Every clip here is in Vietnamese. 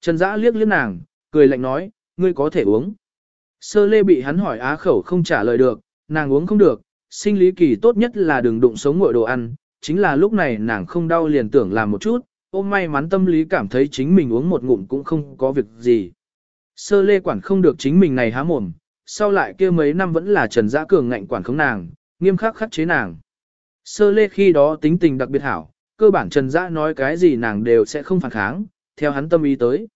Trần Dã liếc liếc nàng, cười lạnh nói, ngươi có thể uống. Sơ lê bị hắn hỏi á khẩu không trả lời được, nàng uống không được, sinh lý kỳ tốt nhất là đừng đụng sống ngội đồ ăn, chính là lúc này nàng không đau liền tưởng làm một chút, ôm may mắn tâm lý cảm thấy chính mình uống một ngụm cũng không có việc gì. Sơ lê quản không được chính mình này há mồm, sau lại kia mấy năm vẫn là Trần Dã Cường ngạnh quản không nàng, nghiêm khắc khắc chế nàng. Sơ lê khi đó tính tình đặc biệt hảo, cơ bản Trần Dã nói cái gì nàng đều sẽ không phản kháng, theo hắn tâm ý tới.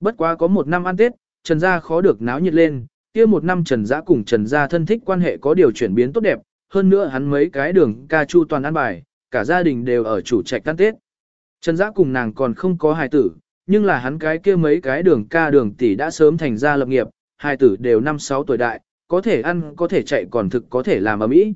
Bất quá có một năm ăn Tết, Trần Gia khó được náo nhiệt lên, kia một năm Trần gia cùng Trần Gia thân thích quan hệ có điều chuyển biến tốt đẹp, hơn nữa hắn mấy cái đường ca chu toàn ăn bài, cả gia đình đều ở chủ trạch ăn Tết. Trần gia cùng nàng còn không có hài tử, nhưng là hắn cái kia mấy cái đường ca đường tỷ đã sớm thành ra lập nghiệp, hài tử đều năm sáu tuổi đại, có thể ăn có thể chạy còn thực có thể làm ở mỹ.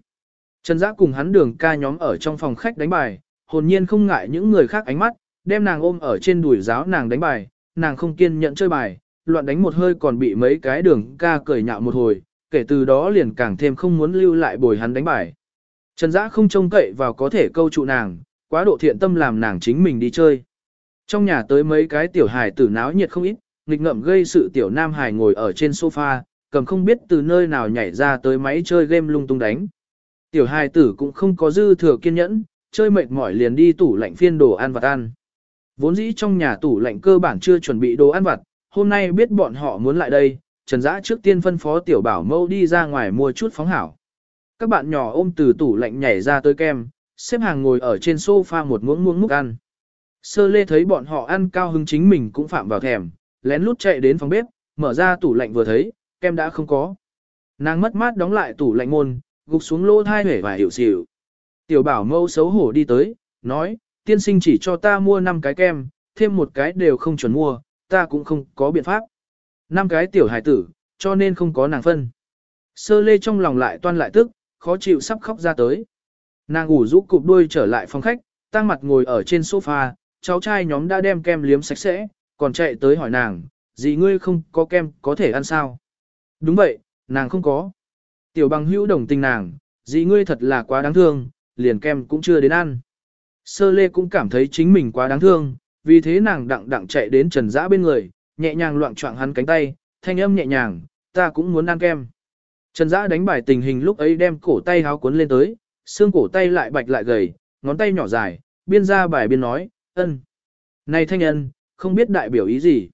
Trần gia cùng hắn đường ca nhóm ở trong phòng khách đánh bài, hồn nhiên không ngại những người khác ánh mắt, đem nàng ôm ở trên đùi giáo nàng đánh bài, nàng không kiên nhẫn chơi bài, loạn đánh một hơi còn bị mấy cái đường ca cười nhạo một hồi, kể từ đó liền càng thêm không muốn lưu lại bồi hắn đánh bài. Trần Dã không trông cậy vào có thể câu trụ nàng, quá độ thiện tâm làm nàng chính mình đi chơi. Trong nhà tới mấy cái tiểu hài tử náo nhiệt không ít, nghịch ngợm gây sự tiểu nam hài ngồi ở trên sofa, cầm không biết từ nơi nào nhảy ra tới máy chơi game lung tung đánh. Tiểu hài tử cũng không có dư thừa kiên nhẫn, chơi mệt mỏi liền đi tủ lạnh phiên đồ ăn vặt ăn. Vốn dĩ trong nhà tủ lạnh cơ bản chưa chuẩn bị đồ ăn vặt, hôm nay biết bọn họ muốn lại đây, Trần Dã trước tiên phân phó tiểu bảo mâu đi ra ngoài mua chút phóng hảo. Các bạn nhỏ ôm từ tủ lạnh nhảy ra tới kem, xếp hàng ngồi ở trên sofa một muỗng muỗng múc ăn. Sơ lê thấy bọn họ ăn cao hứng chính mình cũng phạm vào thèm, lén lút chạy đến phòng bếp, mở ra tủ lạnh vừa thấy, kem đã không có. Nàng mất mát đóng lại tủ lạnh môn, gục xuống lỗ thai hể và hiểu xỉu. Tiểu bảo mâu xấu hổ đi tới, nói, tiên sinh chỉ cho ta mua 5 cái kem, thêm một cái đều không chuẩn mua, ta cũng không có biện pháp. 5 cái tiểu hải tử, cho nên không có nàng phân. Sơ lê trong lòng lại toan lại tức, khó chịu sắp khóc ra tới. Nàng ủ rũ cụp đuôi trở lại phòng khách, tăng mặt ngồi ở trên sofa, cháu trai nhóm đã đem kem liếm sạch sẽ, còn chạy tới hỏi nàng, gì ngươi không có kem có thể ăn sao? Đúng vậy, nàng không có. Tiểu bằng hữu đồng tình nàng, dì ngươi thật là quá đáng thương, liền kem cũng chưa đến ăn. Sơ lê cũng cảm thấy chính mình quá đáng thương, vì thế nàng đặng đặng chạy đến trần dã bên người, nhẹ nhàng loạn choạng hắn cánh tay, thanh âm nhẹ nhàng, ta cũng muốn ăn kem. Trần dã đánh bài tình hình lúc ấy đem cổ tay háo cuốn lên tới, xương cổ tay lại bạch lại gầy, ngón tay nhỏ dài, biên ra bài biên nói, ân. Này thanh ân, không biết đại biểu ý gì.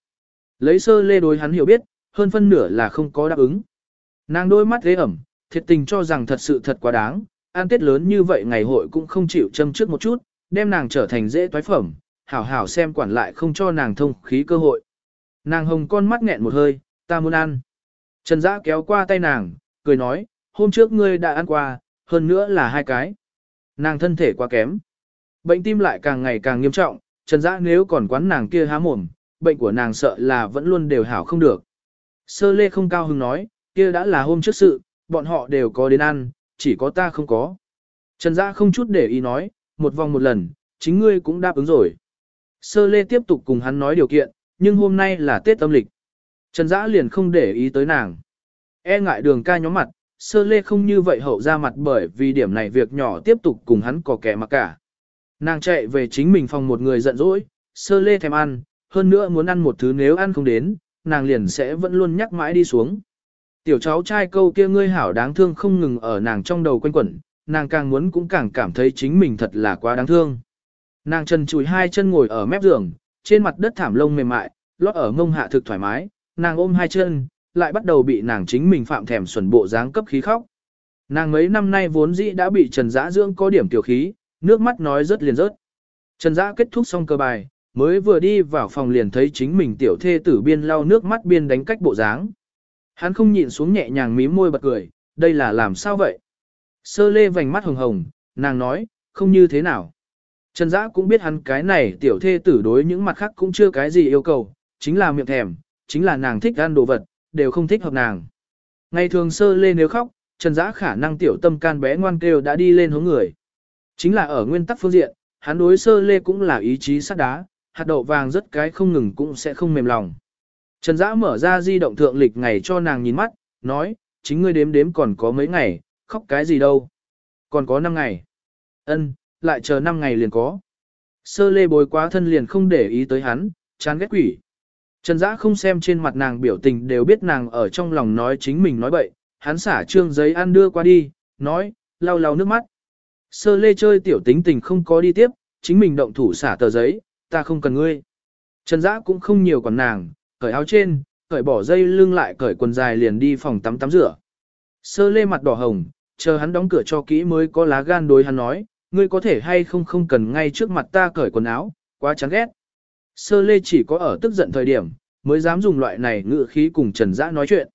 Lấy sơ lê đối hắn hiểu biết, hơn phân nửa là không có đáp ứng. Nàng đôi mắt ghế ẩm, thiệt tình cho rằng thật sự thật quá đáng, an tết lớn như vậy ngày hội cũng không chịu châm trước một chút, đem nàng trở thành dễ toái phẩm, hảo hảo xem quản lại không cho nàng thông khí cơ hội. Nàng hồng con mắt nghẹn một hơi, ta muốn ăn. Trần Dã kéo qua tay nàng, cười nói, hôm trước ngươi đã ăn qua, hơn nữa là hai cái. Nàng thân thể quá kém. Bệnh tim lại càng ngày càng nghiêm trọng, Trần Dã nếu còn quán nàng kia há mồm, bệnh của nàng sợ là vẫn luôn đều hảo không được. Sơ lê không cao hứng nói, kia đã là hôm trước sự, bọn họ đều có đến ăn, chỉ có ta không có. Trần Dã không chút để ý nói, một vòng một lần, chính ngươi cũng đáp ứng rồi. Sơ lê tiếp tục cùng hắn nói điều kiện, nhưng hôm nay là Tết âm lịch. Trần Dã liền không để ý tới nàng. E ngại đường ca nhóm mặt, sơ lê không như vậy hậu ra mặt bởi vì điểm này việc nhỏ tiếp tục cùng hắn có kẻ mặc cả. Nàng chạy về chính mình phòng một người giận dỗi, sơ lê thèm ăn, hơn nữa muốn ăn một thứ nếu ăn không đến, nàng liền sẽ vẫn luôn nhắc mãi đi xuống. Tiểu cháu trai câu kia ngươi hảo đáng thương không ngừng ở nàng trong đầu quanh quẩn, nàng càng muốn cũng càng cảm thấy chính mình thật là quá đáng thương. Nàng chân chùi hai chân ngồi ở mép giường, trên mặt đất thảm lông mềm mại, lót ở mông hạ thực thoải mái, nàng ôm hai chân, lại bắt đầu bị nàng chính mình phạm thèm xuẩn bộ dáng cấp khí khóc. Nàng mấy năm nay vốn dĩ đã bị Trần Dã dưỡng có điểm tiểu khí, nước mắt nói rất liền rớt. Trần Dã kết thúc xong cơ bài, mới vừa đi vào phòng liền thấy chính mình tiểu thê tử biên lau nước mắt biên đánh cách bộ dáng. Hắn không nhịn xuống nhẹ nhàng mím môi bật cười, đây là làm sao vậy? Sơ lê vành mắt hồng hồng, nàng nói, không như thế nào. Trần Dã cũng biết hắn cái này tiểu thê tử đối những mặt khác cũng chưa cái gì yêu cầu, chính là miệng thèm, chính là nàng thích ăn đồ vật, đều không thích hợp nàng. Ngày thường sơ lê nếu khóc, Trần Dã khả năng tiểu tâm can bé ngoan kêu đã đi lên hướng người. Chính là ở nguyên tắc phương diện, hắn đối sơ lê cũng là ý chí sắt đá, hạt đậu vàng rất cái không ngừng cũng sẽ không mềm lòng. Trần Dã mở ra di động thượng lịch ngày cho nàng nhìn mắt, nói, chính ngươi đếm đếm còn có mấy ngày, khóc cái gì đâu. Còn có 5 ngày. Ân, lại chờ 5 ngày liền có. Sơ lê bồi quá thân liền không để ý tới hắn, chán ghét quỷ. Trần Dã không xem trên mặt nàng biểu tình đều biết nàng ở trong lòng nói chính mình nói bậy, hắn xả trương giấy ăn đưa qua đi, nói, lau lau nước mắt. Sơ lê chơi tiểu tính tình không có đi tiếp, chính mình động thủ xả tờ giấy, ta không cần ngươi. Trần Dã cũng không nhiều còn nàng, cởi áo trên, cởi bỏ dây lưng lại cởi quần dài liền đi phòng tắm tắm rửa. Sơ lê mặt đỏ hồng, chờ hắn đóng cửa cho kỹ mới có lá gan đối hắn nói, ngươi có thể hay không không cần ngay trước mặt ta cởi quần áo, quá chán ghét. Sơ lê chỉ có ở tức giận thời điểm, mới dám dùng loại này ngựa khí cùng Trần Dã nói chuyện.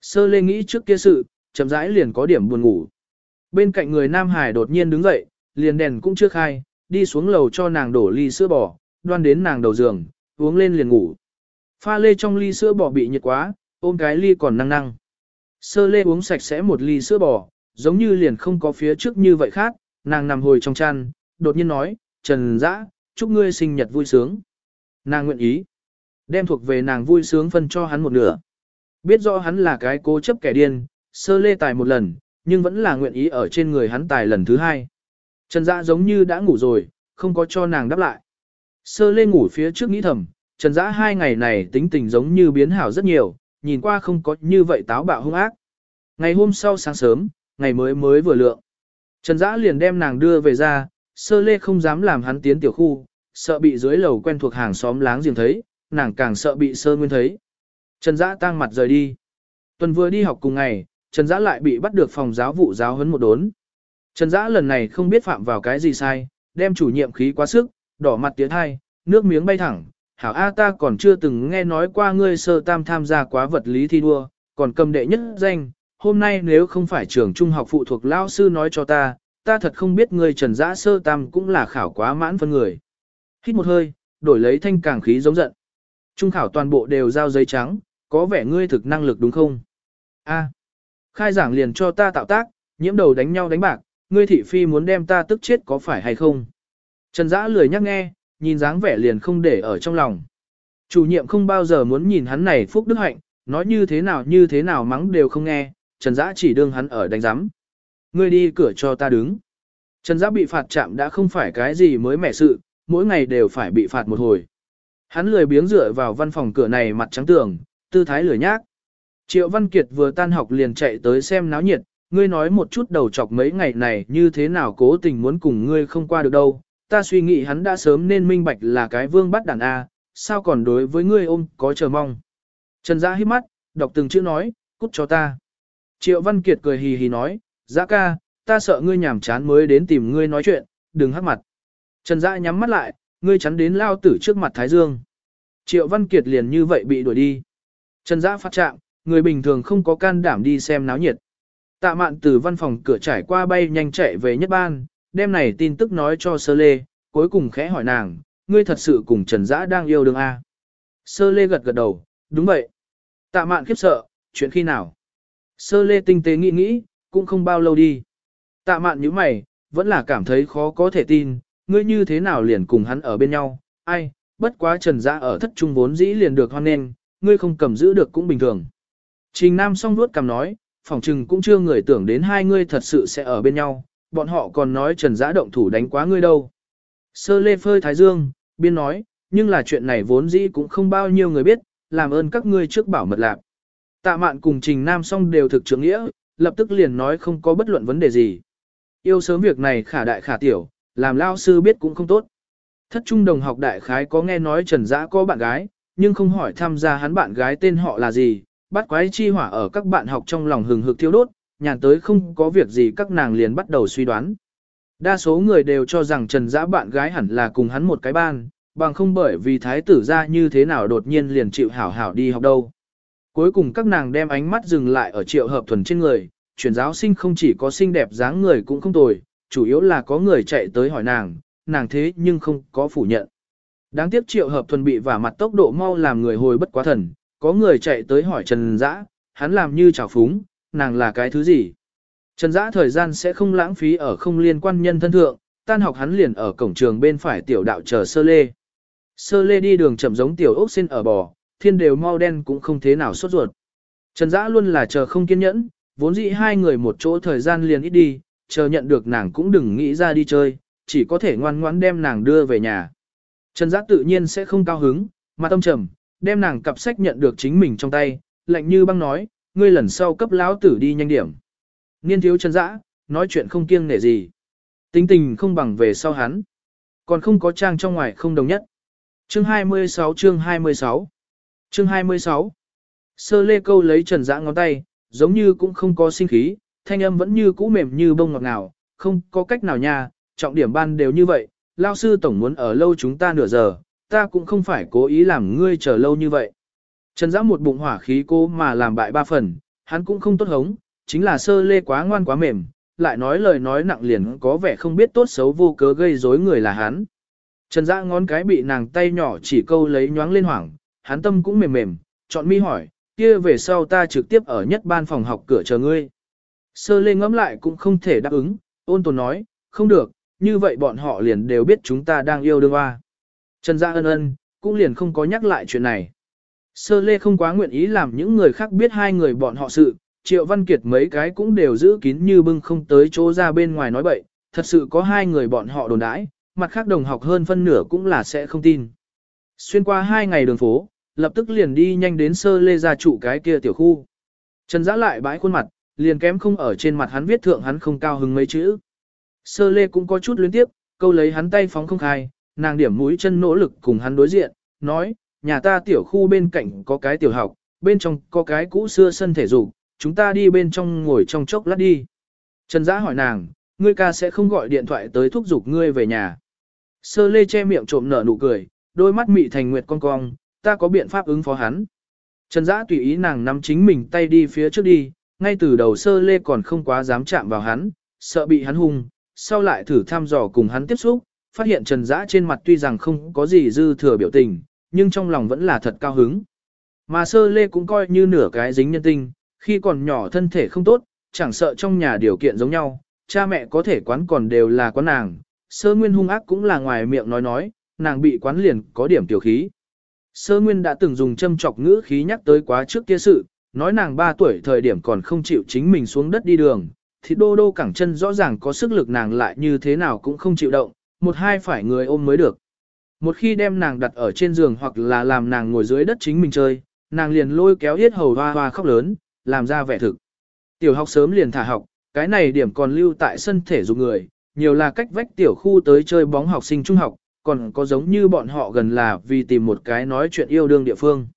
Sơ lê nghĩ trước kia sự, chậm rãi liền có điểm buồn ngủ. Bên cạnh người Nam Hải đột nhiên đứng dậy, liền đèn cũng chưa khai, đi xuống lầu cho nàng đổ ly sữa bò, đoan đến nàng đầu giường, uống lên liền ngủ. Pha lê trong ly sữa bò bị nhiệt quá, ôm cái ly còn năng năng. Sơ lê uống sạch sẽ một ly sữa bò, giống như liền không có phía trước như vậy khác, nàng nằm hồi trong chăn, đột nhiên nói, Trần Dã, chúc ngươi sinh nhật vui sướng. Nàng nguyện ý, đem thuộc về nàng vui sướng phân cho hắn một nửa. Biết rõ hắn là cái cố chấp kẻ điên, sơ lê tài một lần, nhưng vẫn là nguyện ý ở trên người hắn tài lần thứ hai. Trần Dã giống như đã ngủ rồi, không có cho nàng đáp lại. Sơ lê ngủ phía trước nghĩ thầm, Trần Dã hai ngày này tính tình giống như biến hảo rất nhiều, nhìn qua không có như vậy táo bạo hung ác. Ngày hôm sau sáng sớm, ngày mới mới vừa lượng. Trần Dã liền đem nàng đưa về ra, sơ lê không dám làm hắn tiến tiểu khu, sợ bị dưới lầu quen thuộc hàng xóm láng giềng thấy, nàng càng sợ bị sơ nguyên thấy. Trần Dã tăng mặt rời đi. Tuần vừa đi học cùng ngày, Trần Dã lại bị bắt được phòng giáo vụ giáo huấn một đốn. Trần Dã lần này không biết phạm vào cái gì sai, đem chủ nhiệm khí quá sức, đỏ mặt tiến hai, nước miếng bay thẳng. Hảo A ta còn chưa từng nghe nói qua ngươi sơ tam tham gia quá vật lý thi đua, còn cầm đệ nhất danh. Hôm nay nếu không phải trường trung học phụ thuộc lao sư nói cho ta, ta thật không biết ngươi trần dã sơ tam cũng là khảo quá mãn phân người. Hít một hơi, đổi lấy thanh càng khí giống giận. Trung khảo toàn bộ đều giao giấy trắng, có vẻ ngươi thực năng lực đúng không? A. khai giảng liền cho ta tạo tác, nhiễm đầu đánh nhau đánh bạc, ngươi thị phi muốn đem ta tức chết có phải hay không? Trần Dã lười nhắc nghe, nhìn dáng vẻ liền không để ở trong lòng. Chủ nhiệm không bao giờ muốn nhìn hắn này phúc đức hạnh, nói như thế nào như thế nào mắng đều không nghe, Trần Dã chỉ đương hắn ở đánh giám. Ngươi đi cửa cho ta đứng. Trần Dã bị phạt chạm đã không phải cái gì mới mẻ sự, mỗi ngày đều phải bị phạt một hồi. Hắn lười biếng dựa vào văn phòng cửa này mặt trắng tường, tư thái lười nhác. Triệu Văn Kiệt vừa tan học liền chạy tới xem náo nhiệt, ngươi nói một chút đầu chọc mấy ngày này như thế nào cố tình muốn cùng ngươi không qua được đâu, ta suy nghĩ hắn đã sớm nên minh bạch là cái vương bắt đàn A, sao còn đối với ngươi ôm có chờ mong. Trần Giã hít mắt, đọc từng chữ nói, cút cho ta. Triệu Văn Kiệt cười hì hì nói, Giã ca, ta sợ ngươi nhảm chán mới đến tìm ngươi nói chuyện, đừng hắc mặt. Trần Dã nhắm mắt lại, ngươi chắn đến lao tử trước mặt Thái Dương. Triệu Văn Kiệt liền như vậy bị đuổi đi. Trần Dã phát trạng, người bình thường không có can đảm đi xem náo nhiệt. Tạ mạn từ văn phòng cửa trải qua bay nhanh chạy về nhất ban, đem này tin tức nói cho sơ lê, cuối cùng khẽ hỏi nàng, ngươi thật sự cùng Trần Dã đang yêu đương A. Sơ lê gật gật đầu, đúng vậy. Tạ mạn khiếp sợ, chuyện khi nào? Sơ lê tinh tế nghĩ nghĩ, cũng không bao lâu đi. Tạ mạn như mày, vẫn là cảm thấy khó có thể tin, ngươi như thế nào liền cùng hắn ở bên nhau, ai, bất quá Trần Gia ở thất trung vốn dĩ liền được hoan nghênh, ngươi không cầm giữ được cũng bình thường. Trình Nam song nuốt cầm nói, phỏng chừng cũng chưa người tưởng đến hai ngươi thật sự sẽ ở bên nhau, bọn họ còn nói Trần Giã động thủ đánh quá ngươi đâu. Sơ lê phơi thái dương, biên nói, nhưng là chuyện này vốn dĩ cũng không bao nhiêu người biết, làm ơn các ngươi trước bảo mật lạc. Tạ mạn cùng Trình Nam song đều thực trưởng nghĩa, lập tức liền nói không có bất luận vấn đề gì. Yêu sớm việc này khả đại khả tiểu, làm lao sư biết cũng không tốt. Thất trung đồng học đại khái có nghe nói Trần Dã có bạn gái, nhưng không hỏi tham gia hắn bạn gái tên họ là gì, bắt quái chi hỏa ở các bạn học trong lòng hừng hực thiêu đốt, nhàn tới không có việc gì các nàng liền bắt đầu suy đoán. Đa số người đều cho rằng Trần Dã bạn gái hẳn là cùng hắn một cái ban, bằng không bởi vì thái tử ra như thế nào đột nhiên liền chịu hảo hảo đi học đâu. Cuối cùng các nàng đem ánh mắt dừng lại ở triệu hợp thuần trên người, chuyển giáo sinh không chỉ có xinh đẹp dáng người cũng không tồi, chủ yếu là có người chạy tới hỏi nàng, nàng thế nhưng không có phủ nhận. Đáng tiếc triệu hợp thuần bị vả mặt tốc độ mau làm người hồi bất quá thần, có người chạy tới hỏi Trần Dã, hắn làm như trào phúng, nàng là cái thứ gì. Trần Dã thời gian sẽ không lãng phí ở không liên quan nhân thân thượng, tan học hắn liền ở cổng trường bên phải tiểu đạo chờ sơ lê. Sơ lê đi đường chậm giống tiểu ốc xin ở bò, thiên đều mau đen cũng không thế nào sốt ruột. Trần Dã luôn là chờ không kiên nhẫn, vốn dĩ hai người một chỗ thời gian liền ít đi, chờ nhận được nàng cũng đừng nghĩ ra đi chơi, chỉ có thể ngoan ngoãn đem nàng đưa về nhà. Trần Dã tự nhiên sẽ không cao hứng, mà tâm trầm, đem nàng cặp sách nhận được chính mình trong tay, lạnh như băng nói, ngươi lần sau cấp lão tử đi nhanh điểm. Niên thiếu Trần dã, nói chuyện không kiêng nể gì. Tính tình không bằng về sau hắn. Còn không có trang trong ngoài không đồng nhất. Chương 26 chương 26 Chương 26 Sơ lê câu lấy trần dã ngón tay, giống như cũng không có sinh khí, thanh âm vẫn như cũ mềm như bông ngọt ngào, không có cách nào nha, trọng điểm ban đều như vậy, lao sư tổng muốn ở lâu chúng ta nửa giờ, ta cũng không phải cố ý làm ngươi chờ lâu như vậy. Trần Dã một bụng hỏa khí cô mà làm bại ba phần, hắn cũng không tốt hống, chính là sơ lê quá ngoan quá mềm, lại nói lời nói nặng liền có vẻ không biết tốt xấu vô cớ gây rối người là hắn. Trần Dã ngón cái bị nàng tay nhỏ chỉ câu lấy nhoáng lên hoảng, hắn tâm cũng mềm mềm, chọn mi hỏi, kia về sau ta trực tiếp ở nhất ban phòng học cửa chờ ngươi. Sơ lê ngẫm lại cũng không thể đáp ứng, ôn tồn nói, không được, như vậy bọn họ liền đều biết chúng ta đang yêu đương hoa. Trần Gia ân ân, cũng liền không có nhắc lại chuyện này. Sơ lê không quá nguyện ý làm những người khác biết hai người bọn họ sự, Triệu Văn Kiệt mấy cái cũng đều giữ kín như bưng không tới chỗ ra bên ngoài nói bậy, thật sự có hai người bọn họ đồn đãi, mặt khác đồng học hơn phân nửa cũng là sẽ không tin. Xuyên qua hai ngày đường phố, lập tức liền đi nhanh đến sơ lê gia trụ cái kia tiểu khu. Trần Giã lại bãi khuôn mặt, liền kém không ở trên mặt hắn viết thượng hắn không cao hứng mấy chữ. Sơ lê cũng có chút luyến tiếp, câu lấy hắn tay phóng không khai, nàng điểm mũi chân nỗ lực cùng hắn đối diện, nói, nhà ta tiểu khu bên cạnh có cái tiểu học, bên trong có cái cũ xưa sân thể dục, chúng ta đi bên trong ngồi trong chốc lát đi. Trần Giã hỏi nàng, ngươi ca sẽ không gọi điện thoại tới thúc giục ngươi về nhà. Sơ lê che miệng trộm nở nụ cười, đôi mắt mị thành nguyệt con cong, ta có biện pháp ứng phó hắn. Trần Giã tùy ý nàng nắm chính mình tay đi phía trước đi, ngay từ đầu sơ lê còn không quá dám chạm vào hắn, sợ bị hắn hung, sau lại thử thăm dò cùng hắn tiếp xúc, phát hiện Trần Dã trên mặt tuy rằng không có gì dư thừa biểu tình, nhưng trong lòng vẫn là thật cao hứng. Mà sơ lê cũng coi như nửa cái dính nhân tinh, khi còn nhỏ thân thể không tốt, chẳng sợ trong nhà điều kiện giống nhau, cha mẹ có thể quán còn đều là quán nàng, sơ nguyên hung ác cũng là ngoài miệng nói nói, nàng bị quán liền có điểm tiểu khí. Sơ nguyên đã từng dùng châm chọc ngữ khí nhắc tới quá trước kia sự, nói nàng 3 tuổi thời điểm còn không chịu chính mình xuống đất đi đường, thì đô đô cẳng chân rõ ràng có sức lực nàng lại như thế nào cũng không chịu động, một hai phải người ôm mới được. Một khi đem nàng đặt ở trên giường hoặc là làm nàng ngồi dưới đất chính mình chơi, nàng liền lôi kéo yết hầu hoa hoa khóc lớn, làm ra vẻ thực. Tiểu học sớm liền thả học, cái này điểm còn lưu tại sân thể dục người, nhiều là cách vách tiểu khu tới chơi bóng học sinh trung học, còn có giống như bọn họ gần là vì tìm một cái nói chuyện yêu đương địa phương.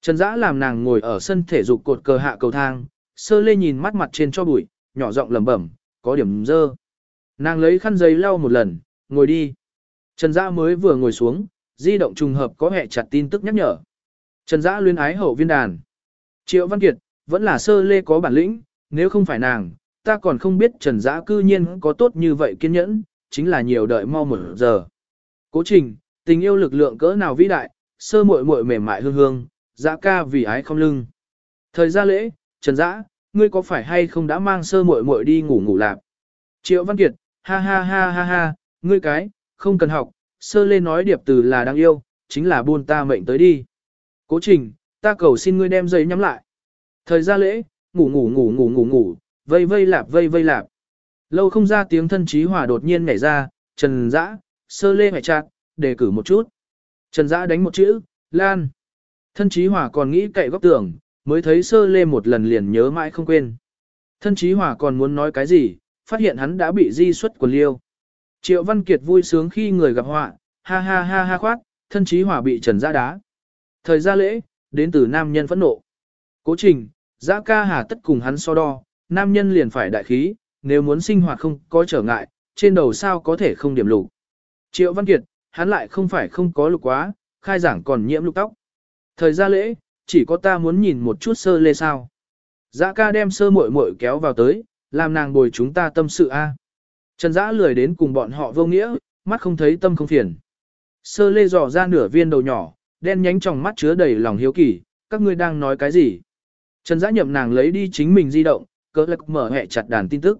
Trần Dã làm nàng ngồi ở sân thể dục cột cờ hạ cầu thang, sơ lê nhìn mắt mặt trên cho bụi, nhỏ giọng lẩm bẩm, có điểm dơ. Nàng lấy khăn giấy lau một lần, ngồi đi. Trần Dã mới vừa ngồi xuống, di động trùng hợp có hệ chặt tin tức nhắc nhở. Trần Dã luyến ái hậu viên đàn. Triệu Văn Kiệt, vẫn là sơ lê có bản lĩnh, nếu không phải nàng, ta còn không biết Trần Dã cư nhiên có tốt như vậy kiên nhẫn, chính là nhiều đợi mau một giờ. Cố trình, tình yêu lực lượng cỡ nào vĩ đại, sơ muội muội mềm mại hương hương, dã ca vì ái không lưng. Thời gian lễ, Trần Dã, ngươi có phải hay không đã mang sơ muội muội đi ngủ ngủ lạp? Triệu Văn Kiệt, ha ha ha ha ha, ngươi cái, không cần học, sơ lê nói điệp từ là đang yêu, chính là buôn ta mệnh tới đi. Cố trình, ta cầu xin ngươi đem giấy nhắm lại. Thời gian lễ, ngủ ngủ ngủ ngủ ngủ ngủ, vây vây lạp vây vây lạp. Lâu không ra tiếng thân trí hòa đột nhiên nhảy ra, trần dã, sơ lê mẹ chặt, đề cử một chút. Trần dã đánh một chữ, lan. Thân Chí hòa còn nghĩ cậy góc tường, mới thấy sơ lê một lần liền nhớ mãi không quên. Thân Chí hòa còn muốn nói cái gì, phát hiện hắn đã bị di xuất của liêu. Triệu Văn Kiệt vui sướng khi người gặp họa, ha ha ha ha khoát, thân Chí Hòa bị trần Dã đá. Thời gian lễ, đến từ nam nhân phẫn nộ. Cố trình, Dã ca hà tất cùng hắn so đo, nam nhân liền phải đại khí, nếu muốn sinh hoạt không có trở ngại, trên đầu sao có thể không điểm lục. Triệu Văn Kiệt, hắn lại không phải không có lục quá, khai giảng còn nhiễm lục tóc. Thời gian lễ, chỉ có ta muốn nhìn một chút sơ lê sao. Dã ca đem sơ muội muội kéo vào tới, làm nàng bồi chúng ta tâm sự a. Trần Dã lười đến cùng bọn họ vô nghĩa, mắt không thấy tâm không phiền. Sơ lê dò ra nửa viên đầu nhỏ, đen nhánh trong mắt chứa đầy lòng hiếu kỳ, các ngươi đang nói cái gì? Trần Dã nhậm nàng lấy đi chính mình di động, cỡ lạc mở hẹ chặt đàn tin tức.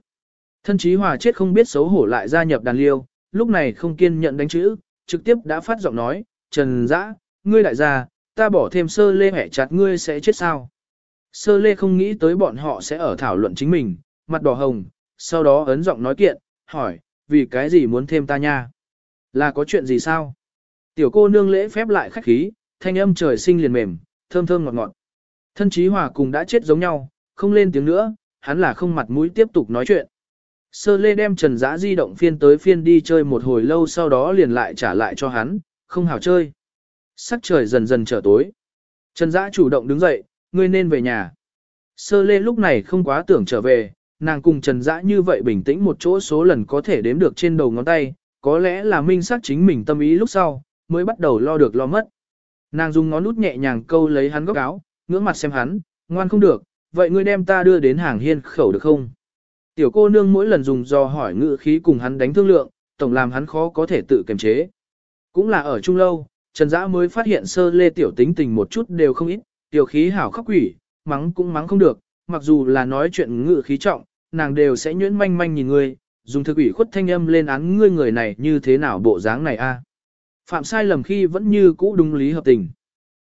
Thân chí hòa chết không biết xấu hổ lại gia nhập đàn liêu, lúc này không kiên nhận đánh chữ, trực tiếp đã phát giọng nói, Trần Dã, ngươi đại gia, ta bỏ thêm sơ lê hẹ chặt ngươi sẽ chết sao? Sơ lê không nghĩ tới bọn họ sẽ ở thảo luận chính mình, mặt đỏ hồng, sau đó ấn giọng nói kiện, hỏi, vì cái gì muốn thêm ta nha? Là có chuyện gì sao? Tiểu cô nương lễ phép lại khách khí, thanh âm trời sinh liền mềm, thơm thơm ngọt ngọt. Thân chí hòa cùng đã chết giống nhau, không lên tiếng nữa, hắn là không mặt mũi tiếp tục nói chuyện. Sơ lê đem trần giã di động phiên tới phiên đi chơi một hồi lâu sau đó liền lại trả lại cho hắn, không hào chơi. Sắc trời dần dần trở tối. Trần giã chủ động đứng dậy, ngươi nên về nhà. Sơ lê lúc này không quá tưởng trở về, nàng cùng trần giã như vậy bình tĩnh một chỗ số lần có thể đếm được trên đầu ngón tay, có lẽ là minh xác chính mình tâm ý lúc sau, mới bắt đầu lo được lo mất. Nàng dùng ngón nút nhẹ nhàng câu lấy hắn góc áo, ngưỡng mặt xem hắn, ngoan không được, vậy ngươi đem ta đưa đến hàng hiên khẩu được không? Tiểu cô nương mỗi lần dùng do hỏi ngự khí cùng hắn đánh thương lượng, tổng làm hắn khó có thể tự kiềm chế. Cũng là ở chung lâu, Trần Dã mới phát hiện sơ lê tiểu tính tình một chút đều không ít, tiểu khí hảo khóc quỷ, mắng cũng mắng không được, mặc dù là nói chuyện ngự khí trọng, nàng đều sẽ nhuyễn manh manh nhìn ngươi, dùng thực ủy khuất thanh âm lên án ngươi người này như thế nào bộ dáng này a? Phạm sai lầm khi vẫn như cũ đúng lý hợp tình.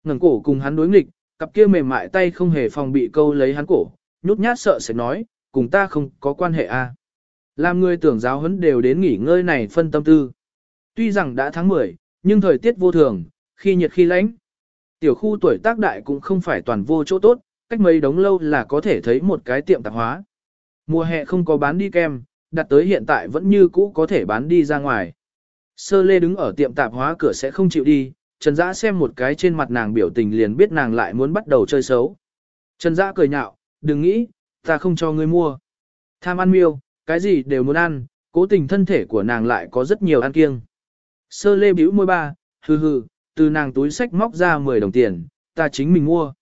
ngẩng cổ cùng hắn đối nghịch, cặp kia mềm mại tay không hề phòng bị câu lấy hắn cổ, nhút nhát sợ sẽ nói, cùng ta không có quan hệ a. Làm người tưởng giáo huấn đều đến nghỉ ngơi này phân tâm tư. Tuy rằng đã tháng 10, nhưng thời tiết vô thường, khi nhiệt khi lạnh. Tiểu khu tuổi tác đại cũng không phải toàn vô chỗ tốt, cách mấy đống lâu là có thể thấy một cái tiệm tạp hóa. Mùa hè không có bán đi kem, đặt tới hiện tại vẫn như cũ có thể bán đi ra ngoài. Sơ lê đứng ở tiệm tạp hóa cửa sẽ không chịu đi, Trần Dã xem một cái trên mặt nàng biểu tình liền biết nàng lại muốn bắt đầu chơi xấu. Trần Dã cười nhạo, đừng nghĩ, ta không cho ngươi mua. Tham ăn miêu, cái gì đều muốn ăn, cố tình thân thể của nàng lại có rất nhiều ăn kiêng. Sơ lê bĩu môi ba, hừ hừ, từ nàng túi sách móc ra 10 đồng tiền, ta chính mình mua.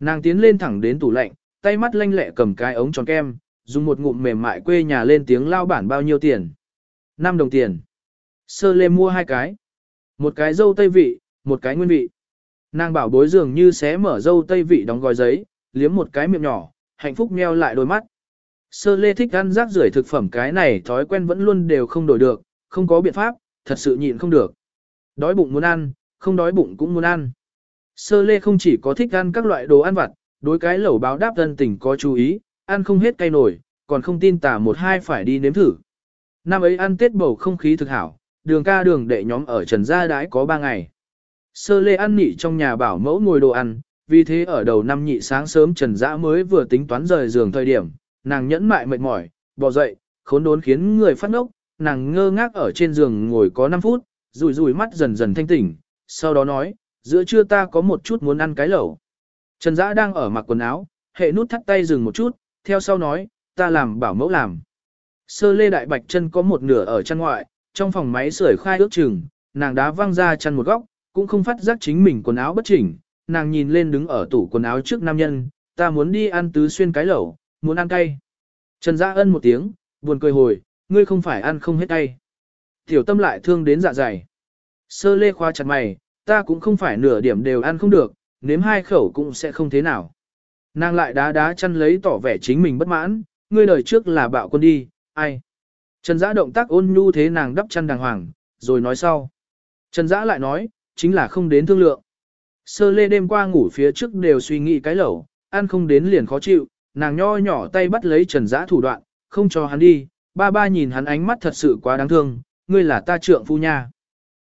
Nàng tiến lên thẳng đến tủ lạnh, tay mắt lanh lẹ cầm cái ống tròn kem, dùng một ngụm mềm mại quê nhà lên tiếng lao bản bao nhiêu tiền. 5 đồng tiền. Sơ lê mua hai cái. Một cái dâu tây vị, một cái nguyên vị. Nàng bảo bối dường như xé mở dâu tây vị đóng gói giấy, liếm một cái miệng nhỏ, hạnh phúc meo lại đôi mắt. Sơ lê thích ăn rác rưởi thực phẩm cái này thói quen vẫn luôn đều không đổi được, không có biện pháp, thật sự nhịn không được. Đói bụng muốn ăn, không đói bụng cũng muốn ăn. Sơ lê không chỉ có thích ăn các loại đồ ăn vặt, đối cái lẩu báo đáp thân tình có chú ý, ăn không hết cay nổi, còn không tin tả một hai phải đi nếm thử. Năm ấy ăn tết bầu không khí thực hảo, đường ca đường đệ nhóm ở Trần Gia đãi có ba ngày. Sơ lê ăn nị trong nhà bảo mẫu ngồi đồ ăn, vì thế ở đầu năm nhị sáng sớm Trần Dã mới vừa tính toán rời giường thời điểm, nàng nhẫn mại mệt mỏi, bò dậy, khốn đốn khiến người phát ngốc, nàng ngơ ngác ở trên giường ngồi có 5 phút, rủi rủi mắt dần dần thanh tỉnh, sau đó nói, giữa trưa ta có một chút muốn ăn cái lẩu. Trần Dã đang ở mặc quần áo, hệ nút thắt tay dừng một chút, theo sau nói, ta làm bảo mẫu làm. Sơ lê đại bạch chân có một nửa ở chân ngoại, trong phòng máy sưởi khai ước chừng, nàng đá văng ra chân một góc, cũng không phát giác chính mình quần áo bất chỉnh, nàng nhìn lên đứng ở tủ quần áo trước nam nhân, ta muốn đi ăn tứ xuyên cái lẩu, muốn ăn cay. Trần Gia Ân một tiếng, buồn cười hồi, ngươi không phải ăn không hết cay. Tiểu tâm lại thương đến dạ dày. Sơ lê khoa chặt mày, ta cũng không phải nửa điểm đều ăn không được, nếm hai khẩu cũng sẽ không thế nào. Nàng lại đá đá chăn lấy tỏ vẻ chính mình bất mãn, ngươi đời trước là bạo quân đi, ai. Trần Dã động tác ôn nhu thế nàng đắp chăn đàng hoàng, rồi nói sau. Trần Dã lại nói, chính là không đến thương lượng. Sơ lê đêm qua ngủ phía trước đều suy nghĩ cái lẩu, ăn không đến liền khó chịu, nàng nho nhỏ tay bắt lấy Trần Dã thủ đoạn, không cho hắn đi, ba ba nhìn hắn ánh mắt thật sự quá đáng thương, ngươi là ta trượng phu nha.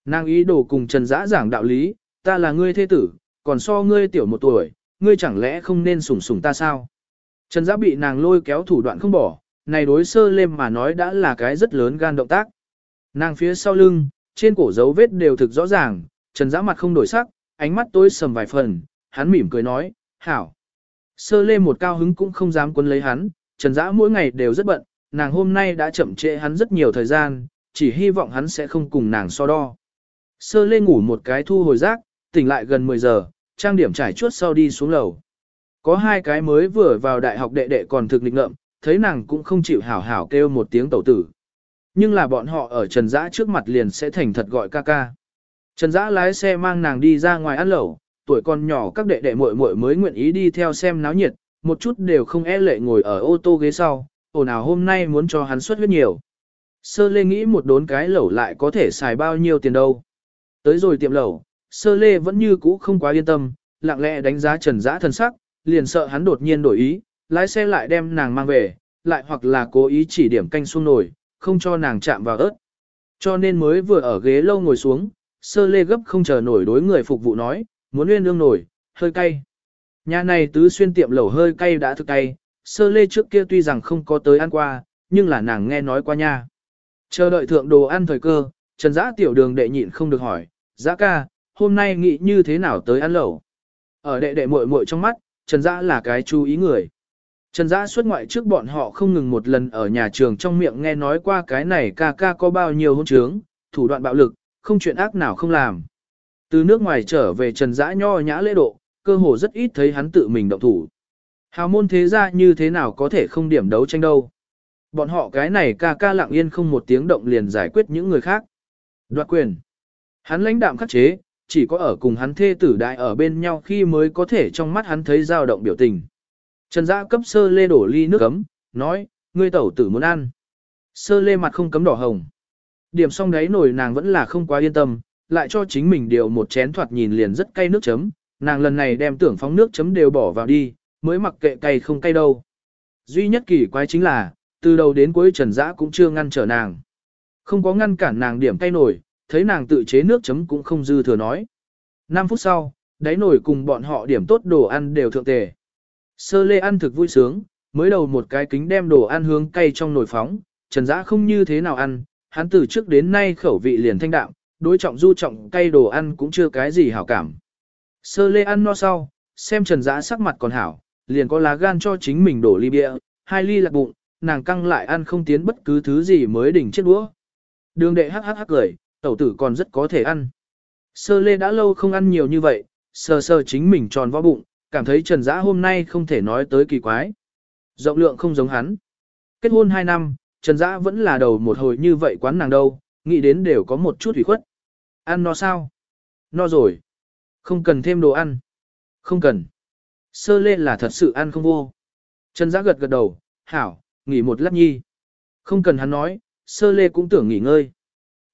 Nàng ý đồ cùng Trần Dã giảng đạo lý, ta là ngươi thế tử, còn so ngươi tiểu một tuổi, ngươi chẳng lẽ không nên sủng sủng ta sao? Trần Dã bị nàng lôi kéo thủ đoạn không bỏ, này đối sơ lêm mà nói đã là cái rất lớn gan động tác. Nàng phía sau lưng, trên cổ dấu vết đều thực rõ ràng, Trần Dã mặt không đổi sắc, ánh mắt tối sầm vài phần, hắn mỉm cười nói, hảo. Sơ lê một cao hứng cũng không dám quấn lấy hắn, Trần Dã mỗi ngày đều rất bận, nàng hôm nay đã chậm trễ hắn rất nhiều thời gian, chỉ hy vọng hắn sẽ không cùng nàng so đo. Sơ lê ngủ một cái thu hồi rác, tỉnh lại gần 10 giờ, trang điểm trải chuốt sau đi xuống lầu. Có hai cái mới vừa vào đại học đệ đệ còn thực lịch ngợm, thấy nàng cũng không chịu hảo hảo kêu một tiếng tẩu tử. Nhưng là bọn họ ở Trần Dã trước mặt liền sẽ thành thật gọi ca ca. Trần Dã lái xe mang nàng đi ra ngoài ăn lẩu, tuổi còn nhỏ các đệ đệ muội muội mới nguyện ý đi theo xem náo nhiệt, một chút đều không e lệ ngồi ở ô tô ghế sau, ồn nào hôm nay muốn cho hắn xuất huyết nhiều. Sơ lê nghĩ một đốn cái lẩu lại có thể xài bao nhiêu tiền đâu. Tới rồi tiệm lẩu, sơ lê vẫn như cũ không quá yên tâm, lặng lẽ đánh giá trần dã thân sắc, liền sợ hắn đột nhiên đổi ý, lái xe lại đem nàng mang về, lại hoặc là cố ý chỉ điểm canh xuống nổi, không cho nàng chạm vào ớt. Cho nên mới vừa ở ghế lâu ngồi xuống, sơ lê gấp không chờ nổi đối người phục vụ nói, muốn nguyên lương nổi, hơi cay. Nhà này tứ xuyên tiệm lẩu hơi cay đã thực cay, sơ lê trước kia tuy rằng không có tới ăn qua, nhưng là nàng nghe nói qua nha. Chờ đợi thượng đồ ăn thời cơ, Trần Dã tiểu đường đệ nhịn không được hỏi, Dã ca, hôm nay nghĩ như thế nào tới ăn lẩu? Ở đệ đệ muội muội trong mắt, Trần Dã là cái chú ý người. Trần Dã xuất ngoại trước bọn họ không ngừng một lần ở nhà trường trong miệng nghe nói qua cái này ca ca có bao nhiêu hôn trướng, thủ đoạn bạo lực, không chuyện ác nào không làm. Từ nước ngoài trở về Trần Dã nho nhã lễ độ, cơ hồ rất ít thấy hắn tự mình động thủ. Hào môn thế gia như thế nào có thể không điểm đấu tranh đâu. Bọn họ cái này ca ca lặng yên không một tiếng động liền giải quyết những người khác. Đoạt quyền. Hắn lãnh đạm khắc chế, chỉ có ở cùng hắn thê tử đại ở bên nhau khi mới có thể trong mắt hắn thấy dao động biểu tình. Trần Dã cấp sơ lê đổ ly nước cấm, nói, ngươi tẩu tử muốn ăn. Sơ lê mặt không cấm đỏ hồng. Điểm xong đấy nổi nàng vẫn là không quá yên tâm, lại cho chính mình điều một chén thoạt nhìn liền rất cay nước chấm, nàng lần này đem tưởng phóng nước chấm đều bỏ vào đi, mới mặc kệ cay không cay đâu. Duy nhất kỳ quái chính là, từ đầu đến cuối Trần Dã cũng chưa ngăn trở nàng. Không có ngăn cản nàng điểm cay nổi, thấy nàng tự chế nước chấm cũng không dư thừa nói. 5 phút sau, đáy nổi cùng bọn họ điểm tốt đồ ăn đều thượng tề. Sơ lê ăn thực vui sướng, mới đầu một cái kính đem đồ ăn hướng cay trong nồi phóng, Trần Dã không như thế nào ăn, hắn từ trước đến nay khẩu vị liền thanh đạm, đối trọng du trọng cay đồ ăn cũng chưa cái gì hảo cảm. Sơ lê ăn no sau, xem Trần giã sắc mặt còn hảo, liền có lá gan cho chính mình đổ ly bia, hai ly lạc bụng, nàng căng lại ăn không tiến bất cứ thứ gì mới đỉnh chết đũa. Đường đệ hắc hắc hắc cười, tẩu tử còn rất có thể ăn. Sơ lê đã lâu không ăn nhiều như vậy, sơ sơ chính mình tròn vo bụng, cảm thấy Trần giã hôm nay không thể nói tới kỳ quái. Rộng lượng không giống hắn. Kết hôn 2 năm, Trần Dã vẫn là đầu một hồi như vậy quán nàng đâu, nghĩ đến đều có một chút ủy khuất. Ăn no sao? No rồi. Không cần thêm đồ ăn. Không cần. Sơ lê là thật sự ăn không vô. Trần Dã gật gật đầu, hảo, nghỉ một lát nhi. Không cần hắn nói, sơ lê cũng tưởng nghỉ ngơi.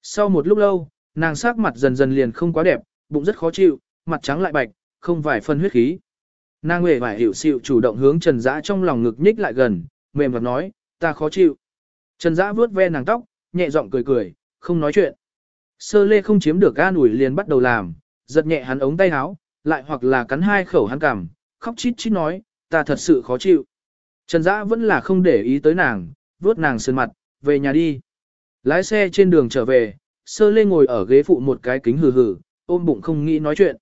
Sau một lúc lâu, nàng sắc mặt dần dần liền không quá đẹp, bụng rất khó chịu, mặt trắng lại bạch, không vài phân huyết khí. Nàng huệ vải hiểu xịu chủ động hướng Trần Dã trong lòng ngực nhích lại gần, mềm mặt nói, ta khó chịu. Trần Dã vuốt ve nàng tóc, nhẹ giọng cười cười, không nói chuyện. Sơ lê không chiếm được an ủi liền bắt đầu làm, giật nhẹ hắn ống tay áo, lại hoặc là cắn hai khẩu hắn cằm, khóc chít chít nói, ta thật sự khó chịu. Trần Dã vẫn là không để ý tới nàng, vuốt nàng sơn mặt, về nhà đi. Lái xe trên đường trở về, sơ lê ngồi ở ghế phụ một cái kính hừ hừ, ôm bụng không nghĩ nói chuyện.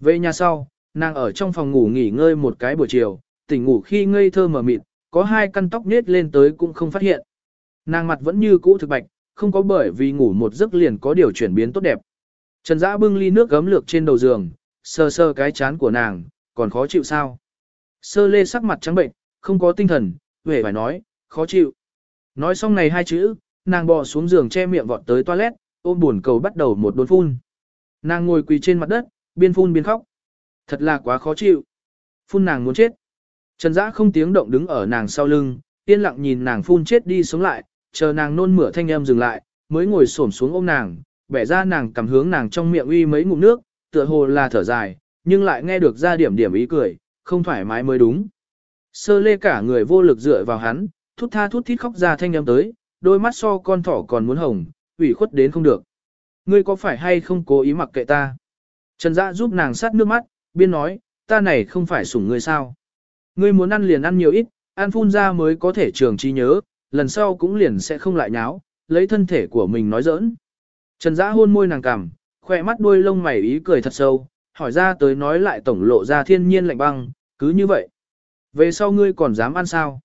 Về nhà sau, nàng ở trong phòng ngủ nghỉ ngơi một cái buổi chiều, tỉnh ngủ khi ngây thơ mở mịt, có hai căn tóc nết lên tới cũng không phát hiện. Nàng mặt vẫn như cũ thực bạch, không có bởi vì ngủ một giấc liền có điều chuyển biến tốt đẹp. Trần Dã bưng ly nước gấm lược trên đầu giường, sờ sờ cái chán của nàng, còn khó chịu sao? Sơ lê sắc mặt trắng bệnh, không có tinh thần, vẻ phải nói, khó chịu. Nói xong này hai chữ, nàng bò xuống giường che miệng vọt tới toilet, ôm buồn cầu bắt đầu một đốn phun. Nàng ngồi quỳ trên mặt đất, biên phun biên khóc. Thật là quá khó chịu. Phun nàng muốn chết. Trần Dã không tiếng động đứng ở nàng sau lưng, yên lặng nhìn nàng phun chết đi sống lại, chờ nàng nôn mửa thanh âm dừng lại, mới ngồi xổm xuống ôm nàng, bẻ ra nàng cầm hướng nàng trong miệng uy mấy ngụm nước, tựa hồ là thở dài, nhưng lại nghe được ra điểm điểm ý cười, không thoải mái mới đúng. Sơ lê cả người vô lực dựa vào hắn, thút tha thút thít khóc ra thanh âm tới, đôi mắt so con thỏ còn muốn hồng, ủy khuất đến không được. Ngươi có phải hay không cố ý mặc kệ ta? Trần Dã giúp nàng sát nước mắt, biên nói, ta này không phải sủng ngươi sao? Ngươi muốn ăn liền ăn nhiều ít, ăn phun ra mới có thể trường trí nhớ, lần sau cũng liền sẽ không lại nháo, lấy thân thể của mình nói giỡn. Trần Dã hôn môi nàng cằm, khỏe mắt đuôi lông mày ý cười thật sâu, hỏi ra tới nói lại tổng lộ ra thiên nhiên lạnh băng, cứ như vậy. Về sau ngươi còn dám ăn sao?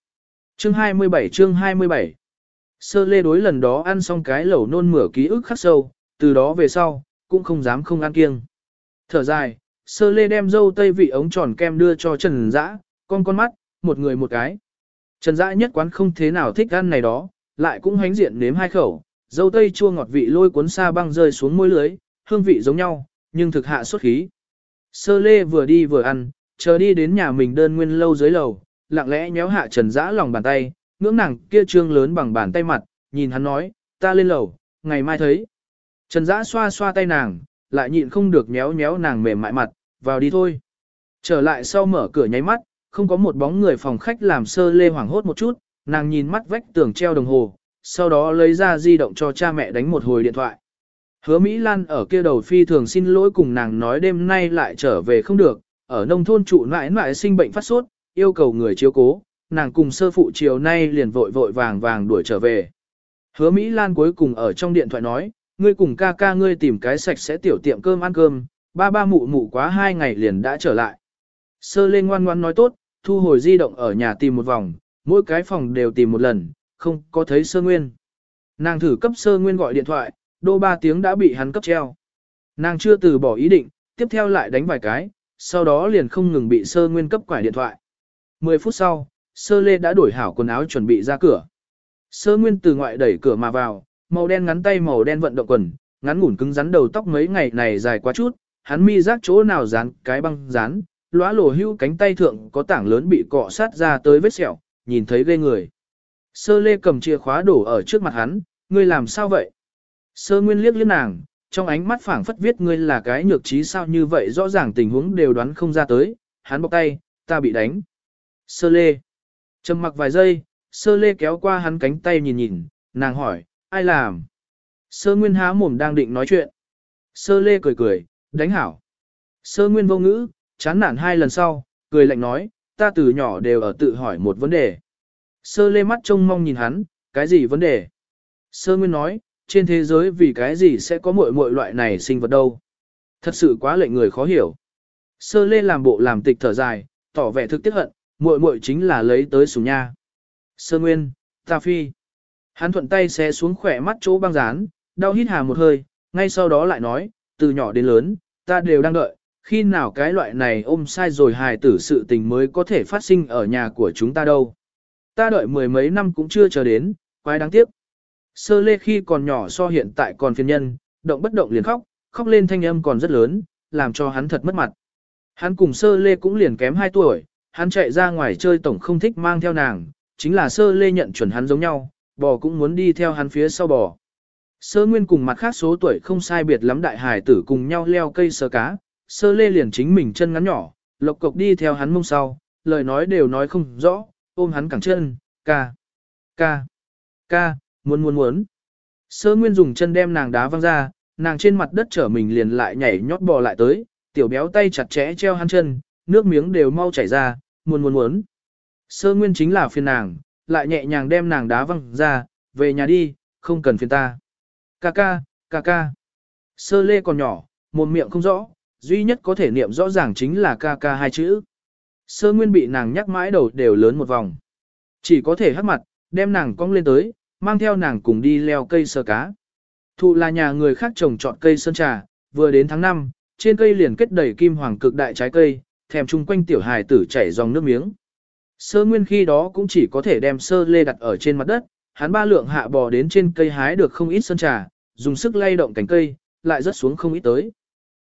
Chương 27 chương 27 Sơ lê đối lần đó ăn xong cái lẩu nôn mửa ký ức khắc sâu, từ đó về sau, cũng không dám không ăn kiêng. Thở dài, sơ lê đem dâu tây vị ống tròn kem đưa cho Trần Dã, con con mắt, một người một cái. Trần Dã nhất quán không thế nào thích ăn này đó, lại cũng hánh diện nếm hai khẩu, dâu tây chua ngọt vị lôi cuốn sa băng rơi xuống môi lưới, hương vị giống nhau, nhưng thực hạ xuất khí. Sơ lê vừa đi vừa ăn, chờ đi đến nhà mình đơn nguyên lâu dưới lầu, lặng lẽ nhéo hạ Trần Dã lòng bàn tay, ngưỡng nàng kia trương lớn bằng bàn tay mặt, nhìn hắn nói, ta lên lầu, ngày mai thấy. Trần Dã xoa xoa tay nàng, lại nhịn không được nhéo nhéo nàng mềm mại mặt, vào đi thôi. Trở lại sau mở cửa nháy mắt, không có một bóng người phòng khách làm sơ lê hoảng hốt một chút, nàng nhìn mắt vách tường treo đồng hồ, sau đó lấy ra di động cho cha mẹ đánh một hồi điện thoại. Hứa Mỹ Lan ở kia đầu phi thường xin lỗi cùng nàng nói đêm nay lại trở về không được, ở nông thôn trụ mãi mãi sinh bệnh phát sốt, yêu cầu người chiếu cố, nàng cùng sơ phụ chiều nay liền vội vội vàng vàng đuổi trở về. Hứa Mỹ Lan cuối cùng ở trong điện thoại nói, ngươi cùng ca ca ngươi tìm cái sạch sẽ tiểu tiệm cơm ăn cơm, ba ba mụ mụ quá hai ngày liền đã trở lại. Sơ lên ngoan ngoan nói tốt, thu hồi di động ở nhà tìm một vòng, mỗi cái phòng đều tìm một lần, không có thấy sơ nguyên. Nàng thử cấp sơ nguyên gọi điện thoại, đô ba tiếng đã bị hắn cấp treo. Nàng chưa từ bỏ ý định, tiếp theo lại đánh vài cái, sau đó liền không ngừng bị sơ nguyên cấp quải điện thoại. 10 phút sau, sơ lê đã đổi hảo quần áo chuẩn bị ra cửa. Sơ nguyên từ ngoại đẩy cửa mà vào, màu đen ngắn tay màu đen vận động quần, ngắn ngủn cứng rắn đầu tóc mấy ngày này dài quá chút, hắn mi rác chỗ nào dán cái băng dán, lóa lổ hưu cánh tay thượng có tảng lớn bị cọ sát ra tới vết sẹo, nhìn thấy ghê người. Sơ lê cầm chìa khóa đổ ở trước mặt hắn, ngươi làm sao vậy? Sơ nguyên liếc liếc nàng, trong ánh mắt phảng phất viết ngươi là cái nhược trí sao như vậy rõ ràng tình huống đều đoán không ra tới, hắn bóc tay, ta bị đánh. Sơ lê. Trầm mặc vài giây, sơ lê kéo qua hắn cánh tay nhìn nhìn, nàng hỏi, ai làm? Sơ nguyên há mồm đang định nói chuyện. Sơ lê cười cười, đánh hảo. Sơ nguyên vô ngữ, chán nản hai lần sau, cười lạnh nói, ta từ nhỏ đều ở tự hỏi một vấn đề. Sơ lê mắt trông mong nhìn hắn, cái gì vấn đề? Sơ nguyên nói, trên thế giới vì cái gì sẽ có mọi mọi loại này sinh vật đâu? Thật sự quá lệnh người khó hiểu. Sơ lê làm bộ làm tịch thở dài, tỏ vẻ thực tiếc hận, muội muội chính là lấy tới sủng nha. Sơ Nguyên, ta phi. Hắn thuận tay xé xuống khỏe mắt chỗ băng dán, đau hít hà một hơi, ngay sau đó lại nói, từ nhỏ đến lớn, ta đều đang đợi, khi nào cái loại này ôm sai rồi hài tử sự tình mới có thể phát sinh ở nhà của chúng ta đâu. Ta đợi mười mấy năm cũng chưa chờ đến, quái đáng tiếc. Sơ lê khi còn nhỏ so hiện tại còn phiền nhân, động bất động liền khóc, khóc lên thanh âm còn rất lớn, làm cho hắn thật mất mặt. Hắn cùng sơ lê cũng liền kém 2 tuổi, hắn chạy ra ngoài chơi tổng không thích mang theo nàng, chính là sơ lê nhận chuẩn hắn giống nhau, bò cũng muốn đi theo hắn phía sau bò. Sơ nguyên cùng mặt khác số tuổi không sai biệt lắm đại hải tử cùng nhau leo cây sơ cá, sơ lê liền chính mình chân ngắn nhỏ, lộc cộc đi theo hắn mông sau, lời nói đều nói không rõ, ôm hắn cẳng chân, ca, ca, ca, muốn muốn muốn. Sơ nguyên dùng chân đem nàng đá văng ra, nàng trên mặt đất trở mình liền lại nhảy nhót bò lại tới, tiểu béo tay chặt chẽ treo hắn chân, nước miếng đều mau chảy ra, muốn muốn muốn. Sơ nguyên chính là phiền nàng, lại nhẹ nhàng đem nàng đá văng ra, về nhà đi, không cần phiền ta. Ca ca, ca ca. Sơ lê còn nhỏ, một miệng không rõ, duy nhất có thể niệm rõ ràng chính là ca ca hai chữ. Sơ nguyên bị nàng nhắc mãi đầu đều lớn một vòng. Chỉ có thể hắc mặt, đem nàng cong lên tới, mang theo nàng cùng đi leo cây sơ cá. Thụ là nhà người khác trồng trọt cây sơn trà, vừa đến tháng 5, trên cây liền kết đầy kim hoàng cực đại trái cây, thèm chung quanh tiểu hài tử chảy dòng nước miếng. Sơ nguyên khi đó cũng chỉ có thể đem sơ lê đặt ở trên mặt đất, hắn ba lượng hạ bò đến trên cây hái được không ít sơn trà, dùng sức lay động cành cây, lại rớt xuống không ít tới.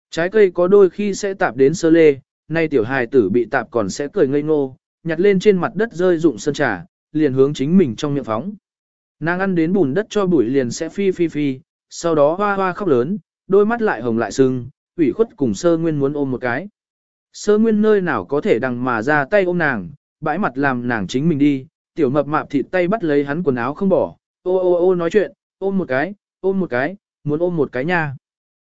Trái cây có đôi khi sẽ tạp đến sơ lê, nay tiểu hài tử bị tạp còn sẽ cười ngây ngô, nhặt lên trên mặt đất rơi dụng sơn trà, liền hướng chính mình trong miệng phóng. Nàng ăn đến bùn đất cho bụi liền sẽ phi phi phi, sau đó hoa hoa khóc lớn, đôi mắt lại hồng lại sưng, ủy khuất cùng sơ nguyên muốn ôm một cái. Sơ nguyên nơi nào có thể đằng mà ra tay ôm nàng, bãi mặt làm nàng chính mình đi, tiểu mập mạp thịt tay bắt lấy hắn quần áo không bỏ, ô ô ô nói chuyện, ôm một cái, ôm một cái, muốn ôm một cái nha.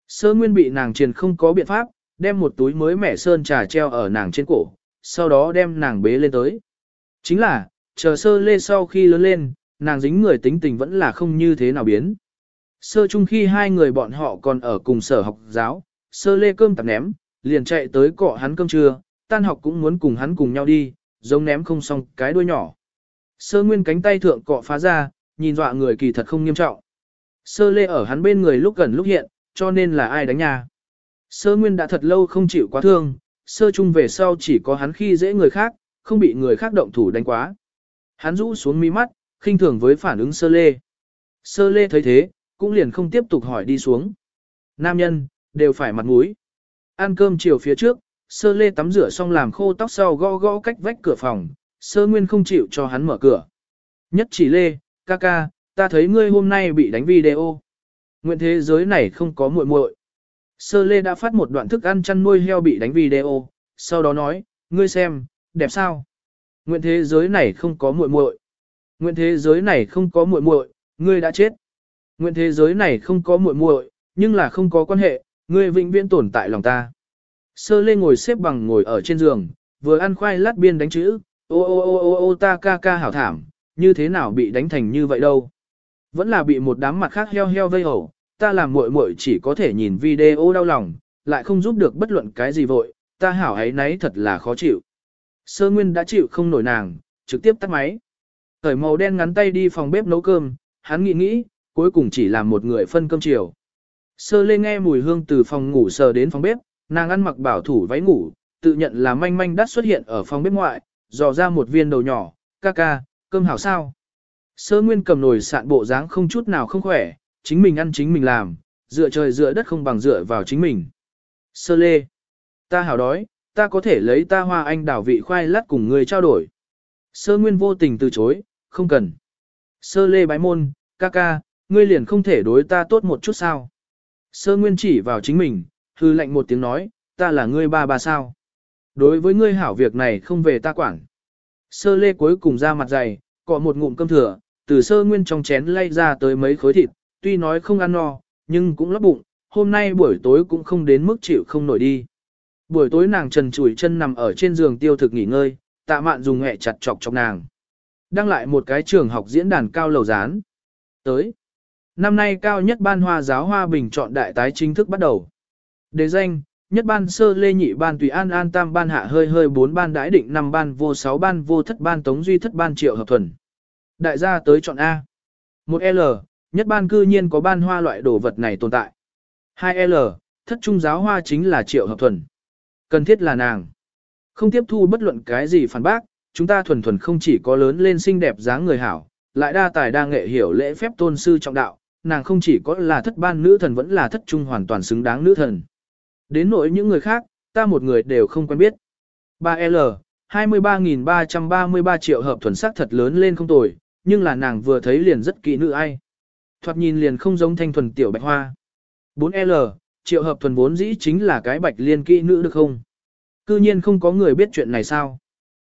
Sơ nguyên bị nàng triền không có biện pháp, đem một túi mới mẻ sơn trà treo ở nàng trên cổ, sau đó đem nàng bế lên tới. Chính là, chờ sơ lê sau khi lớn lên, nàng dính người tính tình vẫn là không như thế nào biến. Sơ chung khi hai người bọn họ còn ở cùng sở học giáo, sơ lê cơm tạp ném, liền chạy tới cọ hắn cơm trưa, tan học cũng muốn cùng hắn cùng nhau đi, giống ném không xong cái đuôi nhỏ. Sơ nguyên cánh tay thượng cọ phá ra, nhìn dọa người kỳ thật không nghiêm trọng. Sơ lê ở hắn bên người lúc gần lúc hiện, cho nên là ai đánh nhà. Sơ nguyên đã thật lâu không chịu quá thương, sơ chung về sau chỉ có hắn khi dễ người khác, không bị người khác động thủ đánh quá. Hắn rũ xuống mi mắt, khinh thường với phản ứng sơ lê. Sơ lê thấy thế, cũng liền không tiếp tục hỏi đi xuống. Nam nhân, đều phải mặt mũi. Ăn cơm chiều phía trước, sơ lê tắm rửa xong làm khô tóc sau gõ gõ cách vách cửa phòng, sơ nguyên không chịu cho hắn mở cửa. Nhất chỉ lê, ca ca, ta thấy ngươi hôm nay bị đánh video. Nguyện thế giới này không có muội muội. Sơ lê đã phát một đoạn thức ăn chăn nuôi heo bị đánh video, sau đó nói, ngươi xem, đẹp sao? Nguyện thế giới này không có muội muội. Nguyện thế giới này không có muội muội, ngươi đã chết. Nguyện thế giới này không có muội muội, Nhưng là không có quan hệ, ngươi vĩnh viễn tồn tại lòng ta. Sơ lê ngồi xếp bằng ngồi ở trên giường, vừa ăn khoai lát biên đánh chữ, ô ô ô ô ô ta ca ca hảo thảm, như thế nào bị đánh thành như vậy đâu. Vẫn là bị một đám mặt khác heo heo vây hổ, ta làm muội muội chỉ có thể nhìn video đau lòng, lại không giúp được bất luận cái gì vội, ta hảo ấy nấy thật là khó chịu. Sơ Nguyên đã chịu không nổi nàng, trực tiếp tắt máy. Thời màu đen ngắn tay đi phòng bếp nấu cơm, hắn nghĩ nghĩ, cuối cùng chỉ làm một người phân cơm chiều. Sơ Lê nghe mùi hương từ phòng ngủ sờ đến phòng bếp, nàng ăn mặc bảo thủ váy ngủ, tự nhận là manh manh đắt xuất hiện ở phòng bếp ngoại, dò ra một viên đầu nhỏ, ca ca, cơm hảo sao. Sơ Nguyên cầm nồi sạn bộ dáng không chút nào không khỏe, chính mình ăn chính mình làm, dựa trời dựa đất không bằng dựa vào chính mình. Sơ Lê, ta hảo đói, ta có thể lấy ta hoa anh đảo vị khoai lát cùng người trao đổi. Sơ Nguyên vô tình từ chối, không cần. Sơ Lê bái môn, ca ca, ngươi liền không thể đối ta tốt một chút sao. Sơ Nguyên chỉ vào chính mình, hư lệnh một tiếng nói, ta là ngươi ba ba sao. Đối với ngươi hảo việc này không về ta quản. Sơ Lê cuối cùng ra mặt dày, cọ một ngụm cơm thừa, từ sơ Nguyên trong chén lay ra tới mấy khối thịt, tuy nói không ăn no, nhưng cũng lấp bụng, hôm nay buổi tối cũng không đến mức chịu không nổi đi. Buổi tối nàng trần chủi chân nằm ở trên giường tiêu thực nghỉ ngơi, tạ mạn dùng hẹ chặt chọc chọc nàng. Đăng lại một cái trường học diễn đàn cao lầu rán. Tới. Năm nay cao nhất ban hoa giáo hoa bình chọn đại tái chính thức bắt đầu. Đề danh, nhất ban sơ lê nhị ban tùy an an tam ban hạ hơi hơi bốn ban đãi định năm ban vô sáu ban vô thất ban tống duy thất ban triệu hợp thuần. Đại gia tới chọn A. một L, nhất ban cư nhiên có ban hoa loại đồ vật này tồn tại. hai L, thất trung giáo hoa chính là triệu hợp thuần. Cần thiết là nàng. Không tiếp thu bất luận cái gì phản bác, chúng ta thuần thuần không chỉ có lớn lên xinh đẹp dáng người hảo, lại đa tài đa nghệ hiểu lễ phép tôn sư trọng đạo, nàng không chỉ có là thất ban nữ thần vẫn là thất trung hoàn toàn xứng đáng nữ thần. Đến nỗi những người khác, ta một người đều không quen biết. 3L, 23.333 triệu hợp thuần sắc thật lớn lên không tồi, nhưng là nàng vừa thấy liền rất kỹ nữ ai. Thoạt nhìn liền không giống thanh thuần tiểu bạch hoa. 4L, triệu hợp thuần vốn dĩ chính là cái bạch liên kỹ nữ được không? Cư nhiên không có người biết chuyện này sao?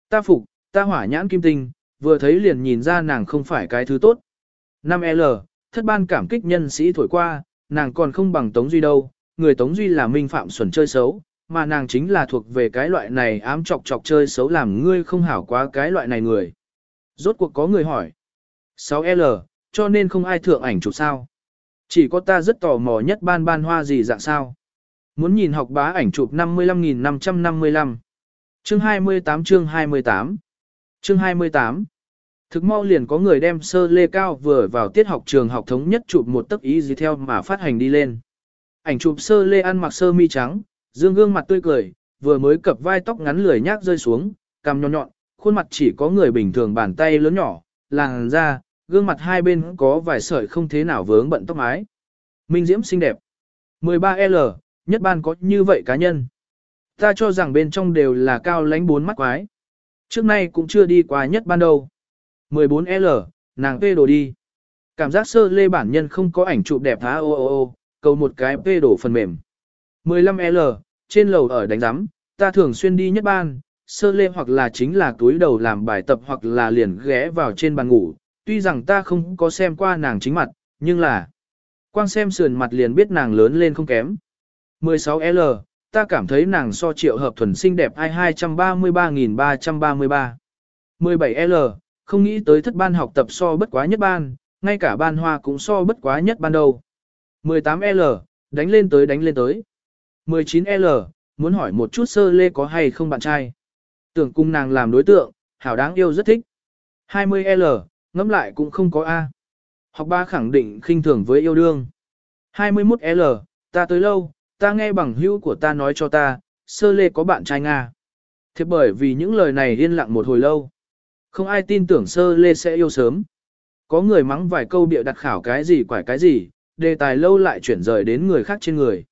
Ta phục, ta hỏa nhãn kim tinh, vừa thấy liền nhìn ra nàng không phải cái thứ tốt. 5L, thất ban cảm kích nhân sĩ thổi qua, nàng còn không bằng Tống Duy đâu, người Tống Duy là minh phạm xuẩn chơi xấu, mà nàng chính là thuộc về cái loại này ám chọc chọc chơi xấu làm ngươi không hảo quá cái loại này người. Rốt cuộc có người hỏi. 6L, cho nên không ai thượng ảnh chụp sao. Chỉ có ta rất tò mò nhất ban ban hoa gì dạng sao. Muốn nhìn học bá ảnh chụp 55.555. Chương 28 chương 28 Chương 28 Thực mau liền có người đem sơ lê cao vừa vào tiết học trường học thống nhất chụp một tấc ý gì theo mà phát hành đi lên. Ảnh chụp sơ lê ăn mặc sơ mi trắng, dương gương mặt tươi cười, vừa mới cập vai tóc ngắn lười nhác rơi xuống, cằm nhọn nhọn, khuôn mặt chỉ có người bình thường bàn tay lớn nhỏ, làn da, gương mặt hai bên có vài sợi không thế nào vướng bận tóc mái. Minh Diễm xinh đẹp. 13L, nhất ban có như vậy cá nhân. Ta cho rằng bên trong đều là cao lánh bốn mắt quái. Trước nay cũng chưa đi qua nhất ban đâu. 14L, nàng phê đồ đi. Cảm giác sơ lê bản nhân không có ảnh chụp đẹp há ô ô ô, cầu một cái phê đổ phần mềm. 15L, trên lầu ở đánh giám, ta thường xuyên đi nhất ban, sơ lê hoặc là chính là túi đầu làm bài tập hoặc là liền ghé vào trên bàn ngủ, tuy rằng ta không có xem qua nàng chính mặt, nhưng là quang xem sườn mặt liền biết nàng lớn lên không kém. 16L, ta cảm thấy nàng so triệu hợp thuần xinh đẹp ai 233.333. 17L, không nghĩ tới thất ban học tập so bất quá nhất ban, ngay cả ban hoa cũng so bất quá nhất ban đầu. 18L, đánh lên tới đánh lên tới. 19L, muốn hỏi một chút sơ lê có hay không bạn trai. Tưởng cung nàng làm đối tượng, hảo đáng yêu rất thích. 20L, ngẫm lại cũng không có A. Học ba khẳng định khinh thường với yêu đương. 21L, ta tới lâu, ta nghe bằng hữu của ta nói cho ta, sơ lê có bạn trai Nga. Thế bởi vì những lời này yên lặng một hồi lâu. Không ai tin tưởng sơ lê sẽ yêu sớm. Có người mắng vài câu bịa đặt khảo cái gì quải cái gì, đề tài lâu lại chuyển rời đến người khác trên người.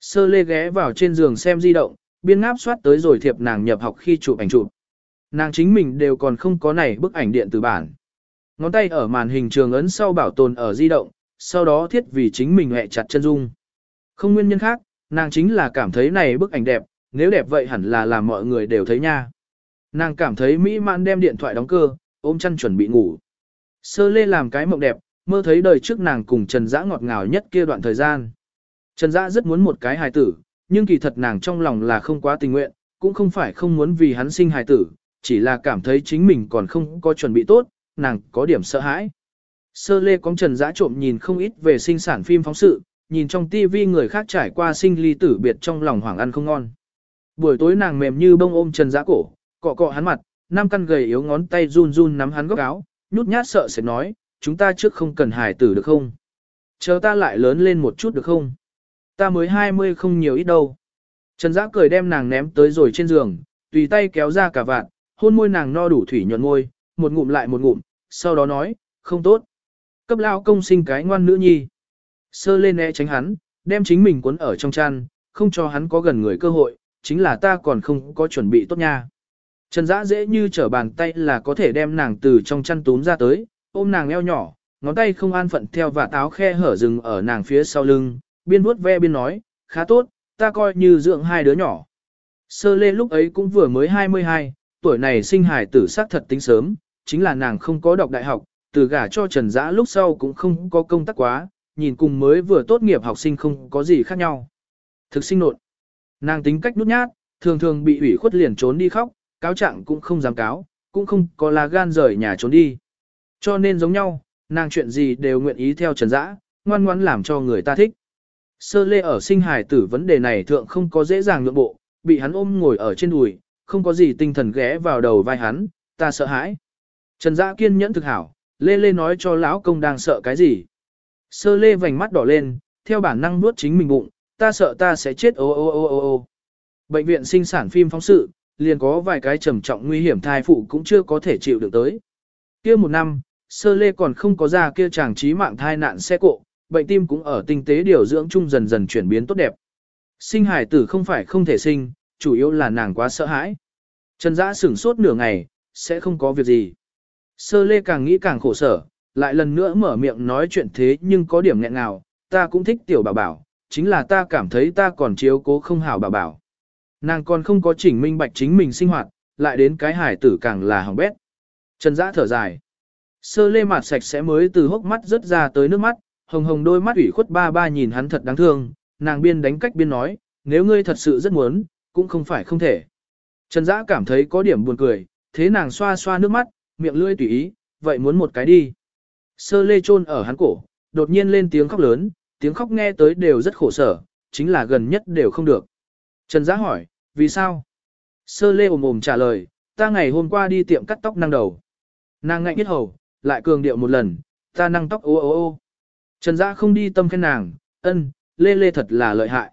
Sơ lê ghé vào trên giường xem di động, biên ngáp soát tới rồi thiệp nàng nhập học khi chụp ảnh chụp. Nàng chính mình đều còn không có này bức ảnh điện tử bản. Ngón tay ở màn hình trường ấn sau bảo tồn ở di động, sau đó thiết vì chính mình hẹ chặt chân dung. Không nguyên nhân khác, nàng chính là cảm thấy này bức ảnh đẹp, nếu đẹp vậy hẳn là làm mọi người đều thấy nha. Nàng cảm thấy mỹ mãn đem điện thoại đóng cơ, ôm chăn chuẩn bị ngủ. Sơ lê làm cái mộng đẹp, mơ thấy đời trước nàng cùng Trần Dã ngọt ngào nhất kia đoạn thời gian. Trần Dã rất muốn một cái hài tử, nhưng kỳ thật nàng trong lòng là không quá tình nguyện, cũng không phải không muốn vì hắn sinh hài tử, chỉ là cảm thấy chính mình còn không có chuẩn bị tốt, nàng có điểm sợ hãi. Sơ lê cóng Trần giã trộm nhìn không ít về sinh sản phim phóng sự, nhìn trong tivi người khác trải qua sinh ly tử biệt trong lòng hoảng ăn không ngon. Buổi tối nàng mềm như bông ôm Trần giã cổ, cọ cọ hắn mặt, năm căn gầy yếu ngón tay run run nắm hắn góc áo, nhút nhát sợ sẽ nói, chúng ta trước không cần hài tử được không? Chờ ta lại lớn lên một chút được không? Ta mới 20 không nhiều ít đâu. Trần Dã cười đem nàng ném tới rồi trên giường, tùy tay kéo ra cả vạn, hôn môi nàng no đủ thủy nhuận môi, một ngụm lại một ngụm, sau đó nói, không tốt. Cấp lao công sinh cái ngoan nữ nhi. Sơ lên né tránh hắn, đem chính mình cuốn ở trong chăn, không cho hắn có gần người cơ hội, chính là ta còn không có chuẩn bị tốt nha. Trần Dã dễ như trở bàn tay là có thể đem nàng từ trong chăn túm ra tới, ôm nàng eo nhỏ, ngón tay không an phận theo và táo khe hở rừng ở nàng phía sau lưng, biên vuốt ve biên nói, khá tốt, ta coi như dưỡng hai đứa nhỏ. Sơ lê lúc ấy cũng vừa mới 22, tuổi này sinh hài tử sắc thật tính sớm, chính là nàng không có đọc đại học, từ gả cho Trần Dã lúc sau cũng không có công tác quá, nhìn cùng mới vừa tốt nghiệp học sinh không có gì khác nhau. Thực sinh nộn. Nàng tính cách nút nhát, thường thường bị ủy khuất liền trốn đi khóc, cáo trạng cũng không dám cáo, cũng không có là gan rời nhà trốn đi. Cho nên giống nhau, nàng chuyện gì đều nguyện ý theo Trần Dã, ngoan ngoãn làm cho người ta thích. Sơ lê ở sinh hài tử vấn đề này thượng không có dễ dàng nhượng bộ, bị hắn ôm ngồi ở trên đùi, không có gì tinh thần ghé vào đầu vai hắn, ta sợ hãi. Trần Dã kiên nhẫn thực hảo, lê lê nói cho lão công đang sợ cái gì. Sơ lê vành mắt đỏ lên, theo bản năng nuốt chính mình bụng, ta sợ ta sẽ chết ô ô ô ô ô. Bệnh viện sinh sản phim phóng sự, liền có vài cái trầm trọng nguy hiểm thai phụ cũng chưa có thể chịu được tới. Kia một năm, sơ lê còn không có ra kia chàng trí mạng thai nạn xe cộ, bệnh tim cũng ở tinh tế điều dưỡng chung dần dần chuyển biến tốt đẹp. Sinh hải tử không phải không thể sinh, chủ yếu là nàng quá sợ hãi. Trần Dã sửng sốt nửa ngày, sẽ không có việc gì. Sơ lê càng nghĩ càng khổ sở, lại lần nữa mở miệng nói chuyện thế nhưng có điểm nghẹn nào, ta cũng thích tiểu bảo bảo, chính là ta cảm thấy ta còn chiếu cố không hảo bảo bảo. Nàng còn không có chỉnh minh bạch chính mình sinh hoạt, lại đến cái hải tử càng là hỏng bét. Trần Dã thở dài. Sơ lê mặt sạch sẽ mới từ hốc mắt rớt ra tới nước mắt, hồng hồng đôi mắt ủy khuất ba ba nhìn hắn thật đáng thương, nàng biên đánh cách biên nói, nếu ngươi thật sự rất muốn, cũng không phải không thể. Trần Dã cảm thấy có điểm buồn cười, thế nàng xoa xoa nước mắt, miệng lưỡi tùy ý, vậy muốn một cái đi. Sơ lê chôn ở hắn cổ, đột nhiên lên tiếng khóc lớn, tiếng khóc nghe tới đều rất khổ sở, chính là gần nhất đều không được. Trần Giá hỏi, vì sao? Sơ lê ồm ồm trả lời, ta ngày hôm qua đi tiệm cắt tóc năng đầu. Nàng ngạnh biết hầu, lại cường điệu một lần, ta năng tóc ô ô ô. Trần Giá không đi tâm khen nàng, ân, lê lê thật là lợi hại.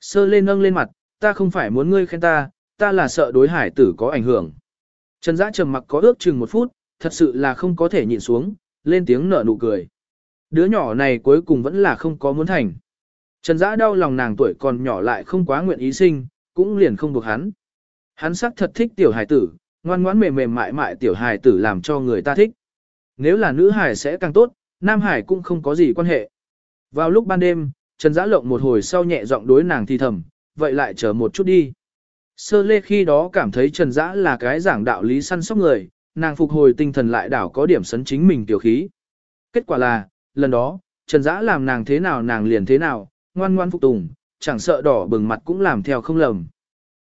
Sơ lê nâng lên mặt, ta không phải muốn ngươi khen ta, ta là sợ đối hải tử có ảnh hưởng. Trần Dã trầm mặc có ước chừng một phút, thật sự là không có thể nhịn xuống, lên tiếng nở nụ cười. Đứa nhỏ này cuối cùng vẫn là không có muốn thành. Trần Dã đau lòng nàng tuổi còn nhỏ lại không quá nguyện ý sinh, cũng liền không buộc hắn. Hắn sắc thật thích tiểu hài tử, ngoan ngoãn mềm mềm mại mại tiểu hài tử làm cho người ta thích. Nếu là nữ hài sẽ càng tốt, nam hài cũng không có gì quan hệ. Vào lúc ban đêm, Trần Dã lộng một hồi sau nhẹ giọng đối nàng thì thầm, vậy lại chờ một chút đi. Sơ lê khi đó cảm thấy Trần Dã là cái giảng đạo lý săn sóc người, nàng phục hồi tinh thần lại đảo có điểm sấn chính mình tiểu khí. Kết quả là, lần đó, Trần Dã làm nàng thế nào nàng liền thế nào, ngoan ngoan phục tùng, chẳng sợ đỏ bừng mặt cũng làm theo không lầm.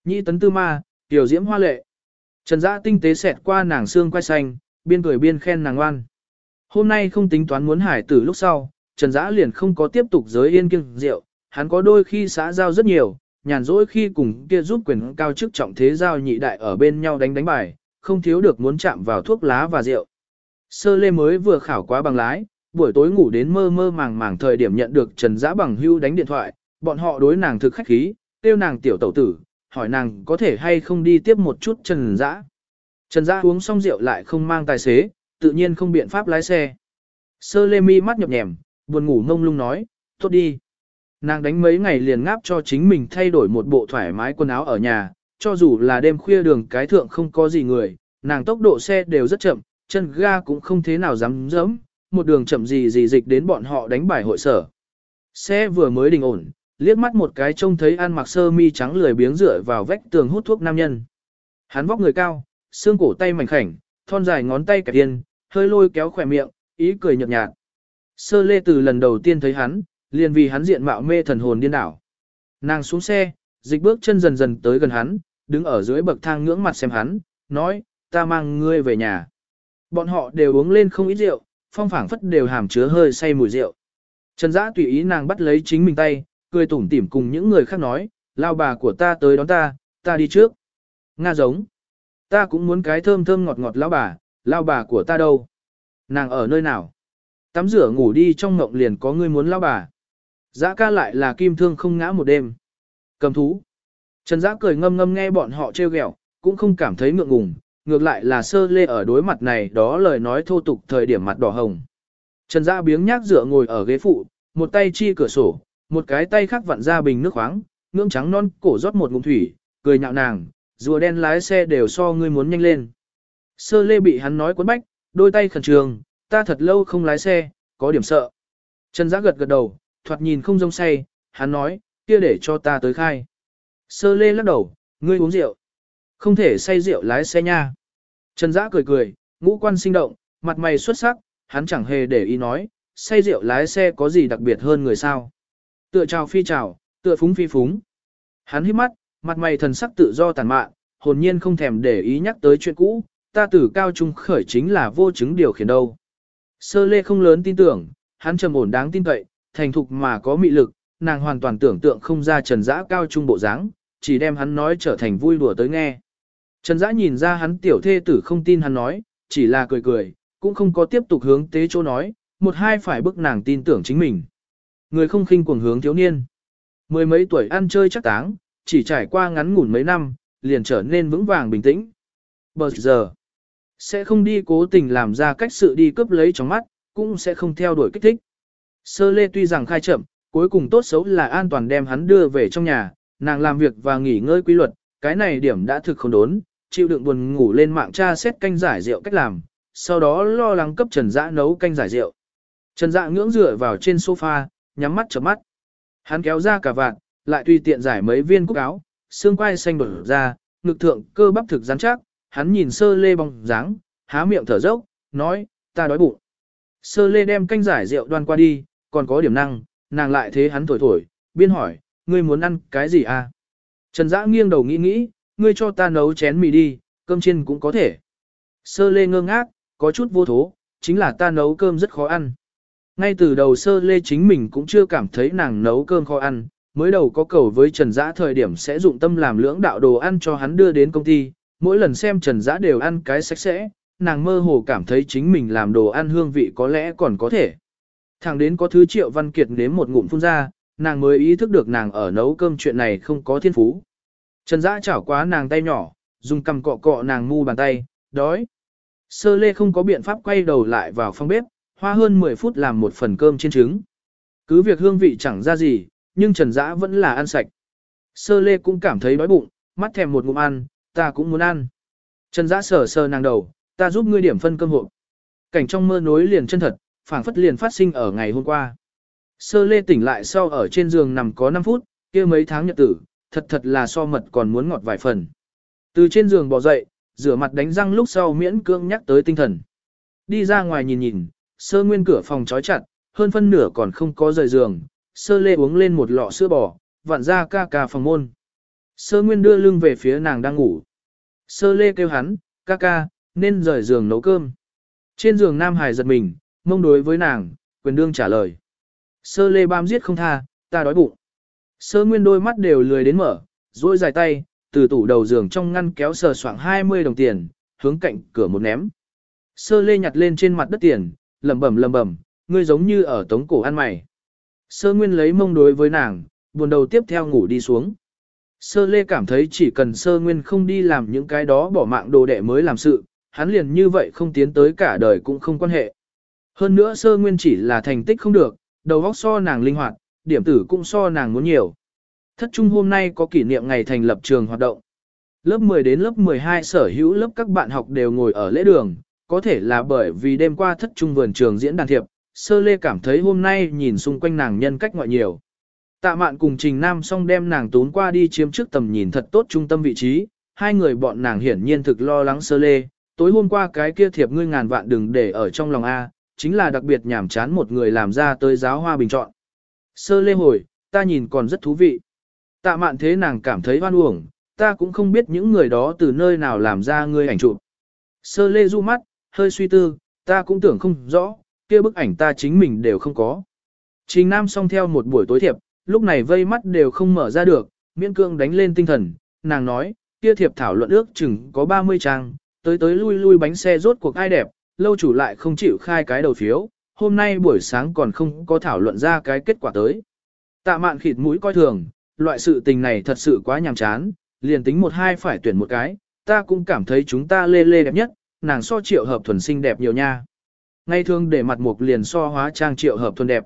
Nhĩ tấn tư ma, tiểu diễm hoa lệ. Trần Dã tinh tế xẹt qua nàng xương quai xanh, biên cười biên khen nàng ngoan. Hôm nay không tính toán muốn hải tử lúc sau, Trần Dã liền không có tiếp tục giới yên kiêng rượu, hắn có đôi khi xã giao rất nhiều, nhàn rỗi khi cùng kia giúp quyền cao chức trọng thế giao nhị đại ở bên nhau đánh đánh bài, không thiếu được muốn chạm vào thuốc lá và rượu. Sơ lê mới vừa khảo quá bằng lái, buổi tối ngủ đến mơ mơ màng màng thời điểm nhận được Trần Giã bằng hưu đánh điện thoại, bọn họ đối nàng thực khách khí, tiêu nàng tiểu tẩu tử, hỏi nàng có thể hay không đi tiếp một chút Trần Giã. Trần Giã uống xong rượu lại không mang tài xế, tự nhiên không biện pháp lái xe. Sơ lê mi mắt nhập nhèm, buồn ngủ ngông lung nói, tốt đi. Nàng đánh mấy ngày liền ngáp cho chính mình thay đổi một bộ thoải mái quần áo ở nhà, cho dù là đêm khuya đường cái thượng không có gì người, nàng tốc độ xe đều rất chậm, chân ga cũng không thế nào dám dẫm, một đường chậm gì gì dịch đến bọn họ đánh bài hội sở. Xe vừa mới đình ổn, liếc mắt một cái trông thấy ăn mặc sơ mi trắng lười biếng dựa vào vách tường hút thuốc nam nhân. Hắn vóc người cao, xương cổ tay mảnh khảnh, thon dài ngón tay kẹp tiên, hơi lôi kéo khỏe miệng, ý cười nhợt nhạt. Sơ lê từ lần đầu tiên thấy hắn, liền vì hắn diện mạo mê thần hồn điên đảo. Nàng xuống xe, dịch bước chân dần dần tới gần hắn, đứng ở dưới bậc thang ngưỡng mặt xem hắn, nói, ta mang ngươi về nhà. Bọn họ đều uống lên không ít rượu, phong phảng phất đều hàm chứa hơi say mùi rượu. Trần Dã tùy ý nàng bắt lấy chính mình tay, cười tủm tỉm cùng những người khác nói, lao bà của ta tới đón ta, ta đi trước. Nga giống. Ta cũng muốn cái thơm thơm ngọt ngọt lao bà, lao bà của ta đâu? Nàng ở nơi nào? Tắm rửa ngủ đi trong ngộng liền có người muốn lao bà. Giã ca lại là kim thương không ngã một đêm. Cầm thú. Trần Giã cười ngâm ngâm nghe bọn họ trêu ghẹo, cũng không cảm thấy ngượng ngùng, ngược lại là sơ lê ở đối mặt này đó lời nói thô tục thời điểm mặt đỏ hồng. Trần Giã biếng nhác dựa ngồi ở ghế phụ, một tay chi cửa sổ, một cái tay khác vặn ra bình nước khoáng, ngưỡng trắng non cổ rót một ngụm thủy, cười nhạo nàng, rùa đen lái xe đều so ngươi muốn nhanh lên. Sơ lê bị hắn nói quấn bách, đôi tay khẩn trường, ta thật lâu không lái xe, có điểm sợ. Trần Giã gật gật đầu, thoạt nhìn không rông say, hắn nói, kia để cho ta tới khai. Sơ lê lắc đầu, ngươi uống rượu. Không thể say rượu lái xe nha. Trần Dã cười cười, ngũ quan sinh động, mặt mày xuất sắc, hắn chẳng hề để ý nói, say rượu lái xe có gì đặc biệt hơn người sao. Tựa chào phi chào, tựa phúng phi phúng. Hắn hít mắt, mặt mày thần sắc tự do tàn mạn, hồn nhiên không thèm để ý nhắc tới chuyện cũ, ta tử cao trung khởi chính là vô chứng điều khiển đâu. Sơ lê không lớn tin tưởng, hắn trầm ổn đáng tin cậy, thành thục mà có mị lực, nàng hoàn toàn tưởng tượng không ra trần dã cao trung bộ dáng, chỉ đem hắn nói trở thành vui đùa tới nghe. Trần dã nhìn ra hắn tiểu thê tử không tin hắn nói, chỉ là cười cười, cũng không có tiếp tục hướng tế chỗ nói, một hai phải bức nàng tin tưởng chính mình. Người không khinh cuồng hướng thiếu niên. Mười mấy tuổi ăn chơi chắc táng, chỉ trải qua ngắn ngủn mấy năm, liền trở nên vững vàng bình tĩnh. Bờ giờ, sẽ không đi cố tình làm ra cách sự đi cướp lấy trong mắt, cũng sẽ không theo đuổi kích thích. Sơ lê tuy rằng khai chậm, cuối cùng tốt xấu là an toàn đem hắn đưa về trong nhà, nàng làm việc và nghỉ ngơi quy luật, cái này điểm đã thực không đốn, chịu đựng buồn ngủ lên mạng tra xét canh giải rượu cách làm, sau đó lo lắng cấp Trần Dã nấu canh giải rượu. Trần Dã ngưỡng dựa vào trên sofa, nhắm mắt chớp mắt. Hắn kéo ra cả vạn, lại tùy tiện giải mấy viên cúc áo, xương quai xanh bở ra, ngực thượng cơ bắp thực rắn chắc, hắn nhìn sơ lê bóng dáng, há miệng thở dốc, nói, ta đói bụng. Sơ lê đem canh giải rượu đoan qua đi, còn có điểm năng, nàng lại thế hắn thổi thổi, biên hỏi, ngươi muốn ăn cái gì à? Trần Dã nghiêng đầu nghĩ nghĩ, ngươi cho ta nấu chén mì đi, cơm chiên cũng có thể. Sơ lê ngơ ngác, có chút vô thố, chính là ta nấu cơm rất khó ăn. Ngay từ đầu sơ lê chính mình cũng chưa cảm thấy nàng nấu cơm khó ăn, mới đầu có cầu với Trần Dã thời điểm sẽ dụng tâm làm lưỡng đạo đồ ăn cho hắn đưa đến công ty, mỗi lần xem Trần Dã đều ăn cái sạch sẽ, nàng mơ hồ cảm thấy chính mình làm đồ ăn hương vị có lẽ còn có thể. Thẳng đến có thứ Triệu Văn Kiệt nếm một ngụm phun ra, nàng mới ý thức được nàng ở nấu cơm chuyện này không có thiên phú. Trần Dã chảo quá nàng tay nhỏ, dùng cầm cọ cọ nàng mu bàn tay, đói. Sơ lê không có biện pháp quay đầu lại vào phòng bếp, hoa hơn 10 phút làm một phần cơm trên trứng. Cứ việc hương vị chẳng ra gì, nhưng Trần Dã vẫn là ăn sạch. Sơ lê cũng cảm thấy đói bụng, mắt thèm một ngụm ăn, ta cũng muốn ăn. Trần Dã sờ sờ nàng đầu, ta giúp ngươi điểm phân cơm hộp. Cảnh trong mơ nối liền chân thật, phảng phất liền phát sinh ở ngày hôm qua. Sơ lê tỉnh lại sau ở trên giường nằm có 5 phút, kia mấy tháng nhật tử, thật thật là so mật còn muốn ngọt vài phần. Từ trên giường bò dậy, rửa mặt đánh răng lúc sau miễn cương nhắc tới tinh thần. Đi ra ngoài nhìn nhìn, sơ nguyên cửa phòng trói chặt, hơn phân nửa còn không có rời giường, sơ lê uống lên một lọ sữa bò, vặn ra ca ca phòng môn. Sơ nguyên đưa lưng về phía nàng đang ngủ. Sơ lê kêu hắn, ca ca, nên rời giường nấu cơm. Trên giường Nam Hải giật mình, mông đối với nàng, quyền đương trả lời. Sơ lê bám giết không tha, ta đói bụng. Sơ nguyên đôi mắt đều lười đến mở, duỗi dài tay, từ tủ đầu giường trong ngăn kéo sờ soạng 20 đồng tiền, hướng cạnh cửa một ném. Sơ lê nhặt lên trên mặt đất tiền, lầm bẩm lầm bẩm, ngươi giống như ở tống cổ ăn mày. Sơ nguyên lấy mông đối với nàng, buồn đầu tiếp theo ngủ đi xuống. Sơ lê cảm thấy chỉ cần sơ nguyên không đi làm những cái đó bỏ mạng đồ đệ mới làm sự, hắn liền như vậy không tiến tới cả đời cũng không quan hệ. Hơn nữa sơ nguyên chỉ là thành tích không được, đầu óc so nàng linh hoạt, điểm tử cũng so nàng muốn nhiều. Thất trung hôm nay có kỷ niệm ngày thành lập trường hoạt động. Lớp 10 đến lớp 12 sở hữu lớp các bạn học đều ngồi ở lễ đường, có thể là bởi vì đêm qua thất trung vườn trường diễn đàn thiệp, sơ lê cảm thấy hôm nay nhìn xung quanh nàng nhân cách ngoại nhiều. Tạ mạn cùng Trình Nam song đem nàng tốn qua đi chiếm trước tầm nhìn thật tốt trung tâm vị trí, hai người bọn nàng hiển nhiên thực lo lắng sơ lê, tối hôm qua cái kia thiệp ngươi ngàn vạn đừng để ở trong lòng A, chính là đặc biệt nhảm chán một người làm ra tới giáo hoa bình chọn. Sơ lê hồi, ta nhìn còn rất thú vị. Tạ mạn thế nàng cảm thấy hoan uổng, ta cũng không biết những người đó từ nơi nào làm ra ngươi ảnh chụp. Sơ lê du mắt, hơi suy tư, ta cũng tưởng không rõ, kia bức ảnh ta chính mình đều không có. Trình Nam song theo một buổi tối thiệp, lúc này vây mắt đều không mở ra được, miễn cương đánh lên tinh thần, nàng nói, kia thiệp thảo luận ước chừng có 30 trang, tới tới lui lui bánh xe rốt cuộc ai đẹp, lâu chủ lại không chịu khai cái đầu phiếu, hôm nay buổi sáng còn không có thảo luận ra cái kết quả tới. Tạ mạn khịt mũi coi thường, loại sự tình này thật sự quá nhàm chán, liền tính một hai phải tuyển một cái, ta cũng cảm thấy chúng ta lê lê đẹp nhất, nàng so triệu hợp thuần xinh đẹp nhiều nha. Ngay thường để mặt mục liền so hóa trang triệu hợp thuần đẹp.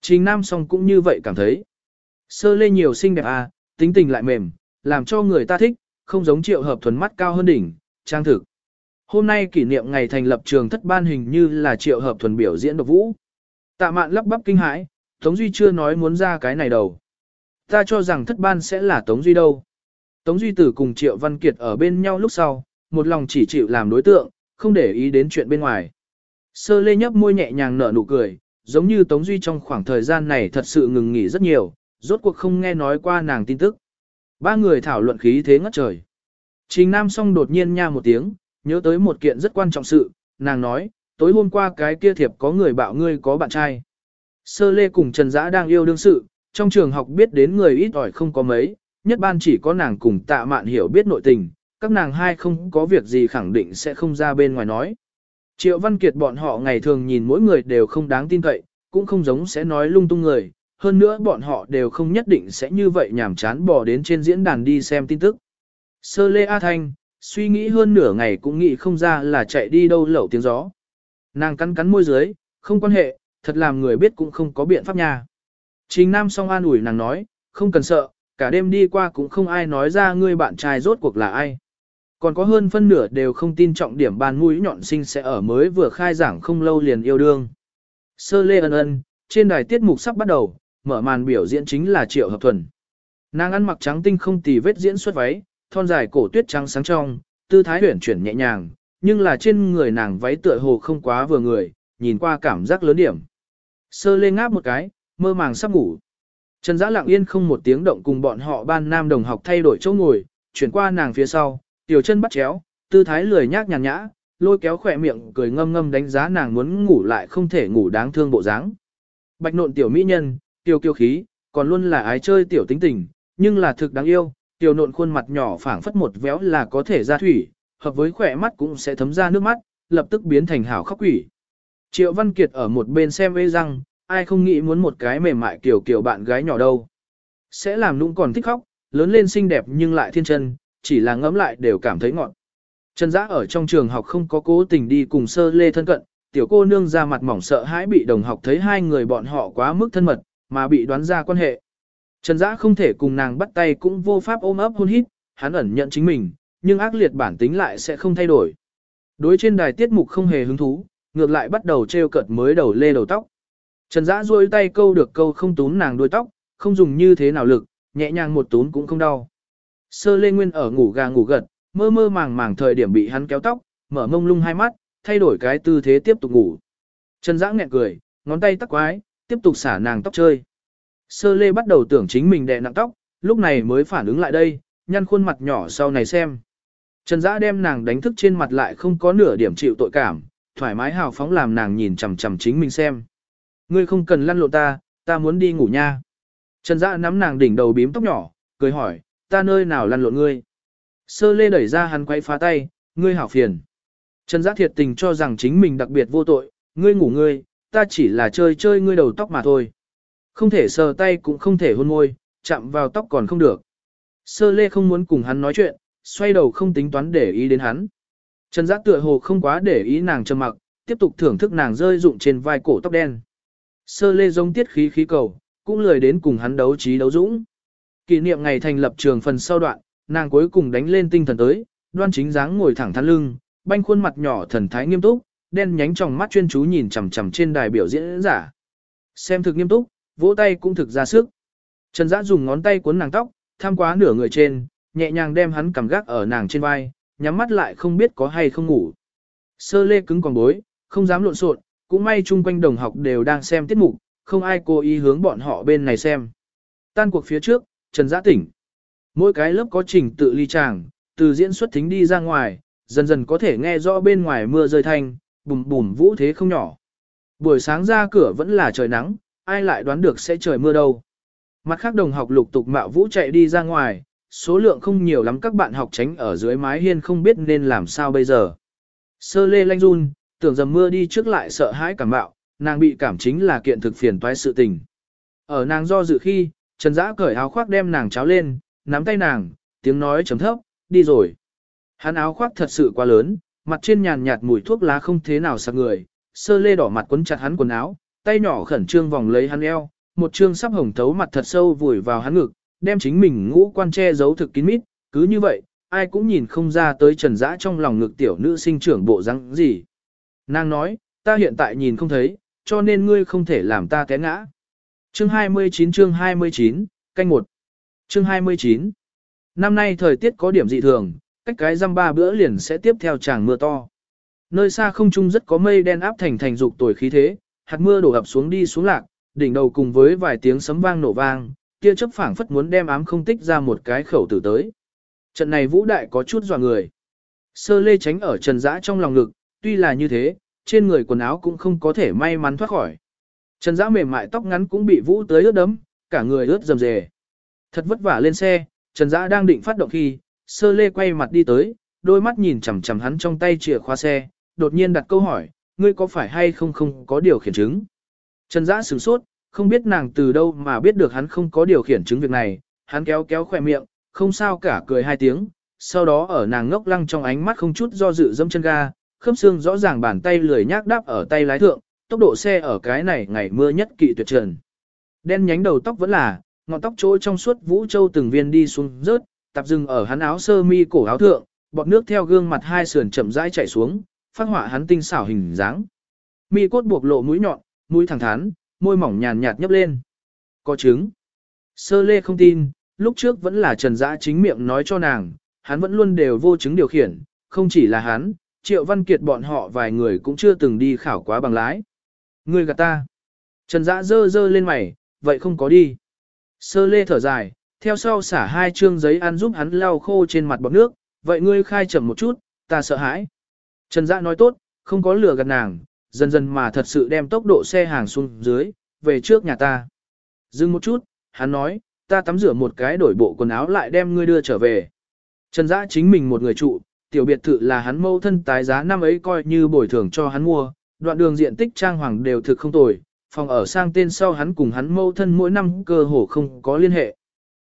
Trình Nam song cũng như vậy cảm thấy. Sơ lê nhiều xinh đẹp à, tính tình lại mềm, làm cho người ta thích, không giống triệu hợp thuần mắt cao hơn đỉnh, trang thực. Hôm nay kỷ niệm ngày thành lập trường thất ban hình như là triệu hợp thuần biểu diễn độc vũ. Tạ mạn lắp bắp kinh hãi, Tống Duy chưa nói muốn ra cái này đầu. Ta cho rằng thất ban sẽ là Tống Duy đâu. Tống Duy Tử cùng Triệu Văn Kiệt ở bên nhau lúc sau, một lòng chỉ chịu làm đối tượng, không để ý đến chuyện bên ngoài. Sơ lê nhấp môi nhẹ nhàng nở nụ cười, giống như Tống Duy trong khoảng thời gian này thật sự ngừng nghỉ rất nhiều, rốt cuộc không nghe nói qua nàng tin tức. Ba người thảo luận khí thế ngất trời. Trình Nam song đột nhiên nha một tiếng, nhớ tới một kiện rất quan trọng sự, nàng nói, tối hôm qua cái kia thiệp có người bảo ngươi có bạn trai. Sơ Lê cùng Trần Dã đang yêu đương sự, trong trường học biết đến người ít ỏi không có mấy, nhất ban chỉ có nàng cùng tạ mạn hiểu biết nội tình, các nàng hai không có việc gì khẳng định sẽ không ra bên ngoài nói. Triệu Văn Kiệt bọn họ ngày thường nhìn mỗi người đều không đáng tin cậy, cũng không giống sẽ nói lung tung người, hơn nữa bọn họ đều không nhất định sẽ như vậy nhảm chán bỏ đến trên diễn đàn đi xem tin tức. Sơ Lê A Thanh, suy nghĩ hơn nửa ngày cũng nghĩ không ra là chạy đi đâu lẩu tiếng gió. Nàng cắn cắn môi dưới, không quan hệ, thật làm người biết cũng không có biện pháp nha. Trình Nam song an ủi nàng nói, không cần sợ, cả đêm đi qua cũng không ai nói ra ngươi bạn trai rốt cuộc là ai. Còn có hơn phân nửa đều không tin trọng điểm bàn mũi nhọn sinh sẽ ở mới vừa khai giảng không lâu liền yêu đương. Sơ lê ân ân, trên đài tiết mục sắp bắt đầu, mở màn biểu diễn chính là Triệu Hợp Thuần. Nàng ăn mặc trắng tinh không tì vết diễn xuất váy, thon dài cổ tuyết trắng sáng trong, tư thái huyển chuyển nhẹ nhàng, nhưng là trên người nàng váy tựa hồ không quá vừa người, nhìn qua cảm giác lớn điểm. Sơ lê ngáp một cái, mơ màng sắp ngủ. Trần Dã lặng yên không một tiếng động cùng bọn họ ban nam đồng học thay đổi chỗ ngồi, chuyển qua nàng phía sau, tiểu chân bắt chéo, tư thái lười nhác nhàn nhã, lôi kéo khỏe miệng cười ngâm ngâm đánh giá nàng muốn ngủ lại không thể ngủ đáng thương bộ dáng. Bạch nộn tiểu mỹ nhân, tiểu kiêu khí, còn luôn là ái chơi tiểu tính tình, nhưng là thực đáng yêu, tiểu nộn khuôn mặt nhỏ phảng phất một véo là có thể ra thủy, hợp với khỏe mắt cũng sẽ thấm ra nước mắt, lập tức biến thành hảo khóc quỷ. Triệu Văn Kiệt ở một bên xem ê răng, ai không nghĩ muốn một cái mềm mại kiểu kiểu bạn gái nhỏ đâu. Sẽ làm nũng còn thích khóc, lớn lên xinh đẹp nhưng lại thiên chân, chỉ là ngẫm lại đều cảm thấy ngọn. Trần Dã ở trong trường học không có cố tình đi cùng sơ lê thân cận, tiểu cô nương ra mặt mỏng sợ hãi bị đồng học thấy hai người bọn họ quá mức thân mật, mà bị đoán ra quan hệ. Trần Dã không thể cùng nàng bắt tay cũng vô pháp ôm ấp hôn hít, hắn ẩn nhận chính mình, nhưng ác liệt bản tính lại sẽ không thay đổi. Đối trên đài tiết mục không hề hứng thú, ngược lại bắt đầu treo cợt mới đầu lê đầu tóc. Trần Dã duỗi tay câu được câu không tún nàng đuôi tóc, không dùng như thế nào lực, nhẹ nhàng một tún cũng không đau. Sơ Lê Nguyên ở ngủ gà ngủ gật, mơ mơ màng màng thời điểm bị hắn kéo tóc, mở mông lung hai mắt, thay đổi cái tư thế tiếp tục ngủ. Trần Dã nghẹn cười, ngón tay tắc quái, tiếp tục xả nàng tóc chơi. Sơ Lê bắt đầu tưởng chính mình đè nặng tóc, lúc này mới phản ứng lại đây, nhăn khuôn mặt nhỏ sau này xem. Trần Dã đem nàng đánh thức trên mặt lại không có nửa điểm chịu tội cảm, thoải mái hào phóng làm nàng nhìn chằm chằm chính mình xem. Ngươi không cần lăn lộn ta, ta muốn đi ngủ nha. Trần Dã nắm nàng đỉnh đầu bím tóc nhỏ, cười hỏi, ta nơi nào lăn lộn ngươi. Sơ lê đẩy ra hắn quay phá tay, ngươi hảo phiền. Trần Dã thiệt tình cho rằng chính mình đặc biệt vô tội, ngươi ngủ ngươi, ta chỉ là chơi chơi ngươi đầu tóc mà thôi. Không thể sờ tay cũng không thể hôn môi, chạm vào tóc còn không được. Sơ lê không muốn cùng hắn nói chuyện, xoay đầu không tính toán để ý đến hắn. Trần Giác tựa hồ không quá để ý nàng trầm mặc, tiếp tục thưởng thức nàng rơi rụng trên vai cổ tóc đen. Sơ lê giống tiết khí khí cầu, cũng lười đến cùng hắn đấu trí đấu dũng. Kỷ niệm ngày thành lập trường phần sau đoạn, nàng cuối cùng đánh lên tinh thần tới, đoan chính dáng ngồi thẳng thắn lưng, banh khuôn mặt nhỏ thần thái nghiêm túc, đen nhánh trong mắt chuyên chú nhìn chằm chằm trên đài biểu diễn giả. Xem thực nghiêm túc, vỗ tay cũng thực ra sức. Trần Dã dùng ngón tay cuốn nàng tóc, tham quá nửa người trên, nhẹ nhàng đem hắn cầm gác ở nàng trên vai, nhắm mắt lại không biết có hay không ngủ. Sơ lê cứng còn bối, không dám lộn xộn, cũng may chung quanh đồng học đều đang xem tiết mục, không ai cố ý hướng bọn họ bên này xem. Tan cuộc phía trước, Trần Dã tỉnh. Mỗi cái lớp có trình tự ly tràng, từ diễn xuất thính đi ra ngoài, dần dần có thể nghe rõ bên ngoài mưa rơi thanh, bùm bùm vũ thế không nhỏ. Buổi sáng ra cửa vẫn là trời nắng, ai lại đoán được sẽ trời mưa đâu. Mặt khác đồng học lục tục mạo vũ chạy đi ra ngoài, số lượng không nhiều lắm các bạn học tránh ở dưới mái hiên không biết nên làm sao bây giờ. Sơ lê lanh run, tưởng dầm mưa đi trước lại sợ hãi cảm bạo, nàng bị cảm chính là kiện thực phiền toái sự tình. Ở nàng do dự khi, Trần Dã cởi áo khoác đem nàng cháo lên, nắm tay nàng, tiếng nói chấm thấp, đi rồi. Hắn áo khoác thật sự quá lớn, mặt trên nhàn nhạt mùi thuốc lá không thế nào sặc người, sơ lê đỏ mặt quấn chặt hắn quần áo, tay nhỏ khẩn trương vòng lấy hắn eo, một trương sắp hồng thấu mặt thật sâu vùi vào hắn ngực, đem chính mình ngũ quan che giấu thực kín mít, cứ như vậy, ai cũng nhìn không ra tới trần dã trong lòng ngực tiểu nữ sinh trưởng bộ răng gì. Nàng nói, ta hiện tại nhìn không thấy, cho nên ngươi không thể làm ta té ngã. Chương 29 chương 29, canh 1. Chương 29. Năm nay thời tiết có điểm dị thường, cách cái răm ba bữa liền sẽ tiếp theo tràng mưa to. Nơi xa không trung rất có mây đen áp thành thành dục tuổi khí thế, hạt mưa đổ ập xuống đi xuống lạc, đỉnh đầu cùng với vài tiếng sấm vang nổ vang, kia chấp phảng phất muốn đem ám không tích ra một cái khẩu tử tới. Trận này vũ đại có chút dọa người. Sơ lê tránh ở trần dã trong lòng ngực, tuy là như thế, trên người quần áo cũng không có thể may mắn thoát khỏi. Trần dã mềm mại tóc ngắn cũng bị vũ tới ướt đấm, cả người ướt dầm dề. Thật vất vả lên xe, Trần dã đang định phát động khi, sơ lê quay mặt đi tới, đôi mắt nhìn chằm chằm hắn trong tay chìa khóa xe, đột nhiên đặt câu hỏi, ngươi có phải hay không không có điều khiển chứng? Trần dã sửng sốt, không biết nàng từ đâu mà biết được hắn không có điều khiển chứng việc này, hắn kéo kéo khỏe miệng, không sao cả cười hai tiếng, sau đó ở nàng ngốc lăng trong ánh mắt không chút do dự dâm chân ga, khớp xương rõ ràng bàn tay lười nhác đáp ở tay lái thượng, tốc độ xe ở cái này ngày mưa nhất kỵ tuyệt trần. Đen nhánh đầu tóc vẫn là, ngọn tóc trôi trong suốt vũ châu từng viên đi xuống rớt, tập dừng ở hắn áo sơ mi cổ áo thượng, bọt nước theo gương mặt hai sườn chậm rãi chảy xuống, phát họa hắn tinh xảo hình dáng. Mi cốt buộc lộ mũi nhọn, mũi thẳng thắn, môi mỏng nhàn nhạt nhấp lên. Có chứng. Sơ lê không tin, lúc trước vẫn là Trần Dã chính miệng nói cho nàng, hắn vẫn luôn đều vô chứng điều khiển, không chỉ là hắn, Triệu Văn Kiệt bọn họ vài người cũng chưa từng đi khảo quá bằng lái. Người gạt ta. Trần Dã dơ dơ lên mày, vậy không có đi. Sơ lê thở dài, theo sau xả hai chương giấy ăn giúp hắn lau khô trên mặt bọt nước, vậy ngươi khai chậm một chút, ta sợ hãi. Trần Dã nói tốt, không có lừa gạt nàng, dần dần mà thật sự đem tốc độ xe hàng xuống dưới, về trước nhà ta. Dừng một chút, hắn nói, ta tắm rửa một cái đổi bộ quần áo lại đem ngươi đưa trở về. Trần Dã chính mình một người trụ, tiểu biệt thự là hắn mâu thân tái giá năm ấy coi như bồi thường cho hắn mua, đoạn đường diện tích trang hoàng đều thực không tồi, phòng ở sang tên sau hắn cùng hắn mâu thân mỗi năm cơ hồ không có liên hệ.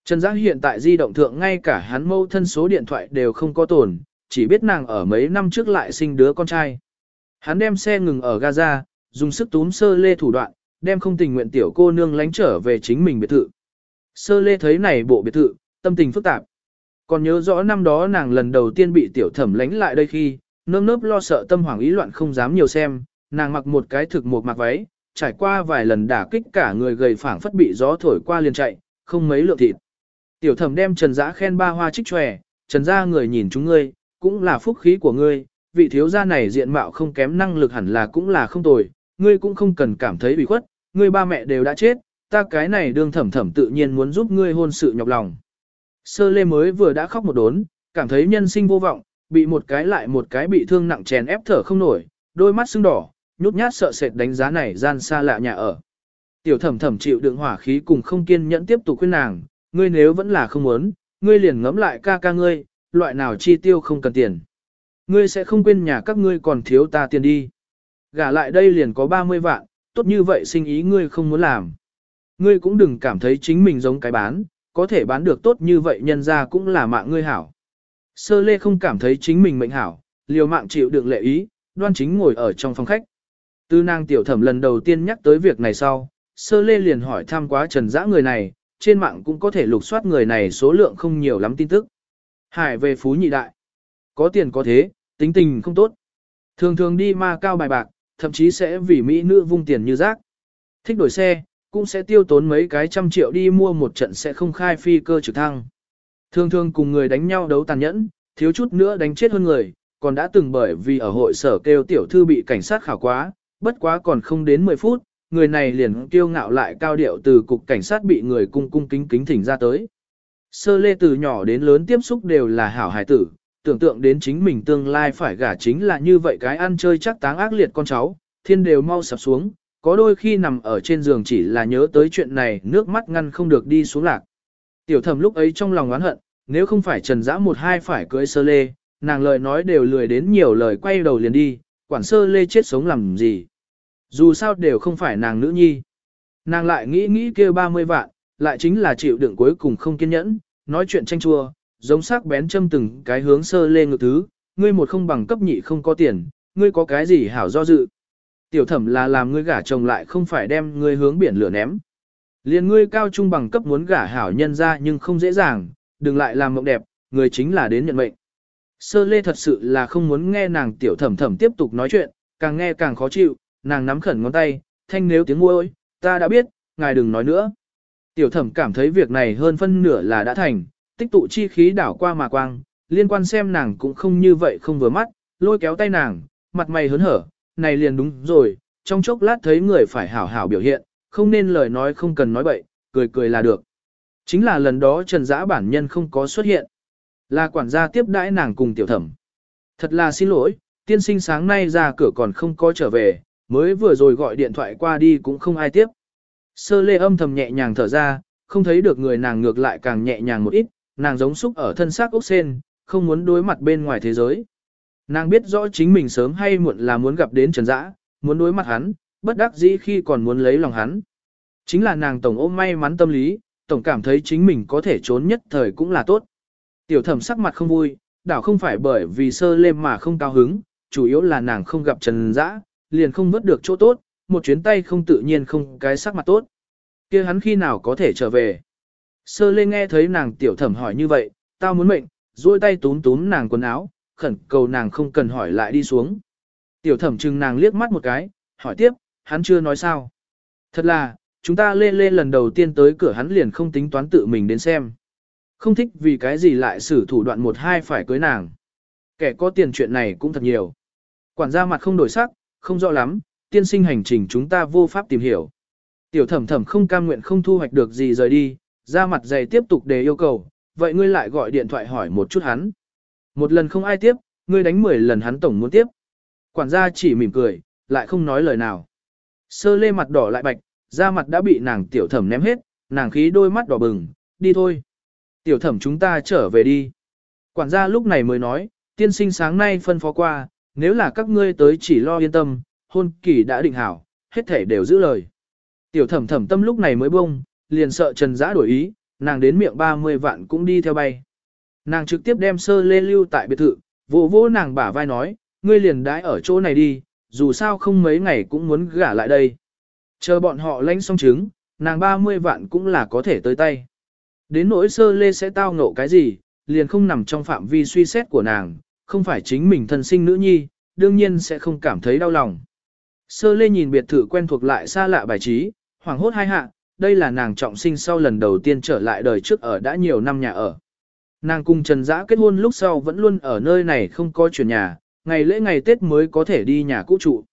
Trần Giác hiện tại di động thượng ngay cả hắn mâu thân số điện thoại đều không có tồn, chỉ biết nàng ở mấy năm trước lại sinh đứa con trai. Hắn đem xe ngừng ở Gaza, dùng sức túm sơ lê thủ đoạn, đem không tình nguyện tiểu cô nương lánh trở về chính mình biệt thự. Sơ lê thấy này bộ biệt thự, tâm tình phức tạp. Còn nhớ rõ năm đó nàng lần đầu tiên bị tiểu thẩm lánh lại đây khi, nơm nớp lo sợ tâm hoảng ý loạn không dám nhiều xem, nàng mặc một cái thực một mặc váy, trải qua vài lần đả kích cả người gầy phảng phất bị gió thổi qua liền chạy, không mấy lượng thịt. Tiểu thẩm đem Trần Giã khen ba hoa trích tròe, Trần ra người nhìn chúng ngươi, cũng là phúc khí của ngươi, vị thiếu gia này diện mạo không kém năng lực hẳn là cũng là không tồi, ngươi cũng không cần cảm thấy bị khuất, ngươi ba mẹ đều đã chết, ta cái này đương thẩm thẩm tự nhiên muốn giúp ngươi hôn sự nhọc lòng. Sơ lê mới vừa đã khóc một đốn, cảm thấy nhân sinh vô vọng, bị một cái lại một cái bị thương nặng chèn ép thở không nổi, đôi mắt sưng đỏ, nhút nhát sợ sệt đánh giá này gian xa lạ nhà ở. Tiểu thẩm thẩm chịu đựng hỏa khí cùng không kiên nhẫn tiếp tục khuyên nàng, ngươi nếu vẫn là không muốn, ngươi liền ngẫm lại ca ca ngươi, loại nào chi tiêu không cần tiền. Ngươi sẽ không quên nhà các ngươi còn thiếu ta tiền đi. Gả lại đây liền có 30 vạn, tốt như vậy sinh ý ngươi không muốn làm. Ngươi cũng đừng cảm thấy chính mình giống cái bán, có thể bán được tốt như vậy nhân ra cũng là mạng ngươi hảo. Sơ lê không cảm thấy chính mình mệnh hảo, liều mạng chịu đựng lệ ý, đoan chính ngồi ở trong phòng khách. Tư nàng tiểu thẩm lần đầu tiên nhắc tới việc này sau, sơ lê liền hỏi thăm quá trần dã người này, trên mạng cũng có thể lục soát người này số lượng không nhiều lắm tin tức. Hải về phú nhị đại. Có tiền có thế, tính tình không tốt. Thường thường đi ma cao bài bạc, thậm chí sẽ vì mỹ nữ vung tiền như rác. Thích đổi xe, cũng sẽ tiêu tốn mấy cái trăm triệu đi mua một trận sẽ không khai phi cơ trực thăng. Thường thường cùng người đánh nhau đấu tàn nhẫn, thiếu chút nữa đánh chết hơn người, còn đã từng bởi vì ở hội sở kêu tiểu thư bị cảnh sát khảo quá, bất quá còn không đến 10 phút, người này liền kiêu ngạo lại cao điệu từ cục cảnh sát bị người cung cung kính kính thỉnh ra tới. Sơ lê từ nhỏ đến lớn tiếp xúc đều là hảo hài tử, tưởng tượng đến chính mình tương lai phải gả chính là như vậy cái ăn chơi chắc táng ác liệt con cháu, thiên đều mau sập xuống, có đôi khi nằm ở trên giường chỉ là nhớ tới chuyện này nước mắt ngăn không được đi xuống lạc. Tiểu thẩm lúc ấy trong lòng oán hận, nếu không phải trần dã một hai phải cưới sơ lê, nàng lời nói đều lười đến nhiều lời quay đầu liền đi, quản sơ lê chết sống làm gì. Dù sao đều không phải nàng nữ nhi. Nàng lại nghĩ nghĩ kêu 30 vạn, lại chính là chịu đựng cuối cùng không kiên nhẫn, nói chuyện tranh chua, giống sắc bén châm từng cái hướng sơ lê ngược thứ, ngươi một không bằng cấp nhị không có tiền, ngươi có cái gì hảo do dự. Tiểu thẩm là làm ngươi gả chồng lại không phải đem ngươi hướng biển lửa ném. Liên ngươi cao trung bằng cấp muốn gả hảo nhân ra nhưng không dễ dàng, đừng lại làm mộng đẹp, người chính là đến nhận mệnh. Sơ lê thật sự là không muốn nghe nàng tiểu thẩm thẩm tiếp tục nói chuyện, càng nghe càng khó chịu, nàng nắm khẩn ngón tay, thanh nếu tiếng ôi, ta đã biết, ngài đừng nói nữa. Tiểu thẩm cảm thấy việc này hơn phân nửa là đã thành, tích tụ chi khí đảo qua mà quang, liên quan xem nàng cũng không như vậy không vừa mắt, lôi kéo tay nàng, mặt mày hớn hở, này liền đúng rồi, trong chốc lát thấy người phải hảo hảo biểu hiện, không nên lời nói không cần nói bậy, cười cười là được. Chính là lần đó Trần giã bản nhân không có xuất hiện. Là quản gia tiếp đãi nàng cùng tiểu thẩm. Thật là xin lỗi, tiên sinh sáng nay ra cửa còn không có trở về, mới vừa rồi gọi điện thoại qua đi cũng không ai tiếp. Sơ lê âm thầm nhẹ nhàng thở ra, không thấy được người nàng ngược lại càng nhẹ nhàng một ít, nàng giống xúc ở thân xác ốc sen, không muốn đối mặt bên ngoài thế giới. Nàng biết rõ chính mình sớm hay muộn là muốn gặp đến Trần Dã, muốn đối mặt hắn, bất đắc dĩ khi còn muốn lấy lòng hắn. Chính là nàng tổng ôm may mắn tâm lý, tổng cảm thấy chính mình có thể trốn nhất thời cũng là tốt. Tiểu thẩm sắc mặt không vui, đảo không phải bởi vì sơ lêm mà không cao hứng, chủ yếu là nàng không gặp Trần Dã, liền không vớt được chỗ tốt, một chuyến tay không tự nhiên không cái sắc mặt tốt. kia hắn khi nào có thể trở về? Sơ lê nghe thấy nàng tiểu thẩm hỏi như vậy, tao muốn mệnh, duỗi tay túm túm nàng quần áo, khẩn cầu nàng không cần hỏi lại đi xuống. Tiểu thẩm chừng nàng liếc mắt một cái, hỏi tiếp, hắn chưa nói sao. Thật là, chúng ta lê lê lần đầu tiên tới cửa hắn liền không tính toán tự mình đến xem. Không thích vì cái gì lại xử thủ đoạn một hai phải cưới nàng. Kẻ có tiền chuyện này cũng thật nhiều. Quản gia mặt không đổi sắc, không rõ lắm, tiên sinh hành trình chúng ta vô pháp tìm hiểu. Tiểu thẩm thẩm không cam nguyện không thu hoạch được gì rời đi, ra mặt dày tiếp tục đề yêu cầu, vậy ngươi lại gọi điện thoại hỏi một chút hắn. Một lần không ai tiếp, ngươi đánh 10 lần hắn tổng muốn tiếp. Quản gia chỉ mỉm cười, lại không nói lời nào. Sơ lê mặt đỏ lại bạch, da mặt đã bị nàng tiểu thẩm ném hết, nàng khí đôi mắt đỏ bừng, đi thôi. Tiểu thẩm chúng ta trở về đi. Quản gia lúc này mới nói, tiên sinh sáng nay phân phó qua, nếu là các ngươi tới chỉ lo yên tâm, hôn kỳ đã định hảo, hết thể đều giữ lời. Tiểu thẩm thẩm tâm lúc này mới bông, liền sợ Trần Giã đổi ý, nàng đến miệng 30 vạn cũng đi theo bay. Nàng trực tiếp đem sơ lê lưu tại biệt thự, vỗ vỗ nàng bả vai nói, ngươi liền đãi ở chỗ này đi, dù sao không mấy ngày cũng muốn gả lại đây. Chờ bọn họ lanh xong trứng, nàng 30 vạn cũng là có thể tới tay. Đến nỗi sơ lê sẽ tao ngộ cái gì, liền không nằm trong phạm vi suy xét của nàng, không phải chính mình thân sinh nữ nhi, đương nhiên sẽ không cảm thấy đau lòng. Sơ lê nhìn biệt thự quen thuộc lại xa lạ bài trí, hoảng hốt hai hạ, đây là nàng trọng sinh sau lần đầu tiên trở lại đời trước ở đã nhiều năm nhà ở. Nàng cùng Trần Dã kết hôn lúc sau vẫn luôn ở nơi này không có chuyển nhà, ngày lễ ngày Tết mới có thể đi nhà cũ trụ.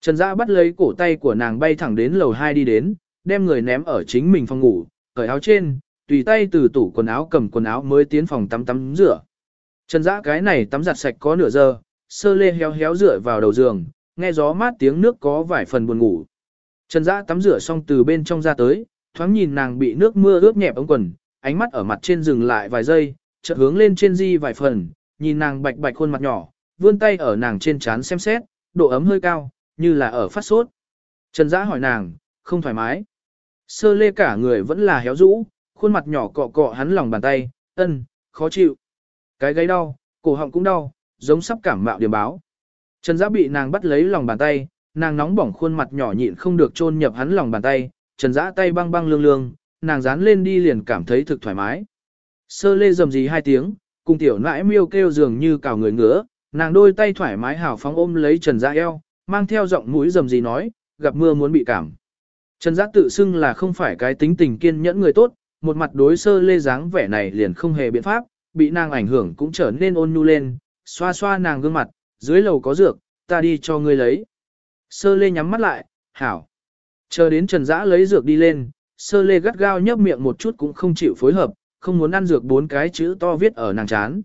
Trần Dã bắt lấy cổ tay của nàng bay thẳng đến lầu 2 đi đến, đem người ném ở chính mình phòng ngủ, cởi áo trên, tùy tay từ tủ quần áo cầm quần áo mới tiến phòng tắm tắm rửa. Trần Dã cái này tắm giặt sạch có nửa giờ, sơ lê héo héo rửa vào đầu giường, nghe gió mát tiếng nước có vài phần buồn ngủ. Trần Dã tắm rửa xong từ bên trong ra tới, thoáng nhìn nàng bị nước mưa ướt nhẹp ống quần, ánh mắt ở mặt trên dừng lại vài giây, chợt hướng lên trên di vài phần, nhìn nàng bạch bạch khuôn mặt nhỏ, vươn tay ở nàng trên trán xem xét, độ ấm hơi cao, như là ở phát sốt. Trần Dã hỏi nàng, không thoải mái. Sơ lê cả người vẫn là héo rũ, khuôn mặt nhỏ cọ cọ hắn lòng bàn tay, ân, khó chịu. Cái gáy đau, cổ họng cũng đau, giống sắp cảm mạo điểm báo. Trần Dã bị nàng bắt lấy lòng bàn tay, nàng nóng bỏng khuôn mặt nhỏ nhịn không được chôn nhập hắn lòng bàn tay, Trần Dã tay băng băng lương lương, nàng dán lên đi liền cảm thấy thực thoải mái. Sơ lê rầm rì hai tiếng, cùng tiểu nãi miêu kêu dường như cào người ngứa, nàng đôi tay thoải mái hào phóng ôm lấy Trần Dã eo, mang theo giọng mũi rầm rì nói, gặp mưa muốn bị cảm. Trần Dã tự xưng là không phải cái tính tình kiên nhẫn người tốt, một mặt đối sơ lê dáng vẻ này liền không hề biện pháp, bị nàng ảnh hưởng cũng trở nên ôn nhu lên, xoa xoa nàng gương mặt, dưới lầu có dược, ta đi cho ngươi lấy. Sơ lê nhắm mắt lại, hảo. Chờ đến Trần Dã lấy dược đi lên, sơ lê gắt gao nhấp miệng một chút cũng không chịu phối hợp, không muốn ăn dược bốn cái chữ to viết ở nàng chán.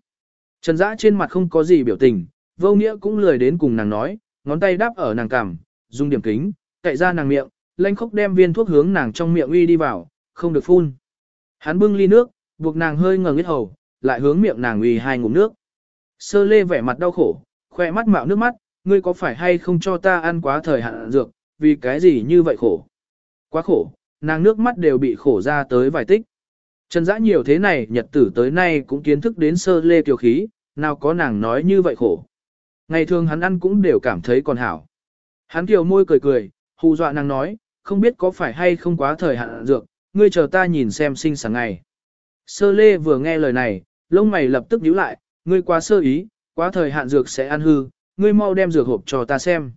Trần Dã trên mặt không có gì biểu tình, vô nghĩa cũng lười đến cùng nàng nói, ngón tay đáp ở nàng cằm, dùng điểm kính, cậy ra nàng miệng, lanh khốc đem viên thuốc hướng nàng trong miệng uy đi vào, không được phun. Hắn bưng ly nước, buộc nàng hơi ngẩng hết hầu, lại hướng miệng nàng uy hai ngụm nước. Sơ lê vẻ mặt đau khổ, khoe mắt mạo nước mắt, ngươi có phải hay không cho ta ăn quá thời hạn dược, vì cái gì như vậy khổ. Quá khổ, nàng nước mắt đều bị khổ ra tới vài tích. Trần dã nhiều thế này nhật tử tới nay cũng kiến thức đến sơ lê kiều khí, nào có nàng nói như vậy khổ. Ngày thường hắn ăn cũng đều cảm thấy còn hảo. Hắn kiều môi cười cười, hù dọa nàng nói, không biết có phải hay không quá thời hạn dược, ngươi chờ ta nhìn xem sinh sáng ngày. Sơ lê vừa nghe lời này, lông mày lập tức nhíu lại, ngươi quá sơ ý, quá thời hạn dược sẽ ăn hư, ngươi mau đem dược hộp cho ta xem.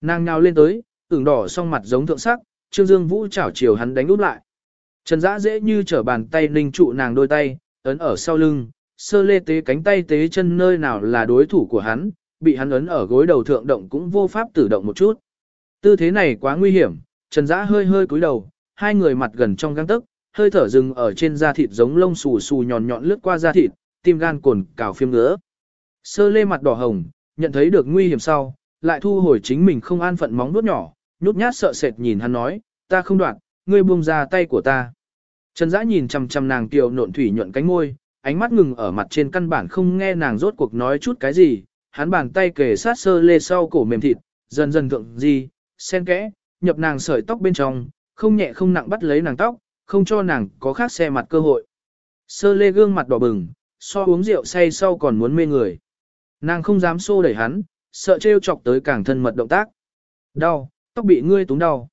Nàng nhào lên tới, ửng đỏ song mặt giống thượng sắc, Trương Dương Vũ chảo chiều hắn đánh úp lại. Trần Dã dễ như trở bàn tay ninh trụ nàng đôi tay, ấn ở sau lưng, sơ lê tế cánh tay tế chân nơi nào là đối thủ của hắn, bị hắn ấn ở gối đầu thượng động cũng vô pháp tử động một chút. Tư thế này quá nguy hiểm, Trần Dã hơi hơi cúi đầu, hai người mặt gần trong găng tức, hơi thở dừng ở trên da thịt giống lông xù xù nhọn nhọn lướt qua da thịt, tim gan cồn cào phiêm ngứa. Sơ lê mặt đỏ hồng, nhận thấy được nguy hiểm sau, lại thu hồi chính mình không an phận móng nuốt nhỏ, nhút nhát sợ sệt nhìn hắn nói, ta không đoạn, ngươi buông ra tay của ta. Trần Dã nhìn chằm chằm nàng kiều nộn thủy nhuận cánh môi, ánh mắt ngừng ở mặt trên căn bản không nghe nàng rốt cuộc nói chút cái gì, hắn bàn tay kề sát sơ lê sau cổ mềm thịt, dần dần thượng gì, sen kẽ, nhập nàng sợi tóc bên trong, không nhẹ không nặng bắt lấy nàng tóc, không cho nàng có khác xe mặt cơ hội. Sơ lê gương mặt đỏ bừng, so uống rượu say sau còn muốn mê người. Nàng không dám xô đẩy hắn, sợ trêu chọc tới càng thân mật động tác. Đau, tóc bị ngươi túng đau.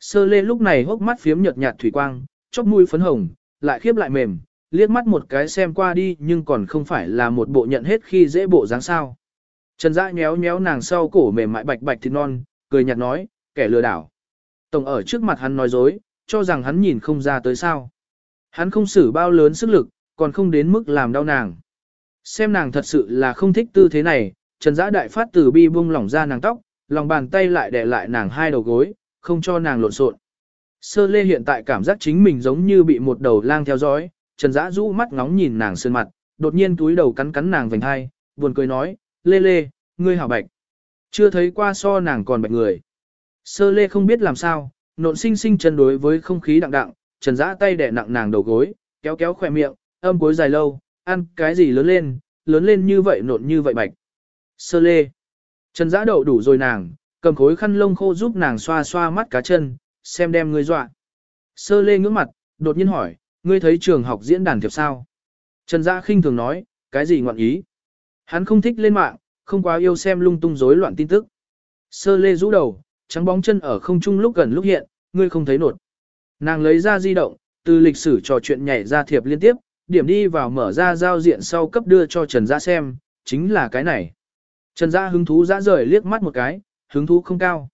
Sơ lê lúc này hốc mắt phiếm nhợt nhạt thủy quang, chóc mũi phấn hồng, lại khiếp lại mềm, liếc mắt một cái xem qua đi nhưng còn không phải là một bộ nhận hết khi dễ bộ dáng sao. Trần Dã nhéo nhéo nàng sau cổ mềm mại bạch bạch thịt non, cười nhạt nói, kẻ lừa đảo. Tổng ở trước mặt hắn nói dối, cho rằng hắn nhìn không ra tới sao. Hắn không xử bao lớn sức lực, còn không đến mức làm đau nàng. Xem nàng thật sự là không thích tư thế này, Trần Dã đại phát từ bi buông lỏng ra nàng tóc, lòng bàn tay lại đè lại nàng hai đầu gối, không cho nàng lộn xộn. Sơ lê hiện tại cảm giác chính mình giống như bị một đầu lang theo dõi, Trần Dã rũ mắt ngóng nhìn nàng sơn mặt, đột nhiên túi đầu cắn cắn nàng vành hai, buồn cười nói, lê lê, ngươi hảo bạch. Chưa thấy qua so nàng còn bạch người. Sơ lê không biết làm sao, nộn sinh sinh chân đối với không khí đặng đặng, Trần Dã tay đè nặng nàng đầu gối, kéo kéo khóe miệng, âm cuối dài lâu, ăn cái gì lớn lên, lớn lên như vậy nộn như vậy bạch. Sơ lê. Trần Giã đậu đủ rồi nàng, cầm khối khăn lông khô giúp nàng xoa xoa mắt cá chân, xem đem ngươi dọa. Sơ lê ngưỡng mặt, đột nhiên hỏi, ngươi thấy trường học diễn đàn thiệp sao? Trần Giã khinh thường nói, cái gì ngoạn ý? Hắn không thích lên mạng, không quá yêu xem lung tung rối loạn tin tức. Sơ lê rũ đầu, trắng bóng chân ở không trung lúc gần lúc hiện, ngươi không thấy nột. Nàng lấy ra di động, từ lịch sử trò chuyện nhảy ra thiệp liên tiếp, điểm đi vào mở ra giao diện sau cấp đưa cho Trần Gia xem, chính là cái này. Trần Gia hứng thú dã rời liếc mắt một cái, hứng thú không cao.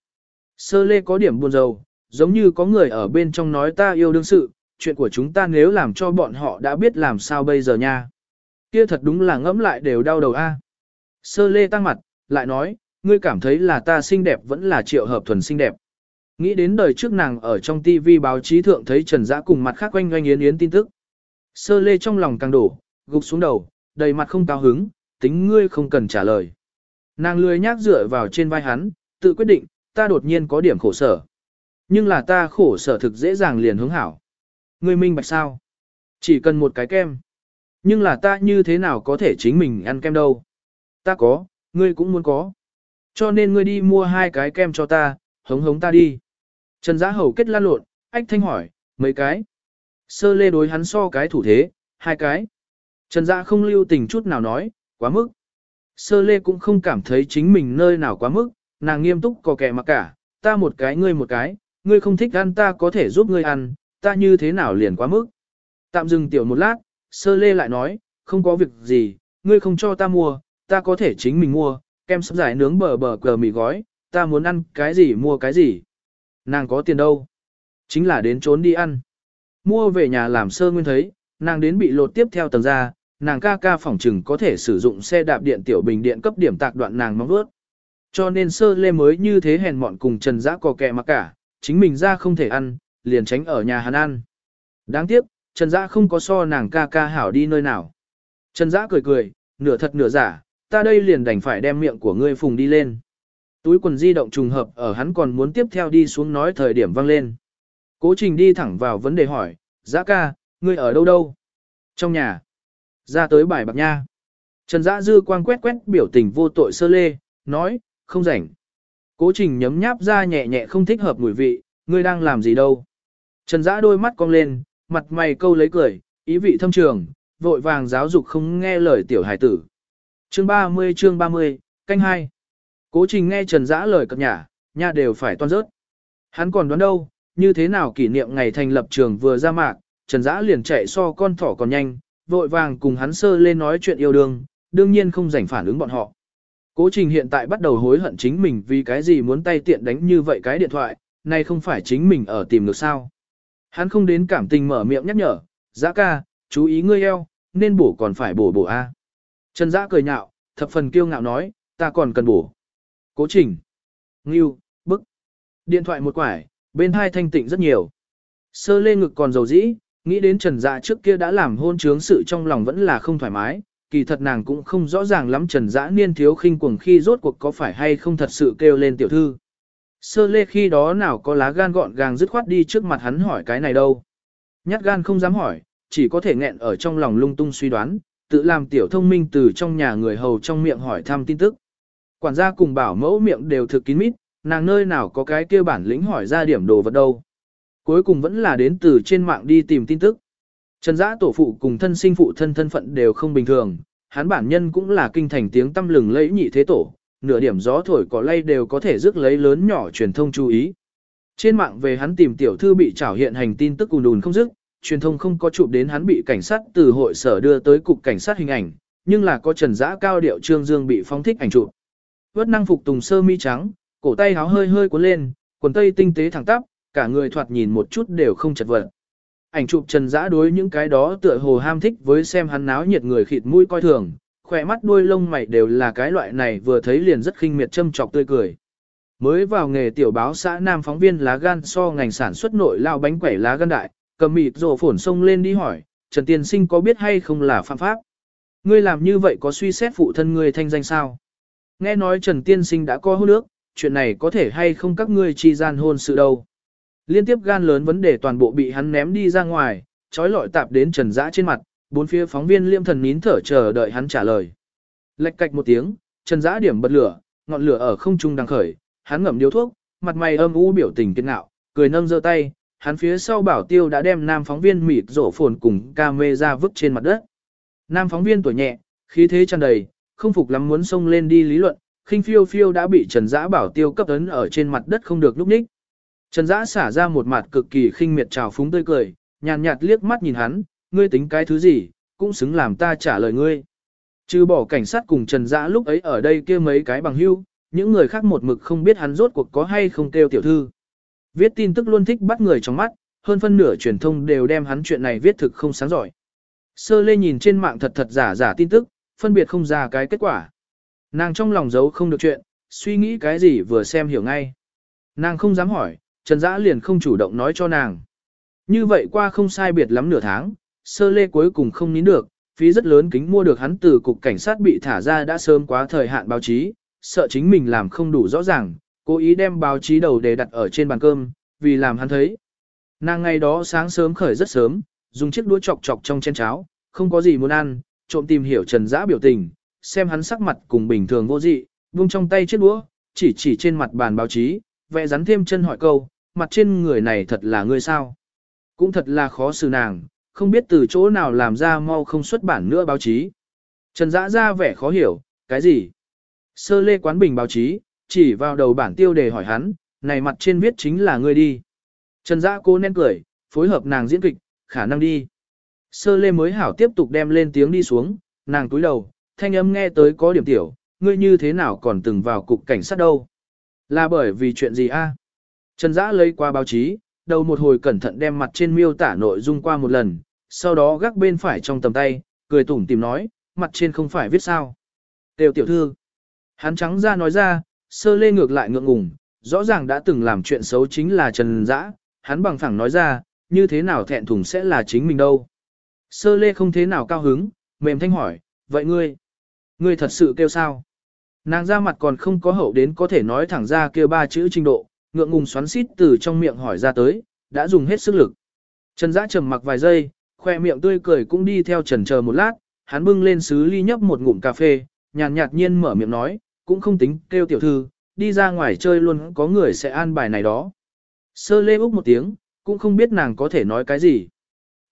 Sơ lê có điểm buồn rầu, giống như có người ở bên trong nói ta yêu đương sự, chuyện của chúng ta nếu làm cho bọn họ đã biết làm sao bây giờ nha. Kia thật đúng là ngẫm lại đều đau đầu a. Sơ lê tăng mặt, lại nói, ngươi cảm thấy là ta xinh đẹp vẫn là triệu hợp thuần xinh đẹp. Nghĩ đến đời trước nàng ở trong TV báo chí thượng thấy Trần Dã cùng mặt khác quanh quanh yến yến tin tức. Sơ lê trong lòng càng đổ, gục xuống đầu, đầy mặt không cao hứng, tính ngươi không cần trả lời. Nàng lười nhác dựa vào trên vai hắn, tự quyết định, ta đột nhiên có điểm khổ sở. Nhưng là ta khổ sở thực dễ dàng liền hướng hảo. Ngươi minh bạch sao? Chỉ cần một cái kem. Nhưng là ta như thế nào có thể chính mình ăn kem đâu? Ta có, ngươi cũng muốn có. Cho nên ngươi đi mua hai cái kem cho ta, hống hống ta đi. Trần Giá Hầu kết lan lộn, ách thanh hỏi, mấy cái? Sơ lê đối hắn so cái thủ thế, hai cái. Trần Dạ không lưu tình chút nào nói, quá mức. Sơ lê cũng không cảm thấy chính mình nơi nào quá mức, nàng nghiêm túc có kẻ mà cả, ta một cái ngươi một cái, ngươi không thích ăn ta có thể giúp ngươi ăn, ta như thế nào liền quá mức. Tạm dừng tiểu một lát, sơ lê lại nói, không có việc gì, ngươi không cho ta mua, ta có thể chính mình mua, kem sắp giải nướng bờ bờ cờ mì gói, ta muốn ăn cái gì mua cái gì. Nàng có tiền đâu? Chính là đến trốn đi ăn. Mua về nhà làm sơ nguyên thấy, nàng đến bị lột tiếp theo tầng ra, nàng ca ca phỏng trừng có thể sử dụng xe đạp điện tiểu bình điện cấp điểm tạc đoạn nàng mong vớt. Cho nên sơ lê mới như thế hèn mọn cùng Trần giã có kẹ mà cả, chính mình ra không thể ăn, liền tránh ở nhà hắn ăn. Đáng tiếc, Trần giã không có so nàng ca ca hảo đi nơi nào. Trần giã cười cười, nửa thật nửa giả, ta đây liền đành phải đem miệng của ngươi phùng đi lên. Túi quần di động trùng hợp ở hắn còn muốn tiếp theo đi xuống nói thời điểm vang lên. Cố trình đi thẳng vào vấn đề hỏi, Giá ca, ngươi ở đâu đâu? Trong nhà. Ra tới bài bạc nha. Trần Giá dư quang quét quét biểu tình vô tội sơ lê, nói, không rảnh. Cố trình nhấm nháp ra nhẹ nhẹ không thích hợp mùi vị, ngươi đang làm gì đâu. Trần Giá đôi mắt cong lên, mặt mày câu lấy cười, ý vị thâm trường, vội vàng giáo dục không nghe lời tiểu hải tử. Chương 30 chương 30, canh 2. Cố trình nghe Trần Dã lời cập nhả, nha đều phải toan rớt. Hắn còn đoán đâu, như thế nào kỷ niệm ngày thành lập trường vừa ra mạc, Trần Dã liền chạy so con thỏ còn nhanh, vội vàng cùng hắn sơ lên nói chuyện yêu đương, đương nhiên không rảnh phản ứng bọn họ. Cố trình hiện tại bắt đầu hối hận chính mình vì cái gì muốn tay tiện đánh như vậy cái điện thoại, này không phải chính mình ở tìm được sao. Hắn không đến cảm tình mở miệng nhắc nhở, Dã ca, chú ý ngươi eo, nên bổ còn phải bổ bổ a. Trần Dã cười nhạo, thập phần kiêu ngạo nói, ta còn cần bổ. Cố trình. Ngưu, bức. Điện thoại một quải, bên hai thanh tịnh rất nhiều. Sơ lê ngực còn dầu dĩ, nghĩ đến Trần dạ trước kia đã làm hôn trướng sự trong lòng vẫn là không thoải mái, kỳ thật nàng cũng không rõ ràng lắm Trần Dã niên thiếu khinh cuồng khi rốt cuộc có phải hay không thật sự kêu lên tiểu thư. Sơ lê khi đó nào có lá gan gọn gàng dứt khoát đi trước mặt hắn hỏi cái này đâu. Nhát gan không dám hỏi, chỉ có thể nghẹn ở trong lòng lung tung suy đoán, tự làm tiểu thông minh từ trong nhà người hầu trong miệng hỏi thăm tin tức. Quản gia cùng bảo mẫu miệng đều thực kín mít, nàng nơi nào có cái kia bản lĩnh hỏi ra điểm đồ vật đâu. Cuối cùng vẫn là đến từ trên mạng đi tìm tin tức. Trần giã tổ phụ cùng thân sinh phụ thân thân phận đều không bình thường, hắn bản nhân cũng là kinh thành tiếng tâm lừng lẫy nhị thế tổ, nửa điểm gió thổi cỏ lay đều có thể rước lấy lớn nhỏ truyền thông chú ý. Trên mạng về hắn tìm tiểu thư bị trảo hiện hành tin tức ùn ùn không dứt, truyền thông không có chụp đến hắn bị cảnh sát từ hội sở đưa tới cục cảnh sát hình ảnh, nhưng là có trần giã cao điệu trương dương bị phóng thích ảnh chụp. Vớt năng phục tùng sơ mi trắng, cổ tay háo hơi hơi cuốn lên, quần tây tinh tế thẳng tắp, cả người thoạt nhìn một chút đều không chật vật. Ảnh chụp Trần Dã đối những cái đó tựa hồ ham thích với xem hắn náo nhiệt người khịt mũi coi thường, khỏe mắt đuôi lông mày đều là cái loại này vừa thấy liền rất khinh miệt châm chọc tươi cười. Mới vào nghề tiểu báo xã Nam phóng viên lá gan so ngành sản xuất nội lao bánh quẩy lá gan đại, cầm mịt rồ phổn sông lên đi hỏi, Trần Tiên Sinh có biết hay không là phạm pháp? Ngươi làm như vậy có suy xét phụ thân ngươi thanh danh sao? Nghe nói Trần Tiên Sinh đã có hôn nước, chuyện này có thể hay không các ngươi chi gian hôn sự đâu? Liên tiếp gan lớn vấn đề toàn bộ bị hắn ném đi ra ngoài, trói lọi tạp đến trần dã trên mặt, bốn phía phóng viên liêm thần nín thở chờ đợi hắn trả lời. Lệch cạch một tiếng, trần dã điểm bật lửa, ngọn lửa ở không trung đang khởi, hắn ngậm điếu thuốc, mặt mày âm u biểu tình kiên ngạo, cười nâng giơ tay, hắn phía sau bảo tiêu đã đem nam phóng viên mịt rổ phồn cùng camera vứt trên mặt đất. Nam phóng viên tuổi nhẹ, khí thế tràn đầy, không phục lắm muốn xông lên đi lý luận, khinh phiêu phiêu đã bị Trần Dã bảo tiêu cấp ấn ở trên mặt đất không được lúc ních. Trần Dã xả ra một mặt cực kỳ khinh miệt trào phúng tươi cười, nhàn nhạt liếc mắt nhìn hắn, ngươi tính cái thứ gì, cũng xứng làm ta trả lời ngươi. Trừ bỏ cảnh sát cùng Trần Dã lúc ấy ở đây kia mấy cái bằng hưu, những người khác một mực không biết hắn rốt cuộc có hay không kêu tiểu thư. Viết tin tức luôn thích bắt người trong mắt, hơn phân nửa truyền thông đều đem hắn chuyện này viết thực không sáng giỏi. Sơ lê nhìn trên mạng thật thật giả giả tin tức, phân biệt không ra cái kết quả. Nàng trong lòng giấu không được chuyện, suy nghĩ cái gì vừa xem hiểu ngay. Nàng không dám hỏi, Trần Dã liền không chủ động nói cho nàng. Như vậy qua không sai biệt lắm nửa tháng, sơ lê cuối cùng không nín được, phí rất lớn kính mua được hắn từ cục cảnh sát bị thả ra đã sớm quá thời hạn báo chí, sợ chính mình làm không đủ rõ ràng, cố ý đem báo chí đầu để đặt ở trên bàn cơm, vì làm hắn thấy. Nàng ngày đó sáng sớm khởi rất sớm, dùng chiếc đũa chọc chọc trong chén cháo, không có gì muốn ăn, trộm tìm hiểu Trần Dã biểu tình, xem hắn sắc mặt cùng bình thường vô dị, buông trong tay chiếc đũa, chỉ chỉ trên mặt bàn báo chí, vẽ rắn thêm chân hỏi câu, mặt trên người này thật là ngươi sao? Cũng thật là khó xử nàng, không biết từ chỗ nào làm ra mau không xuất bản nữa báo chí. Trần Dã ra vẻ khó hiểu, cái gì? Sơ lê quán bình báo chí, chỉ vào đầu bản tiêu đề hỏi hắn, này mặt trên viết chính là ngươi đi. Trần Dã cố nén cười, phối hợp nàng diễn kịch, khả năng đi. Sơ lê mới hảo tiếp tục đem lên tiếng đi xuống, nàng túi đầu, thanh âm nghe tới có điểm tiểu, ngươi như thế nào còn từng vào cục cảnh sát đâu. Là bởi vì chuyện gì a? Trần Dã lấy qua báo chí, đầu một hồi cẩn thận đem mặt trên miêu tả nội dung qua một lần, sau đó gác bên phải trong tầm tay, cười tủm tìm nói, mặt trên không phải viết sao. Tiểu tiểu thư. Hắn trắng ra nói ra, sơ lê ngược lại ngượng ngùng, rõ ràng đã từng làm chuyện xấu chính là Trần Dã, hắn bằng phẳng nói ra, như thế nào thẹn thùng sẽ là chính mình đâu. Sơ lê không thế nào cao hứng, mềm thanh hỏi, vậy ngươi, ngươi thật sự kêu sao? Nàng ra mặt còn không có hậu đến có thể nói thẳng ra kêu ba chữ trình độ, ngượng ngùng xoắn xít từ trong miệng hỏi ra tới, đã dùng hết sức lực. Trần Dã trầm mặc vài giây, khoe miệng tươi cười cũng đi theo trần chờ một lát, hắn bưng lên sứ ly nhấp một ngụm cà phê, nhàn nhạt nhiên mở miệng nói, cũng không tính kêu tiểu thư, đi ra ngoài chơi luôn có người sẽ an bài này đó. Sơ lê úc một tiếng, cũng không biết nàng có thể nói cái gì.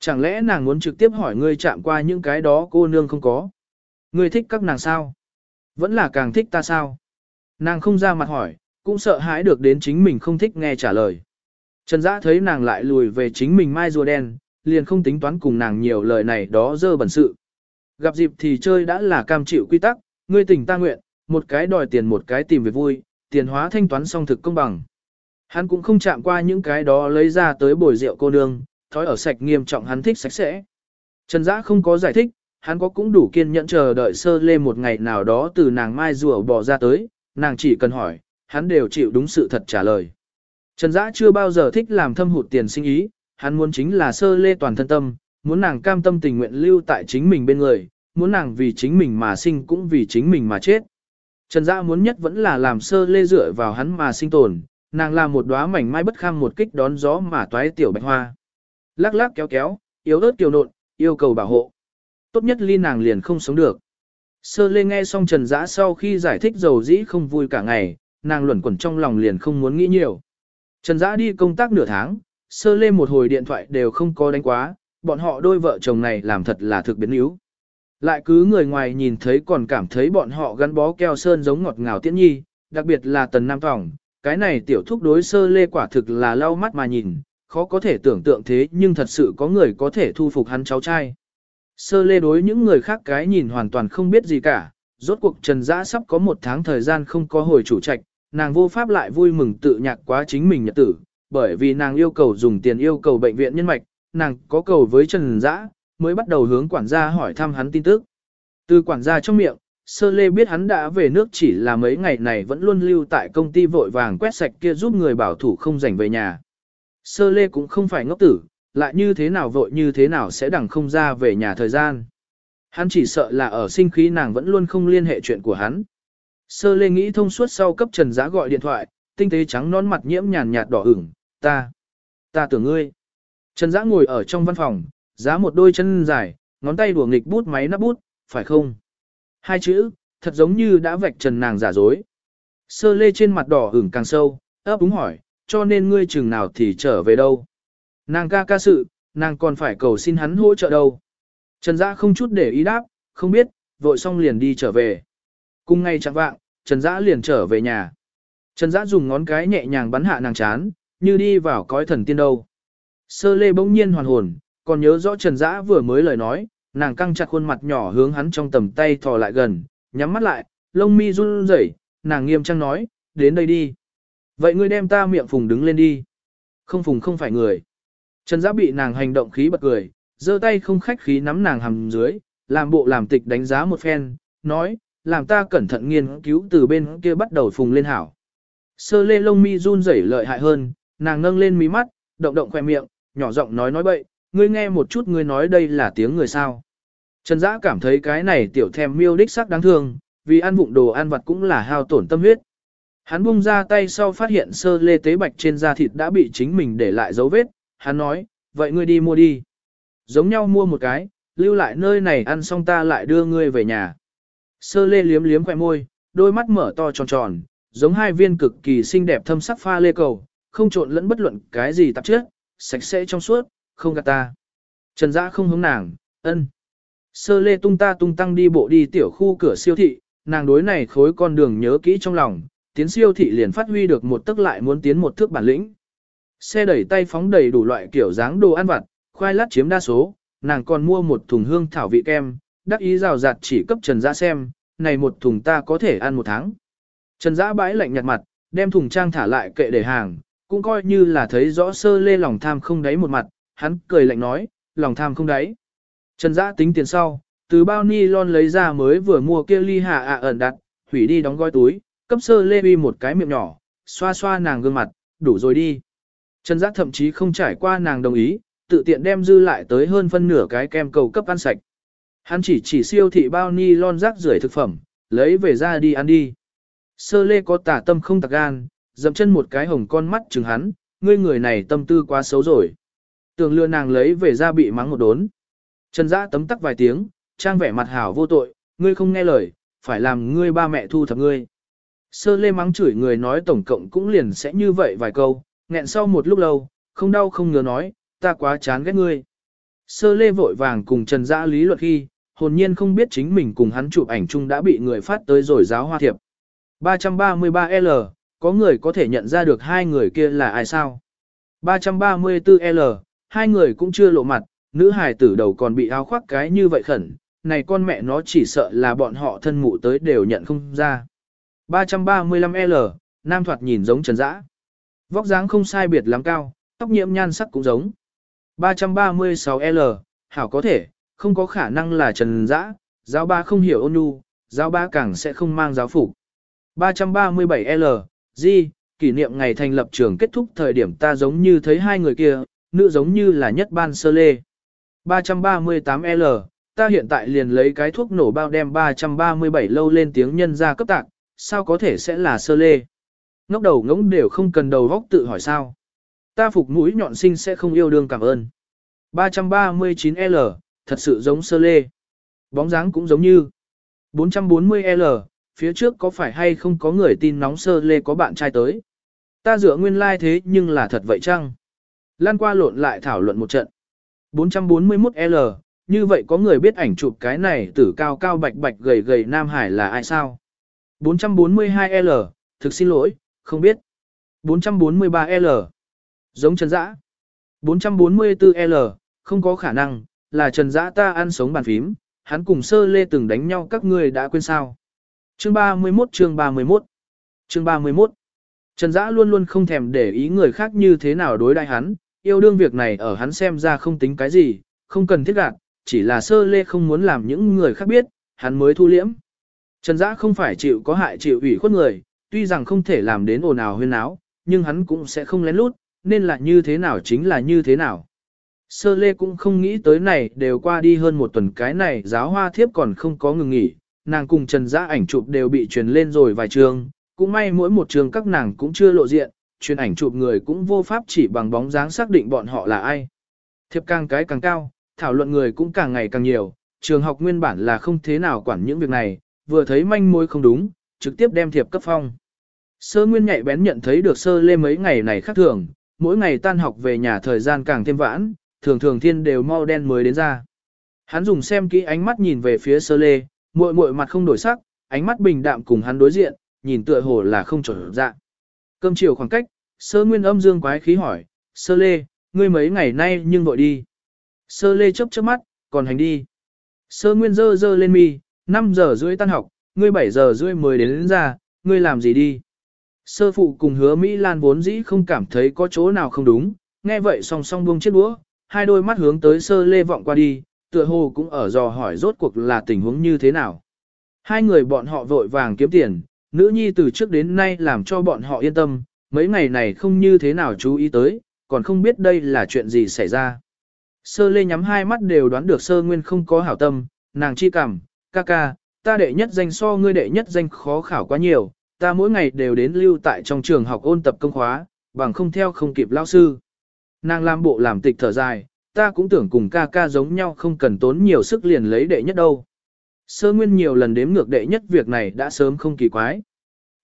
Chẳng lẽ nàng muốn trực tiếp hỏi ngươi chạm qua những cái đó cô nương không có? Ngươi thích các nàng sao? Vẫn là càng thích ta sao? Nàng không ra mặt hỏi, cũng sợ hãi được đến chính mình không thích nghe trả lời. Trần Dã thấy nàng lại lùi về chính mình mai rùa đen, liền không tính toán cùng nàng nhiều lời này đó dơ bẩn sự. Gặp dịp thì chơi đã là cam chịu quy tắc, ngươi tình ta nguyện, một cái đòi tiền một cái tìm về vui, tiền hóa thanh toán xong thực công bằng. Hắn cũng không chạm qua những cái đó lấy ra tới bồi rượu cô nương, thói ở sạch nghiêm trọng hắn thích sạch sẽ. Trần Dã không có giải thích, hắn có cũng đủ kiên nhẫn chờ đợi sơ lê một ngày nào đó từ nàng mai rùa bỏ ra tới, nàng chỉ cần hỏi, hắn đều chịu đúng sự thật trả lời. Trần Dã chưa bao giờ thích làm thâm hụt tiền sinh ý, hắn muốn chính là sơ lê toàn thân tâm, muốn nàng cam tâm tình nguyện lưu tại chính mình bên người, muốn nàng vì chính mình mà sinh cũng vì chính mình mà chết. Trần Dã muốn nhất vẫn là làm sơ lê dựa vào hắn mà sinh tồn, nàng là một đóa mảnh mai bất kham một kích đón gió mà toái tiểu bạch hoa. Lắc lắc kéo kéo, yếu ớt kiều nộn, yêu cầu bảo hộ. Tốt nhất ly nàng liền không sống được. Sơ lê nghe xong Trần Dã sau khi giải thích dầu dĩ không vui cả ngày, nàng luẩn quẩn trong lòng liền không muốn nghĩ nhiều. Trần Dã đi công tác nửa tháng, sơ lê một hồi điện thoại đều không có đánh quá, bọn họ đôi vợ chồng này làm thật là thực biến yếu. Lại cứ người ngoài nhìn thấy còn cảm thấy bọn họ gắn bó keo sơn giống ngọt ngào tiễn nhi, đặc biệt là tần nam phòng, cái này tiểu thúc đối sơ lê quả thực là lau mắt mà nhìn, khó có thể tưởng tượng thế nhưng thật sự có người có thể thu phục hắn cháu trai. Sơ lê đối những người khác cái nhìn hoàn toàn không biết gì cả, rốt cuộc trần giã sắp có một tháng thời gian không có hồi chủ trạch, nàng vô pháp lại vui mừng tự nhạc quá chính mình nhật tử, bởi vì nàng yêu cầu dùng tiền yêu cầu bệnh viện nhân mạch, nàng có cầu với Trần Dã, mới bắt đầu hướng quản gia hỏi thăm hắn tin tức. Từ quản gia trong miệng, Sơ Lê biết hắn đã về nước chỉ là mấy ngày này vẫn luôn lưu tại công ty vội vàng quét sạch kia giúp người bảo thủ không rảnh về nhà. Sơ Lê cũng không phải ngốc tử, lại như thế nào vội như thế nào sẽ đằng không ra về nhà thời gian. Hắn chỉ sợ là ở sinh khí nàng vẫn luôn không liên hệ chuyện của hắn. Sơ Lê nghĩ thông suốt sau cấp Trần Giá gọi điện thoại, tinh tế trắng nón mặt nhiễm nhàn nhạt đỏ ửng, ta, ta tưởng ngươi. Trần Dã ngồi ở trong văn phòng, giá một đôi chân dài, ngón tay đùa nghịch bút máy nắp bút, phải không? Hai chữ, thật giống như đã vạch trần nàng giả dối. Sơ lê trên mặt đỏ ửng càng sâu, ấp úng hỏi, cho nên ngươi chừng nào thì trở về đâu? Nàng ca ca sự, nàng còn phải cầu xin hắn hỗ trợ đâu? Trần Dã không chút để ý đáp, không biết, vội xong liền đi trở về. Cùng ngay chẳng vạng, Trần Dã liền trở về nhà. Trần Dã dùng ngón cái nhẹ nhàng bắn hạ nàng chán, như đi vào cõi thần tiên đâu. Sơ lê bỗng nhiên hoàn hồn, còn nhớ rõ Trần Dã vừa mới lời nói, nàng căng chặt khuôn mặt nhỏ hướng hắn trong tầm tay thò lại gần, nhắm mắt lại, lông mi run rẩy, nàng nghiêm trang nói, đến đây đi. Vậy ngươi đem ta miệng phùng đứng lên đi. Không phùng không phải người. Trần Giã bị nàng hành động khí bật cười, giơ tay không khách khí nắm nàng hầm dưới, làm bộ làm tịch đánh giá một phen, nói, làm ta cẩn thận nghiên cứu từ bên kia bắt đầu phùng lên hảo. Sơ lê lông mi run rẩy lợi hại hơn, nàng nâng lên mí mắt, động động khoe miệng, nhỏ giọng nói nói bậy, ngươi nghe một chút ngươi nói đây là tiếng người sao. Trần Dã cảm thấy cái này tiểu thèm miêu đích sắc đáng thương, vì ăn vụng đồ ăn vặt cũng là hao tổn tâm huyết. Hắn buông ra tay sau phát hiện sơ lê tế bạch trên da thịt đã bị chính mình để lại dấu vết, hắn nói, vậy ngươi đi mua đi. Giống nhau mua một cái, lưu lại nơi này ăn xong ta lại đưa ngươi về nhà. Sơ lê liếm liếm khỏe môi, đôi mắt mở to tròn tròn, giống hai viên cực kỳ xinh đẹp thâm sắc pha lê cầu, không trộn lẫn bất luận cái gì tạp chất, sạch sẽ trong suốt, không gạt ta. Trần Dã không hướng nàng, ân. Sơ lê tung ta tung tăng đi bộ đi tiểu khu cửa siêu thị, nàng đối này khối con đường nhớ kỹ trong lòng, tiến siêu thị liền phát huy được một tức lại muốn tiến một thước bản lĩnh. Xe đẩy tay phóng đầy đủ loại kiểu dáng đồ ăn vặt, khoai lát chiếm đa số, nàng còn mua một thùng hương thảo vị kem, đắc ý rào rạt chỉ cấp Trần Dã xem, này một thùng ta có thể ăn một tháng. Trần Dã bãi lạnh nhặt mặt, đem thùng trang thả lại kệ để hàng, cũng coi như là thấy rõ sơ lê lòng tham không đáy một mặt, hắn cười lạnh nói, lòng tham không đáy. Trần Dã tính tiền sau, từ bao ni lon lấy ra mới vừa mua kia ly hạ ạ ẩn đặt, hủy đi đóng gói túi, cấp sơ lê uy một cái miệng nhỏ, xoa xoa nàng gương mặt, đủ rồi đi. Trần Giác thậm chí không trải qua nàng đồng ý, tự tiện đem dư lại tới hơn phân nửa cái kem cầu cấp ăn sạch. Hắn chỉ chỉ siêu thị bao ni lon rác rưởi thực phẩm, lấy về ra đi ăn đi. Sơ lê có tả tâm không tạc gan, dậm chân một cái hồng con mắt chừng hắn, ngươi người này tâm tư quá xấu rồi. Tưởng lừa nàng lấy về ra bị mắng một đốn. Trần Dã tấm tắc vài tiếng, trang vẻ mặt hảo vô tội, ngươi không nghe lời, phải làm ngươi ba mẹ thu thập ngươi. Sơ lê mắng chửi người nói tổng cộng cũng liền sẽ như vậy vài câu, nghẹn sau một lúc lâu, không đau không ngứa nói, ta quá chán ghét ngươi. Sơ lê vội vàng cùng Trần Dã lý luật khi, hồn nhiên không biết chính mình cùng hắn chụp ảnh chung đã bị người phát tới rồi giáo hoa thiệp. 333L, có người có thể nhận ra được hai người kia là ai sao? 334L, hai người cũng chưa lộ mặt, nữ hài tử đầu còn bị áo khoác cái như vậy khẩn, này con mẹ nó chỉ sợ là bọn họ thân mụ tới đều nhận không ra. 335L, nam thoạt nhìn giống Trần Dã. Vóc dáng không sai biệt lắm cao, tóc nhiễm nhan sắc cũng giống. 336L, hảo có thể, không có khả năng là Trần Dã, giáo ba không hiểu ôn nhu, giáo ba càng sẽ không mang giáo phục. 337L, Di, kỷ niệm ngày thành lập trường kết thúc thời điểm ta giống như thấy hai người kia, nữ giống như là nhất ban sơ lê. 338L, ta hiện tại liền lấy cái thuốc nổ bao đem 337 lâu lên tiếng nhân ra cấp tạc, sao có thể sẽ là sơ lê. Ngốc đầu ngỗng đều không cần đầu góc tự hỏi sao. Ta phục mũi nhọn sinh sẽ không yêu đương cảm ơn. 339L, thật sự giống sơ lê. Bóng dáng cũng giống như. 440L, phía trước có phải hay không có người tin nóng sơ lê có bạn trai tới. Ta dựa nguyên lai like thế nhưng là thật vậy chăng? Lan qua lộn lại thảo luận một trận. 441L, như vậy có người biết ảnh chụp cái này tử cao cao bạch bạch gầy gầy Nam Hải là ai sao? 442L, thực xin lỗi, không biết. 443L, giống Trần Dã. 444L, không có khả năng, là Trần Dã ta ăn sống bàn phím, hắn cùng sơ lê từng đánh nhau các ngươi đã quên sao. Chương 31 chương 31 Chương 31 Trần Dã luôn luôn không thèm để ý người khác như thế nào đối đãi hắn, yêu đương việc này ở hắn xem ra không tính cái gì, không cần thiết gạt, chỉ là sơ lê không muốn làm những người khác biết, hắn mới thu liễm. Trần Dã không phải chịu có hại chịu ủy khuất người, tuy rằng không thể làm đến ồn ào huyên náo, nhưng hắn cũng sẽ không lén lút, nên là như thế nào chính là như thế nào. Sơ lê cũng không nghĩ tới này đều qua đi hơn một tuần cái này giáo hoa thiếp còn không có ngừng nghỉ, nàng cùng Trần giã ảnh chụp đều bị truyền lên rồi vài trường, cũng may mỗi một trường các nàng cũng chưa lộ diện, truyền ảnh chụp người cũng vô pháp chỉ bằng bóng dáng xác định bọn họ là ai. Thiệp càng cái càng cao, thảo luận người cũng càng ngày càng nhiều, trường học nguyên bản là không thế nào quản những việc này, vừa thấy manh mối không đúng, trực tiếp đem thiệp cấp phong. Sơ Nguyên nhạy bén nhận thấy được sơ lê mấy ngày này khác thường, mỗi ngày tan học về nhà thời gian càng thêm vãn, thường thường thiên đều mau đen mới đến ra. Hắn dùng xem kỹ ánh mắt nhìn về phía sơ lê, muội muội mặt không đổi sắc, ánh mắt bình đạm cùng hắn đối diện, nhìn tựa hồ là không trở dạ. Cơm chiều khoảng cách, sơ nguyên âm dương quái khí hỏi, sơ lê, ngươi mấy ngày nay nhưng vội đi. Sơ lê chớp chớp mắt, còn hành đi. Sơ nguyên dơ dơ lên mi, 5 giờ rưỡi tan học, ngươi 7 giờ rưỡi mới đến, đến ra, ngươi làm gì đi. Sơ phụ cùng hứa Mỹ Lan vốn dĩ không cảm thấy có chỗ nào không đúng, nghe vậy song song buông chiếc đũa, hai đôi mắt hướng tới sơ lê vọng qua đi, tựa hồ cũng ở dò hỏi rốt cuộc là tình huống như thế nào. Hai người bọn họ vội vàng kiếm tiền, nữ nhi từ trước đến nay làm cho bọn họ yên tâm, mấy ngày này không như thế nào chú ý tới, còn không biết đây là chuyện gì xảy ra. Sơ lê nhắm hai mắt đều đoán được sơ nguyên không có hảo tâm, nàng chi cảm, ca ca, ta đệ nhất danh so ngươi đệ nhất danh khó khảo quá nhiều, ta mỗi ngày đều đến lưu tại trong trường học ôn tập công khóa, bằng không theo không kịp lao sư. Nàng làm bộ làm tịch thở dài, ta cũng tưởng cùng ca ca giống nhau không cần tốn nhiều sức liền lấy đệ nhất đâu. Sơ nguyên nhiều lần đếm ngược đệ nhất việc này đã sớm không kỳ quái.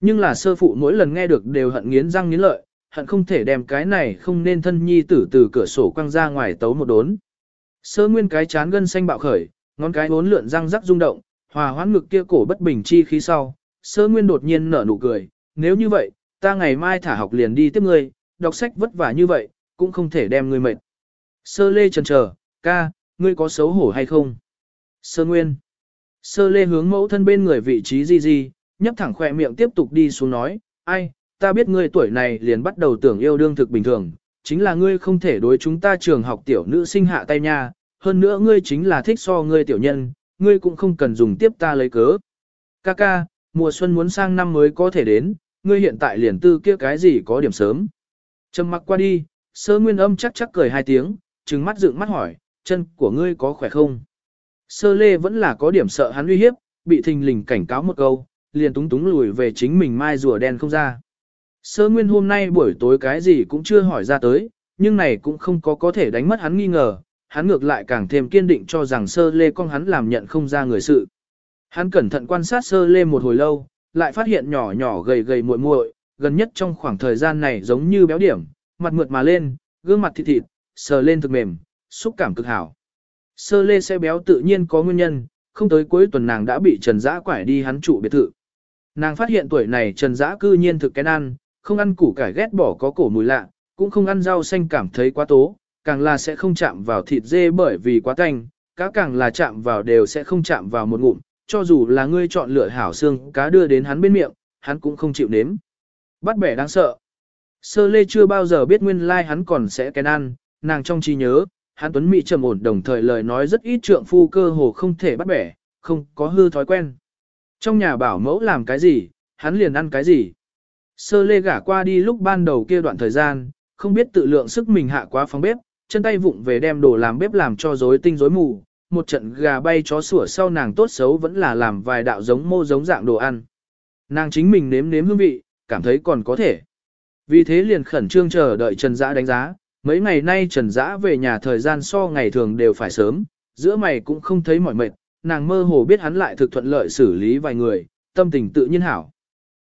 Nhưng là sơ phụ mỗi lần nghe được đều hận nghiến răng nghiến lợi, hận không thể đem cái này không nên thân nhi tử từ cửa sổ quăng ra ngoài tấu một đốn. Sơ nguyên cái chán gân xanh bạo khởi, ngón cái bốn lượn răng rắc rung động, hòa hoãn ngực kia cổ bất bình chi khí sau. Sơ nguyên đột nhiên nở nụ cười, nếu như vậy, ta ngày mai thả học liền đi tiếp ngươi, đọc sách vất vả như vậy, cũng không thể đem ngươi mệt. Sơ lê chần chờ, ca, ngươi có xấu hổ hay không? Sơ nguyên. Sơ lê hướng mẫu thân bên người vị trí gì gì, nhấp thẳng khỏe miệng tiếp tục đi xuống nói, ai, ta biết ngươi tuổi này liền bắt đầu tưởng yêu đương thực bình thường, chính là ngươi không thể đối chúng ta trường học tiểu nữ sinh hạ tay nha, hơn nữa ngươi chính là thích so ngươi tiểu nhân, ngươi cũng không cần dùng tiếp ta lấy cớ. Ca ca, mùa xuân muốn sang năm mới có thể đến, ngươi hiện tại liền tư kia cái gì có điểm sớm. Trầm mặc qua đi, sơ nguyên âm chắc chắc cười hai tiếng, trừng mắt dựng mắt hỏi, chân của ngươi có khỏe không? Sơ lê vẫn là có điểm sợ hắn uy hiếp, bị thình lình cảnh cáo một câu, liền túng túng lùi về chính mình mai rùa đen không ra. Sơ nguyên hôm nay buổi tối cái gì cũng chưa hỏi ra tới, nhưng này cũng không có có thể đánh mất hắn nghi ngờ, hắn ngược lại càng thêm kiên định cho rằng sơ lê con hắn làm nhận không ra người sự. Hắn cẩn thận quan sát sơ lê một hồi lâu, lại phát hiện nhỏ nhỏ gầy gầy muội muội, gần nhất trong khoảng thời gian này giống như béo điểm, mặt mượt mà lên, gương mặt thịt thịt, sờ lên thực mềm, xúc cảm cực hảo. Sơ lê sẽ béo tự nhiên có nguyên nhân, không tới cuối tuần nàng đã bị Trần Dã quải đi hắn trụ biệt thự. Nàng phát hiện tuổi này Trần Dã cư nhiên thực cái ăn, không ăn củ cải ghét bỏ có cổ mùi lạ, cũng không ăn rau xanh cảm thấy quá tố, càng là sẽ không chạm vào thịt dê bởi vì quá tanh, cá càng là chạm vào đều sẽ không chạm vào một ngụm, cho dù là ngươi chọn lựa hảo xương cá đưa đến hắn bên miệng, hắn cũng không chịu nếm. Bắt bẻ đáng sợ. Sơ lê chưa bao giờ biết nguyên lai like hắn còn sẽ kén ăn, nàng trong trí nhớ, hắn tuấn mỹ trầm ổn đồng thời lời nói rất ít trượng phu cơ hồ không thể bắt bẻ, không có hư thói quen. Trong nhà bảo mẫu làm cái gì, hắn liền ăn cái gì. Sơ lê gả qua đi lúc ban đầu kia đoạn thời gian, không biết tự lượng sức mình hạ quá phòng bếp, chân tay vụng về đem đồ làm bếp làm cho rối tinh rối mù, một trận gà bay chó sủa sau nàng tốt xấu vẫn là làm vài đạo giống mô giống dạng đồ ăn. Nàng chính mình nếm nếm hương vị, cảm thấy còn có thể. Vì thế liền khẩn trương chờ đợi Trần Dã đánh giá, mấy ngày nay Trần Dã về nhà thời gian so ngày thường đều phải sớm, giữa mày cũng không thấy mỏi mệt, nàng mơ hồ biết hắn lại thực thuận lợi xử lý vài người, tâm tình tự nhiên hảo.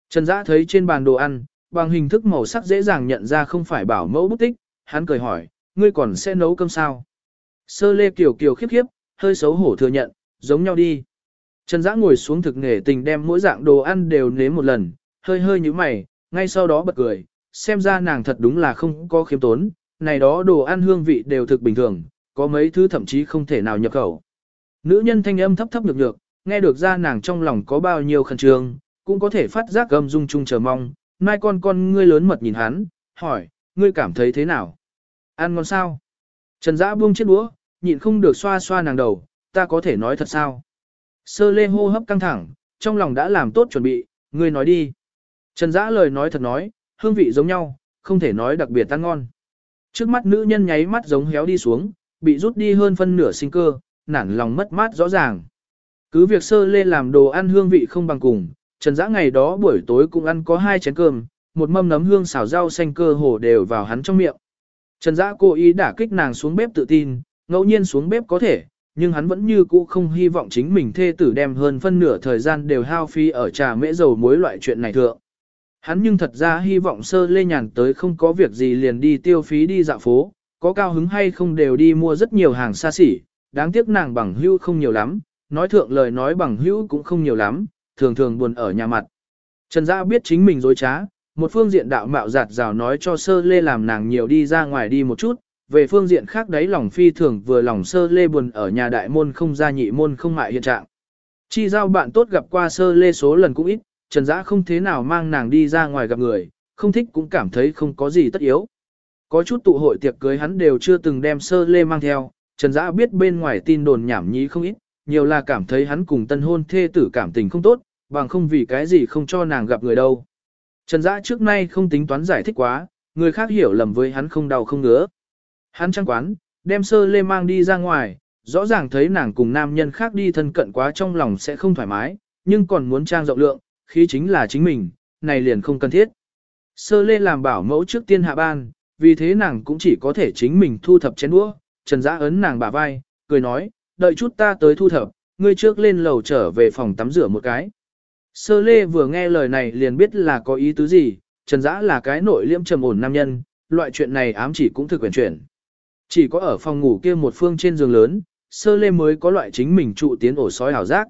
Trần Dã thấy trên bàn đồ ăn, bằng hình thức màu sắc dễ dàng nhận ra không phải bảo mẫu bút tích, hắn cười hỏi, ngươi còn sẽ nấu cơm sao? Sơ lê kiều kiều khiếp khiếp, hơi xấu hổ thừa nhận, giống nhau đi. Trần Dã ngồi xuống thực nghề tình đem mỗi dạng đồ ăn đều nếm một lần, hơi hơi như mày, ngay sau đó bật cười, xem ra nàng thật đúng là không có khiêm tốn, này đó đồ ăn hương vị đều thực bình thường, có mấy thứ thậm chí không thể nào nhập khẩu. Nữ nhân thanh âm thấp thấp nhược nhược, nghe được ra nàng trong lòng có bao nhiêu khẩn trương, cũng có thể phát giác gầm dung chung chờ mong, mai con con ngươi lớn mật nhìn hắn, hỏi, ngươi cảm thấy thế nào? Ăn ngon sao? Trần Dã buông chiếc đũa, nhịn không được xoa xoa nàng đầu, ta có thể nói thật sao? Sơ lê hô hấp căng thẳng, trong lòng đã làm tốt chuẩn bị, ngươi nói đi. Trần Dã lời nói thật nói, hương vị giống nhau, không thể nói đặc biệt ăn ngon. Trước mắt nữ nhân nháy mắt giống héo đi xuống, bị rút đi hơn phân nửa sinh cơ, nản lòng mất mát rõ ràng. Cứ việc sơ lê làm đồ ăn hương vị không bằng cùng, Trần Dã ngày đó buổi tối cũng ăn có hai chén cơm, một mâm nấm hương xào rau xanh cơ hồ đều vào hắn trong miệng. Trần Dã cố ý đả kích nàng xuống bếp tự tin, ngẫu nhiên xuống bếp có thể, nhưng hắn vẫn như cũ không hy vọng chính mình thê tử đem hơn phân nửa thời gian đều hao phí ở trà mễ dầu muối loại chuyện này thượng. Hắn nhưng thật ra hy vọng sơ lê nhàn tới không có việc gì liền đi tiêu phí đi dạo phố, có cao hứng hay không đều đi mua rất nhiều hàng xa xỉ, đáng tiếc nàng bằng hữu không nhiều lắm, nói thượng lời nói bằng hữu cũng không nhiều lắm, thường thường buồn ở nhà mặt. Trần Dã biết chính mình dối trá, một phương diện đạo mạo giạt rào nói cho sơ lê làm nàng nhiều đi ra ngoài đi một chút, về phương diện khác đấy lòng phi thường vừa lòng sơ lê buồn ở nhà đại môn không ra nhị môn không mại hiện trạng. Chi giao bạn tốt gặp qua sơ lê số lần cũng ít, Trần Dã không thế nào mang nàng đi ra ngoài gặp người, không thích cũng cảm thấy không có gì tất yếu. Có chút tụ hội tiệc cưới hắn đều chưa từng đem sơ lê mang theo, Trần Dã biết bên ngoài tin đồn nhảm nhí không ít, nhiều là cảm thấy hắn cùng tân hôn thê tử cảm tình không tốt, bằng không vì cái gì không cho nàng gặp người đâu. Trần Dã trước nay không tính toán giải thích quá, người khác hiểu lầm với hắn không đau không ngứa. Hắn trang quán, đem sơ lê mang đi ra ngoài, rõ ràng thấy nàng cùng nam nhân khác đi thân cận quá trong lòng sẽ không thoải mái, nhưng còn muốn trang rộng lượng, khí chính là chính mình, này liền không cần thiết. Sơ lê làm bảo mẫu trước tiên hạ ban, vì thế nàng cũng chỉ có thể chính mình thu thập chén đũa, Trần Dã ấn nàng bả vai, cười nói, đợi chút ta tới thu thập, ngươi trước lên lầu trở về phòng tắm rửa một cái. Sơ lê vừa nghe lời này liền biết là có ý tứ gì, Trần Dã là cái nội liễm trầm ổn nam nhân, loại chuyện này ám chỉ cũng thực quyền chuyển. Chỉ có ở phòng ngủ kia một phương trên giường lớn, sơ lê mới có loại chính mình trụ tiến ổ sói hảo giác.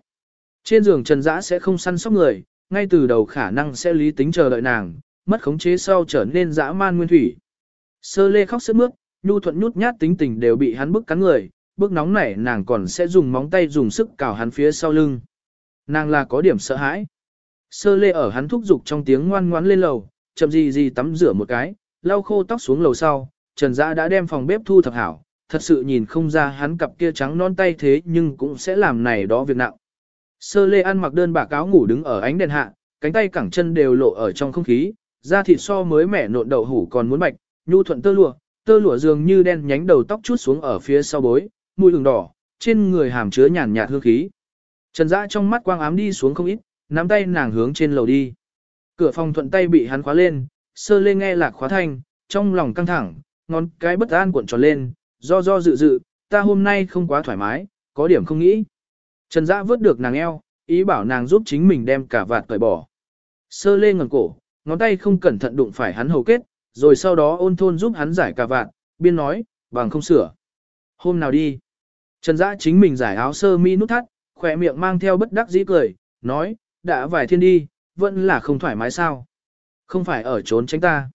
Trên giường Trần Dã sẽ không săn sóc người, ngay từ đầu khả năng sẽ lý tính chờ đợi nàng, mất khống chế sau trở nên dã man nguyên thủy. Sơ lê khóc sướt mướt, nhu thuận nhút nhát tính tình đều bị hắn bức cắn người, bức nóng nảy nàng còn sẽ dùng móng tay dùng sức cào hắn phía sau lưng. Nàng là có điểm sợ hãi. Sơ lê ở hắn thúc giục trong tiếng ngoan ngoãn lên lầu, chậm gì gì tắm rửa một cái, lau khô tóc xuống lầu sau, Trần Dã đã đem phòng bếp thu thập hảo, thật sự nhìn không ra hắn cặp kia trắng non tay thế nhưng cũng sẽ làm này đó việc nặng. Sơ lê ăn mặc đơn bà cáo ngủ đứng ở ánh đèn hạ, cánh tay cẳng chân đều lộ ở trong không khí, da thịt so mới mẻ nộn đậu hủ còn muốn bạch, nhu thuận tơ lụa, tơ lụa dường như đen nhánh đầu tóc chút xuống ở phía sau bối, mũi ửng đỏ, trên người hàm chứa nhàn nhạt hương khí. Trần Dã trong mắt quang ám đi xuống không ít, nắm tay nàng hướng trên lầu đi. Cửa phòng thuận tay bị hắn khóa lên, sơ lê nghe lạc khóa thanh, trong lòng căng thẳng, ngón cái bất an cuộn tròn lên, do do dự dự, ta hôm nay không quá thoải mái, có điểm không nghĩ. Trần Dã vớt được nàng eo, ý bảo nàng giúp chính mình đem cả vạt cởi bỏ. Sơ lê ngẩng cổ, ngón tay không cẩn thận đụng phải hắn hầu kết, rồi sau đó ôn thôn giúp hắn giải cả vạt, biên nói, bằng không sửa. Hôm nào đi. Trần Dã chính mình giải áo sơ mi nút thắt, khỏe miệng mang theo bất đắc dĩ cười, nói, đã vài thiên đi, vẫn là không thoải mái sao. Không phải ở trốn tránh ta.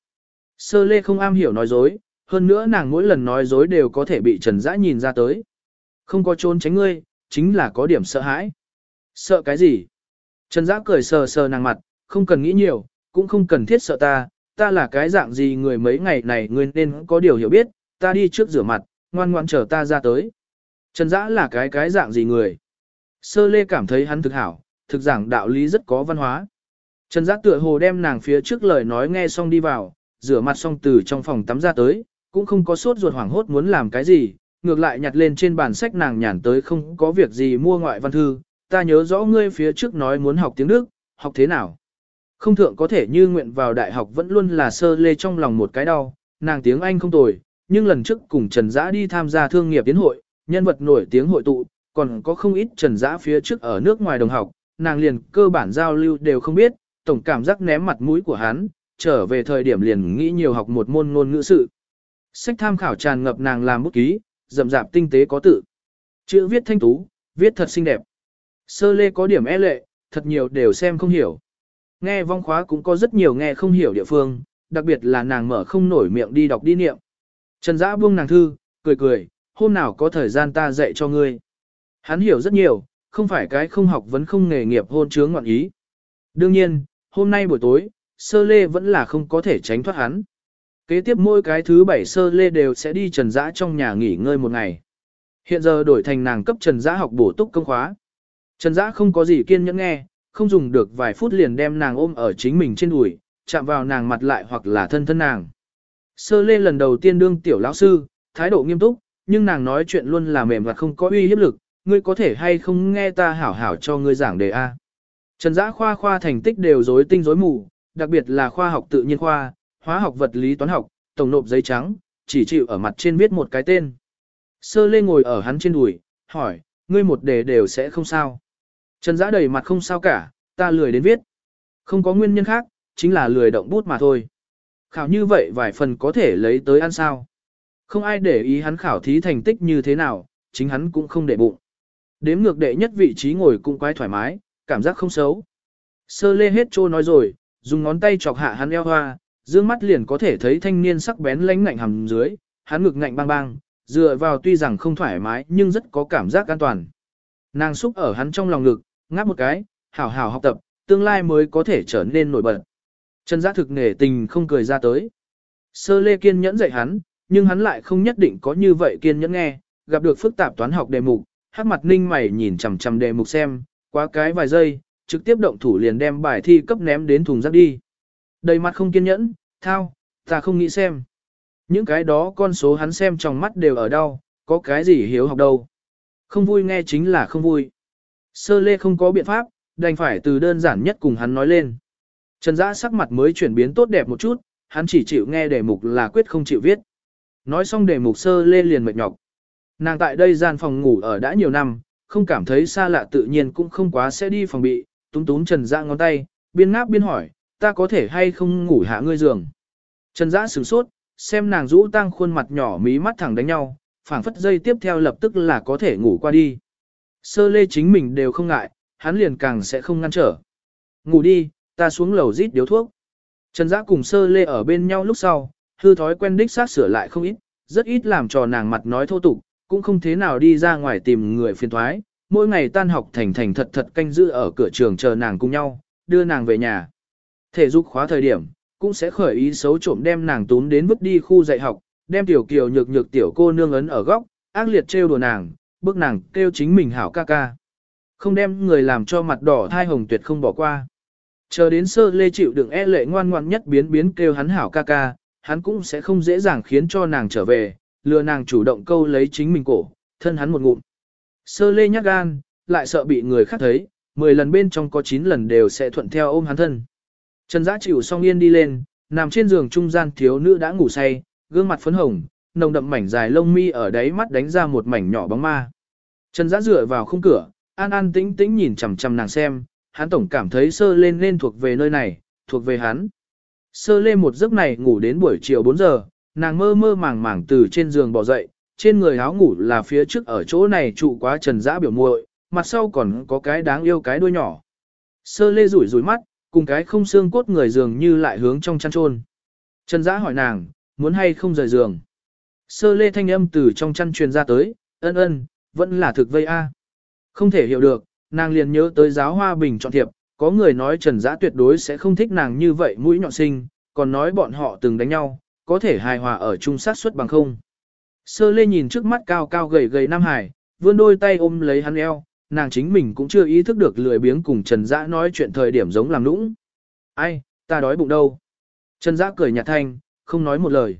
Sơ lê không am hiểu nói dối, hơn nữa nàng mỗi lần nói dối đều có thể bị Trần Dã nhìn ra tới. Không có trốn tránh ngươi, chính là có điểm sợ hãi. Sợ cái gì? Trần Dã cười sờ sờ nàng mặt, không cần nghĩ nhiều, cũng không cần thiết sợ ta, ta là cái dạng gì người mấy ngày này ngươi nên có điều hiểu biết, ta đi trước rửa mặt, ngoan ngoan chờ ta ra tới. Trần Dã là cái cái dạng gì người? Sơ lê cảm thấy hắn thực hảo, thực giảng đạo lý rất có văn hóa. Trần Giác tựa hồ đem nàng phía trước lời nói nghe xong đi vào, rửa mặt xong từ trong phòng tắm ra tới, cũng không có sốt ruột hoảng hốt muốn làm cái gì, ngược lại nhặt lên trên bàn sách nàng nhàn tới không có việc gì mua ngoại văn thư, ta nhớ rõ ngươi phía trước nói muốn học tiếng Đức, học thế nào? Không thượng có thể như nguyện vào đại học vẫn luôn là sơ lê trong lòng một cái đau, nàng tiếng Anh không tồi, nhưng lần trước cùng Trần Giã đi tham gia thương nghiệp tiến hội, nhân vật nổi tiếng hội tụ, còn có không ít Trần Giã phía trước ở nước ngoài đồng học, nàng liền cơ bản giao lưu đều không biết, tổng cảm giác ném mặt mũi của hắn, trở về thời điểm liền nghĩ nhiều học một môn ngôn ngữ sự. Sách tham khảo tràn ngập nàng làm bút ký, rậm rạp tinh tế có tự. Chữ viết thanh tú, viết thật xinh đẹp. Sơ lê có điểm e lệ, thật nhiều đều xem không hiểu. Nghe vong khóa cũng có rất nhiều nghe không hiểu địa phương, đặc biệt là nàng mở không nổi miệng đi đọc đi niệm. Trần Dã buông nàng thư, cười cười, hôm nào có thời gian ta dạy cho ngươi. Hắn hiểu rất nhiều, không phải cái không học vẫn không nghề nghiệp hôn chướng ngoạn ý. Đương nhiên, hôm nay buổi tối, sơ lê vẫn là không có thể tránh thoát hắn. Kế tiếp mỗi cái thứ bảy sơ lê đều sẽ đi trần dã trong nhà nghỉ ngơi một ngày. Hiện giờ đổi thành nàng cấp trần dã học bổ túc công khóa. Trần dã không có gì kiên nhẫn nghe, không dùng được vài phút liền đem nàng ôm ở chính mình trên đùi, chạm vào nàng mặt lại hoặc là thân thân nàng. Sơ lê lần đầu tiên đương tiểu lão sư, thái độ nghiêm túc, nhưng nàng nói chuyện luôn là mềm và không có uy hiếp lực, ngươi có thể hay không nghe ta hảo hảo cho ngươi giảng đề A. Trần Dã khoa khoa thành tích đều rối tinh rối mù, đặc biệt là khoa học tự nhiên khoa, hóa học vật lý toán học, tổng nộp giấy trắng, chỉ chịu ở mặt trên viết một cái tên. Sơ lê ngồi ở hắn trên đùi, hỏi, ngươi một đề đều sẽ không sao. Trần Dã đầy mặt không sao cả, ta lười đến viết. Không có nguyên nhân khác, chính là lười động bút mà thôi. Khảo như vậy vài phần có thể lấy tới ăn sao. Không ai để ý hắn khảo thí thành tích như thế nào, chính hắn cũng không để bụng. Đếm ngược đệ nhất vị trí ngồi cũng quái thoải mái, cảm giác không xấu. Sơ lê hết trô nói rồi, dùng ngón tay chọc hạ hắn eo hoa, dương mắt liền có thể thấy thanh niên sắc bén lánh ngạnh hầm dưới, hắn ngực ngạnh bang bang, dựa vào tuy rằng không thoải mái nhưng rất có cảm giác an toàn. Nàng xúc ở hắn trong lòng ngực, ngáp một cái, hảo hảo học tập, tương lai mới có thể trở nên nổi bật. Trần Giác thực nể tình không cười ra tới. Sơ lê kiên nhẫn dạy hắn, nhưng hắn lại không nhất định có như vậy kiên nhẫn nghe, gặp được phức tạp toán học đề mục, hát mặt ninh mày nhìn chằm chằm đề mục xem, quá cái vài giây, trực tiếp động thủ liền đem bài thi cấp ném đến thùng rác đi. Đầy mặt không kiên nhẫn, thao, ta không nghĩ xem. Những cái đó con số hắn xem trong mắt đều ở đâu, có cái gì hiếu học đâu. Không vui nghe chính là không vui. Sơ lê không có biện pháp, đành phải từ đơn giản nhất cùng hắn nói lên. Trần Dã sắc mặt mới chuyển biến tốt đẹp một chút, hắn chỉ chịu nghe đề mục là quyết không chịu viết. Nói xong đề mục sơ lê liền mệt nhọc. Nàng tại đây gian phòng ngủ ở đã nhiều năm, không cảm thấy xa lạ tự nhiên cũng không quá sẽ đi phòng bị, túm túm Trần Dã ngón tay, biên ngáp biên hỏi, ta có thể hay không ngủ hạ ngươi giường. Trần Dã sửng sốt, xem nàng rũ tăng khuôn mặt nhỏ mí mắt thẳng đánh nhau, phảng phất dây tiếp theo lập tức là có thể ngủ qua đi. Sơ lê chính mình đều không ngại, hắn liền càng sẽ không ngăn trở. Ngủ đi, ta xuống lầu rít điếu thuốc. Trần Dã cùng sơ lê ở bên nhau lúc sau, hư thói quen đích sát sửa lại không ít, rất ít làm trò nàng mặt nói thô tục, cũng không thế nào đi ra ngoài tìm người phiền thoái, mỗi ngày tan học thành thành thật thật canh giữ ở cửa trường chờ nàng cùng nhau, đưa nàng về nhà. Thể dục khóa thời điểm, cũng sẽ khởi ý xấu trộm đem nàng tún đến vứt đi khu dạy học, đem tiểu kiều nhược nhược tiểu cô nương ấn ở góc, ác liệt trêu đùa nàng, bước nàng kêu chính mình hảo ca ca. Không đem người làm cho mặt đỏ thai hồng tuyệt không bỏ qua. Chờ đến sơ lê chịu đựng e lệ ngoan ngoan nhất biến biến kêu hắn hảo ca ca, hắn cũng sẽ không dễ dàng khiến cho nàng trở về, lừa nàng chủ động câu lấy chính mình cổ, thân hắn một ngụm. Sơ lê nhát gan, lại sợ bị người khác thấy, 10 lần bên trong có 9 lần đều sẽ thuận theo ôm hắn thân. Trần Giã chịu xong yên đi lên, nằm trên giường trung gian thiếu nữ đã ngủ say, gương mặt phấn hồng, nồng đậm mảnh dài lông mi ở đáy mắt đánh ra một mảnh nhỏ bóng ma. Trần Giã dựa vào khung cửa, an an tĩnh tĩnh nhìn chằm chằm nàng xem, hắn tổng cảm thấy sơ lên nên thuộc về nơi này, thuộc về hắn. Sơ lê một giấc này ngủ đến buổi chiều 4 giờ, nàng mơ mơ màng màng từ trên giường bỏ dậy, trên người áo ngủ là phía trước ở chỗ này trụ quá trần dã biểu muội, mặt sau còn có cái đáng yêu cái đuôi nhỏ. Sơ lê rủi rủi mắt, cùng cái không xương cốt người giường như lại hướng trong chăn trôn. Trần dã hỏi nàng, muốn hay không rời giường. Sơ lê thanh âm từ trong chăn truyền ra tới, ân ân, vẫn là thực vây a. Không thể hiểu được, nàng liền nhớ tới giáo hoa bình chọn thiệp, có người nói Trần Dã tuyệt đối sẽ không thích nàng như vậy mũi nhọn sinh, còn nói bọn họ từng đánh nhau, có thể hài hòa ở chung sát suất bằng không. Sơ lê nhìn trước mắt cao cao gầy gầy Nam Hải, vươn đôi tay ôm lấy hắn eo, nàng chính mình cũng chưa ý thức được lười biếng cùng Trần Dã nói chuyện thời điểm giống làm nũng. Ai, ta đói bụng đâu. Trần Dã cười nhạt thanh, không nói một lời.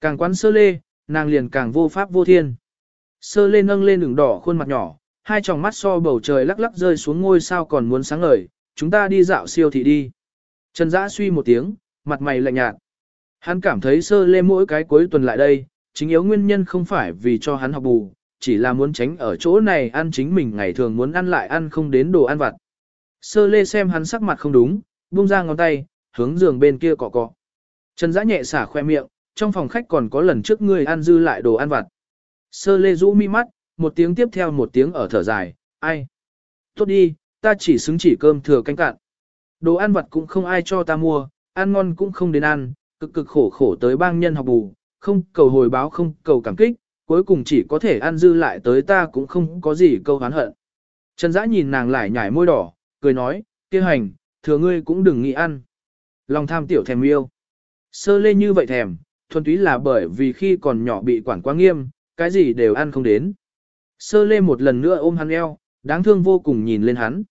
Càng quán sơ lê, nàng liền càng vô pháp vô thiên. Sơ lê nâng lên đường đỏ khuôn mặt nhỏ, hai tròng mắt so bầu trời lắc lắc rơi xuống ngôi sao còn muốn sáng ngời, chúng ta đi dạo siêu thị đi. Trần Dã suy một tiếng, mặt mày lạnh nhạt. Hắn cảm thấy sơ lê mỗi cái cuối tuần lại đây, chính yếu nguyên nhân không phải vì cho hắn học bù, chỉ là muốn tránh ở chỗ này ăn chính mình ngày thường muốn ăn lại ăn không đến đồ ăn vặt. Sơ lê xem hắn sắc mặt không đúng, buông ra ngón tay, hướng giường bên kia cọ cọ. Trần Dã nhẹ xả khoe miệng, trong phòng khách còn có lần trước ngươi ăn dư lại đồ ăn vặt. Sơ lê rũ mi mắt, một tiếng tiếp theo một tiếng ở thở dài, ai? Tốt đi, ta chỉ xứng chỉ cơm thừa canh cạn. Đồ ăn vặt cũng không ai cho ta mua, ăn ngon cũng không đến ăn, cực cực khổ khổ tới bang nhân học bù, không cầu hồi báo không cầu cảm kích, cuối cùng chỉ có thể ăn dư lại tới ta cũng không có gì câu hán hận. Trần Dã nhìn nàng lại nhảy môi đỏ, cười nói, kia hành, thừa ngươi cũng đừng nghĩ ăn. Lòng tham tiểu thèm yêu. Sơ lê như vậy thèm, thuần túy là bởi vì khi còn nhỏ bị quản quá nghiêm, cái gì đều ăn không đến. Sơ lê một lần nữa ôm hắn eo, đáng thương vô cùng nhìn lên hắn.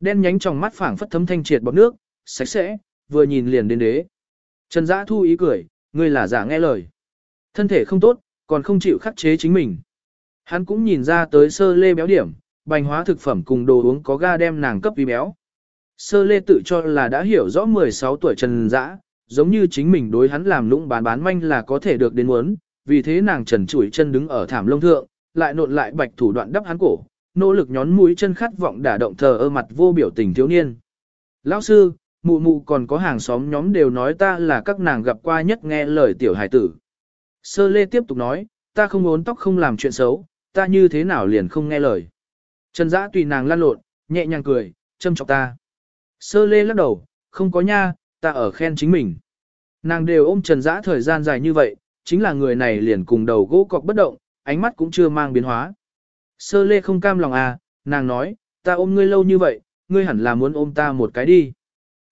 Đen nhánh trong mắt phảng phất thấm thanh triệt bọt nước, sạch sẽ, vừa nhìn liền đến đế. Trần Dã thu ý cười, ngươi là giả nghe lời. Thân thể không tốt, còn không chịu khắc chế chính mình. Hắn cũng nhìn ra tới sơ lê béo điểm, bành hóa thực phẩm cùng đồ uống có ga đem nàng cấp vì béo. Sơ lê tự cho là đã hiểu rõ 16 tuổi Trần Dã, giống như chính mình đối hắn làm lũng bán bán manh là có thể được đến muốn, vì thế nàng trần chủi chân đứng ở thảm lông thượng, lại nộn lại bạch thủ đoạn đắp hắn cổ, nỗ lực nhón mũi chân khát vọng đả động thờ ơ mặt vô biểu tình thiếu niên. Lão sư, mụ mụ còn có hàng xóm nhóm đều nói ta là các nàng gặp qua nhất nghe lời tiểu hải tử. Sơ lê tiếp tục nói, ta không muốn tóc không làm chuyện xấu, ta như thế nào liền không nghe lời. Trần giã tùy nàng lăn lộn, nhẹ nhàng cười, châm chọc ta. Sơ lê lắc đầu, không có nha, ta ở khen chính mình. Nàng đều ôm trần giã thời gian dài như vậy, chính là người này liền cùng đầu gỗ cọc bất động, ánh mắt cũng chưa mang biến hóa. Sơ lê không cam lòng à, nàng nói, ta ôm ngươi lâu như vậy, ngươi hẳn là muốn ôm ta một cái đi.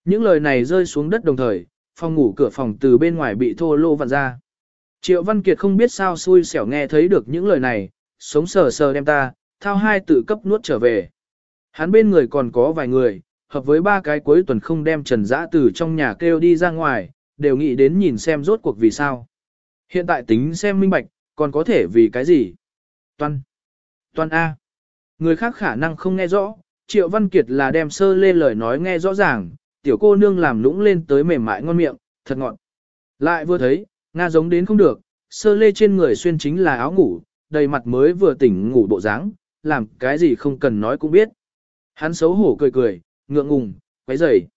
Những lời này rơi xuống đất đồng thời, phòng ngủ cửa phòng từ bên ngoài bị thô lô vặn ra. Triệu Văn Kiệt không biết sao xui xẻo nghe thấy được những lời này, sống sờ sờ đem ta, thao hai tự cấp nuốt trở về. Hắn bên người còn có vài người, hợp với ba cái cuối tuần không đem Trần Dã từ trong nhà kêu đi ra ngoài, đều nghĩ đến nhìn xem rốt cuộc vì sao. Hiện tại tính xem minh bạch, còn có thể vì cái gì? Toan. Toan A. Người khác khả năng không nghe rõ, Triệu Văn Kiệt là đem sơ lê lời nói nghe rõ ràng, tiểu cô nương làm lũng lên tới mềm mại ngon miệng, thật ngọt. Lại vừa thấy, Nga giống đến không được, sơ lê trên người xuyên chính là áo ngủ, đầy mặt mới vừa tỉnh ngủ bộ dáng, làm cái gì không cần nói cũng biết. Hắn xấu hổ cười cười, ngượng ngùng, quấy rầy.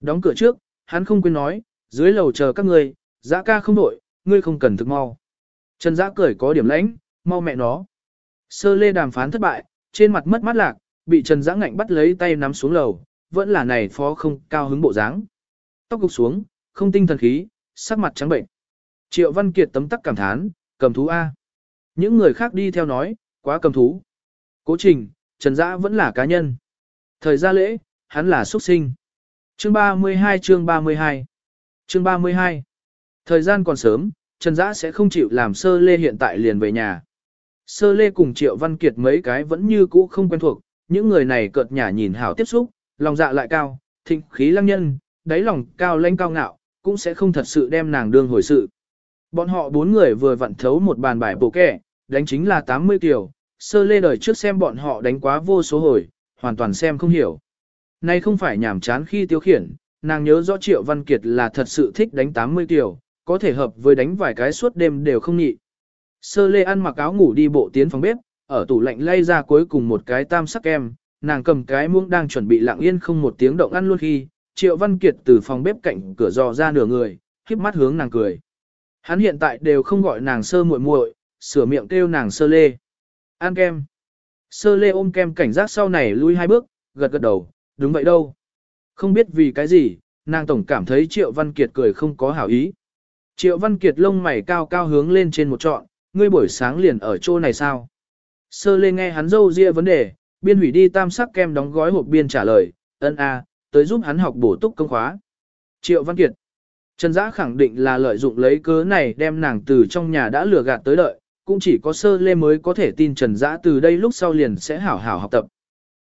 Đóng cửa trước, hắn không quên nói, dưới lầu chờ các ngươi, dã ca không đổi, ngươi không cần thức mau. Trần dã cười có điểm lãnh, mau mẹ nó. Sơ lê đàm phán thất bại, trên mặt mất mát lạc, bị Trần dã ngạnh bắt lấy tay nắm xuống lầu, vẫn là này phó không cao hứng bộ dáng. Tóc gục xuống, không tinh thần khí, sắc mặt trắng bệnh. Triệu Văn Kiệt tấm tắc cảm thán, cầm thú A. Những người khác đi theo nói, quá cầm thú. Cố trình, Trần Dã vẫn là cá nhân. Thời gian lễ, hắn là xuất sinh. Chương 32 chương 32 Chương 32 Thời gian còn sớm, Trần Dã sẽ không chịu làm sơ lê hiện tại liền về nhà. Sơ lê cùng Triệu Văn Kiệt mấy cái vẫn như cũ không quen thuộc, những người này cợt nhả nhìn hảo tiếp xúc, lòng dạ lại cao, thịnh khí lăng nhân, đáy lòng cao lãnh cao ngạo, cũng sẽ không thật sự đem nàng đương hồi sự. Bọn họ bốn người vừa vặn thấu một bàn bài bổ kẻ, đánh chính là 80 tiểu, sơ lê đời trước xem bọn họ đánh quá vô số hồi, hoàn toàn xem không hiểu. Nay không phải nhảm chán khi tiêu khiển, nàng nhớ rõ Triệu Văn Kiệt là thật sự thích đánh 80 tiểu, có thể hợp với đánh vài cái suốt đêm đều không nhị. Sơ lê ăn mặc áo ngủ đi bộ tiến phòng bếp, ở tủ lạnh lay ra cuối cùng một cái tam sắc kem, nàng cầm cái muỗng đang chuẩn bị lặng yên không một tiếng động ăn luôn khi, Triệu Văn Kiệt từ phòng bếp cạnh cửa dò ra nửa người, khiếp mắt hướng nàng cười. Hắn hiện tại đều không gọi nàng sơ muội muội, sửa miệng kêu nàng sơ lê. Ăn kem. Sơ lê ôm kem cảnh giác sau này lui hai bước, gật gật đầu, đúng vậy đâu. Không biết vì cái gì, nàng tổng cảm thấy Triệu Văn Kiệt cười không có hảo ý. Triệu Văn Kiệt lông mày cao cao hướng lên trên một trọn, ngươi buổi sáng liền ở chỗ này sao? Sơ lê nghe hắn dâu ria vấn đề, biên hủy đi tam sắc kem đóng gói hộp biên trả lời, ân a, tới giúp hắn học bổ túc công khóa. Triệu Văn Kiệt. Trần Dã khẳng định là lợi dụng lấy cớ này đem nàng từ trong nhà đã lừa gạt tới đợi, cũng chỉ có sơ lê mới có thể tin Trần Dã từ đây lúc sau liền sẽ hảo hảo học tập.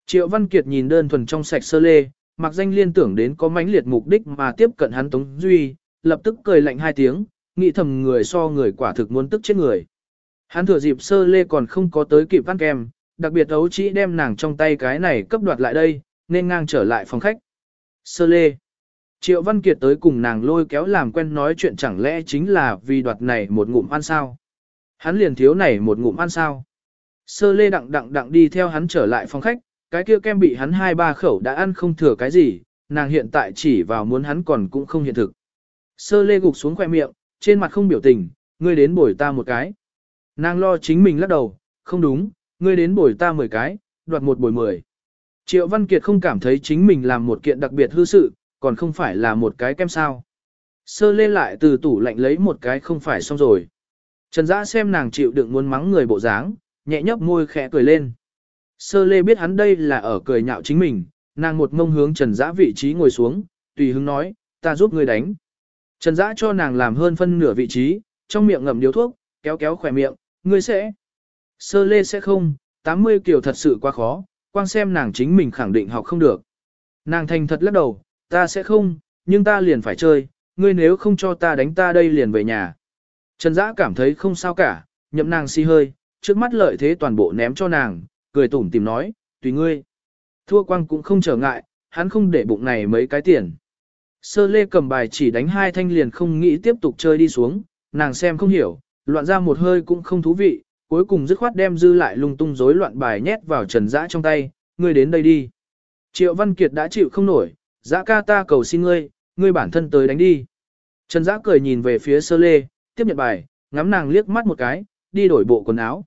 Triệu Văn Kiệt nhìn đơn thuần trong sạch sơ lê, mặc danh liên tưởng đến có mãnh liệt mục đích mà tiếp cận hắn Tống Duy, lập tức cười lạnh hai tiếng, nghĩ thầm người so người quả thực muốn tức chết người. Hắn thừa dịp sơ lê còn không có tới kịp ăn kem, đặc biệt ấu chỉ đem nàng trong tay cái này cấp đoạt lại đây, nên ngang trở lại phòng khách. Sơ lê. Triệu Văn Kiệt tới cùng nàng lôi kéo làm quen nói chuyện chẳng lẽ chính là vì đoạt này một ngụm ăn sao. Hắn liền thiếu này một ngụm ăn sao. Sơ lê đặng đặng đặng đi theo hắn trở lại phòng khách, cái kia kem bị hắn hai ba khẩu đã ăn không thừa cái gì, nàng hiện tại chỉ vào muốn hắn còn cũng không hiện thực. Sơ lê gục xuống khoe miệng, trên mặt không biểu tình, ngươi đến bồi ta một cái. Nàng lo chính mình lắc đầu, không đúng, ngươi đến bồi ta mười cái, đoạt một bồi mười. Triệu Văn Kiệt không cảm thấy chính mình làm một kiện đặc biệt hư sự, còn không phải là một cái kem sao. Sơ lê lại từ tủ lạnh lấy một cái không phải xong rồi. Trần Dã xem nàng chịu đựng muốn mắng người bộ dáng, nhẹ nhấp môi khẽ cười lên. Sơ lê biết hắn đây là ở cười nhạo chính mình, nàng một mông hướng Trần Dã vị trí ngồi xuống, tùy hứng nói, ta giúp ngươi đánh. Trần Dã cho nàng làm hơn phân nửa vị trí, trong miệng ngậm điếu thuốc, kéo kéo khỏe miệng, ngươi sẽ. Sơ lê sẽ không, 80 kiểu thật sự quá khó, Quang xem nàng chính mình khẳng định học không được. Nàng thành thật lắc đầu, ta sẽ không, nhưng ta liền phải chơi, ngươi nếu không cho ta đánh ta đây liền về nhà. Trần Dã cảm thấy không sao cả, nhậm nàng si hơi, trước mắt lợi thế toàn bộ ném cho nàng, cười tủm tìm nói, tùy ngươi. Thua quang cũng không trở ngại, hắn không để bụng này mấy cái tiền. Sơ lê cầm bài chỉ đánh hai thanh liền không nghĩ tiếp tục chơi đi xuống, nàng xem không hiểu, loạn ra một hơi cũng không thú vị, cuối cùng dứt khoát đem dư lại lung tung rối loạn bài nhét vào trần dã trong tay, ngươi đến đây đi. Triệu Văn Kiệt đã chịu không nổi, dã ca ta cầu xin ngươi, ngươi bản thân tới đánh đi. Trần dã cười nhìn về phía sơ lê, tiếp nhận bài, ngắm nàng liếc mắt một cái, đi đổi bộ quần áo.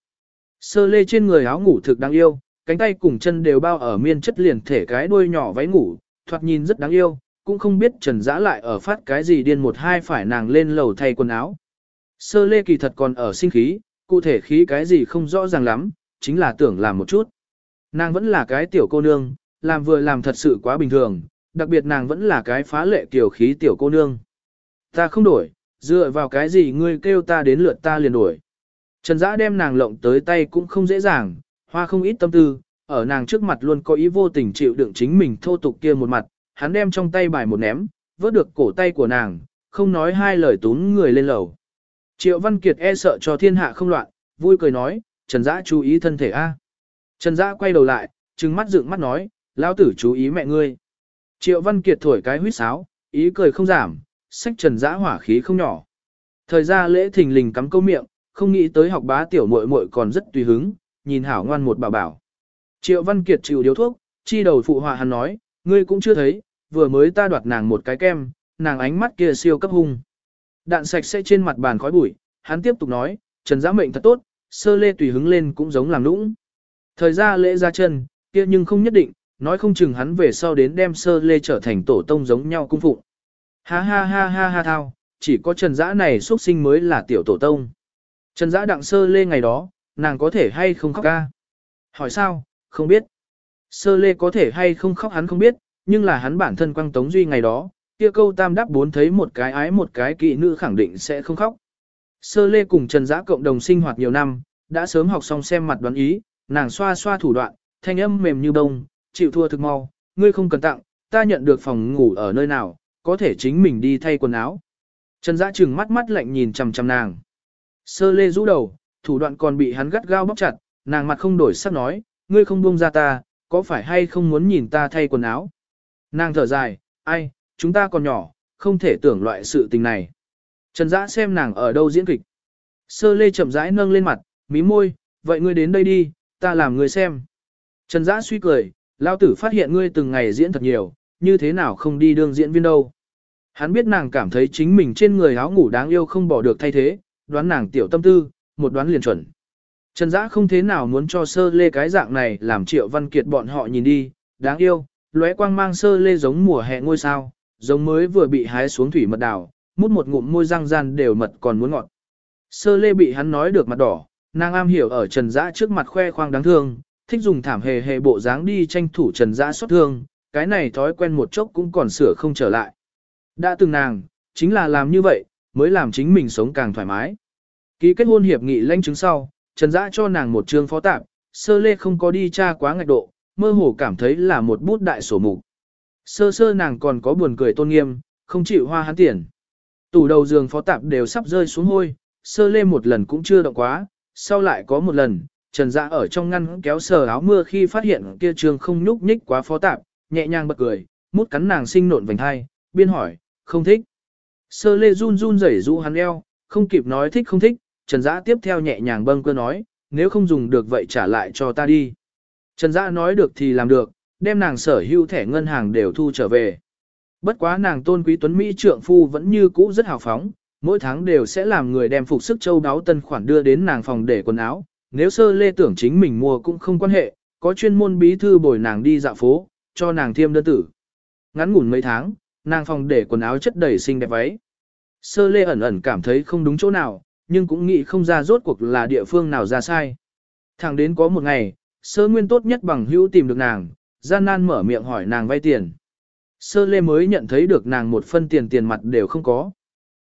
Sơ lê trên người áo ngủ thực đáng yêu, cánh tay cùng chân đều bao ở miên chất liền thể cái đuôi nhỏ váy ngủ, thoạt nhìn rất đáng yêu, cũng không biết Trần Dã lại ở phát cái gì điên một hai phải nàng lên lầu thay quần áo. Sơ lê kỳ thật còn ở sinh khí, cụ thể khí cái gì không rõ ràng lắm, chính là tưởng làm một chút. Nàng vẫn là cái tiểu cô nương, làm vừa làm thật sự quá bình thường, đặc biệt nàng vẫn là cái phá lệ tiểu khí tiểu cô nương. Ta không đổi, dựa vào cái gì ngươi kêu ta đến lượt ta liền đổi. Trần Dã đem nàng lộng tới tay cũng không dễ dàng, hoa không ít tâm tư, ở nàng trước mặt luôn có ý vô tình chịu đựng chính mình thô tục kia một mặt, hắn đem trong tay bài một ném, vớt được cổ tay của nàng, không nói hai lời tún người lên lầu. Triệu Văn Kiệt e sợ cho thiên hạ không loạn, vui cười nói, Trần Dã chú ý thân thể a. Trần Dã quay đầu lại, trừng mắt dựng mắt nói, lão tử chú ý mẹ ngươi. Triệu Văn Kiệt thổi cái huýt sáo, ý cười không giảm, sách Trần Dã hỏa khí không nhỏ. Thời gian lễ thình lình cắm câu miệng, không nghĩ tới học bá tiểu muội muội còn rất tùy hứng, nhìn hảo ngoan một bảo bảo. Triệu Văn Kiệt chịu điếu thuốc, chi đầu phụ họa hắn nói, ngươi cũng chưa thấy, vừa mới ta đoạt nàng một cái kem, nàng ánh mắt kia siêu cấp hung. Đạn sạch sẽ trên mặt bàn khói bụi, hắn tiếp tục nói, Trần Giã mệnh thật tốt, sơ lê tùy hứng lên cũng giống làm lũng. Thời gian lễ ra chân, kia nhưng không nhất định, nói không chừng hắn về sau đến đem sơ lê trở thành tổ tông giống nhau cung phụng. Ha ha ha ha ha thao, chỉ có Trần Giã này xuất sinh mới là tiểu tổ tông. Trần Giã đặng sơ lê ngày đó, nàng có thể hay không khóc ca? Hỏi sao, không biết. Sơ lê có thể hay không khóc hắn không biết, nhưng là hắn bản thân quăng tống duy ngày đó, kia câu tam đáp bốn thấy một cái ái một cái kỵ nữ khẳng định sẽ không khóc. Sơ lê cùng Trần Giã cộng đồng sinh hoạt nhiều năm, đã sớm học xong xem mặt đoán ý, nàng xoa xoa thủ đoạn, thanh âm mềm như bông, chịu thua thực mau, ngươi không cần tặng, ta nhận được phòng ngủ ở nơi nào, có thể chính mình đi thay quần áo. Trần Dã trừng mắt mắt lạnh nhìn chằm chằm nàng. Sơ lê rũ đầu, thủ đoạn còn bị hắn gắt gao bóc chặt, nàng mặt không đổi sắc nói, ngươi không buông ra ta, có phải hay không muốn nhìn ta thay quần áo? Nàng thở dài, ai, chúng ta còn nhỏ, không thể tưởng loại sự tình này. Trần Dã xem nàng ở đâu diễn kịch. Sơ lê chậm rãi nâng lên mặt, mí môi, vậy ngươi đến đây đi, ta làm ngươi xem. Trần Dã suy cười, lao tử phát hiện ngươi từng ngày diễn thật nhiều, như thế nào không đi đương diễn viên đâu. Hắn biết nàng cảm thấy chính mình trên người áo ngủ đáng yêu không bỏ được thay thế, đoán nàng tiểu tâm tư, một đoán liền chuẩn. Trần Dã không thế nào muốn cho sơ lê cái dạng này làm triệu văn kiệt bọn họ nhìn đi, đáng yêu, lóe quang mang sơ lê giống mùa hè ngôi sao, giống mới vừa bị hái xuống thủy mật đào, mút một ngụm môi răng gian đều mật còn muốn ngọt. Sơ lê bị hắn nói được mặt đỏ, nàng am hiểu ở Trần Dã trước mặt khoe khoang đáng thương, thích dùng thảm hề hề bộ dáng đi tranh thủ Trần Dã xót thương, cái này thói quen một chốc cũng còn sửa không trở lại. Đã từng nàng, chính là làm như vậy, mới làm chính mình sống càng thoải mái. Ký kết hôn hiệp nghị lãnh chứng sau, Trần Dã cho nàng một chương phó tạp, sơ lê không có đi tra quá ngạch độ, mơ hồ cảm thấy là một bút đại sổ mục. Sơ sơ nàng còn có buồn cười tôn nghiêm, không chịu hoa hắn tiền. Tủ đầu giường phó tạp đều sắp rơi xuống hôi, sơ lê một lần cũng chưa động quá, sau lại có một lần, Trần dạ ở trong ngăn kéo sờ áo mưa khi phát hiện kia trường không nhúc nhích quá phó tạp, nhẹ nhàng bật cười, mút cắn nàng sinh nộn vành hai, biên hỏi, không thích. Sơ lê run run rẩy rũ hắn eo, không kịp nói thích không thích, Trần dạ tiếp theo nhẹ nhàng bâng cơ nói, nếu không dùng được vậy trả lại cho ta đi. Trần dạ nói được thì làm được, đem nàng sở hữu thẻ ngân hàng đều thu trở về. Bất quá nàng tôn quý tuấn Mỹ trượng phu vẫn như cũ rất hào phóng, mỗi tháng đều sẽ làm người đem phục sức châu đáo tân khoản đưa đến nàng phòng để quần áo, nếu sơ lê tưởng chính mình mua cũng không quan hệ, có chuyên môn bí thư bồi nàng đi dạo phố, cho nàng thiêm đơn tử. Ngắn ngủn mấy tháng, nàng phòng để quần áo chất đầy xinh đẹp váy. Sơ lê ẩn ẩn cảm thấy không đúng chỗ nào, nhưng cũng nghĩ không ra rốt cuộc là địa phương nào ra sai. Thẳng đến có một ngày, sơ nguyên tốt nhất bằng hữu tìm được nàng, gian nan mở miệng hỏi nàng vay tiền. Sơ lê mới nhận thấy được nàng một phân tiền tiền mặt đều không có.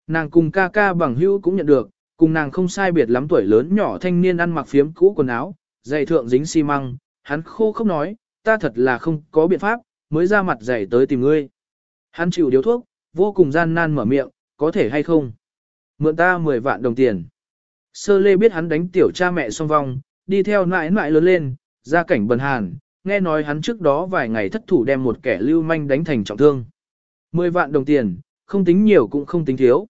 Nàng cùng ca ca bằng hữu cũng nhận được, cùng nàng không sai biệt lắm tuổi lớn nhỏ thanh niên ăn mặc phiếm cũ quần áo, giày thượng dính xi măng, hắn khô không nói, ta thật là không có biện pháp, mới ra mặt giày tới tìm ngươi. Hắn chịu điếu thuốc, vô cùng gian nan mở miệng, có thể hay không? Mượn ta 10 vạn đồng tiền. Sơ lê biết hắn đánh tiểu cha mẹ song vong, đi theo nãi nãi lớn lên, ra cảnh bần hàn, nghe nói hắn trước đó vài ngày thất thủ đem một kẻ lưu manh đánh thành trọng thương. 10 vạn đồng tiền, không tính nhiều cũng không tính thiếu.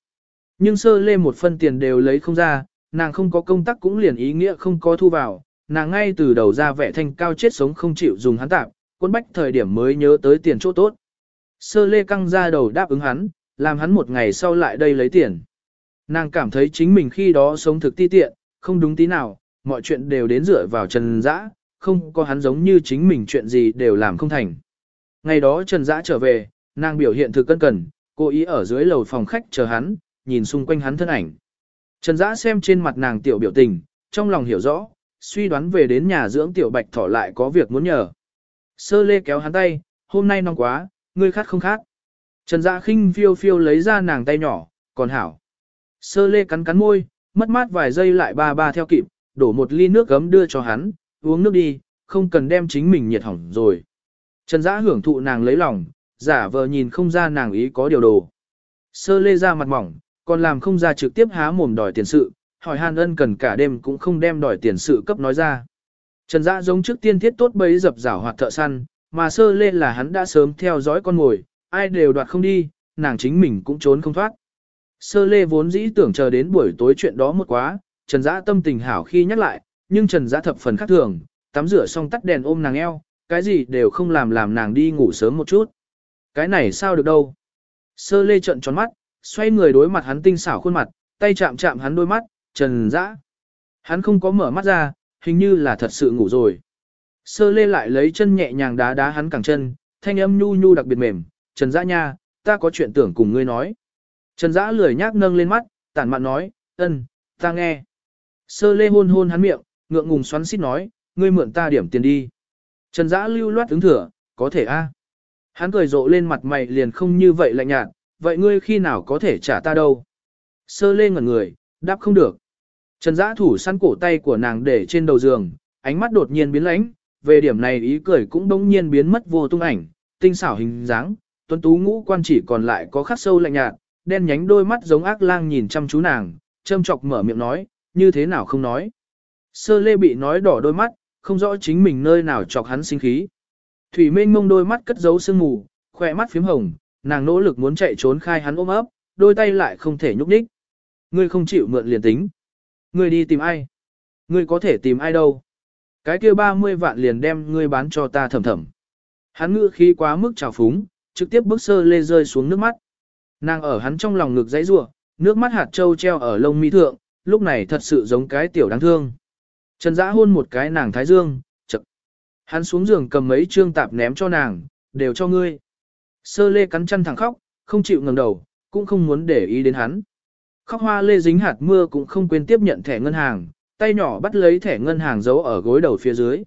Nhưng sơ lê một phân tiền đều lấy không ra, nàng không có công tác cũng liền ý nghĩa không có thu vào, nàng ngay từ đầu ra vẻ thanh cao chết sống không chịu dùng hắn tạm, quân bách thời điểm mới nhớ tới tiền chỗ tốt. Sơ lê căng ra đầu đáp ứng hắn, làm hắn một ngày sau lại đây lấy tiền. Nàng cảm thấy chính mình khi đó sống thực ti tiện, không đúng tí nào, mọi chuyện đều đến dựa vào Trần Dã, không có hắn giống như chính mình chuyện gì đều làm không thành. Ngày đó Trần Dã trở về, nàng biểu hiện thực cân cần, cố ý ở dưới lầu phòng khách chờ hắn, nhìn xung quanh hắn thân ảnh. Trần Dã xem trên mặt nàng tiểu biểu tình, trong lòng hiểu rõ, suy đoán về đến nhà dưỡng tiểu bạch thỏ lại có việc muốn nhờ. Sơ lê kéo hắn tay, hôm nay nóng quá, ngươi khát không khát. Trần Dã khinh phiêu phiêu lấy ra nàng tay nhỏ, còn hảo. Sơ lê cắn cắn môi, mất mát vài giây lại ba ba theo kịp, đổ một ly nước gấm đưa cho hắn, uống nước đi, không cần đem chính mình nhiệt hỏng rồi. Trần Dã hưởng thụ nàng lấy lòng, giả vờ nhìn không ra nàng ý có điều đồ. Sơ lê ra mặt mỏng, còn làm không ra trực tiếp há mồm đòi tiền sự, hỏi Hàn Ân cần cả đêm cũng không đem đòi tiền sự cấp nói ra. Trần Dã giống trước tiên thiết tốt bấy dập rảo hoạt thợ săn, mà sơ lê là hắn đã sớm theo dõi con mồi, ai đều đoạt không đi, nàng chính mình cũng trốn không thoát. Sơ lê vốn dĩ tưởng chờ đến buổi tối chuyện đó một quá, Trần Dã tâm tình hảo khi nhắc lại, nhưng Trần Dã thập phần khác thường, tắm rửa xong tắt đèn ôm nàng eo, cái gì đều không làm làm nàng đi ngủ sớm một chút. Cái này sao được đâu. Sơ lê trận tròn mắt, xoay người đối mặt hắn tinh xảo khuôn mặt, tay chạm chạm hắn đôi mắt, Trần Dã. Hắn không có mở mắt ra, hình như là thật sự ngủ rồi. Sơ lê lại lấy chân nhẹ nhàng đá đá hắn cẳng chân, thanh âm nhu nhu đặc biệt mềm, Trần Dã nha, ta có chuyện tưởng cùng ngươi nói. Trần Dã lười nhác nâng lên mắt, tản mạn nói, ân, ta nghe. Sơ lê hôn hôn hắn miệng, ngượng ngùng xoắn xít nói, ngươi mượn ta điểm tiền đi. Trần Dã lưu loát ứng thừa, có thể a. Hắn cười rộ lên mặt mày liền không như vậy lạnh nhạt, vậy ngươi khi nào có thể trả ta đâu? Sơ lê ngẩn người, đáp không được. Trần Dã thủ săn cổ tay của nàng để trên đầu giường, ánh mắt đột nhiên biến lãnh, về điểm này ý cười cũng đống nhiên biến mất vô tung ảnh, tinh xảo hình dáng, tuấn tú ngũ quan chỉ còn lại có khắc sâu lạnh nhạt, đen nhánh đôi mắt giống ác lang nhìn chăm chú nàng, châm chọc mở miệng nói, như thế nào không nói. Sơ lê bị nói đỏ đôi mắt, không rõ chính mình nơi nào chọc hắn sinh khí. Thủy mênh mông đôi mắt cất giấu sương mù, khỏe mắt phím hồng, nàng nỗ lực muốn chạy trốn khai hắn ôm ấp, đôi tay lại không thể nhúc nhích. Ngươi không chịu mượn liền tính. Ngươi đi tìm ai? Ngươi có thể tìm ai đâu? Cái kia 30 vạn liền đem ngươi bán cho ta thầm thầm. Hắn ngữ khí quá mức trào phúng, trực tiếp bước sơ lê rơi xuống nước mắt. Nàng ở hắn trong lòng ngực dãy rủa, nước mắt hạt trâu treo ở lông mi thượng, lúc này thật sự giống cái tiểu đáng thương. Trần Dã hôn một cái nàng thái dương, chậc. Hắn xuống giường cầm mấy trương tạp ném cho nàng, đều cho ngươi. Sơ lê cắn chân thẳng khóc, không chịu ngẩng đầu, cũng không muốn để ý đến hắn. Khóc hoa lê dính hạt mưa cũng không quên tiếp nhận thẻ ngân hàng, tay nhỏ bắt lấy thẻ ngân hàng giấu ở gối đầu phía dưới.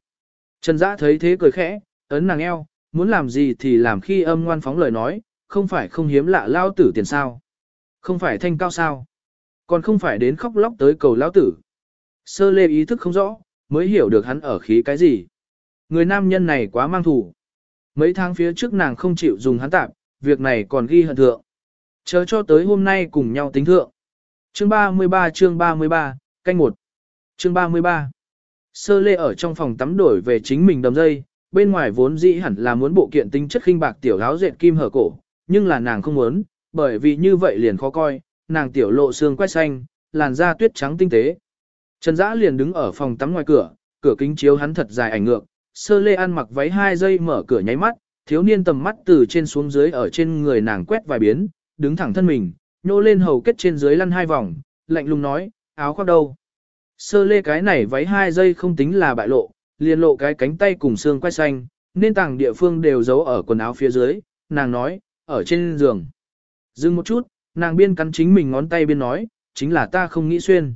Trần Dã thấy thế cười khẽ, ấn nàng eo, muốn làm gì thì làm khi âm ngoan phóng lời nói, không phải không hiếm lạ lao tử tiền sao. Không phải thanh cao sao. Còn không phải đến khóc lóc tới cầu lao tử. Sơ lê ý thức không rõ, mới hiểu được hắn ở khí cái gì. Người nam nhân này quá mang thủ. Mấy tháng phía trước nàng không chịu dùng hắn tạp, việc này còn ghi hận thượng. Chờ cho tới hôm nay cùng nhau tính thượng. Chương 33 chương 33, canh 1. Chương 33. Sơ lê ở trong phòng tắm đổi về chính mình đầm dây, bên ngoài vốn dĩ hẳn là muốn bộ kiện tính chất khinh bạc tiểu áo dệt kim hở cổ, nhưng là nàng không muốn, bởi vì như vậy liền khó coi, nàng tiểu lộ xương quét xanh, làn da tuyết trắng tinh tế. Trần Dã liền đứng ở phòng tắm ngoài cửa, cửa kính chiếu hắn thật dài ảnh ngược, sơ lê ăn mặc váy hai giây mở cửa nháy mắt, thiếu niên tầm mắt từ trên xuống dưới ở trên người nàng quét vài biến, đứng thẳng thân mình, nhô lên hầu kết trên dưới lăn hai vòng, lạnh lùng nói, áo khoác đâu. Sơ lê cái này váy hai giây không tính là bại lộ, liền lộ cái cánh tay cùng xương quay xanh, nên tàng địa phương đều giấu ở quần áo phía dưới, nàng nói, ở trên giường. Dừng một chút, nàng biên cắn chính mình ngón tay biên nói, chính là ta không nghĩ xuyên.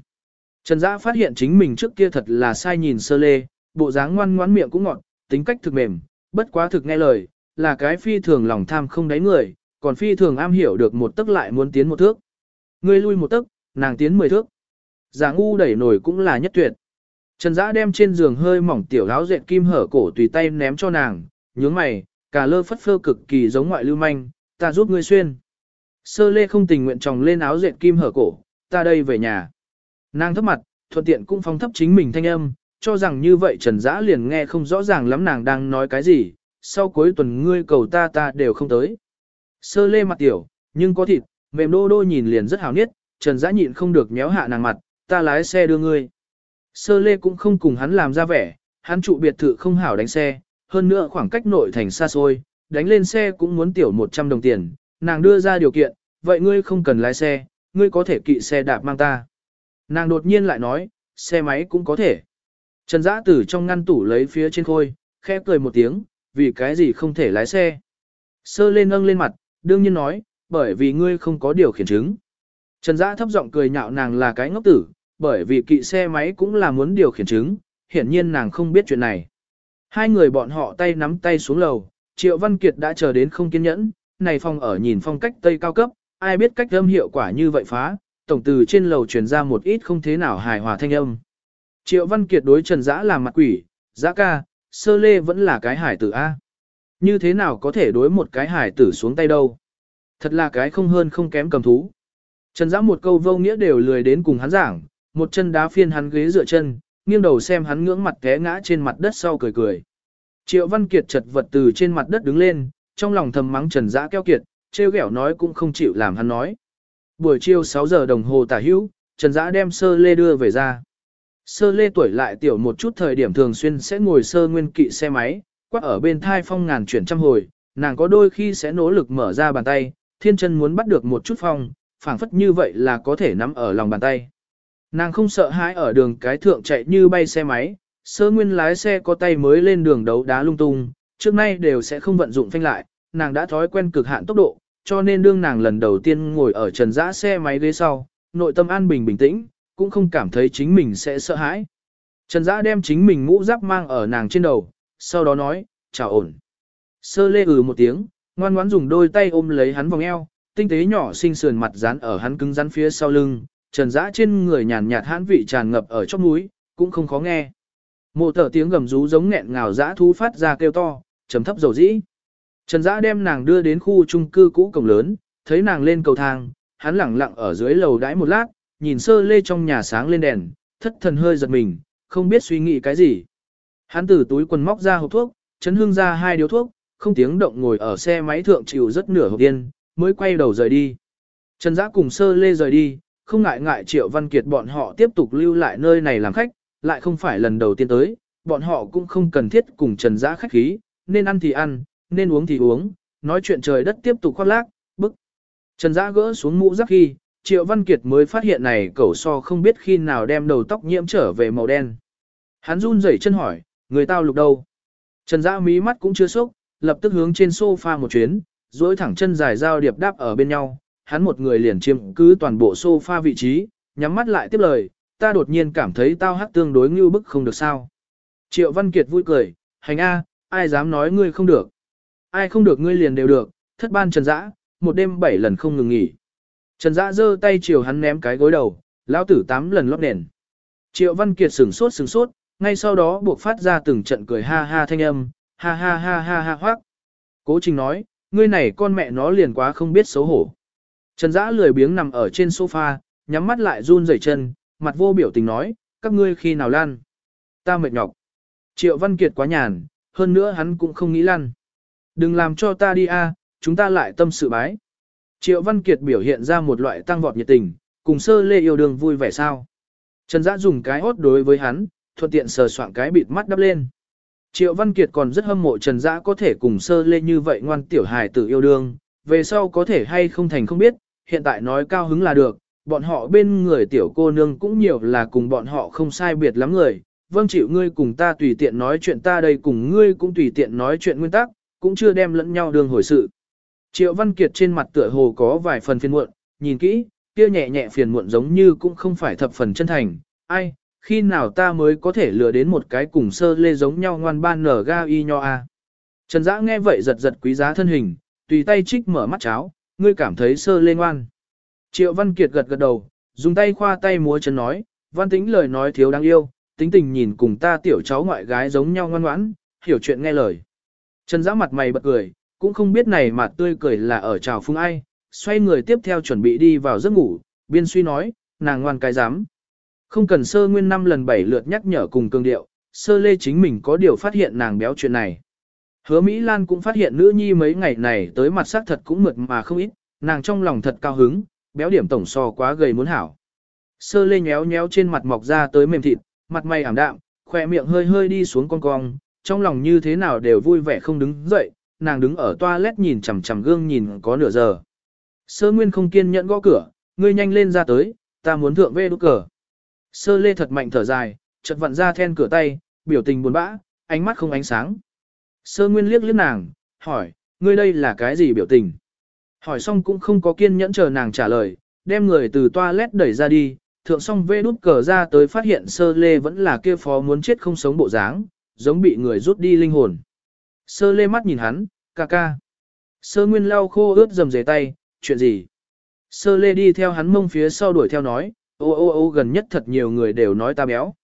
Trần Dã phát hiện chính mình trước kia thật là sai nhìn sơ lê, bộ dáng ngoan ngoãn miệng cũng ngọt, tính cách thực mềm, bất quá thực nghe lời, là cái phi thường lòng tham không đáy người, còn phi thường am hiểu được một tức lại muốn tiến một thước. Ngươi lui một tức, nàng tiến mười thước. Giả ngu đẩy nổi cũng là nhất tuyệt. Trần Dã đem trên giường hơi mỏng tiểu áo dệt kim hở cổ tùy tay ném cho nàng, nhướng mày, cả lơ phất phơ cực kỳ giống ngoại lưu manh, ta giúp ngươi xuyên. Sơ lê không tình nguyện tròng lên áo dệt kim hở cổ, ta đây về nhà. Nàng thấp mặt, thuận tiện cũng phong thấp chính mình thanh âm, cho rằng như vậy Trần Dã liền nghe không rõ ràng lắm nàng đang nói cái gì, sau cuối tuần ngươi cầu ta ta đều không tới. Sơ lê mặt tiểu, nhưng có thịt, mềm đô đô nhìn liền rất hào niết, Trần Dã nhịn không được nhéo hạ nàng mặt, ta lái xe đưa ngươi. Sơ lê cũng không cùng hắn làm ra vẻ, hắn trụ biệt thự không hảo đánh xe, hơn nữa khoảng cách nội thành xa xôi, đánh lên xe cũng muốn tiểu 100 đồng tiền, nàng đưa ra điều kiện, vậy ngươi không cần lái xe, ngươi có thể kỵ xe đạp mang ta. Nàng đột nhiên lại nói, xe máy cũng có thể. Trần Dã từ trong ngăn tủ lấy phía trên khôi, khẽ cười một tiếng, vì cái gì không thể lái xe. Sơ lên nâng lên mặt, đương nhiên nói, bởi vì ngươi không có điều khiển chứng. Trần Dã thấp giọng cười nhạo nàng là cái ngốc tử, bởi vì kỵ xe máy cũng là muốn điều khiển chứng, hiển nhiên nàng không biết chuyện này. Hai người bọn họ tay nắm tay xuống lầu, Triệu Văn Kiệt đã chờ đến không kiên nhẫn, này phong ở nhìn phong cách tây cao cấp, ai biết cách âm hiệu quả như vậy phá, tổng từ trên lầu truyền ra một ít không thế nào hài hòa thanh âm. Triệu Văn Kiệt đối Trần Dã làm mặt quỷ, Dã ca, sơ lê vẫn là cái hải tử A. Như thế nào có thể đối một cái hải tử xuống tay đâu? Thật là cái không hơn không kém cầm thú. Trần Dã một câu vô nghĩa đều lười đến cùng hắn giảng, một chân đá phiên hắn ghế dựa chân, nghiêng đầu xem hắn ngưỡng mặt té ngã trên mặt đất sau cười cười. Triệu Văn Kiệt chật vật từ trên mặt đất đứng lên, trong lòng thầm mắng Trần Dã keo kiệt, trêu ghẹo nói cũng không chịu làm hắn nói. Buổi chiều 6 giờ đồng hồ tả hữu, Trần Dã đem sơ lê đưa về ra. Sơ lê tuổi lại tiểu một chút thời điểm thường xuyên sẽ ngồi sơ nguyên kỵ xe máy, quắc ở bên thai phong ngàn chuyển trăm hồi, nàng có đôi khi sẽ nỗ lực mở ra bàn tay, thiên chân muốn bắt được một chút phong, phảng phất như vậy là có thể nắm ở lòng bàn tay. Nàng không sợ hãi ở đường cái thượng chạy như bay xe máy, sơ nguyên lái xe có tay mới lên đường đấu đá lung tung, trước nay đều sẽ không vận dụng phanh lại, nàng đã thói quen cực hạn tốc độ, cho nên đương nàng lần đầu tiên ngồi ở trần dã xe máy ghế sau, nội tâm an bình bình tĩnh, cũng không cảm thấy chính mình sẽ sợ hãi. Trần dã đem chính mình mũ giáp mang ở nàng trên đầu, sau đó nói, chào ổn. Sơ lê ừ một tiếng, ngoan ngoãn dùng đôi tay ôm lấy hắn vòng eo, tinh tế nhỏ xinh sườn mặt dán ở hắn cứng rắn phía sau lưng, trần dã trên người nhàn nhạt hãn vị tràn ngập ở chóp mũi, cũng không khó nghe. Mộ tờ tiếng gầm rú giống nghẹn ngào dã thú phát ra kêu to, trầm thấp dầu dĩ. Trần Dã đem nàng đưa đến khu trung cư cũ cổng lớn, thấy nàng lên cầu thang, hắn lẳng lặng ở dưới lầu đãi một lát, nhìn sơ lê trong nhà sáng lên đèn, thất thần hơi giật mình, không biết suy nghĩ cái gì. Hắn từ túi quần móc ra hộp thuốc, chấn hương ra hai điếu thuốc, không tiếng động ngồi ở xe máy thượng chịu rất nửa hộp điên, mới quay đầu rời đi. Trần Dã cùng sơ lê rời đi, không ngại ngại Triệu Văn Kiệt bọn họ tiếp tục lưu lại nơi này làm khách, lại không phải lần đầu tiên tới, bọn họ cũng không cần thiết cùng Trần Dã khách khí, nên ăn thì ăn, nên uống thì uống, nói chuyện trời đất tiếp tục khoác lác, bức. Trần Dã gỡ xuống mũ giáp khi, Triệu Văn Kiệt mới phát hiện này cẩu so không biết khi nào đem đầu tóc nhiễm trở về màu đen. Hắn run rẩy chân hỏi, người tao lục đâu? Trần Dã mí mắt cũng chưa sốc, lập tức hướng trên sofa một chuyến, duỗi thẳng chân dài giao điệp đáp ở bên nhau, hắn một người liền chiếm cứ toàn bộ sofa vị trí, nhắm mắt lại tiếp lời, ta đột nhiên cảm thấy tao hát tương đối như bức không được sao. Triệu Văn Kiệt vui cười, hành a, ai dám nói ngươi không được. Ai không được ngươi liền đều được, thất ban Trần Dã, một đêm bảy lần không ngừng nghỉ. Trần Dã giơ tay chiều hắn ném cái gối đầu, lão tử tám lần lót nền. Triệu Văn Kiệt sửng sốt sửng sốt, ngay sau đó buộc phát ra từng trận cười ha ha thanh âm, ha ha ha ha ha hoác. Cố Trình nói, ngươi này con mẹ nó liền quá không biết xấu hổ. Trần Dã lười biếng nằm ở trên sofa, nhắm mắt lại run rẩy chân, mặt vô biểu tình nói, các ngươi khi nào lan? Ta mệt nhọc. Triệu Văn Kiệt quá nhàn, hơn nữa hắn cũng không nghĩ lăn. Đừng làm cho ta đi a, chúng ta lại tâm sự bái. Triệu Văn Kiệt biểu hiện ra một loại tăng vọt nhiệt tình, cùng sơ lê yêu đương vui vẻ sao. Trần Dã dùng cái hốt đối với hắn, thuận tiện sờ soạn cái bịt mắt đắp lên. Triệu Văn Kiệt còn rất hâm mộ Trần Dã có thể cùng sơ lê như vậy ngoan tiểu hài tử yêu đương, về sau có thể hay không thành không biết, hiện tại nói cao hứng là được, bọn họ bên người tiểu cô nương cũng nhiều là cùng bọn họ không sai biệt lắm người. Vâng chịu ngươi cùng ta tùy tiện nói chuyện ta đây cùng ngươi cũng tùy tiện nói chuyện nguyên tắc, cũng chưa đem lẫn nhau đường hồi sự. Triệu Văn Kiệt trên mặt tựa hồ có vài phần phiền muộn, nhìn kỹ, kia nhẹ nhẹ phiền muộn giống như cũng không phải thập phần chân thành. Ai, khi nào ta mới có thể lừa đến một cái cùng sơ lê giống nhau ngoan ban nở ga y nho a. Trần Dã nghe vậy giật giật quý giá thân hình, tùy tay trích mở mắt cháo, ngươi cảm thấy sơ lê ngoan. Triệu Văn Kiệt gật gật đầu, dùng tay khoa tay múa chân nói, văn tính lời nói thiếu đáng yêu, tính tình nhìn cùng ta tiểu cháu ngoại gái giống nhau ngoan ngoãn, hiểu chuyện nghe lời. Trần Dã mặt mày bật cười, cũng không biết này mà tươi cười là ở chào phung ai, xoay người tiếp theo chuẩn bị đi vào giấc ngủ, biên suy nói, nàng ngoan cái dám. Không cần sơ nguyên năm lần bảy lượt nhắc nhở cùng cương điệu, sơ lê chính mình có điều phát hiện nàng béo chuyện này. Hứa Mỹ Lan cũng phát hiện nữ nhi mấy ngày này tới mặt sắc thật cũng mượt mà không ít, nàng trong lòng thật cao hứng, béo điểm tổng so quá gầy muốn hảo. Sơ lê nhéo nhéo trên mặt mọc ra tới mềm thịt, mặt mày ảm đạm, khỏe miệng hơi hơi đi xuống con cong, trong lòng như thế nào đều vui vẻ không đứng dậy, nàng đứng ở toilet nhìn chằm chằm gương nhìn có nửa giờ. Sơ Nguyên không kiên nhẫn gõ cửa, ngươi nhanh lên ra tới, ta muốn thượng về đút cờ. Sơ Lê thật mạnh thở dài, chợt vặn ra then cửa tay, biểu tình buồn bã, ánh mắt không ánh sáng. Sơ Nguyên liếc liếc nàng, hỏi, ngươi đây là cái gì biểu tình? Hỏi xong cũng không có kiên nhẫn chờ nàng trả lời, đem người từ toilet đẩy ra đi, thượng xong vê đút cờ ra tới phát hiện sơ lê vẫn là kia phó muốn chết không sống bộ dáng, giống bị người rút đi linh hồn. Sơ lê mắt nhìn hắn, ca ca. Sơ nguyên lau khô ướt dầm dề tay, chuyện gì? Sơ lê đi theo hắn mông phía sau đuổi theo nói, ô ô ô gần nhất thật nhiều người đều nói ta béo.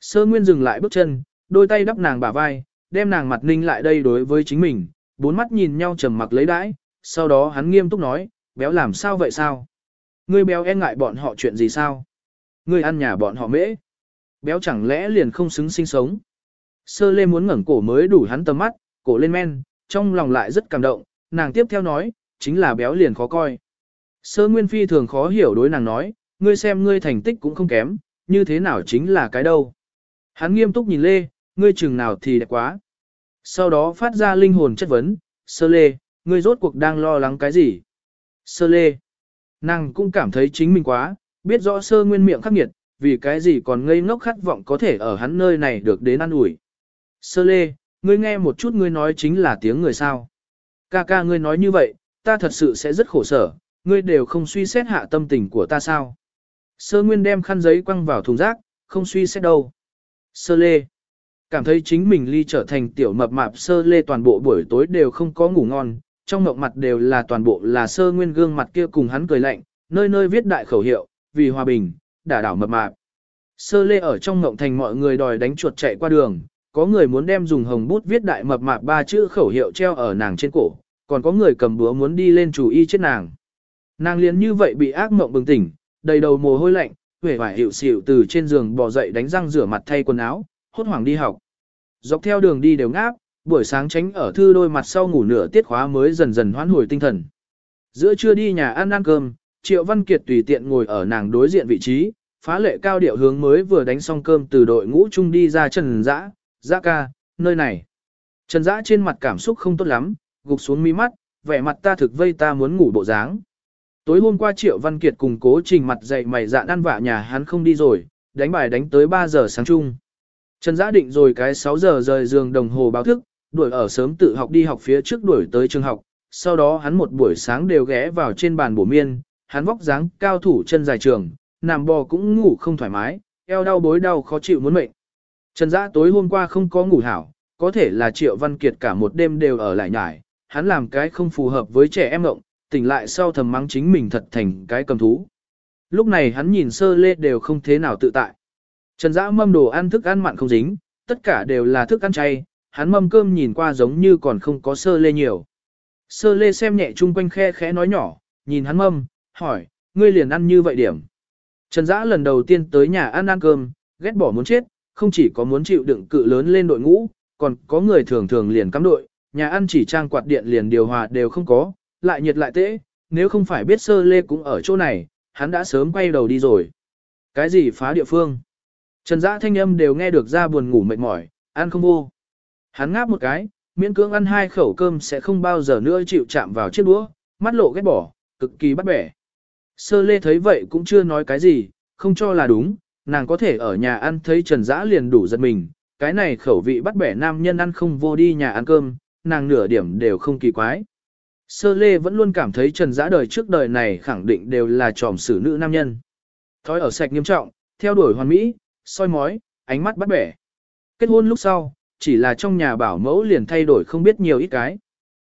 Sơ nguyên dừng lại bước chân, đôi tay đắp nàng bả vai, đem nàng mặt ninh lại đây đối với chính mình, bốn mắt nhìn nhau trầm mặc lấy đãi, sau đó hắn nghiêm túc nói, béo làm sao vậy sao? Ngươi béo e ngại bọn họ chuyện gì sao? Ngươi ăn nhà bọn họ mễ. Béo chẳng lẽ liền không xứng sinh sống? Sơ lê muốn ngẩng cổ mới đủ hắn tầm mắt, cổ lên men, trong lòng lại rất cảm động, nàng tiếp theo nói, chính là béo liền khó coi. Sơ Nguyên Phi thường khó hiểu đối nàng nói, ngươi xem ngươi thành tích cũng không kém, như thế nào chính là cái đâu. Hắn nghiêm túc nhìn Lê, ngươi chừng nào thì đẹp quá. Sau đó phát ra linh hồn chất vấn, sơ lê, ngươi rốt cuộc đang lo lắng cái gì? Sơ lê, nàng cũng cảm thấy chính mình quá, biết rõ sơ nguyên miệng khắc nghiệt, vì cái gì còn ngây ngốc khát vọng có thể ở hắn nơi này được đến ăn ủi. Sơ lê, ngươi nghe một chút ngươi nói chính là tiếng người sao. Ca ca ngươi nói như vậy, ta thật sự sẽ rất khổ sở, ngươi đều không suy xét hạ tâm tình của ta sao. Sơ Nguyên đem khăn giấy quăng vào thùng rác, không suy xét đâu. Sơ Lê cảm thấy chính mình ly trở thành tiểu mập mạp Sơ Lê toàn bộ buổi tối đều không có ngủ ngon, trong mộng mặt đều là toàn bộ là Sơ Nguyên gương mặt kia cùng hắn cười lạnh, nơi nơi viết đại khẩu hiệu, vì hòa bình, đả đảo mập mạp. Sơ Lê ở trong mộng thành mọi người đòi đánh chuột chạy qua đường, có người muốn đem dùng hồng bút viết đại mập mạp ba chữ khẩu hiệu treo ở nàng trên cổ, còn có người cầm búa muốn đi lên chủ y chết nàng. Nàng liền như vậy bị ác mộng bừng tỉnh, đầy đầu mồ hôi lạnh, vẻ vải hiệu xỉu từ trên giường bò dậy đánh răng rửa mặt thay quần áo, hốt hoảng đi học. Dọc theo đường đi đều ngáp, buổi sáng tránh ở thư đôi mặt sau ngủ nửa tiết khóa mới dần dần hoán hồi tinh thần. Giữa trưa đi nhà ăn ăn cơm, Triệu Văn Kiệt tùy tiện ngồi ở nàng đối diện vị trí, phá lệ cao điệu hướng mới vừa đánh xong cơm từ đội ngũ chung đi ra Trần Dã, Dã ca, nơi này. Trần Dã trên mặt cảm xúc không tốt lắm, gục xuống mi mắt, vẻ mặt ta thực vây ta muốn ngủ bộ dáng. Tối hôm qua Triệu Văn Kiệt cùng cố trình mặt dậy mày dạn ăn vạ nhà hắn không đi rồi, đánh bài đánh tới 3 giờ sáng chung. Trần Dã định rồi cái 6 giờ rời giường đồng hồ báo thức, đuổi ở sớm tự học đi học phía trước đuổi tới trường học, sau đó hắn một buổi sáng đều ghé vào trên bàn bổ miên, hắn vóc dáng cao thủ chân dài trường, nằm bò cũng ngủ không thoải mái, eo đau bối đau khó chịu muốn mệnh. Trần Dã tối hôm qua không có ngủ hảo, có thể là Triệu Văn Kiệt cả một đêm đều ở lại nhải, hắn làm cái không phù hợp với trẻ em ngộng, tỉnh lại sau thầm mắng chính mình thật thành cái cầm thú. Lúc này hắn nhìn sơ lê đều không thế nào tự tại. Trần Dã mâm đồ ăn thức ăn mặn không dính, tất cả đều là thức ăn chay, hắn mâm cơm nhìn qua giống như còn không có sơ lê nhiều. Sơ lê xem nhẹ chung quanh khe khẽ nói nhỏ, nhìn hắn mâm, hỏi, ngươi liền ăn như vậy điểm. Trần Dã lần đầu tiên tới nhà ăn ăn cơm, ghét bỏ muốn chết, không chỉ có muốn chịu đựng cự lớn lên đội ngũ, còn có người thường thường liền cắm đội, nhà ăn chỉ trang quạt điện liền điều hòa đều không có, lại nhiệt lại tễ, nếu không phải biết sơ lê cũng ở chỗ này, hắn đã sớm quay đầu đi rồi. Cái gì phá địa phương? Trần Dã thanh âm đều nghe được ra buồn ngủ mệt mỏi, ăn không vô. Hắn ngáp một cái, miễn cưỡng ăn hai khẩu cơm sẽ không bao giờ nữa chịu chạm vào chiếc đũa, mắt lộ ghét bỏ, cực kỳ bắt bẻ. Sơ lê thấy vậy cũng chưa nói cái gì, không cho là đúng, nàng có thể ở nhà ăn thấy Trần Dã liền đủ giật mình, cái này khẩu vị bắt bẻ nam nhân ăn không vô đi nhà ăn cơm, nàng nửa điểm đều không kỳ quái. Sơ lê vẫn luôn cảm thấy Trần Dã đời trước đời này khẳng định đều là tròm xử nữ nam nhân. Thói ở sạch nghiêm trọng, theo đuổi hoàn mỹ, soi mói, ánh mắt bắt bẻ. Kết hôn lúc sau, chỉ là trong nhà bảo mẫu liền thay đổi không biết nhiều ít cái.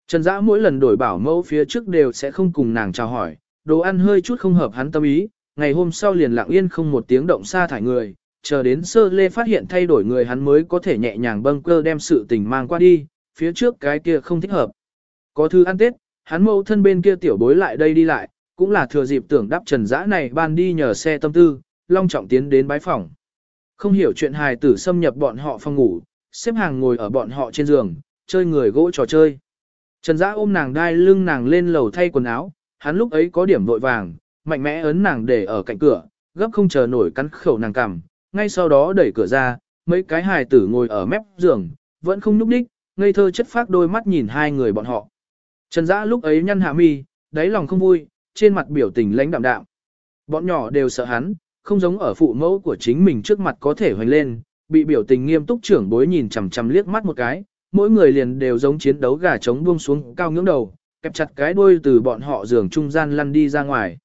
Trần Dã mỗi lần đổi bảo mẫu phía trước đều sẽ không cùng nàng chào hỏi, đồ ăn hơi chút không hợp hắn tâm ý, ngày hôm sau liền lặng yên không một tiếng động xa thải người, chờ đến sơ lê phát hiện thay đổi người hắn mới có thể nhẹ nhàng bâng cơ đem sự tình mang qua đi, phía trước cái kia không thích hợp. Có thư ăn tết, hắn mẫu thân bên kia tiểu bối lại đây đi lại, cũng là thừa dịp tưởng đắp trần dã này ban đi nhờ xe tâm tư, long trọng tiến đến bái phòng. Không hiểu chuyện hài tử xâm nhập bọn họ phòng ngủ, xếp hàng ngồi ở bọn họ trên giường, chơi người gỗ trò chơi. Trần Dã ôm nàng đai lưng nàng lên lầu thay quần áo, hắn lúc ấy có điểm vội vàng, mạnh mẽ ấn nàng để ở cạnh cửa, gấp không chờ nổi cắn khẩu nàng cằm, ngay sau đó đẩy cửa ra, mấy cái hài tử ngồi ở mép giường, vẫn không nhúc đích, ngây thơ chất phác đôi mắt nhìn hai người bọn họ. Trần Dã lúc ấy nhăn hạ mi, đáy lòng không vui, trên mặt biểu tình lãnh đạm đạm. Bọn nhỏ đều sợ hắn, không giống ở phụ mẫu của chính mình trước mặt có thể hoành lên, bị biểu tình nghiêm túc trưởng bối nhìn chằm chằm liếc mắt một cái, mỗi người liền đều giống chiến đấu gà trống buông xuống cao ngưỡng đầu, kẹp chặt cái đuôi từ bọn họ giường trung gian lăn đi ra ngoài.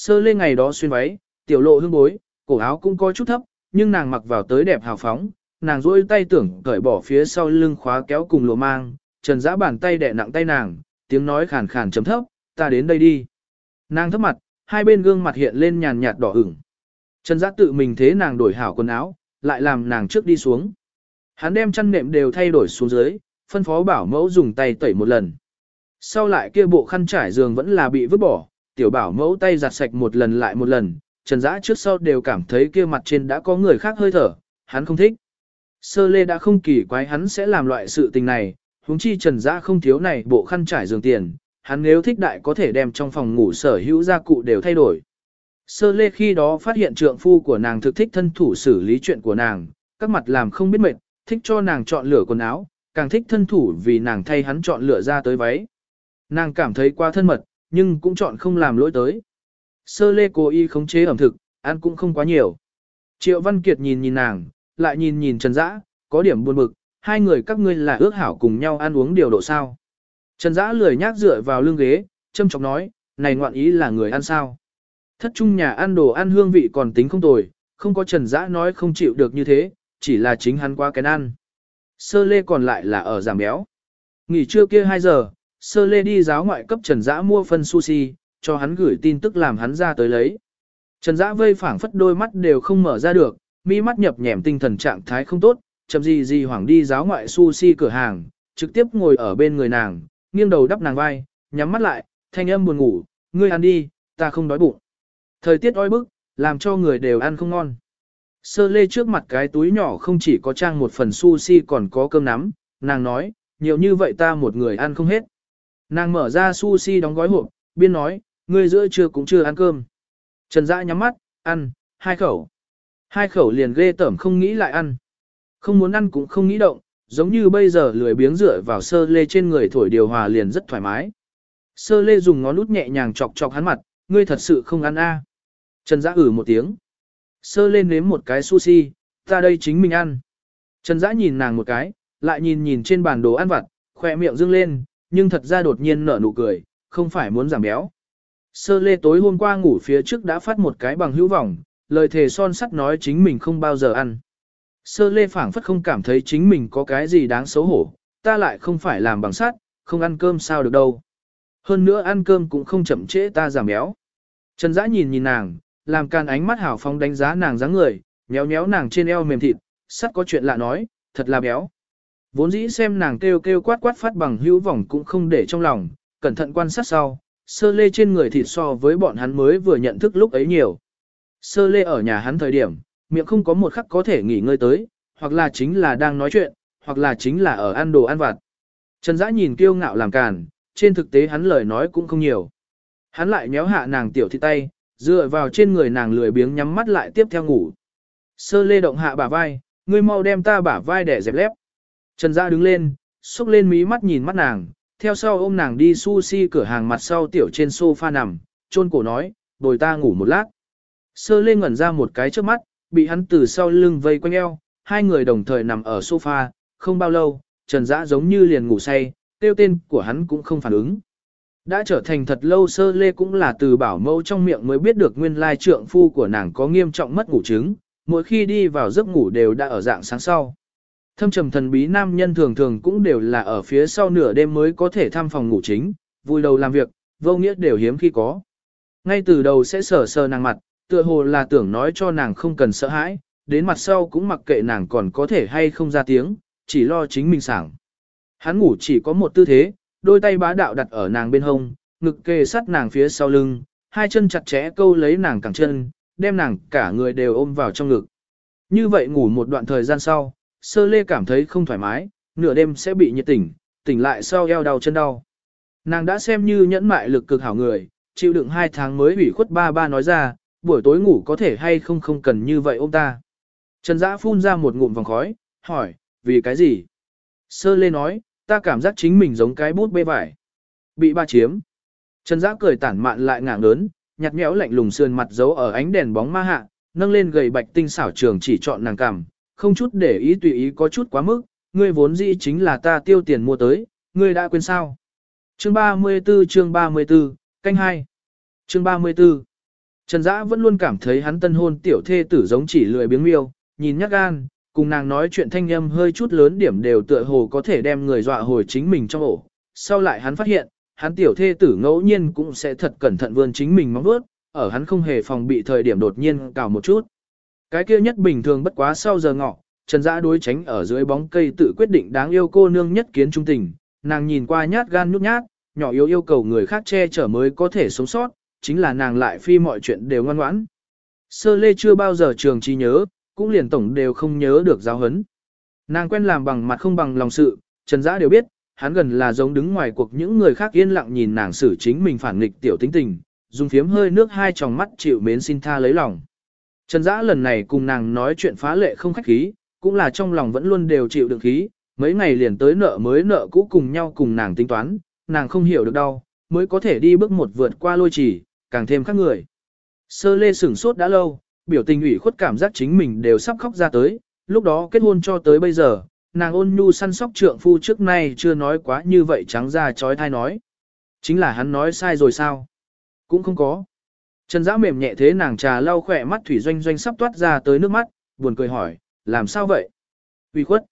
Sơ lê ngày đó xuyên váy, tiểu lộ hương bối, cổ áo cũng có chút thấp, nhưng nàng mặc vào tới đẹp hào phóng, nàng duỗi tay tưởng cởi bỏ phía sau lưng khóa kéo cùng lộ mang, trần giã bàn tay đè nặng tay nàng, tiếng nói khàn khàn chấm thấp, ta đến đây đi. Nàng thấp mặt, hai bên gương mặt hiện lên nhàn nhạt đỏ ửng. Trần Giã tự mình thế nàng đổi hảo quần áo, lại làm nàng trước đi xuống. Hắn đem chăn nệm đều thay đổi xuống dưới, phân phó bảo mẫu dùng tay tẩy một lần. Sau lại kia bộ khăn trải giường vẫn là bị vứt bỏ, tiểu bảo mẫu tay giặt sạch một lần lại một lần, Trần Dã trước sau đều cảm thấy kia mặt trên đã có người khác hơi thở, hắn không thích. Sơ lê đã không kỳ quái hắn sẽ làm loại sự tình này, huống chi Trần Dã không thiếu này bộ khăn trải giường tiền, hắn nếu thích đại có thể đem trong phòng ngủ sở hữu gia cụ đều thay đổi. Sơ lê khi đó phát hiện trượng phu của nàng thực thích thân thủ xử lý chuyện của nàng, các mặt làm không biết mệt, thích cho nàng chọn lựa quần áo, càng thích thân thủ vì nàng thay hắn chọn lựa ra tới váy. Nàng cảm thấy quá thân mật, nhưng cũng chọn không làm lỗi tới. Sơ lê cố ý khống chế ẩm thực, ăn cũng không quá nhiều. Triệu Văn Kiệt nhìn nhìn nàng, lại nhìn nhìn Trần Dã, có điểm buồn bực, hai người các ngươi là ước hảo cùng nhau ăn uống điều độ sao. Trần Dã lười nhác dựa vào lưng ghế, châm chọc nói, này ngoạn ý là người ăn sao. Thất trung nhà ăn đồ ăn hương vị còn tính không tồi, không có Trần Dã nói không chịu được như thế, chỉ là chính hắn qua cái ăn. Sơ lê còn lại là ở giảm béo. Nghỉ trưa kia 2 giờ, sơ lê đi giáo ngoại cấp Trần Dã mua phân sushi, cho hắn gửi tin tức làm hắn ra tới lấy. Trần Dã vây phảng phất đôi mắt đều không mở ra được, mi mắt nhập nhèm tinh thần trạng thái không tốt, chậm gì gì hoảng đi giáo ngoại sushi cửa hàng, trực tiếp ngồi ở bên người nàng, nghiêng đầu đắp nàng vai, nhắm mắt lại, thanh âm buồn ngủ, ngươi ăn đi, ta không đói bụng. Thời tiết oi bức, làm cho người đều ăn không ngon. Sơ lê trước mặt cái túi nhỏ không chỉ có trang một phần sushi còn có cơm nắm, nàng nói, nhiều như vậy ta một người ăn không hết. Nàng mở ra sushi đóng gói hộp, biên nói, ngươi giữa trưa cũng chưa ăn cơm. Trần Dã nhắm mắt, ăn, hai khẩu. Hai khẩu liền ghê tởm không nghĩ lại ăn. Không muốn ăn cũng không nghĩ động, giống như bây giờ lười biếng dựa vào sơ lê trên người thổi điều hòa liền rất thoải mái. Sơ lê dùng ngón út nhẹ nhàng chọc chọc hắn mặt, ngươi thật sự không ăn a? Trần Dã ử một tiếng. Sơ lê nếm một cái sushi, ta đây chính mình ăn. Trần Dã nhìn nàng một cái, lại nhìn nhìn trên bàn đồ ăn vặt, khỏe miệng dương lên, nhưng thật ra đột nhiên nở nụ cười, không phải muốn giảm béo. Sơ lê tối hôm qua ngủ phía trước đã phát một cái bằng hữu vọng, lời thề son sắt nói chính mình không bao giờ ăn. Sơ lê phảng phất không cảm thấy chính mình có cái gì đáng xấu hổ, ta lại không phải làm bằng sắt, không ăn cơm sao được đâu. Hơn nữa ăn cơm cũng không chậm trễ ta giảm béo. Trần Dã nhìn nhìn nàng, làm can ánh mắt hảo phóng đánh giá nàng dáng người, nhéo nhéo nàng trên eo mềm thịt, sắt có chuyện lạ nói, thật là béo. Vốn dĩ xem nàng kêu kêu quát quát phát bằng hữu vòng cũng không để trong lòng, cẩn thận quan sát sau, sơ lê trên người thịt so với bọn hắn mới vừa nhận thức lúc ấy nhiều. Sơ lê ở nhà hắn thời điểm, miệng không có một khắc có thể nghỉ ngơi tới, hoặc là chính là đang nói chuyện, hoặc là chính là ở ăn đồ ăn vặt. Trần Dã nhìn kiêu ngạo làm càn, trên thực tế hắn lời nói cũng không nhiều. Hắn lại nhéo hạ nàng tiểu thịt tay, dựa vào trên người nàng lười biếng nhắm mắt lại tiếp theo ngủ. Sơ lê động hạ bả vai, ngươi mau đem ta bả vai để dẹp lép. Trần Dã đứng lên, xúc lên mí mắt nhìn mắt nàng, theo sau ôm nàng đi sushi cửa hàng mặt sau tiểu trên sofa nằm, chôn cổ nói, bồi ta ngủ một lát. Sơ lê ngẩn ra một cái trước mắt, bị hắn từ sau lưng vây quanh eo, hai người đồng thời nằm ở sofa, không bao lâu, Trần Dã giống như liền ngủ say, tiêu tên của hắn cũng không phản ứng. Đã trở thành thật lâu sơ lê cũng là từ bảo mẫu trong miệng mới biết được nguyên lai trượng phu của nàng có nghiêm trọng mất ngủ chứng, mỗi khi đi vào giấc ngủ đều đã ở dạng sáng sau. Thâm trầm thần bí nam nhân thường thường cũng đều là ở phía sau nửa đêm mới có thể thăm phòng ngủ chính, vui đầu làm việc, vô nghĩa đều hiếm khi có. Ngay từ đầu sẽ sờ sờ nàng mặt, tựa hồ là tưởng nói cho nàng không cần sợ hãi, đến mặt sau cũng mặc kệ nàng còn có thể hay không ra tiếng, chỉ lo chính mình sảng. Hắn ngủ chỉ có một tư thế, đôi tay bá đạo đặt ở nàng bên hông, ngực kề sát nàng phía sau lưng, hai chân chặt chẽ câu lấy nàng cẳng chân, đem nàng cả người đều ôm vào trong ngực. Như vậy ngủ một đoạn thời gian sau, sơ lê cảm thấy không thoải mái, nửa đêm sẽ bị nhiệt tỉnh, tỉnh lại sau eo đau chân đau. Nàng đã xem như nhẫn mại lực cực hảo người, chịu đựng hai tháng mới ủy khuất ba ba nói ra, buổi tối ngủ có thể hay không không cần như vậy ôm ta. Trần Dã phun ra một ngụm vòng khói, hỏi, vì cái gì? Sơ lê nói, ta cảm giác chính mình giống cái bút bê vải. Bị ba chiếm. Trần Dã cười tản mạn lại ngạng lớn, nhạt nhẽo lạnh lùng sườn mặt giấu ở ánh đèn bóng ma hạ, nâng lên gầy bạch tinh xảo trường chỉ chọn nàng cằm, không chút để ý tùy ý có chút quá mức, ngươi vốn dĩ chính là ta tiêu tiền mua tới, ngươi đã quên sao? Chương 34 chương 34, canh 2. Chương 34. Trần Dã vẫn luôn cảm thấy hắn tân hôn tiểu thê tử giống chỉ lười biếng miêu, nhìn nhắc gan, cùng nàng nói chuyện thanh âm hơi chút lớn điểm đều tựa hồ có thể đem người dọa hồi chính mình trong ổ. Sau lại hắn phát hiện, hắn tiểu thê tử ngẫu nhiên cũng sẽ thật cẩn thận vươn chính mình mong vuốt, ở hắn không hề phòng bị thời điểm đột nhiên cào một chút. Cái kia nhất bình thường bất quá sau giờ ngọ, Trần Dã đối tránh ở dưới bóng cây tự quyết định đáng yêu cô nương nhất kiến trung tình, nàng nhìn qua nhát gan nhút nhát, nhỏ yếu yêu cầu người khác che chở mới có thể sống sót, chính là nàng lại phi mọi chuyện đều ngoan ngoãn. Sơ lê chưa bao giờ trường trí nhớ, cũng liền tổng đều không nhớ được giáo huấn, Nàng quen làm bằng mặt không bằng lòng sự, Trần Dã đều biết, hắn gần là giống đứng ngoài cuộc những người khác yên lặng nhìn nàng xử chính mình phản nghịch tiểu tính tình, dùng phiếm hơi nước hai tròng mắt chịu mến xin tha lấy lòng. Trần Dã lần này cùng nàng nói chuyện phá lệ không khách khí, cũng là trong lòng vẫn luôn đều chịu đựng khí, mấy ngày liền tới nợ mới nợ cũ cùng nhau cùng nàng tính toán, nàng không hiểu được đâu, mới có thể đi bước một vượt qua lôi chỉ, càng thêm khác người. Sơ lê sửng sốt đã lâu, biểu tình ủy khuất cảm giác chính mình đều sắp khóc ra tới, lúc đó kết hôn cho tới bây giờ, nàng ôn nhu săn sóc trượng phu trước nay chưa nói quá như vậy trắng ra trói thai nói. Chính là hắn nói sai rồi sao? Cũng không có. Trần Dã mềm nhẹ thế nàng trà lau khỏe mắt thủy doanh doanh sắp toát ra tới nước mắt, buồn cười hỏi, làm sao vậy? uy khuất.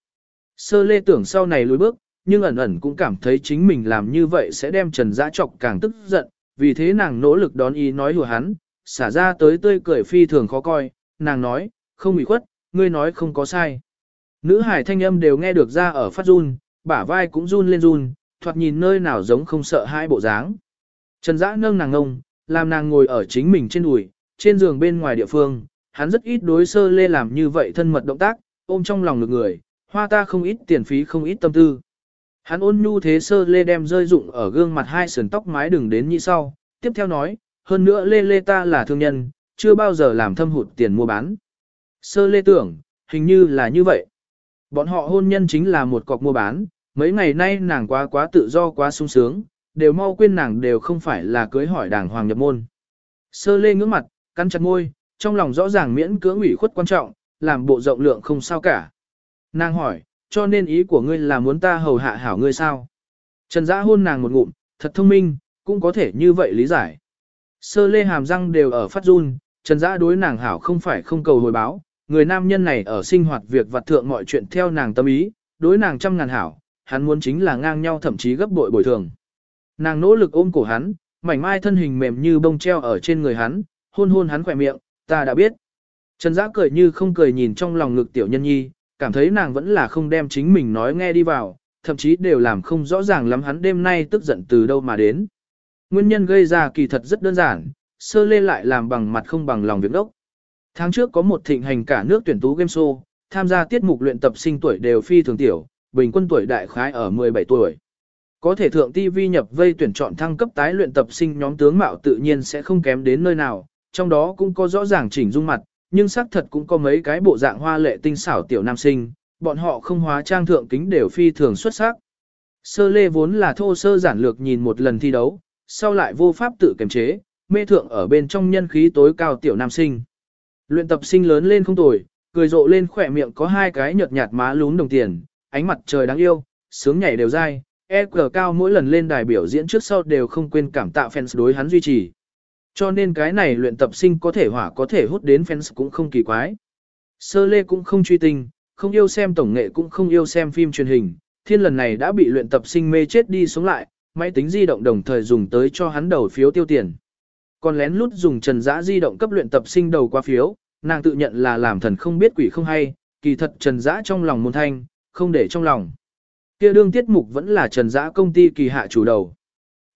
Sơ lê tưởng sau này lùi bước, nhưng ẩn ẩn cũng cảm thấy chính mình làm như vậy sẽ đem Trần Dã chọc càng tức giận, vì thế nàng nỗ lực đón ý nói hùa hắn, xả ra tới tươi cười phi thường khó coi, nàng nói, không ủy khuất, ngươi nói không có sai. Nữ hải thanh âm đều nghe được ra ở phát run, bả vai cũng run lên run, thoạt nhìn nơi nào giống không sợ hai bộ dáng. Trần Dã nâng nàng ngông, làm nàng ngồi ở chính mình trên đùi, trên giường bên ngoài địa phương, hắn rất ít đối sơ lê làm như vậy thân mật động tác, ôm trong lòng lực người, hoa ta không ít tiền phí không ít tâm tư. Hắn ôn nhu thế sơ lê đem rơi dụng ở gương mặt hai sườn tóc mái đừng đến như sau, tiếp theo nói, hơn nữa lê lê ta là thương nhân, chưa bao giờ làm thâm hụt tiền mua bán. Sơ lê tưởng, hình như là như vậy. Bọn họ hôn nhân chính là một cọc mua bán, mấy ngày nay nàng quá quá tự do quá sung sướng, đều mau quên nàng đều không phải là cưới hỏi đàng hoàng nhập môn. Sơ lê ngưỡng mặt, cắn chặt môi, trong lòng rõ ràng miễn cưỡng ủy khuất quan trọng, làm bộ rộng lượng không sao cả. Nàng hỏi, cho nên ý của ngươi là muốn ta hầu hạ hảo ngươi sao? Trần Dã hôn nàng một ngụm, thật thông minh, cũng có thể như vậy lý giải. Sơ lê hàm răng đều ở phát run, Trần Dã đối nàng hảo không phải không cầu hồi báo, người nam nhân này ở sinh hoạt việc vặt thượng mọi chuyện theo nàng tâm ý, đối nàng trăm ngàn hảo, hắn muốn chính là ngang nhau thậm chí gấp bội bồi thường. Nàng nỗ lực ôm cổ hắn, mảnh mai thân hình mềm như bông treo ở trên người hắn, hôn hôn hắn khỏe miệng, ta đã biết. Trần Dã cười như không cười nhìn trong lòng ngực tiểu nhân nhi, cảm thấy nàng vẫn là không đem chính mình nói nghe đi vào, thậm chí đều làm không rõ ràng lắm hắn đêm nay tức giận từ đâu mà đến. Nguyên nhân gây ra kỳ thật rất đơn giản, sơ lê lại làm bằng mặt không bằng lòng việc đốc. Tháng trước có một thịnh hành cả nước tuyển tú game show, tham gia tiết mục luyện tập sinh tuổi đều phi thường tiểu, bình quân tuổi đại khái ở 17 tuổi. Có thể thượng TV nhập vây tuyển chọn thăng cấp tái luyện tập sinh nhóm tướng mạo tự nhiên sẽ không kém đến nơi nào, trong đó cũng có rõ ràng chỉnh dung mặt, nhưng xác thật cũng có mấy cái bộ dạng hoa lệ tinh xảo tiểu nam sinh, bọn họ không hóa trang thượng kính đều phi thường xuất sắc. Sơ lê vốn là thô sơ giản lược nhìn một lần thi đấu, sau lại vô pháp tự kiềm chế, mê thượng ở bên trong nhân khí tối cao tiểu nam sinh. Luyện tập sinh lớn lên không tồi, cười rộ lên khỏe miệng có hai cái nhợt nhạt má lún đồng tiền, ánh mặt trời đáng yêu, sướng nhảy đều dai, EQ cao mỗi lần lên đài biểu diễn trước sau đều không quên cảm tạ fans đối hắn duy trì. Cho nên cái này luyện tập sinh có thể hỏa có thể hút đến fans cũng không kỳ quái. Sơ lê cũng không truy tình, không yêu xem tổng nghệ cũng không yêu xem phim truyền hình, thiên lần này đã bị luyện tập sinh mê chết đi sống lại, máy tính di động đồng thời dùng tới cho hắn đầu phiếu tiêu tiền. Còn lén lút dùng trần giã di động cấp luyện tập sinh đầu qua phiếu, nàng tự nhận là làm thần không biết quỷ không hay, kỳ thật trần giã trong lòng môn thanh, không để trong lòng kia đương tiết mục vẫn là trần giã công ty kỳ hạ chủ đầu.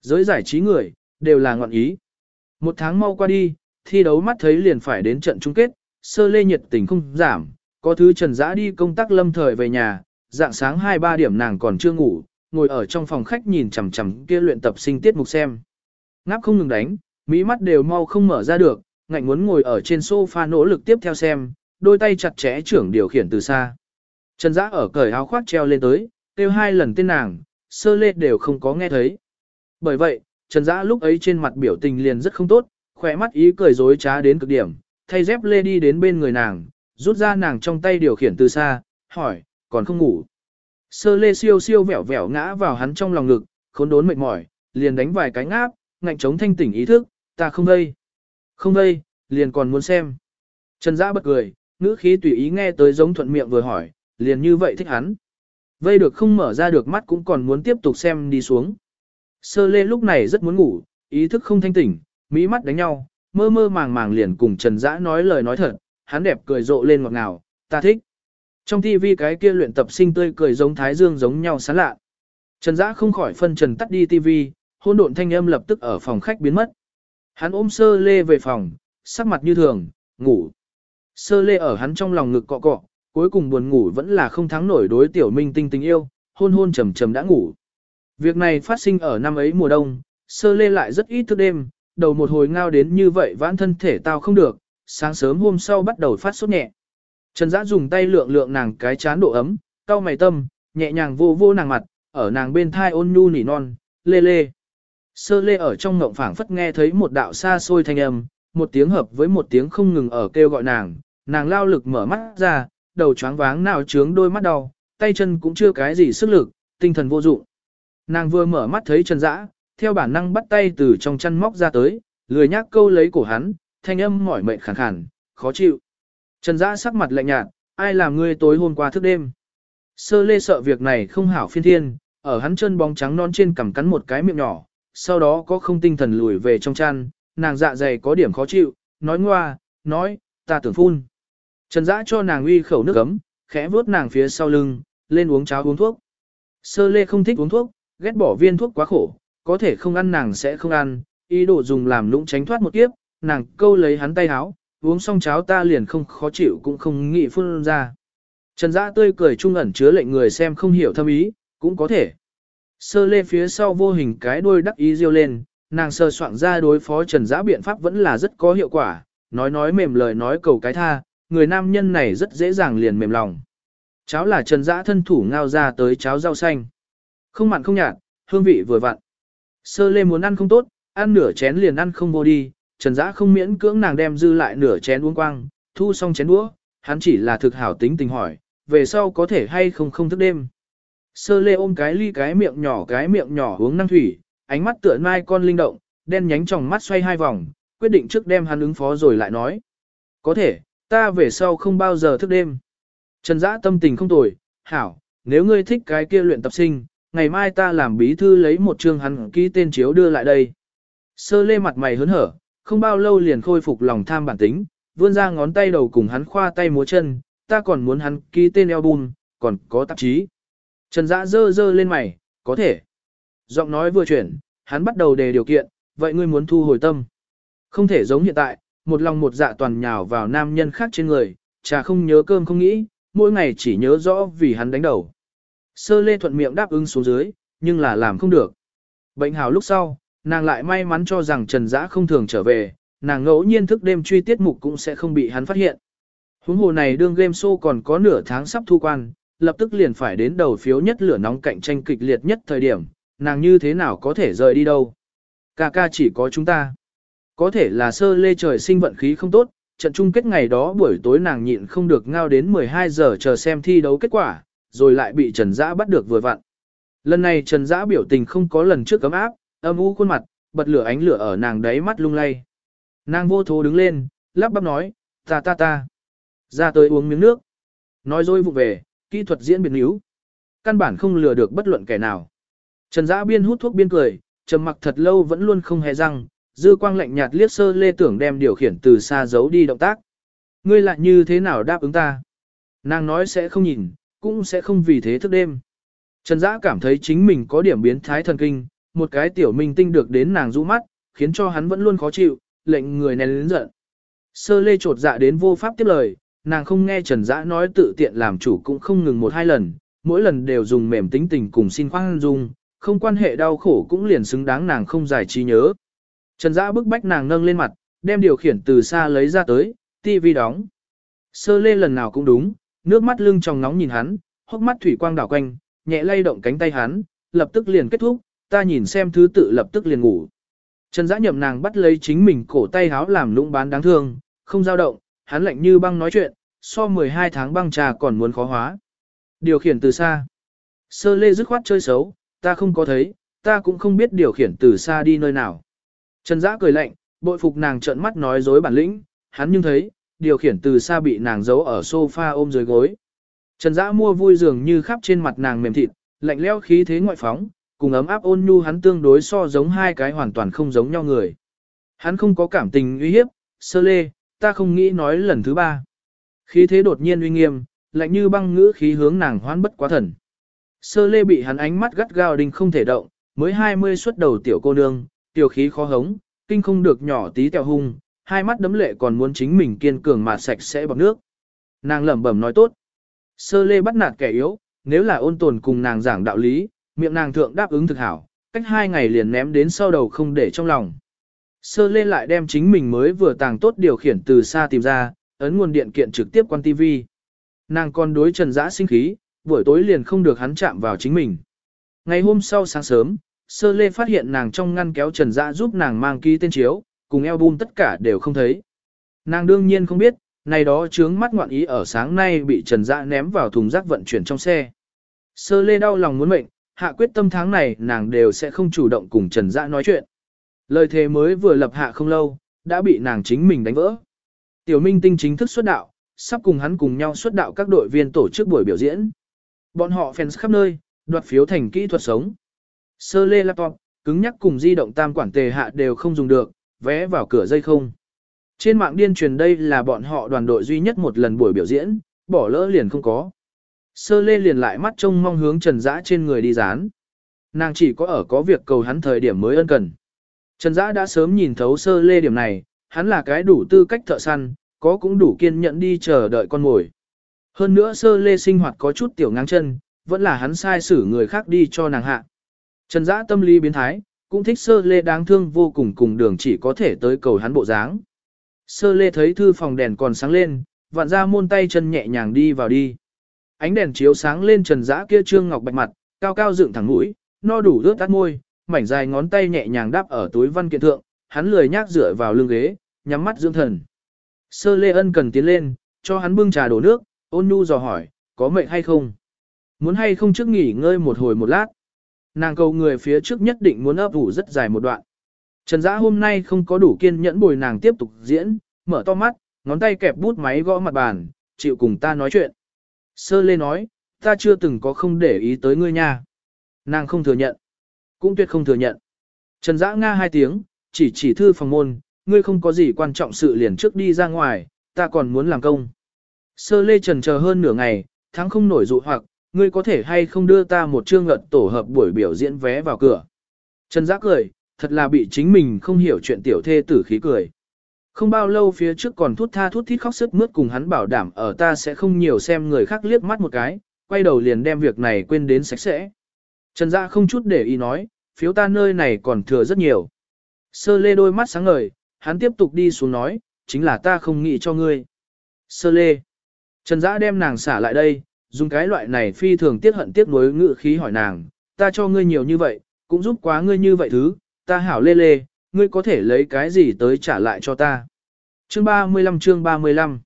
Giới giải trí người, đều là ngọn ý. Một tháng mau qua đi, thi đấu mắt thấy liền phải đến trận chung kết, sơ lê nhiệt tình không giảm, có thứ trần giã đi công tác lâm thời về nhà, dạng sáng 2-3 điểm nàng còn chưa ngủ, ngồi ở trong phòng khách nhìn chằm chằm kia luyện tập sinh tiết mục xem. Ngáp không ngừng đánh, mỹ mắt đều mau không mở ra được, ngạnh muốn ngồi ở trên sofa nỗ lực tiếp theo xem, đôi tay chặt chẽ trưởng điều khiển từ xa. Trần Dã ở cởi áo khoác treo lên tới, kêu hai lần tên nàng, sơ lê đều không có nghe thấy. Bởi vậy, Trần Dã lúc ấy trên mặt biểu tình liền rất không tốt, khỏe mắt ý cười dối trá đến cực điểm, thay dép lê đi đến bên người nàng, rút ra nàng trong tay điều khiển từ xa, hỏi, còn không ngủ. Sơ lê siêu siêu vẻo vẻo ngã vào hắn trong lòng ngực, khốn đốn mệt mỏi, liền đánh vài cái ngáp, ngạnh chống thanh tỉnh ý thức, ta không đây. Không đây, liền còn muốn xem. Trần Dã bật cười, ngữ khí tùy ý nghe tới giống thuận miệng vừa hỏi, liền như vậy thích hắn. Vây được không mở ra được mắt cũng còn muốn tiếp tục xem đi xuống. Sơ lê lúc này rất muốn ngủ, ý thức không thanh tỉnh, mỹ mắt đánh nhau, mơ mơ màng màng liền cùng Trần Dã nói lời nói thật, hắn đẹp cười rộ lên ngọt ngào, ta thích. Trong TV cái kia luyện tập sinh tươi cười giống thái dương giống nhau sán lạ. Trần Dã không khỏi phân trần tắt đi TV, hôn độn thanh âm lập tức ở phòng khách biến mất. Hắn ôm sơ lê về phòng, sắc mặt như thường, ngủ. Sơ lê ở hắn trong lòng ngực cọ cọ, cuối cùng buồn ngủ vẫn là không thắng nổi đối tiểu minh tinh tình yêu, hôn hôn trầm trầm đã ngủ. Việc này phát sinh ở năm ấy mùa đông, sơ lê lại rất ít thức đêm, đầu một hồi ngao đến như vậy vãn thân thể tao không được, sáng sớm hôm sau bắt đầu phát sốt nhẹ. Trần Dã dùng tay lượng lượng nàng cái chán độ ấm, cau mày tâm, nhẹ nhàng vô vô nàng mặt, ở nàng bên thai ôn nhu nỉ non, lê lê. Sơ lê ở trong ngộng phảng phất nghe thấy một đạo xa xôi thanh âm, một tiếng hợp với một tiếng không ngừng ở kêu gọi nàng, nàng lao lực mở mắt ra, đầu choáng váng nào trướng đôi mắt đau, tay chân cũng chưa cái gì sức lực, tinh thần vô dụng. Nàng vừa mở mắt thấy Trần Dã, theo bản năng bắt tay từ trong chăn móc ra tới, lười nhác câu lấy cổ hắn, thanh âm mỏi mệt khàn khàn, khó chịu. Trần Dã sắc mặt lạnh nhạt, ai làm ngươi tối hôm qua thức đêm. Sơ lê sợ việc này không hảo phiên thiên, ở hắn chân bóng trắng non trên cằm cắn một cái miệng nhỏ, sau đó có không tinh thần lùi về trong chăn, nàng dạ dày có điểm khó chịu, nói ngoa, nói, ta tưởng phun. Trần Dã cho nàng uy khẩu nước ấm, khẽ vuốt nàng phía sau lưng, lên uống cháo uống thuốc. Sơ lê không thích uống thuốc, ghét bỏ viên thuốc quá khổ, có thể không ăn nàng sẽ không ăn, ý đồ dùng làm lũng tránh thoát một kiếp, nàng câu lấy hắn tay háo, uống xong cháo ta liền không khó chịu cũng không nghĩ phun ra. Trần Dã tươi cười trung ẩn chứa lệnh người xem không hiểu thâm ý, cũng có thể. Sơ lê phía sau vô hình cái đuôi đắc ý riêu lên, nàng sơ soạn ra đối phó Trần Dã biện pháp vẫn là rất có hiệu quả, nói nói mềm lời nói cầu cái tha, người nam nhân này rất dễ dàng liền mềm lòng. Cháo là Trần Dã thân thủ ngao ra tới cháo rau xanh. Không mặn không nhạt, hương vị vừa vặn. Sơ lê muốn ăn không tốt, ăn nửa chén liền ăn không vô đi, Trần Dã không miễn cưỡng nàng đem dư lại nửa chén uống quang, thu xong chén đũa, hắn chỉ là thực hảo tính tình hỏi, về sau có thể hay không không thức đêm. Sơ lê ôm cái ly cái miệng nhỏ cái miệng nhỏ uống năng thủy, ánh mắt tựa mai con linh động, đen nhánh trong mắt xoay hai vòng, quyết định trước đem hắn ứng phó rồi lại nói. Có thể, ta về sau không bao giờ thức đêm. Trần Dã tâm tình không tồi, hảo, nếu ngươi thích cái kia luyện tập sinh, ngày mai ta làm bí thư lấy một chương hắn ký tên chiếu đưa lại đây. Sơ lê mặt mày hớn hở, không bao lâu liền khôi phục lòng tham bản tính, vươn ra ngón tay đầu cùng hắn khoa tay múa chân, ta còn muốn hắn ký tên album, còn có tạp chí. Trần Dã dơ dơ lên mày, có thể. Giọng nói vừa chuyển, hắn bắt đầu đề điều kiện, vậy ngươi muốn thu hồi tâm. Không thể giống hiện tại, một lòng một dạ toàn nhào vào nam nhân khác trên người, trà không nhớ cơm không nghĩ, mỗi ngày chỉ nhớ rõ vì hắn đánh đầu. Sơ lê thuận miệng đáp ứng xuống dưới, nhưng là làm không được. Bệnh hào lúc sau, nàng lại may mắn cho rằng Trần Dã không thường trở về, nàng ngẫu nhiên thức đêm truy tiết mục cũng sẽ không bị hắn phát hiện. Huống hồ này đương game show còn có nửa tháng sắp thu quan, lập tức liền phải đến đầu phiếu nhất lửa nóng cạnh tranh kịch liệt nhất thời điểm, nàng như thế nào có thể rời đi đâu. Ca ca chỉ có chúng ta. Có thể là sơ lê trời sinh vận khí không tốt, trận chung kết ngày đó buổi tối nàng nhịn không được ngao đến 12 giờ chờ xem thi đấu kết quả, rồi lại bị Trần Dã bắt được vừa vặn. Lần này Trần Dã biểu tình không có lần trước cấm áp, âm u khuôn mặt, bật lửa ánh lửa ở nàng đáy mắt lung lay. Nàng vô thố đứng lên, lắp bắp nói, ta ta ta. Ra tới uống miếng nước. Nói rồi vụ về, kỹ thuật diễn biến yếu. Căn bản không lừa được bất luận kẻ nào. Trần Dã biên hút thuốc biên cười, trầm mặc thật lâu vẫn luôn không hề răng, dư quang lạnh nhạt liếc sơ lê tưởng đem điều khiển từ xa giấu đi động tác. Ngươi lại như thế nào đáp ứng ta? Nàng nói sẽ không nhìn, cũng sẽ không vì thế thức đêm. Trần Dã cảm thấy chính mình có điểm biến thái thần kinh, một cái tiểu minh tinh được đến nàng rũ mắt, khiến cho hắn vẫn luôn khó chịu, lệnh người nén lớn giận. Sơ lê trột dạ đến vô pháp tiếp lời, nàng không nghe Trần Dã nói tự tiện làm chủ cũng không ngừng một hai lần, mỗi lần đều dùng mềm tính tình cùng xin khoan dung, không quan hệ đau khổ cũng liền xứng đáng nàng không giải trí nhớ. Trần Dã bức bách nàng nâng lên mặt, đem điều khiển từ xa lấy ra tới, tivi đóng. Sơ lê lần nào cũng đúng, nước mắt lưng tròng nóng nhìn hắn, hốc mắt thủy quang đảo quanh, nhẹ lay động cánh tay hắn, lập tức liền kết thúc, ta nhìn xem thứ tự lập tức liền ngủ. Trần Dã nhậm nàng bắt lấy chính mình cổ tay háo làm lũng bán đáng thương, không dao động, hắn lạnh như băng nói chuyện, so 12 tháng băng trà còn muốn khó hóa. Điều khiển từ xa. Sơ lê dứt khoát chơi xấu, ta không có thấy, ta cũng không biết điều khiển từ xa đi nơi nào. Trần Dã cười lạnh, bội phục nàng trợn mắt nói dối bản lĩnh, hắn nhưng thấy, điều khiển từ xa bị nàng giấu ở sofa ôm dưới gối. Trần Dã mua vui dường như khắp trên mặt nàng mềm thịt, lạnh lẽo khí thế ngoại phóng, cùng ấm áp ôn nhu hắn tương đối so giống hai cái hoàn toàn không giống nhau người. Hắn không có cảm tình uy hiếp, sơ lê, ta không nghĩ nói lần thứ ba. Khí thế đột nhiên uy nghiêm, lạnh như băng ngữ khí hướng nàng hoán bất quá thần. Sơ lê bị hắn ánh mắt gắt gao đình không thể động, mới 20 xuất đầu tiểu cô nương, tiểu khí khó hống, kinh không được nhỏ tí tẹo hung, hai mắt đấm lệ còn muốn chính mình kiên cường mà sạch sẽ bằng nước. Nàng lẩm bẩm nói tốt. Sơ lê bắt nạt kẻ yếu, nếu là ôn tồn cùng nàng giảng đạo lý, miệng nàng thượng đáp ứng thực hảo, cách hai ngày liền ném đến sau đầu không để trong lòng. Sơ lê lại đem chính mình mới vừa tàng tốt điều khiển từ xa tìm ra, ấn nguồn điện kiện trực tiếp quan TV. Nàng còn đối trần dã sinh khí, buổi tối liền không được hắn chạm vào chính mình. Ngày hôm sau sáng sớm, sơ lê phát hiện nàng trong ngăn kéo trần dã giúp nàng mang ký tên chiếu, cùng album tất cả đều không thấy. Nàng đương nhiên không biết, này đó chướng mắt ngoạn ý ở sáng nay bị trần dã ném vào thùng rác vận chuyển trong xe. Sơ lê đau lòng muốn mệnh, hạ quyết tâm tháng này nàng đều sẽ không chủ động cùng trần dã nói chuyện. Lời thề mới vừa lập hạ không lâu, đã bị nàng chính mình đánh vỡ. Tiểu Minh Tinh chính thức xuất đạo, sắp cùng hắn cùng nhau xuất đạo các đội viên tổ chức buổi biểu diễn. Bọn họ fans khắp nơi, đoạt phiếu thành kỹ thuật sống. Sơ lê laptop, cứng nhắc cùng di động tam quản tề hạ đều không dùng được, vé vào cửa dây không. Trên mạng điên truyền đây là bọn họ đoàn đội duy nhất một lần buổi biểu diễn, bỏ lỡ liền không có. Sơ lê liền lại mắt trông mong hướng trần dã trên người đi dán. nàng chỉ có ở có việc cầu hắn thời điểm mới ân cần. Trần Dã đã sớm nhìn thấu sơ lê điểm này, hắn là cái đủ tư cách thợ săn, có cũng đủ kiên nhẫn đi chờ đợi con mồi. Hơn nữa sơ lê sinh hoạt có chút tiểu ngang chân, vẫn là hắn sai xử người khác đi cho nàng hạ. Trần Dã tâm lý biến thái, cũng thích sơ lê đáng thương vô cùng cùng đường chỉ có thể tới cầu hắn bộ dáng. Sơ lê thấy thư phòng đèn còn sáng lên, vặn ra môn tay chân nhẹ nhàng đi vào đi. Ánh đèn chiếu sáng lên trần dã kia trương ngọc bạch mặt, cao cao dựng thẳng mũi, no đủ rớt tắt môi, mảnh dài ngón tay nhẹ nhàng đáp ở túi văn kiện thượng, hắn lười nhác dựa vào lưng ghế, nhắm mắt dưỡng thần. Sơ lê ân cần tiến lên, cho hắn bưng trà đổ nước, ôn nhu dò hỏi, có mệnh hay không? Muốn hay không trước nghỉ ngơi một hồi một lát? Nàng cầu người phía trước nhất định muốn ấp ủ rất dài một đoạn. Trần Dã hôm nay không có đủ kiên nhẫn bồi nàng tiếp tục diễn, mở to mắt, ngón tay kẹp bút máy gõ mặt bàn, chịu cùng ta nói chuyện. Sơ lê nói, ta chưa từng có không để ý tới ngươi nha. Nàng không thừa nhận. Cũng tuyệt không thừa nhận. Trần Dã nga hai tiếng, chỉ chỉ thư phòng môn, ngươi không có gì quan trọng sự liền trước đi ra ngoài, ta còn muốn làm công. Sơ lê trần chờ hơn nửa ngày, thắng không nổi dụ hoặc, ngươi có thể hay không đưa ta một chương ngật tổ hợp buổi biểu diễn vé vào cửa. Trần Giác cười, thật là bị chính mình không hiểu chuyện tiểu thê tử khí cười. Không bao lâu phía trước còn thút tha thút thít khóc sức mướt cùng hắn bảo đảm ở ta sẽ không nhiều xem người khác liếc mắt một cái, quay đầu liền đem việc này quên đến sạch sẽ. Trần Gia không chút để ý nói, phiếu ta nơi này còn thừa rất nhiều. Sơ lê đôi mắt sáng ngời, hắn tiếp tục đi xuống nói, chính là ta không nghĩ cho ngươi. Sơ lê. Trần Dã đem nàng xả lại đây, dùng cái loại này phi thường tiếc hận tiếc nuối ngự khí hỏi nàng, ta cho ngươi nhiều như vậy, cũng giúp quá ngươi như vậy thứ, ta hảo lê lê, ngươi có thể lấy cái gì tới trả lại cho ta. Chương 35 chương 35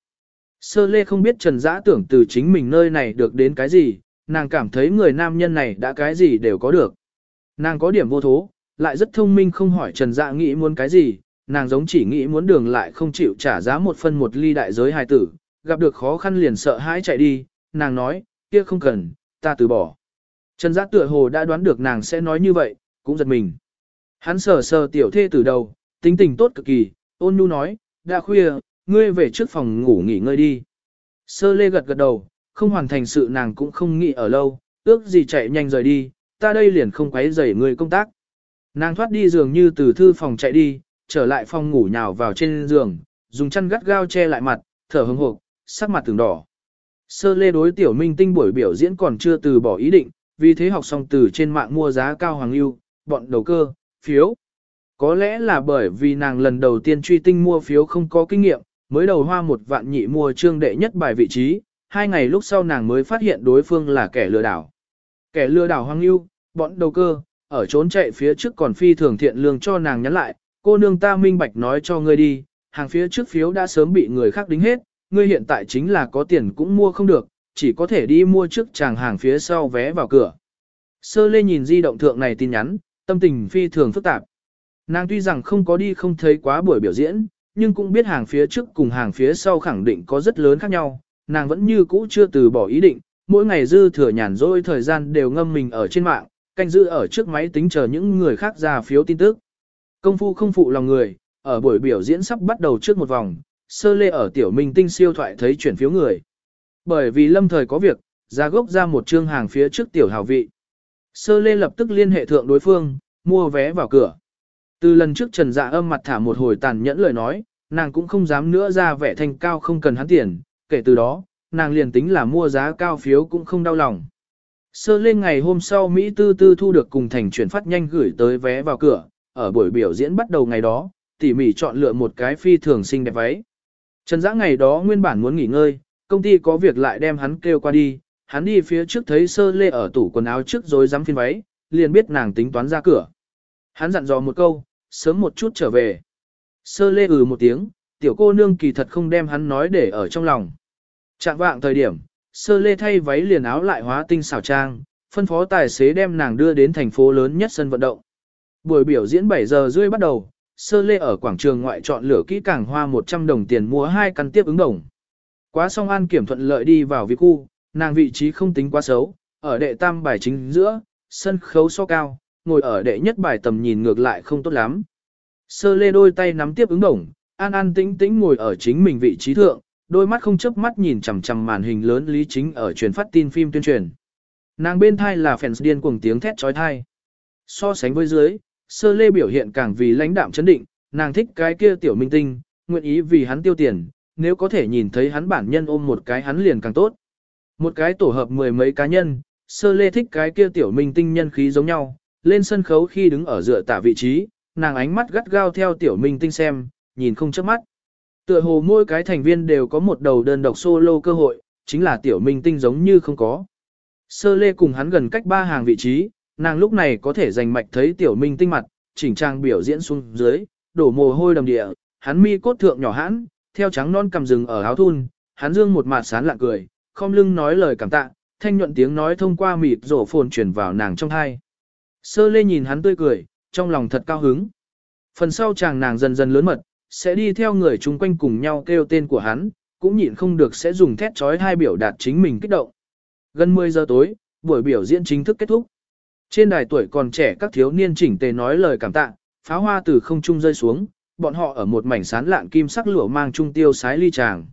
Sơ lê không biết Trần giã tưởng từ chính mình nơi này được đến cái gì, nàng cảm thấy người nam nhân này đã cái gì đều có được. Nàng có điểm vô thố, lại rất thông minh không hỏi Trần giã nghĩ muốn cái gì, nàng giống chỉ nghĩ muốn đường lại không chịu trả giá một phân một ly đại giới hài tử, gặp được khó khăn liền sợ hãi chạy đi, nàng nói, kia không cần, ta từ bỏ. Trần Giác tựa hồ đã đoán được nàng sẽ nói như vậy, cũng giật mình. Hắn sờ sờ tiểu thê từ đầu, tính tình tốt cực kỳ, ôn nhu nói, đã khuya, ngươi về trước phòng ngủ nghỉ ngơi đi. Sơ lê gật gật đầu, không hoàn thành sự nàng cũng không nghĩ ở lâu, ước gì chạy nhanh rời đi, ta đây liền không quấy rầy ngươi công tác. Nàng thoát đi giường như từ thư phòng chạy đi, trở lại phòng ngủ nhào vào trên giường, dùng chăn gắt gao che lại mặt, thở hững hộp, sắc mặt từng đỏ. Sơ lê đối tiểu minh tinh buổi biểu diễn còn chưa từ bỏ ý định, vì thế học xong từ trên mạng mua giá cao hoàng lưu, bọn đầu cơ, phiếu. Có lẽ là bởi vì nàng lần đầu tiên truy tinh mua phiếu không có kinh nghiệm, mới đầu hoa một vạn nhị mua trương đệ nhất bài vị trí, hai ngày lúc sau nàng mới phát hiện đối phương là kẻ lừa đảo. Kẻ lừa đảo hoàng lưu, bọn đầu cơ, ở trốn chạy phía trước còn phi thường thiện lương cho nàng nhắn lại, cô nương ta minh bạch nói cho ngươi đi, hàng phía trước phiếu đã sớm bị người khác đính hết, ngươi hiện tại chính là có tiền cũng mua không được, chỉ có thể đi mua trước chàng hàng phía sau vé vào cửa. Sơ lê nhìn di động thượng này tin nhắn, tâm tình phi thường phức tạp. Nàng tuy rằng không có đi không thấy quá buổi biểu diễn, nhưng cũng biết hàng phía trước cùng hàng phía sau khẳng định có rất lớn khác nhau, nàng vẫn như cũ chưa từ bỏ ý định, mỗi ngày dư thừa nhàn rỗi thời gian đều ngâm mình ở trên mạng, canh giữ ở trước máy tính chờ những người khác ra phiếu tin tức. Công phu không phụ lòng người, ở buổi biểu diễn sắp bắt đầu trước một vòng, sơ lê ở tiểu minh tinh siêu thoại thấy chuyển phiếu người. Bởi vì lâm thời có việc, ra gốc ra một chương hàng phía trước tiểu hào vị. Sơ lê lập tức liên hệ thượng đối phương, mua vé vào cửa. Từ lần trước trần dạ âm mặt thả một hồi tàn nhẫn lời nói, nàng cũng không dám nữa ra vẻ thanh cao không cần hắn tiền, kể từ đó, nàng liền tính là mua giá cao phiếu cũng không đau lòng. Sơ lên ngày hôm sau Mỹ Tư Tư thu được cùng thành chuyển phát nhanh gửi tới vé vào cửa, ở buổi biểu diễn bắt đầu ngày đó, tỉ mỉ chọn lựa một cái phi thường xinh đẹp váy. Trần Dã ngày đó nguyên bản muốn nghỉ ngơi, công ty có việc lại đem hắn kêu qua đi, hắn đi phía trước thấy sơ lê ở tủ quần áo trước rồi dám phiên váy, liền biết nàng tính toán ra cửa. Hắn dặn dò một câu, sớm một chút trở về. Sơ lê ừ một tiếng, tiểu cô nương kỳ thật không đem hắn nói để ở trong lòng. Trạng vạng thời điểm, sơ lê thay váy liền áo lại hóa tinh xảo trang, phân phó tài xế đem nàng đưa đến thành phố lớn nhất sân vận động. Buổi biểu diễn 7 giờ rưỡi bắt đầu, sơ lê ở quảng trường ngoại chọn lửa kỹ càng hoa 100 đồng tiền mua hai căn tiếp ứng đồng. Quá xong an kiểm thuận lợi đi vào vi khu, nàng vị trí không tính quá xấu, ở đệ tam bài chính giữa, sân khấu so cao, ngồi ở đệ nhất bài tầm nhìn ngược lại không tốt lắm. Sơ lê đôi tay nắm tiếp ứng đồng, an an tĩnh tĩnh ngồi ở chính mình vị trí thượng, đôi mắt không chớp mắt nhìn chằm chằm màn hình lớn lý chính ở truyền phát tin phim tuyên truyền. Nàng bên thai là fans điên cuồng tiếng thét trói thai. So sánh với dưới, sơ lê biểu hiện càng vì lãnh đạm chấn định, nàng thích cái kia tiểu minh tinh, nguyện ý vì hắn tiêu tiền, nếu có thể nhìn thấy hắn bản nhân ôm một cái hắn liền càng tốt. Một cái tổ hợp mười mấy cá nhân, sơ lê thích cái kia tiểu minh tinh nhân khí giống nhau, lên sân khấu khi đứng ở dựa tả vị trí, nàng ánh mắt gắt gao theo tiểu minh tinh xem, nhìn không chớp mắt. Tựa hồ mỗi cái thành viên đều có một đầu đơn độc solo cơ hội, chính là tiểu minh tinh giống như không có. Sơ lê cùng hắn gần cách ba hàng vị trí, nàng lúc này có thể giành mạch thấy tiểu minh tinh mặt, chỉnh trang biểu diễn xuống dưới, đổ mồ hôi đầm địa, hắn mi cốt thượng nhỏ hãn, theo trắng non cầm rừng ở áo thun, hắn dương một mặt sán lạ cười, không lưng nói lời cảm tạ, thanh nhuận tiếng nói thông qua mịt rổ phồn truyền vào nàng trong hai. Sơ lê nhìn hắn tươi cười, trong lòng thật cao hứng. Phần sau chàng nàng dần dần lớn mật, sẽ đi theo người chung quanh cùng nhau kêu tên của hắn, cũng nhịn không được sẽ dùng thét trói hai biểu đạt chính mình kích động. Gần 10 giờ tối, buổi biểu diễn chính thức kết thúc. Trên đài tuổi còn trẻ các thiếu niên chỉnh tề nói lời cảm tạ, pháo hoa từ không trung rơi xuống, bọn họ ở một mảnh sán lạn kim sắc lửa mang trung tiêu sái ly tràng.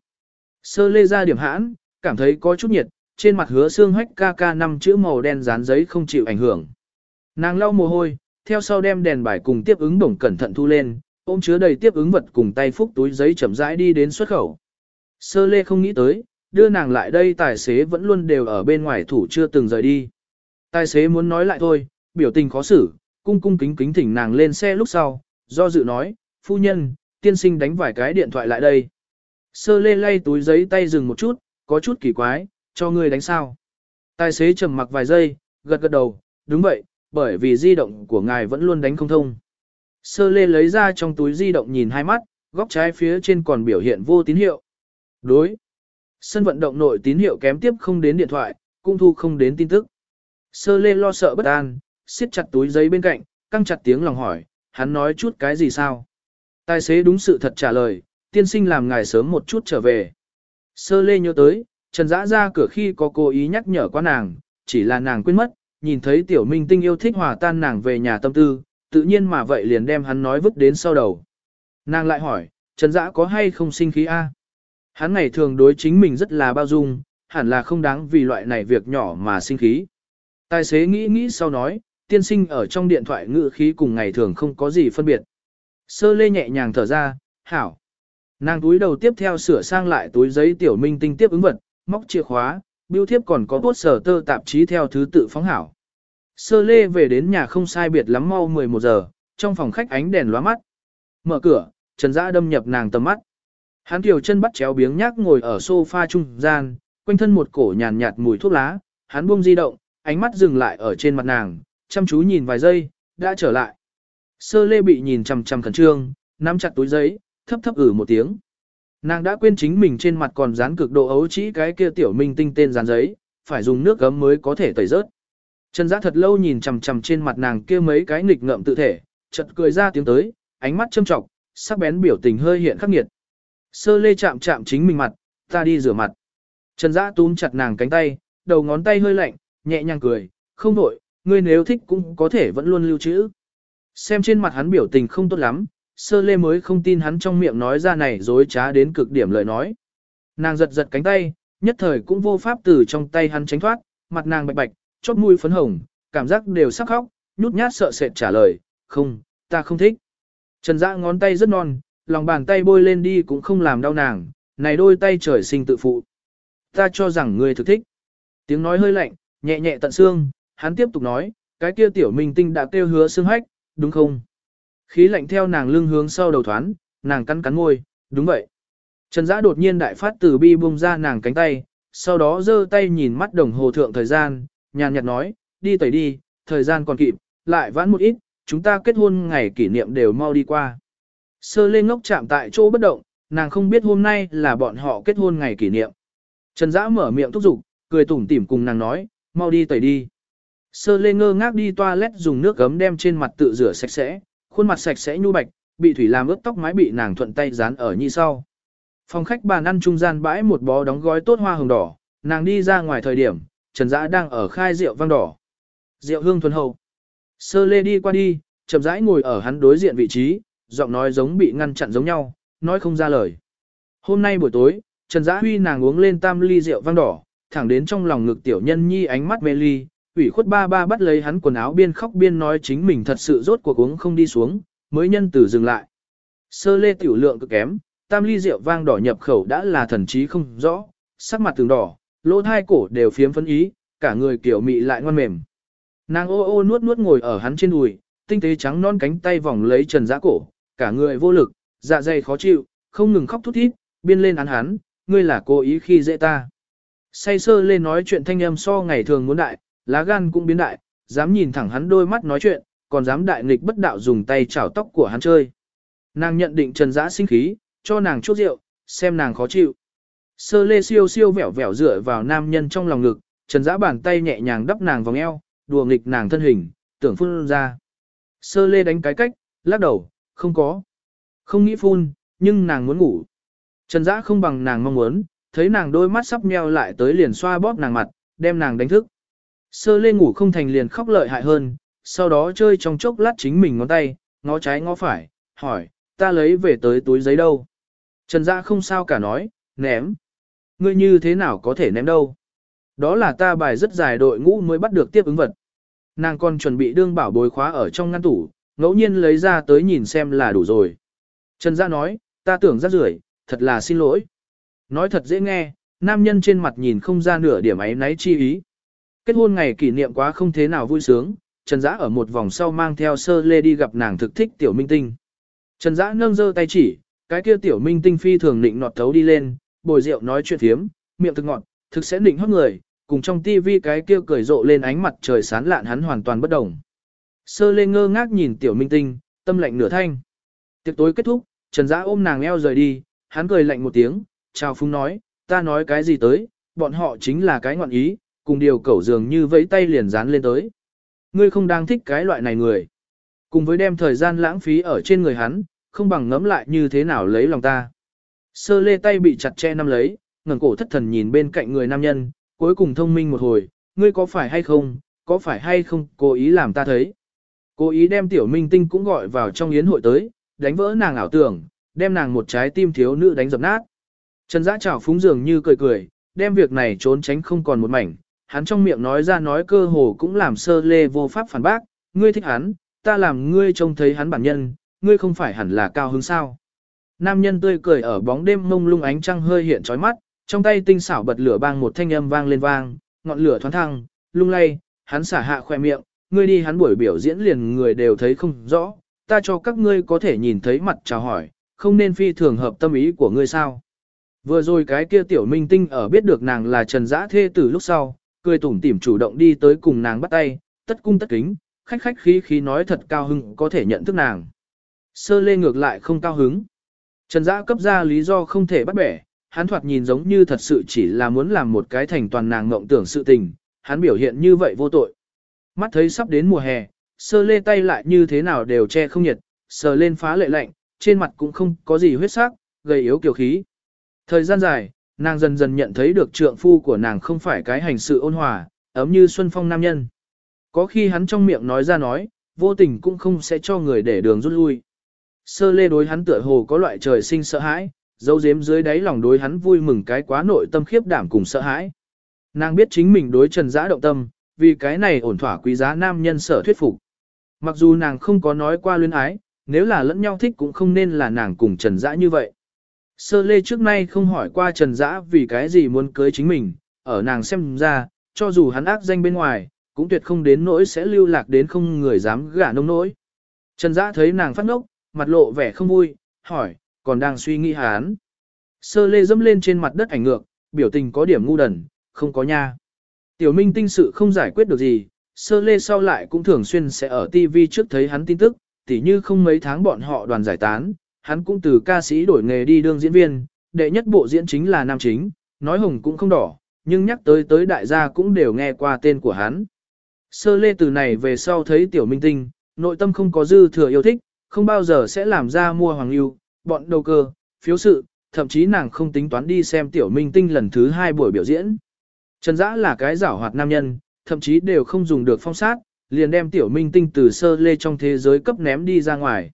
Sơ lê ra điểm hãn, cảm thấy có chút nhiệt, trên mặt hứa xương hách ca ca năm chữ màu đen dán giấy không chịu ảnh hưởng. Nàng lau mồ hôi, theo sau đem đèn bài cùng tiếp ứng đồng cẩn thận thu lên, ôm chứa đầy tiếp ứng vật cùng tay phúc túi giấy chậm rãi đi đến xuất khẩu. Sơ lê không nghĩ tới, đưa nàng lại đây tài xế vẫn luôn đều ở bên ngoài thủ chưa từng rời đi. Tài xế muốn nói lại thôi, biểu tình khó xử, cung cung kính kính thỉnh nàng lên xe lúc sau, do dự nói, phu nhân, tiên sinh đánh vài cái điện thoại lại đây. Sơ lê lay túi giấy tay dừng một chút, có chút kỳ quái, cho ngươi đánh sao. Tài xế trầm mặc vài giây, gật gật đầu, đúng vậy, bởi vì di động của ngài vẫn luôn đánh không thông. Sơ lê lấy ra trong túi di động nhìn hai mắt, góc trái phía trên còn biểu hiện vô tín hiệu. Đối. Sân vận động nội tín hiệu kém tiếp không đến điện thoại, cung thu không đến tin tức. Sơ lê lo sợ bất an, siết chặt túi giấy bên cạnh, căng chặt tiếng lòng hỏi, hắn nói chút cái gì sao? Tài xế đúng sự thật trả lời, tiên sinh làm ngài sớm một chút trở về. Sơ lê nhớ tới, Trần Dã ra cửa khi có cố ý nhắc nhở qua nàng, chỉ là nàng quên mất, nhìn thấy tiểu minh tinh yêu thích hòa tan nàng về nhà tâm tư, tự nhiên mà vậy liền đem hắn nói vứt đến sau đầu. Nàng lại hỏi, Trần Dã có hay không sinh khí a? Hắn ngày thường đối chính mình rất là bao dung, hẳn là không đáng vì loại này việc nhỏ mà sinh khí. Tài xế nghĩ nghĩ sau nói, tiên sinh ở trong điện thoại ngữ khí cùng ngày thường không có gì phân biệt. Sơ lê nhẹ nhàng thở ra, hảo. Nàng túi đầu tiếp theo sửa sang lại túi giấy tiểu minh tinh tiếp ứng vật, móc chìa khóa, biêu thiếp còn có bút sở tơ tạp chí theo thứ tự phóng hảo. Sơ lê về đến nhà không sai biệt lắm mau 11 giờ, trong phòng khách ánh đèn lóa mắt. Mở cửa, Trần Dã đâm nhập nàng tầm mắt. Hắn tiểu chân bắt chéo biếng nhác ngồi ở sofa trung gian, quanh thân một cổ nhàn nhạt mùi thuốc lá, hắn buông di động, ánh mắt dừng lại ở trên mặt nàng, chăm chú nhìn vài giây, đã trở lại. Sơ lê bị nhìn chằm chằm khẩn trương, nắm chặt túi giấy, thấp thấp ử một tiếng. Nàng đã quên chính mình trên mặt còn dán cực độ ấu chỉ cái kia tiểu minh tinh tên dán giấy, phải dùng nước gấm mới có thể tẩy rớt. Trần Dã thật lâu nhìn chằm chằm trên mặt nàng kia mấy cái nghịch ngợm tự thể, chợt cười ra tiếng tới, ánh mắt châm trọng, sắc bén biểu tình hơi hiện khắc nghiệt. Sơ lê chạm chạm chính mình mặt, ta đi rửa mặt. Trần Dã túm chặt nàng cánh tay, đầu ngón tay hơi lạnh, nhẹ nhàng cười, không đổi, ngươi nếu thích cũng có thể vẫn luôn lưu trữ. Xem trên mặt hắn biểu tình không tốt lắm, sơ lê mới không tin hắn trong miệng nói ra này dối trá đến cực điểm lời nói. Nàng giật giật cánh tay, nhất thời cũng vô pháp từ trong tay hắn tránh thoát, mặt nàng bạch bạch, chót mũi phấn hồng, cảm giác đều sắc khóc, nhút nhát sợ sệt trả lời, không, ta không thích. Trần Dã ngón tay rất non, lòng bàn tay bôi lên đi cũng không làm đau nàng, này đôi tay trời sinh tự phụ. Ta cho rằng ngươi thực thích. Tiếng nói hơi lạnh, nhẹ nhẹ tận xương, hắn tiếp tục nói, cái kia tiểu minh tinh đã kêu hứa xương hách, đúng không? Khí lạnh theo nàng lưng hướng sau đầu thoán, nàng cắn cắn môi, đúng vậy. Trần Dã đột nhiên đại phát từ bi bung ra nàng cánh tay, sau đó giơ tay nhìn mắt đồng hồ thượng thời gian, nhàn nhạt nói, đi tẩy đi, thời gian còn kịp, lại vãn một ít, chúng ta kết hôn ngày kỷ niệm đều mau đi qua. Sơ lê ngốc chạm tại chỗ bất động, nàng không biết hôm nay là bọn họ kết hôn ngày kỷ niệm. Trần Dã mở miệng thúc giục, cười tủm tỉm cùng nàng nói, mau đi tẩy đi. Sơ lê ngơ ngác đi toilet dùng nước gấm đem trên mặt tự rửa sạch sẽ, khuôn mặt sạch sẽ nhu bạch, bị thủy làm ướt tóc mái bị nàng thuận tay dán ở như sau. Phòng khách bàn ăn trung gian bãi một bó đóng gói tốt hoa hồng đỏ, nàng đi ra ngoài thời điểm, Trần Dã đang ở khai rượu vang đỏ. Rượu hương thuần hậu. Sơ lê đi qua đi, chậm rãi ngồi ở hắn đối diện vị trí, giọng nói giống bị ngăn chặn giống nhau, nói không ra lời. Hôm nay buổi tối, Trần Dã huy nàng uống lên tam ly rượu vang đỏ, thẳng đến trong lòng ngực tiểu nhân nhi ánh mắt mê ly, ủy khuất ba ba bắt lấy hắn quần áo biên khóc biên nói chính mình thật sự rốt cuộc uống không đi xuống, mới nhân từ dừng lại. Sơ lê tiểu lượng cực kém, tam ly rượu vang đỏ nhập khẩu đã là thần trí không rõ, sắc mặt từng đỏ, lỗ thai cổ đều phiếm phấn ý, cả người kiểu mị lại ngoan mềm. Nàng ô ô nuốt nuốt ngồi ở hắn trên đùi, tinh tế trắng non cánh tay vòng lấy trần giã cổ, cả người vô lực, dạ dày khó chịu, không ngừng khóc thút thít, biên lên án hắn, ngươi là cố ý khi dễ ta. Say sơ lên nói chuyện thanh âm so ngày thường muốn đại, lá gan cũng biến đại, dám nhìn thẳng hắn đôi mắt nói chuyện, còn dám đại nghịch bất đạo dùng tay chảo tóc của hắn chơi. Nàng nhận định Trần Dã sinh khí, cho nàng chút rượu, xem nàng khó chịu. Sơ lê siêu siêu vẻo vẻo dựa vào nam nhân trong lòng ngực, Trần Dã bàn tay nhẹ nhàng đắp nàng vòng eo, đùa nghịch nàng thân hình, tưởng phun ra. Sơ lê đánh cái cách, lắc đầu, không có. Không nghĩ phun, nhưng nàng muốn ngủ. Trần Dã không bằng nàng mong muốn, thấy nàng đôi mắt sắp nheo lại tới liền xoa bóp nàng mặt, đem nàng đánh thức. Sơ lê ngủ không thành liền khóc lợi hại hơn, sau đó chơi trong chốc lát chính mình ngón tay, ngó trái ngó phải, hỏi, ta lấy về tới túi giấy đâu. Trần Dã không sao cả nói, ném. Ngươi như thế nào có thể ném đâu. Đó là ta bài rất dài đội ngũ mới bắt được tiếp ứng vật. Nàng còn chuẩn bị đương bảo bối khóa ở trong ngăn tủ, ngẫu nhiên lấy ra tới nhìn xem là đủ rồi. Trần Dã nói, ta tưởng rất rưởi, thật là xin lỗi. Nói thật dễ nghe, nam nhân trên mặt nhìn không ra nửa điểm ấy náy chi ý. Kết hôn ngày kỷ niệm quá không thế nào vui sướng, Trần Dã ở một vòng sau mang theo sơ lê đi gặp nàng thực thích tiểu minh tinh. Trần Dã nâng giơ tay chỉ, cái kia tiểu minh tinh phi thường định nọt thấu đi lên, bồi rượu nói chuyện thiếm, miệng thực ngọt, thực sẽ nịnh hót người, cùng trong tivi cái kia cười rộ lên ánh mặt trời sáng lạn hắn hoàn toàn bất đồng. Sơ lê ngơ ngác nhìn tiểu minh tinh, tâm lạnh nửa thanh. Tiệc tối kết thúc, Trần Dã ôm nàng eo rời đi, hắn cười lạnh một tiếng, chào phúng nói, ta nói cái gì tới, bọn họ chính là cái ngọn ý, cùng điều cẩu dường như vẫy tay liền dán lên tới. Ngươi không đang thích cái loại này người. Cùng với đem thời gian lãng phí ở trên người hắn, không bằng ngẫm lại như thế nào lấy lòng ta. Sơ lê tay bị chặt che nắm lấy, ngẩng cổ thất thần nhìn bên cạnh người nam nhân, cuối cùng thông minh một hồi, ngươi có phải hay không, có phải hay không, cố ý làm ta thấy. Cố ý đem tiểu minh tinh cũng gọi vào trong yến hội tới, đánh vỡ nàng ảo tưởng, đem nàng một trái tim thiếu nữ đánh dập nát. Trần Dã chảo phúng dường như cười cười, đem việc này trốn tránh không còn một mảnh, hắn trong miệng nói ra nói cơ hồ cũng làm sơ lê vô pháp phản bác, ngươi thích hắn, ta làm ngươi trông thấy hắn bản nhân, ngươi không phải hẳn là cao hứng sao. Nam nhân tươi cười ở bóng đêm mông lung ánh trăng hơi hiện trói mắt, trong tay tinh xảo bật lửa bang một thanh âm vang lên vang, ngọn lửa thoáng thăng, lung lay, hắn xả hạ khoe miệng, ngươi đi hắn buổi biểu diễn liền người đều thấy không rõ, ta cho các ngươi có thể nhìn thấy mặt chào hỏi, không nên phi thường hợp tâm ý của ngươi sao. Vừa rồi cái kia tiểu minh tinh ở biết được nàng là trần giã thê từ lúc sau, cười tủm tỉm chủ động đi tới cùng nàng bắt tay, tất cung tất kính, khách khách khí khí nói thật cao hứng có thể nhận thức nàng. Sơ lê ngược lại không cao hứng. Trần giã cấp ra lý do không thể bắt bẻ, hắn thoạt nhìn giống như thật sự chỉ là muốn làm một cái thành toàn nàng ngộng tưởng sự tình, hắn biểu hiện như vậy vô tội. Mắt thấy sắp đến mùa hè, sơ lê tay lại như thế nào đều che không nhiệt, sờ lên phá lệ lạnh, trên mặt cũng không có gì huyết sắc, gầy yếu kiều khí. Thời gian dài, nàng dần dần nhận thấy được trượng phu của nàng không phải cái hành sự ôn hòa, ấm như xuân phong nam nhân. Có khi hắn trong miệng nói ra nói, vô tình cũng không sẽ cho người để đường rút lui. Sơ lê đối hắn tựa hồ có loại trời sinh sợ hãi, dấu dếm dưới đáy lòng đối hắn vui mừng cái quá nội tâm khiếp đảm cùng sợ hãi. Nàng biết chính mình đối trần giã động tâm, vì cái này ổn thỏa quý giá nam nhân sở thuyết phục. Mặc dù nàng không có nói qua luyến ái, nếu là lẫn nhau thích cũng không nên là nàng cùng trần giã như vậy. Sơ lê trước nay không hỏi qua trần Dã vì cái gì muốn cưới chính mình, ở nàng xem ra, cho dù hắn ác danh bên ngoài, cũng tuyệt không đến nỗi sẽ lưu lạc đến không người dám gả nông nỗi. Trần Dã thấy nàng phát ngốc, mặt lộ vẻ không vui, hỏi, còn đang suy nghĩ hắn. Sơ lê dẫm lên trên mặt đất ảnh ngược, biểu tình có điểm ngu đần, không có nha. Tiểu minh tinh sự không giải quyết được gì, sơ lê sau lại cũng thường xuyên sẽ ở TV trước thấy hắn tin tức, tỉ như không mấy tháng bọn họ đoàn giải tán, hắn cũng từ ca sĩ đổi nghề đi đương diễn viên, đệ nhất bộ diễn chính là nam chính, nói hồng cũng không đỏ, nhưng nhắc tới tới đại gia cũng đều nghe qua tên của hắn. Sơ lê từ này về sau thấy tiểu minh tinh, nội tâm không có dư thừa yêu thích, không bao giờ sẽ làm ra mua hoàng lưu, bọn đầu cơ, phiếu sự, thậm chí nàng không tính toán đi xem tiểu minh tinh lần thứ hai buổi biểu diễn. Trần Dã là cái giảo hoạt nam nhân, thậm chí đều không dùng được phong sát, liền đem tiểu minh tinh từ sơ lê trong thế giới cấp ném đi ra ngoài.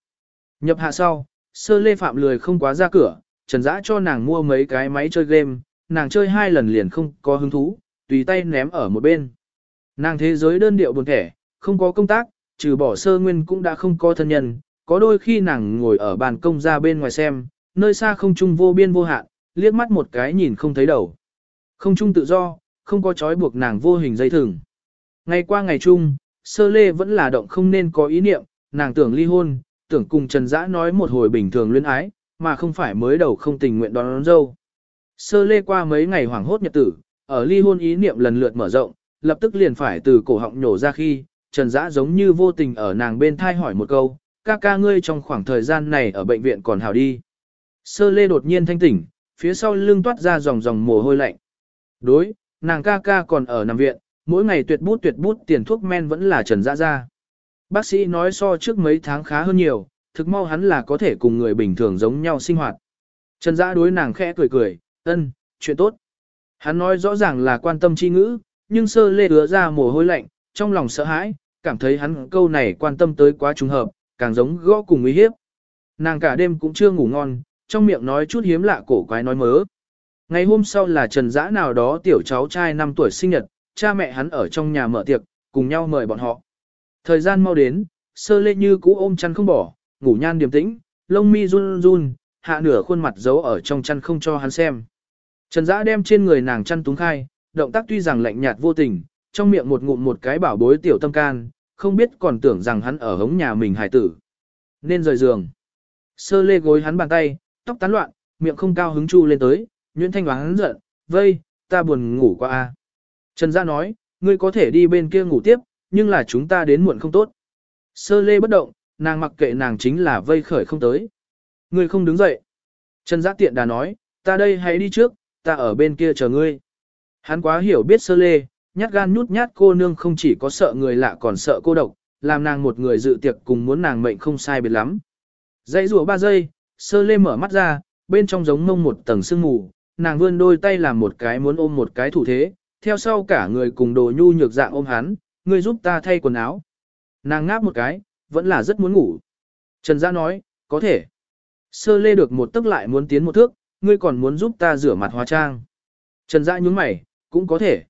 Nhập hạ sau, sơ lê phạm lười không quá ra cửa, Trần Dã cho nàng mua mấy cái máy chơi game, nàng chơi hai lần liền không có hứng thú, tùy tay ném ở một bên. Nàng thế giới đơn điệu buồn thẻ, không có công tác, trừ bỏ sơ nguyên cũng đã không có thân nhân, có đôi khi nàng ngồi ở bàn công ra bên ngoài xem, nơi xa không trung vô biên vô hạn, liếc mắt một cái nhìn không thấy đầu. Không trung tự do, không có trói buộc nàng vô hình dây thừng. Ngày qua ngày chung, sơ lê vẫn là động không nên có ý niệm, nàng tưởng ly hôn, tưởng cùng Trần Dã nói một hồi bình thường luyến ái, mà không phải mới đầu không tình nguyện đón, đón dâu. Sơ lê qua mấy ngày hoảng hốt nhật tử, ở ly hôn ý niệm lần lượt mở rộng, lập tức liền phải từ cổ họng nhổ ra khi, Trần Dã giống như vô tình ở nàng bên thai hỏi một câu, ca ca ngươi trong khoảng thời gian này ở bệnh viện còn hào đi. Sơ lê đột nhiên thanh tỉnh, phía sau lưng toát ra dòng dòng mồ hôi lạnh. Đối, nàng ca ca còn ở nằm viện, mỗi ngày tuyệt bút tuyệt bút tiền thuốc men vẫn là Trần Dã ra. Bác sĩ nói so trước mấy tháng khá hơn nhiều, thực mau hắn là có thể cùng người bình thường giống nhau sinh hoạt. Trần Dã đối nàng khẽ cười cười, ân, chuyện tốt. Hắn nói rõ ràng là quan tâm chi ngữ, nhưng sơ lê ứa ra mồ hôi lạnh, trong lòng sợ hãi, cảm thấy hắn câu này quan tâm tới quá trùng hợp, càng giống gõ cùng uy hiếp. Nàng cả đêm cũng chưa ngủ ngon, trong miệng nói chút hiếm lạ cổ quái nói mớ. Ngày hôm sau là trần dã nào đó tiểu cháu trai 5 tuổi sinh nhật, cha mẹ hắn ở trong nhà mở tiệc, cùng nhau mời bọn họ. Thời gian mau đến, sơ lê như cũ ôm chăn không bỏ, ngủ nhan điềm tĩnh, lông mi run run, hạ nửa khuôn mặt giấu ở trong chăn không cho hắn xem. Trần Dã đem trên người nàng chăn túng khai, động tác tuy rằng lạnh nhạt vô tình, trong miệng một ngụm một cái bảo bối tiểu tâm can, không biết còn tưởng rằng hắn ở hống nhà mình hài tử. Nên rời giường. Sơ lê gối hắn bàn tay, tóc tán loạn, miệng không cao hứng chu lên tới, Nguyễn Thanh hắn giận, vây, ta buồn ngủ quá a. Trần Gia nói, ngươi có thể đi bên kia ngủ tiếp, nhưng là chúng ta đến muộn không tốt. Sơ lê bất động, nàng mặc kệ nàng chính là vây khởi không tới. Ngươi không đứng dậy. Trần Gia tiện đà nói, ta đây hãy đi trước, ta ở bên kia chờ ngươi. Hắn quá hiểu biết sơ lê, nhát gan nhút nhát cô nương không chỉ có sợ người lạ còn sợ cô độc, làm nàng một người dự tiệc cùng muốn nàng mệnh không sai biệt lắm. Dãy rùa ba giây, sơ lê mở mắt ra, bên trong giống mông một tầng sương mù, nàng vươn đôi tay làm một cái muốn ôm một cái thủ thế, theo sau cả người cùng đồ nhu nhược dạng ôm hắn, ngươi giúp ta thay quần áo. Nàng ngáp một cái, vẫn là rất muốn ngủ. Trần Gia nói, có thể. Sơ lê được một tức lại muốn tiến một thước, ngươi còn muốn giúp ta rửa mặt hóa trang. Trần Gia nhúng mày, cũng có thể.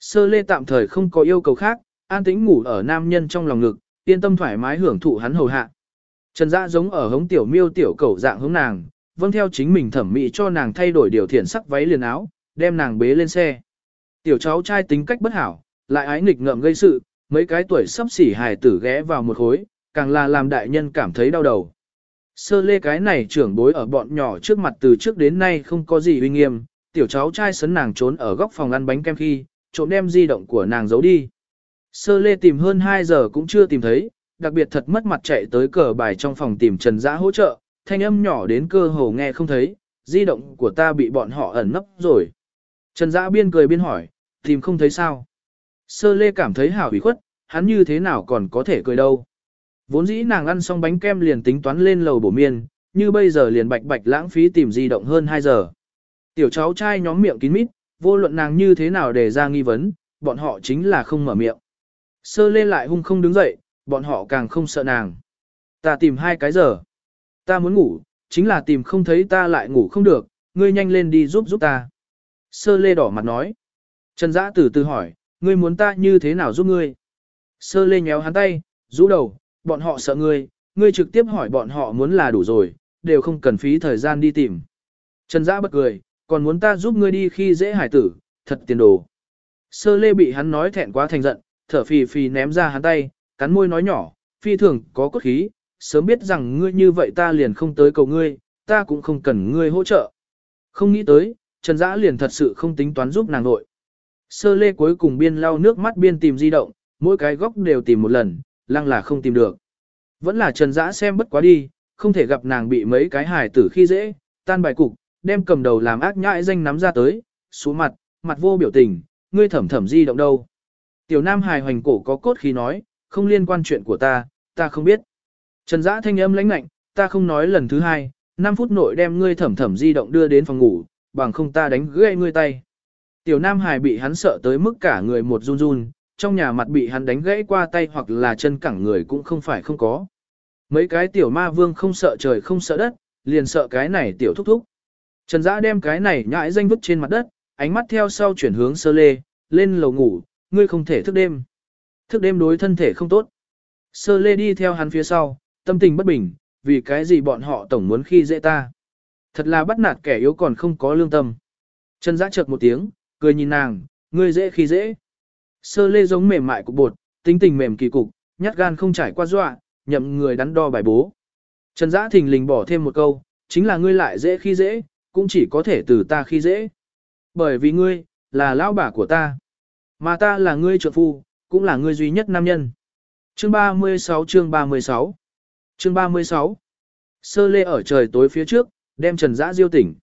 Sơ lê tạm thời không có yêu cầu khác, an tĩnh ngủ ở nam nhân trong lòng ngực, yên tâm thoải mái hưởng thụ hắn hầu hạ. Trần Gia giống ở hống tiểu miêu tiểu cầu dạng hướng nàng, vâng theo chính mình thẩm mỹ cho nàng thay đổi điều thiện sắc váy liền áo, đem nàng bế lên xe. Tiểu cháu trai tính cách bất hảo, lại ái nghịch ngợm gây sự, mấy cái tuổi sắp xỉ hài tử ghé vào một khối, càng là làm đại nhân cảm thấy đau đầu. Sơ lê cái này trưởng bối ở bọn nhỏ trước mặt từ trước đến nay không có gì uy nghiêm, tiểu cháu trai sấn nàng trốn ở góc phòng ăn bánh kem khi, trộm đem di động của nàng giấu đi. Sơ lê tìm hơn 2 giờ cũng chưa tìm thấy, đặc biệt thật mất mặt chạy tới cờ bài trong phòng tìm Trần Dã hỗ trợ, thanh âm nhỏ đến cơ hồ nghe không thấy, di động của ta bị bọn họ ẩn nấp rồi. Trần Dã biên cười biên hỏi, tìm không thấy sao. Sơ lê cảm thấy hảo ủy khuất, hắn như thế nào còn có thể cười đâu. Vốn dĩ nàng ăn xong bánh kem liền tính toán lên lầu bổ miên, như bây giờ liền bạch bạch lãng phí tìm di động hơn 2 giờ. Tiểu cháu trai nhóm miệng kín mít, vô luận nàng như thế nào để ra nghi vấn, bọn họ chính là không mở miệng. Sơ lê lại hung không đứng dậy, bọn họ càng không sợ nàng. Ta tìm hai cái giờ. Ta muốn ngủ, chính là tìm không thấy ta lại ngủ không được, ngươi nhanh lên đi giúp giúp ta. Sơ lê đỏ mặt nói. Trần giã từ từ hỏi, ngươi muốn ta như thế nào giúp ngươi? Sơ lê nhéo hắn tay, rũ đầu, bọn họ sợ ngươi, ngươi trực tiếp hỏi bọn họ muốn là đủ rồi, đều không cần phí thời gian đi tìm. Trần giã bật cười, còn muốn ta giúp ngươi đi khi dễ hải tử, thật tiền đồ. Sơ lê bị hắn nói thẹn quá thành giận, thở phì phì ném ra hắn tay, cắn môi nói nhỏ, phi thường có cốt khí, sớm biết rằng ngươi như vậy ta liền không tới cầu ngươi, ta cũng không cần ngươi hỗ trợ. Không nghĩ tới, Trần Dã liền thật sự không tính toán giúp nàng nội. Sơ lê cuối cùng biên lau nước mắt biên tìm di động, mỗi cái góc đều tìm một lần, lăng là không tìm được. Vẫn là Trần Dã xem bất quá đi, không thể gặp nàng bị mấy cái hài tử khi dễ, tan bài cục, đem cầm đầu làm ác nhãi danh nắm ra tới, xuống mặt, mặt vô biểu tình, ngươi thẩm thẩm di động đâu. Tiểu Nam hài hoành cổ có cốt khi nói, không liên quan chuyện của ta, ta không biết. Trần Dã thanh âm lãnh lạnh, ta không nói lần thứ hai, 5 phút nội đem ngươi thẩm thẩm di động đưa đến phòng ngủ, bằng không ta đánh gãy ngươi tay. Tiểu Nam Hải bị hắn sợ tới mức cả người một run run, trong nhà mặt bị hắn đánh gãy qua tay hoặc là chân cẳng người cũng không phải không có. Mấy cái tiểu ma vương không sợ trời không sợ đất, liền sợ cái này tiểu thúc thúc. Trần Dã đem cái này nhãi danh vứt trên mặt đất, ánh mắt theo sau chuyển hướng sơ lê, lên lầu ngủ, ngươi không thể thức đêm. Thức đêm đối thân thể không tốt. Sơ lê đi theo hắn phía sau, tâm tình bất bình, vì cái gì bọn họ tổng muốn khi dễ ta. Thật là bắt nạt kẻ yếu còn không có lương tâm. Trần Dã chợt một tiếng, cười nhìn nàng, ngươi dễ khi dễ. Sơ lê giống mềm mại của bột, tính tình mềm kỳ cục, nhát gan không trải qua dọa, nhậm người đắn đo bài bố. Trần giã thình lình bỏ thêm một câu, chính là ngươi lại dễ khi dễ, cũng chỉ có thể từ ta khi dễ. Bởi vì ngươi, là lão bà của ta. Mà ta là ngươi trợ phu, cũng là ngươi duy nhất nam nhân. Chương 36 chương 36 Chương 36 Sơ lê ở trời tối phía trước, đem Trần Dã diêu tỉnh.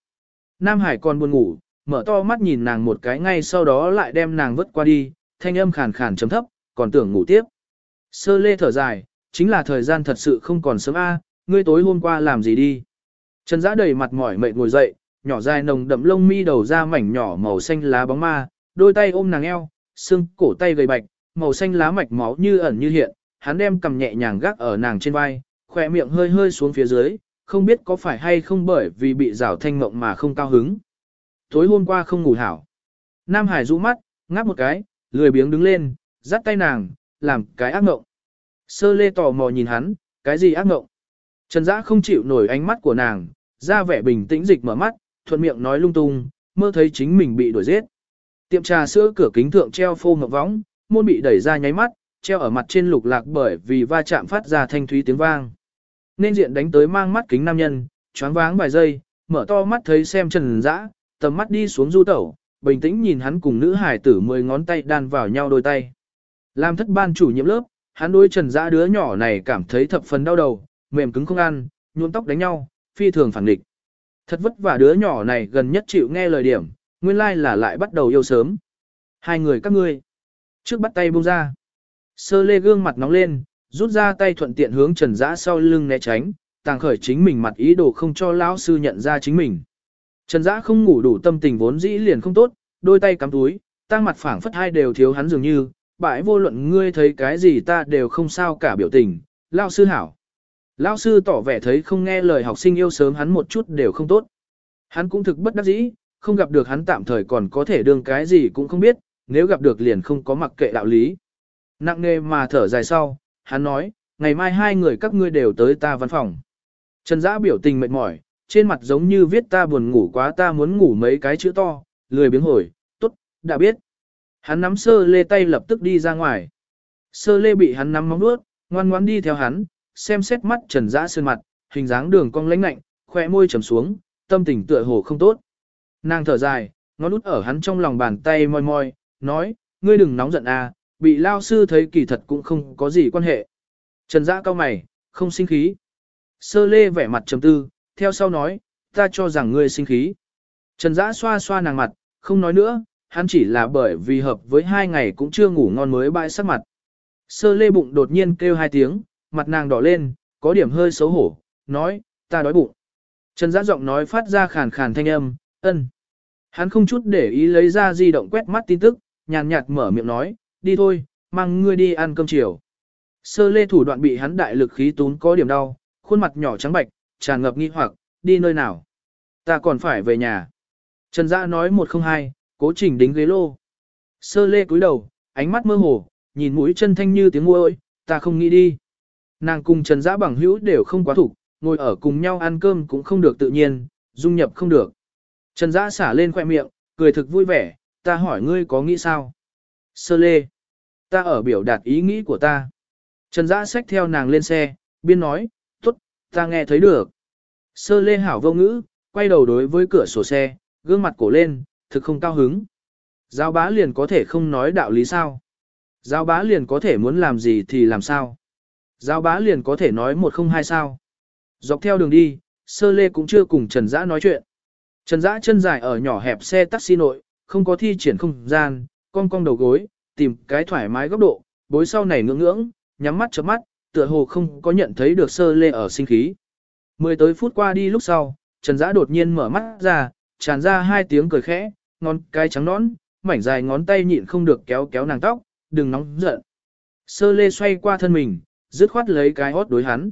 Nam Hải còn buồn ngủ, mở to mắt nhìn nàng một cái ngay sau đó lại đem nàng vứt qua đi, thanh âm khàn khàn chấm thấp, còn tưởng ngủ tiếp. Sơ lê thở dài, chính là thời gian thật sự không còn sớm a, ngươi tối hôm qua làm gì đi. Trần giã đầy mặt mỏi mệt ngồi dậy, nhỏ dài nồng đậm lông mi đầu ra mảnh nhỏ màu xanh lá bóng ma, đôi tay ôm nàng eo, xương cổ tay gầy bạch, màu xanh lá mạch máu như ẩn như hiện, hắn đem cầm nhẹ nhàng gác ở nàng trên vai, khỏe miệng hơi hơi xuống phía dưới, không biết có phải hay không bởi vì bị rào thanh mộng mà không cao hứng. Tối hôm qua không ngủ hảo. Nam Hải rũ mắt, ngáp một cái, lười biếng đứng lên, dắt tay nàng, làm cái ác ngộng. Sơ lê tò mò nhìn hắn, cái gì ác ngộng? Trần Dã không chịu nổi ánh mắt của nàng, ra vẻ bình tĩnh dịch mở mắt, thuận miệng nói lung tung, mơ thấy chính mình bị đuổi giết. Tiệm trà sữa cửa kính thượng treo phô ngọc võng, môn bị đẩy ra nháy mắt, treo ở mặt trên lục lạc bởi vì va chạm phát ra thanh thúy tiếng vang. Nên diện đánh tới mang mắt kính nam nhân, choáng váng vài giây, mở to mắt thấy xem Trần Dã, tầm mắt đi xuống du tẩu, bình tĩnh nhìn hắn cùng nữ hải tử mười ngón tay đan vào nhau đôi tay. Làm thất ban chủ nhiệm lớp, hắn đối Trần Dã đứa nhỏ này cảm thấy thập phần đau đầu, mềm cứng không ăn, nhuộm tóc đánh nhau, phi thường phản địch. Thật vất vả đứa nhỏ này gần nhất chịu nghe lời điểm, nguyên lai là lại bắt đầu yêu sớm. Hai người các ngươi, trước bắt tay buông ra. Sơ lê gương mặt nóng lên, rút ra tay thuận tiện hướng trần dã sau lưng né tránh, tàng khởi chính mình mặt ý đồ không cho lão sư nhận ra chính mình. Trần dã không ngủ đủ tâm tình vốn dĩ liền không tốt, đôi tay cắm túi, tăng mặt phẳng phất hai đều thiếu hắn dường như, bãi vô luận ngươi thấy cái gì ta đều không sao cả biểu tình, lão sư hảo. Lão sư tỏ vẻ thấy không nghe lời học sinh yêu sớm hắn một chút đều không tốt. Hắn cũng thực bất đắc dĩ, không gặp được hắn tạm thời còn có thể đương cái gì cũng không biết, nếu gặp được liền không có mặc kệ đạo lý. Nặng nề mà thở dài sau, hắn nói, ngày mai hai người các ngươi đều tới ta văn phòng. Trần Dã biểu tình mệt mỏi, trên mặt giống như viết ta buồn ngủ quá ta muốn ngủ mấy cái chữ to, lười biếng hồi, tốt, đã biết. Hắn nắm sơ lê tay lập tức đi ra ngoài. Sơ lê bị hắn nắm móng nuốt, ngoan ngoãn đi theo hắn, xem xét mắt Trần Dã sơn mặt, hình dáng đường cong lãnh lạnh, khỏe môi trầm xuống, tâm tình tựa hồ không tốt. Nàng thở dài, ngón út ở hắn trong lòng bàn tay moi moi, nói, ngươi đừng nóng giận à, bị lao sư thấy kỳ thật cũng không có gì quan hệ. Trần Dã cao mày, không sinh khí. Sơ lê vẻ mặt trầm tư, theo sau nói, ta cho rằng ngươi sinh khí. Trần Dã xoa xoa nàng mặt, không nói nữa, hắn chỉ là bởi vì hợp với hai ngày cũng chưa ngủ ngon mới bãi sắc mặt. Sơ lê bụng đột nhiên kêu hai tiếng, mặt nàng đỏ lên, có điểm hơi xấu hổ, nói, ta đói bụng. Trần Dã giọng nói phát ra khàn khàn thanh âm, ân. Hắn không chút để ý lấy ra di động quét mắt tin tức, nhàn nhạt mở miệng nói, đi thôi, mang ngươi đi ăn cơm chiều. Sơ lê thủ đoạn bị hắn đại lực khí tún có điểm đau, khuôn mặt nhỏ trắng bạch, tràn ngập nghi hoặc, đi nơi nào. Ta còn phải về nhà. Trần Dã nói một không hai, cố trình đính ghế lô. Sơ lê cúi đầu, ánh mắt mơ hồ, nhìn mũi chân thanh như tiếng môi, ta không nghĩ đi. Nàng cùng Trần Dã bằng hữu đều không quá thủ, ngồi ở cùng nhau ăn cơm cũng không được tự nhiên, dung nhập không được. Trần Dã xả lên khoe miệng, cười thực vui vẻ, ta hỏi ngươi có nghĩ sao? Sơ lê, ta ở biểu đạt ý nghĩ của ta. Trần Dã xách theo nàng lên xe, biên nói, ta nghe thấy được. Sơ lê hảo vô ngữ, quay đầu đối với cửa sổ xe, gương mặt cổ lên, thực không cao hứng. Giao bá liền có thể không nói đạo lý sao. Giao bá liền có thể muốn làm gì thì làm sao. Giao bá liền có thể nói một không hai sao. Dọc theo đường đi, sơ lê cũng chưa cùng Trần Dã nói chuyện. Trần Dã chân dài ở nhỏ hẹp xe taxi nội, không có thi triển không gian, cong cong đầu gối, tìm cái thoải mái góc độ, bối sau này ngưỡng ngưỡng, nhắm mắt chớp mắt, tựa hồ không có nhận thấy được sơ lê ở sinh khí. Mười tới phút qua đi lúc sau, Trần Dã đột nhiên mở mắt ra, tràn ra hai tiếng cười khẽ, ngón cái trắng nõn, mảnh dài ngón tay nhịn không được kéo kéo nàng tóc, đừng nóng giận. Sơ lê xoay qua thân mình, dứt khoát lấy cái hót đối hắn.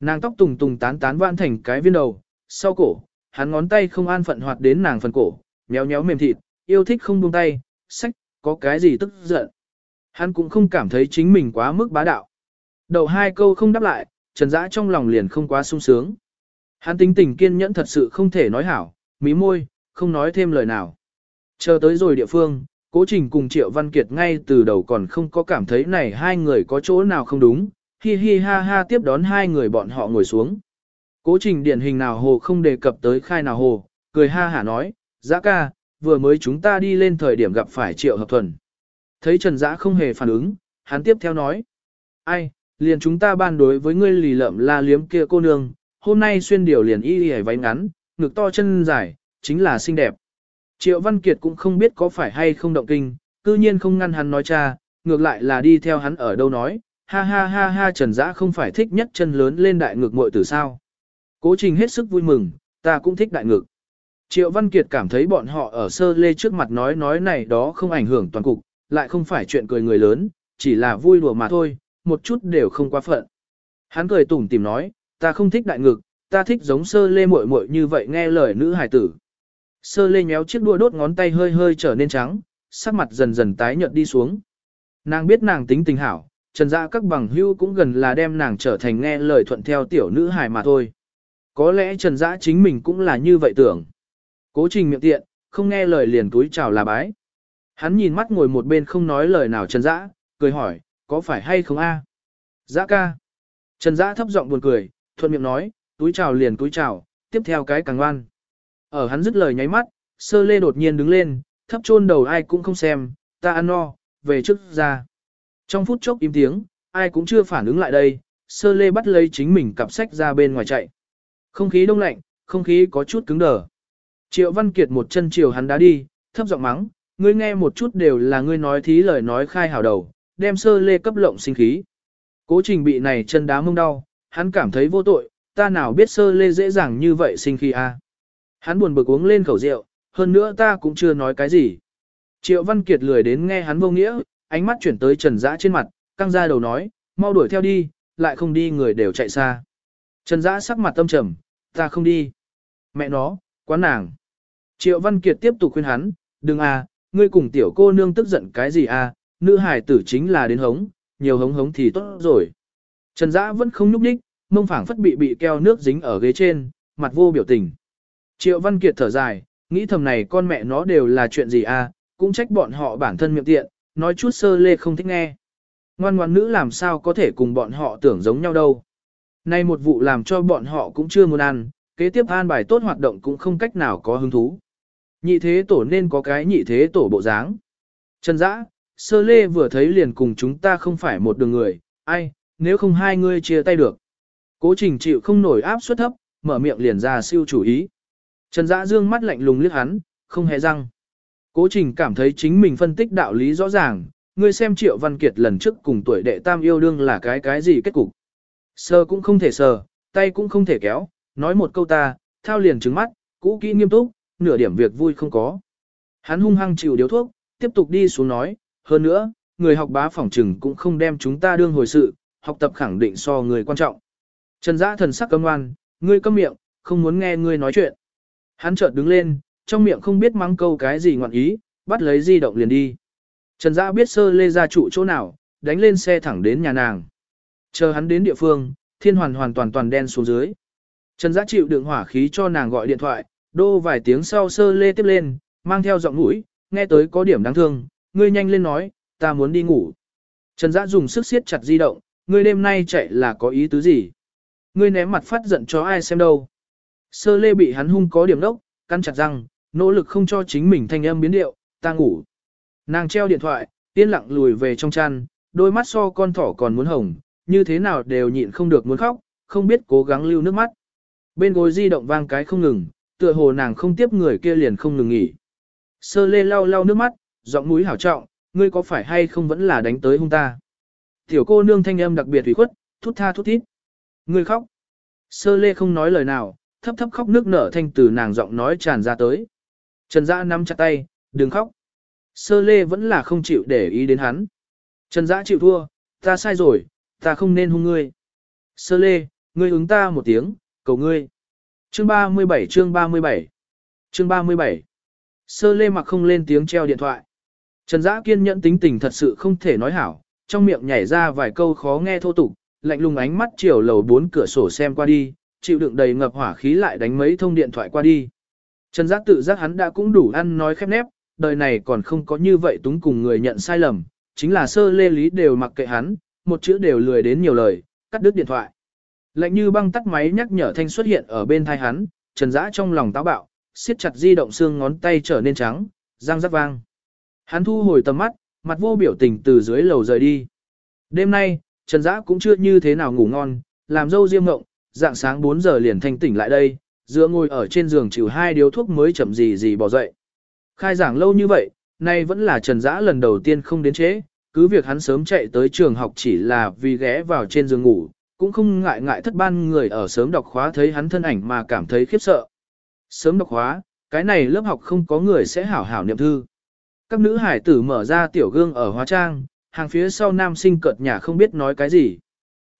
Nàng tóc tùng tùng tán tán vạn thành cái viên đầu, sau cổ, hắn ngón tay không an phận hoạt đến nàng phần cổ, nhéo nhéo mềm thịt, yêu thích không buông tay, sách, có cái gì tức giận. Hắn cũng không cảm thấy chính mình quá mức bá đạo. Đầu hai câu không đáp lại, Trần Dã trong lòng liền không quá sung sướng. Hắn tính tình kiên nhẫn thật sự không thể nói hảo, mí môi, không nói thêm lời nào. Chờ tới rồi địa phương, Cố Trình cùng Triệu Văn Kiệt ngay từ đầu còn không có cảm thấy này hai người có chỗ nào không đúng, hi hi ha ha tiếp đón hai người bọn họ ngồi xuống. Cố Trình điển hình nào hồ không đề cập tới khai nào hồ, cười ha hả nói, Dã ca, vừa mới chúng ta đi lên thời điểm gặp phải Triệu Hợp Thuần. Thấy Trần Dã không hề phản ứng, hắn tiếp theo nói, ai, liền chúng ta ban đối với ngươi lì lợm la liếm kia cô nương, hôm nay xuyên điều liền y y váy ngắn, ngực to chân dài, chính là xinh đẹp. Triệu Văn Kiệt cũng không biết có phải hay không động kinh, cư nhiên không ngăn hắn nói cha, ngược lại là đi theo hắn ở đâu nói, ha ha ha ha Trần Dã không phải thích nhất chân lớn lên đại ngực muội tử sao. Cố trình hết sức vui mừng, ta cũng thích đại ngực. Triệu Văn Kiệt cảm thấy bọn họ ở sơ lê trước mặt nói nói này đó không ảnh hưởng toàn cục, lại không phải chuyện cười người lớn, chỉ là vui đùa mà thôi, một chút đều không quá phận. Hắn cười tủm tìm nói, ta không thích đại ngực, ta thích giống sơ lê muội muội như vậy nghe lời nữ hài tử. Sơ lê nhéo chiếc đua đốt ngón tay hơi hơi trở nên trắng, sắc mặt dần dần tái nhợt đi xuống. Nàng biết nàng tính tình hảo, trần dạ các bằng hưu cũng gần là đem nàng trở thành nghe lời thuận theo tiểu nữ hài mà thôi. Có lẽ trần dã chính mình cũng là như vậy tưởng. Cố trình miệng tiện, không nghe lời liền túi chào là bái. Hắn nhìn mắt ngồi một bên không nói lời nào trần dã, cười hỏi, có phải hay không a? Dã ca. Trần dã thấp giọng buồn cười, thuận miệng nói, túi chào liền túi chào, tiếp theo cái càng ngoan. Ở hắn dứt lời nháy mắt, sơ lê đột nhiên đứng lên, thấp chôn đầu ai cũng không xem, ta ăn no, về trước ra. Trong phút chốc im tiếng, ai cũng chưa phản ứng lại đây, sơ lê bắt lấy chính mình cặp sách ra bên ngoài chạy. Không khí đông lạnh, không khí có chút cứng đờ. Triệu Văn Kiệt một chân chiều hắn đá đi, thấp giọng mắng, ngươi nghe một chút đều là ngươi nói thí lời nói khai hào đầu, đem sơ lê cấp lộng sinh khí. Cố trình bị này chân đá mông đau, hắn cảm thấy vô tội, ta nào biết sơ lê dễ dàng như vậy sinh khí a. Hắn buồn bực uống lên khẩu rượu, hơn nữa ta cũng chưa nói cái gì. Triệu Văn Kiệt lười đến nghe hắn vô nghĩa, ánh mắt chuyển tới Trần Dã trên mặt, căng ra đầu nói, mau đuổi theo đi, lại không đi người đều chạy xa. Trần Dã sắc mặt tâm trầm, ta không đi. Mẹ nó, quán nàng. Triệu Văn Kiệt tiếp tục khuyên hắn, đừng à, ngươi cùng tiểu cô nương tức giận cái gì à, nữ hải tử chính là đến hống, nhiều hống hống thì tốt rồi. Trần Dã vẫn không nhúc nhích, mông phảng phất bị bị keo nước dính ở ghế trên, mặt vô biểu tình. Triệu Văn Kiệt thở dài, nghĩ thầm này con mẹ nó đều là chuyện gì à, cũng trách bọn họ bản thân miệng tiện, nói chút sơ lê không thích nghe. Ngoan ngoan nữ làm sao có thể cùng bọn họ tưởng giống nhau đâu. Nay một vụ làm cho bọn họ cũng chưa muốn ăn, kế tiếp an bài tốt hoạt động cũng không cách nào có hứng thú. Nhị thế tổ nên có cái nhị thế tổ bộ dáng. Trần Dã, sơ lê vừa thấy liền cùng chúng ta không phải một đường người, ai, nếu không hai ngươi chia tay được. Cố trình chịu không nổi áp suất thấp, mở miệng liền ra siêu chủ ý. Trần Dã dương mắt lạnh lùng liếc hắn, không hề răng. Cố trình cảm thấy chính mình phân tích đạo lý rõ ràng, ngươi xem Triệu Văn Kiệt lần trước cùng tuổi đệ tam yêu đương là cái cái gì kết cục. Sờ cũng không thể sờ, tay cũng không thể kéo, nói một câu ta, thao liền trứng mắt, cũ kỹ nghiêm túc, nửa điểm việc vui không có. Hắn hung hăng chịu điếu thuốc, tiếp tục đi xuống nói, hơn nữa, người học bá phỏng trừng cũng không đem chúng ta đương hồi sự, học tập khẳng định so người quan trọng. Trần Dã thần sắc căm ngoan, ngươi câm miệng, không muốn nghe ngươi nói chuyện. Hắn chợt đứng lên, trong miệng không biết mắng câu cái gì ngoạn ý, bắt lấy di động liền đi. Trần Dã biết sơ lê ra trụ chỗ nào, đánh lên xe thẳng đến nhà nàng. Chờ hắn đến địa phương, thiên hoàn hoàn toàn toàn đen xuống dưới. Trần Dã chịu đựng hỏa khí cho nàng gọi điện thoại, đô vài tiếng sau sơ lê tiếp lên, mang theo giọng mũi, nghe tới có điểm đáng thương, ngươi nhanh lên nói, ta muốn đi ngủ. Trần Dã dùng sức siết chặt di động, ngươi đêm nay chạy là có ý tứ gì? Ngươi ném mặt phát giận cho ai xem đâu? Sơ lê bị hắn hung có điểm đốc, căn chặt răng, nỗ lực không cho chính mình thanh âm biến điệu, ta ngủ. Nàng treo điện thoại, yên lặng lùi về trong chăn, đôi mắt so con thỏ còn muốn hồng, như thế nào đều nhịn không được muốn khóc, không biết cố gắng lưu nước mắt. Bên gối di động vang cái không ngừng, tựa hồ nàng không tiếp người kia liền không ngừng nghỉ. Sơ lê lau lau nước mắt, giọng mũi hảo trọng, ngươi có phải hay không vẫn là đánh tới hung ta. Tiểu cô nương thanh âm đặc biệt ủy khuất, thút tha thút thít. Ngươi khóc. Sơ lê không nói lời nào, thấp thấp khóc nước nở thanh từ nàng giọng nói tràn ra tới. Trần Dã nắm chặt tay, đừng khóc. Sơ lê vẫn là không chịu để ý đến hắn. Trần Dã chịu thua, ta sai rồi, ta không nên hung ngươi. Sơ lê, ngươi ứng ta một tiếng, cầu ngươi. Chương 37 chương 37 Chương 37 Sơ lê mặc không lên tiếng treo điện thoại. Trần Dã kiên nhẫn tính tình thật sự không thể nói hảo, trong miệng nhảy ra vài câu khó nghe thô tục, lạnh lùng ánh mắt chiều lầu bốn cửa sổ xem qua đi, chịu đựng đầy ngập hỏa khí lại đánh mấy thông điện thoại qua đi. Trần Giác tự giác hắn đã cũng đủ ăn nói khép nép, đời này còn không có như vậy túng cùng người nhận sai lầm, chính là sơ lê lý đều mặc kệ hắn, một chữ đều lười đến nhiều lời, cắt đứt điện thoại. Lạnh như băng tắt máy nhắc nhở thanh xuất hiện ở bên thai hắn, Trần Dã trong lòng táo bạo, siết chặt di động xương ngón tay trở nên trắng, răng rắc vang. Hắn thu hồi tầm mắt, mặt vô biểu tình từ dưới lầu rời đi. Đêm nay, Trần Dã cũng chưa như thế nào ngủ ngon, làm dâu riêng ngộng, dạng sáng 4 giờ liền thanh tỉnh lại đây, dựa ngồi ở trên giường chịu hai điếu thuốc mới chậm gì gì bỏ dậy. Khai giảng lâu như vậy, nay vẫn là Trần Dã lần đầu tiên không đến chế, cứ việc hắn sớm chạy tới trường học chỉ là vì ghé vào trên giường ngủ, cũng không ngại ngại thất ban người ở sớm đọc khóa thấy hắn thân ảnh mà cảm thấy khiếp sợ. Sớm đọc khóa, cái này lớp học không có người sẽ hảo hảo niệm thư. Các nữ hải tử mở ra tiểu gương ở hóa trang, hàng phía sau nam sinh cợt nhà không biết nói cái gì.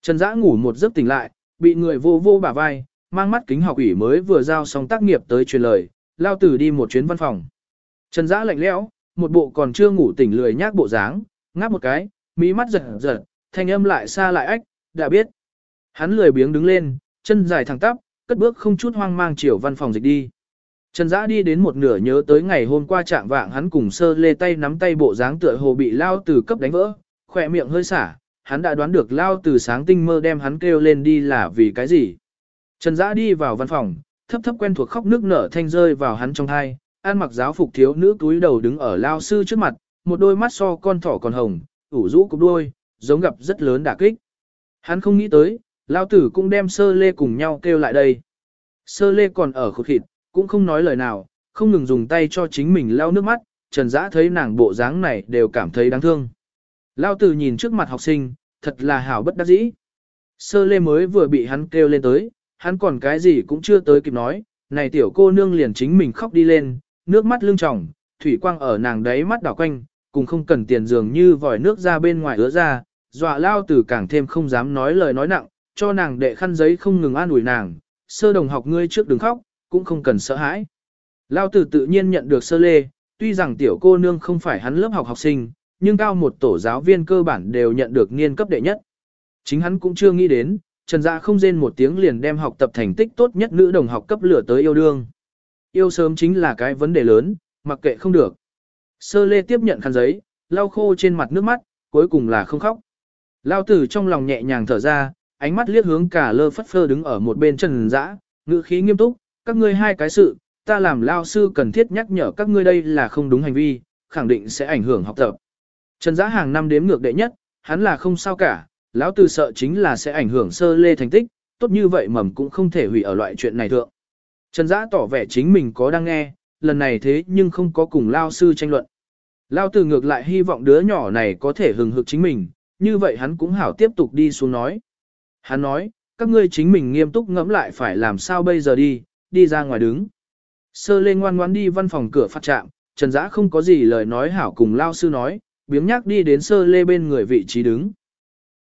Trần Dã ngủ một giấc tỉnh lại, bị người vô vô bả vai, mang mắt kính học ủy mới vừa giao xong tác nghiệp tới truyền lời, lao tử đi một chuyến văn phòng. Trần Dã lạnh lẽo, một bộ còn chưa ngủ tỉnh lười nhác bộ dáng, ngáp một cái, mí mắt giật giật, thanh âm lại xa lại ách, đã biết. Hắn lười biếng đứng lên, chân dài thẳng tắp, cất bước không chút hoang mang chiều văn phòng dịch đi. Trần Dã đi đến một nửa nhớ tới ngày hôm qua trạng vạng hắn cùng sơ lê tay nắm tay bộ dáng tựa hồ bị lao từ cấp đánh vỡ, khỏe miệng hơi xả, hắn đã đoán được lao từ sáng tinh mơ đem hắn kêu lên đi là vì cái gì. Trần Dã đi vào văn phòng, thấp thấp quen thuộc khóc nước nở thanh rơi vào hắn trong thai, an mặc giáo phục thiếu nữ túi đầu đứng ở lao sư trước mặt, một đôi mắt so con thỏ còn hồng, ủ rũ cục đôi, giống gặp rất lớn đả kích. Hắn không nghĩ tới, lao tử cũng đem sơ lê cùng nhau kêu lại đây. Sơ lê còn ở khột khịt, cũng không nói lời nào, không ngừng dùng tay cho chính mình lau nước mắt, Trần Dã thấy nàng bộ dáng này đều cảm thấy đáng thương. Lao tử nhìn trước mặt học sinh, thật là hảo bất đắc dĩ. Sơ lê mới vừa bị hắn kêu lên tới, hắn còn cái gì cũng chưa tới kịp nói, này tiểu cô nương liền chính mình khóc đi lên, nước mắt lưng tròng, thủy quang ở nàng đấy mắt đảo quanh, cùng không cần tiền dường như vòi nước ra bên ngoài ứa ra, dọa lao tử càng thêm không dám nói lời nói nặng, cho nàng đệ khăn giấy không ngừng an ủi nàng, sơ đồng học ngươi trước đừng khóc, cũng không cần sợ hãi. Lao tử tự nhiên nhận được sơ lê, tuy rằng tiểu cô nương không phải hắn lớp học học sinh, nhưng cao một tổ giáo viên cơ bản đều nhận được niên cấp đệ nhất. Chính hắn cũng chưa nghĩ đến, Trần Dạ không rên một tiếng liền đem học tập thành tích tốt nhất nữ đồng học cấp lửa tới yêu đương. Yêu sớm chính là cái vấn đề lớn, mặc kệ không được. Sơ lê tiếp nhận khăn giấy, lau khô trên mặt nước mắt, cuối cùng là không khóc. Lao tử trong lòng nhẹ nhàng thở ra, ánh mắt liếc hướng cả lơ phất phơ đứng ở một bên Trần Dã, ngữ khí nghiêm túc, các ngươi hai cái sự, ta làm lao sư cần thiết nhắc nhở các ngươi đây là không đúng hành vi, khẳng định sẽ ảnh hưởng học tập. Trần Dã hàng năm đếm ngược đệ nhất, hắn là không sao cả, lão từ sợ chính là sẽ ảnh hưởng sơ lê thành tích, tốt như vậy mầm cũng không thể hủy ở loại chuyện này thượng. Trần Dã tỏ vẻ chính mình có đang nghe, lần này thế nhưng không có cùng lao sư tranh luận. Lao từ ngược lại hy vọng đứa nhỏ này có thể hừng hực chính mình, như vậy hắn cũng hảo tiếp tục đi xuống nói. Hắn nói, các ngươi chính mình nghiêm túc ngẫm lại phải làm sao bây giờ đi, đi ra ngoài đứng. Sơ Lê ngoan ngoãn đi văn phòng cửa phát trạm, Trần Dã không có gì lời nói hảo cùng lao sư nói, biếng nhắc đi đến sơ lê bên người vị trí đứng.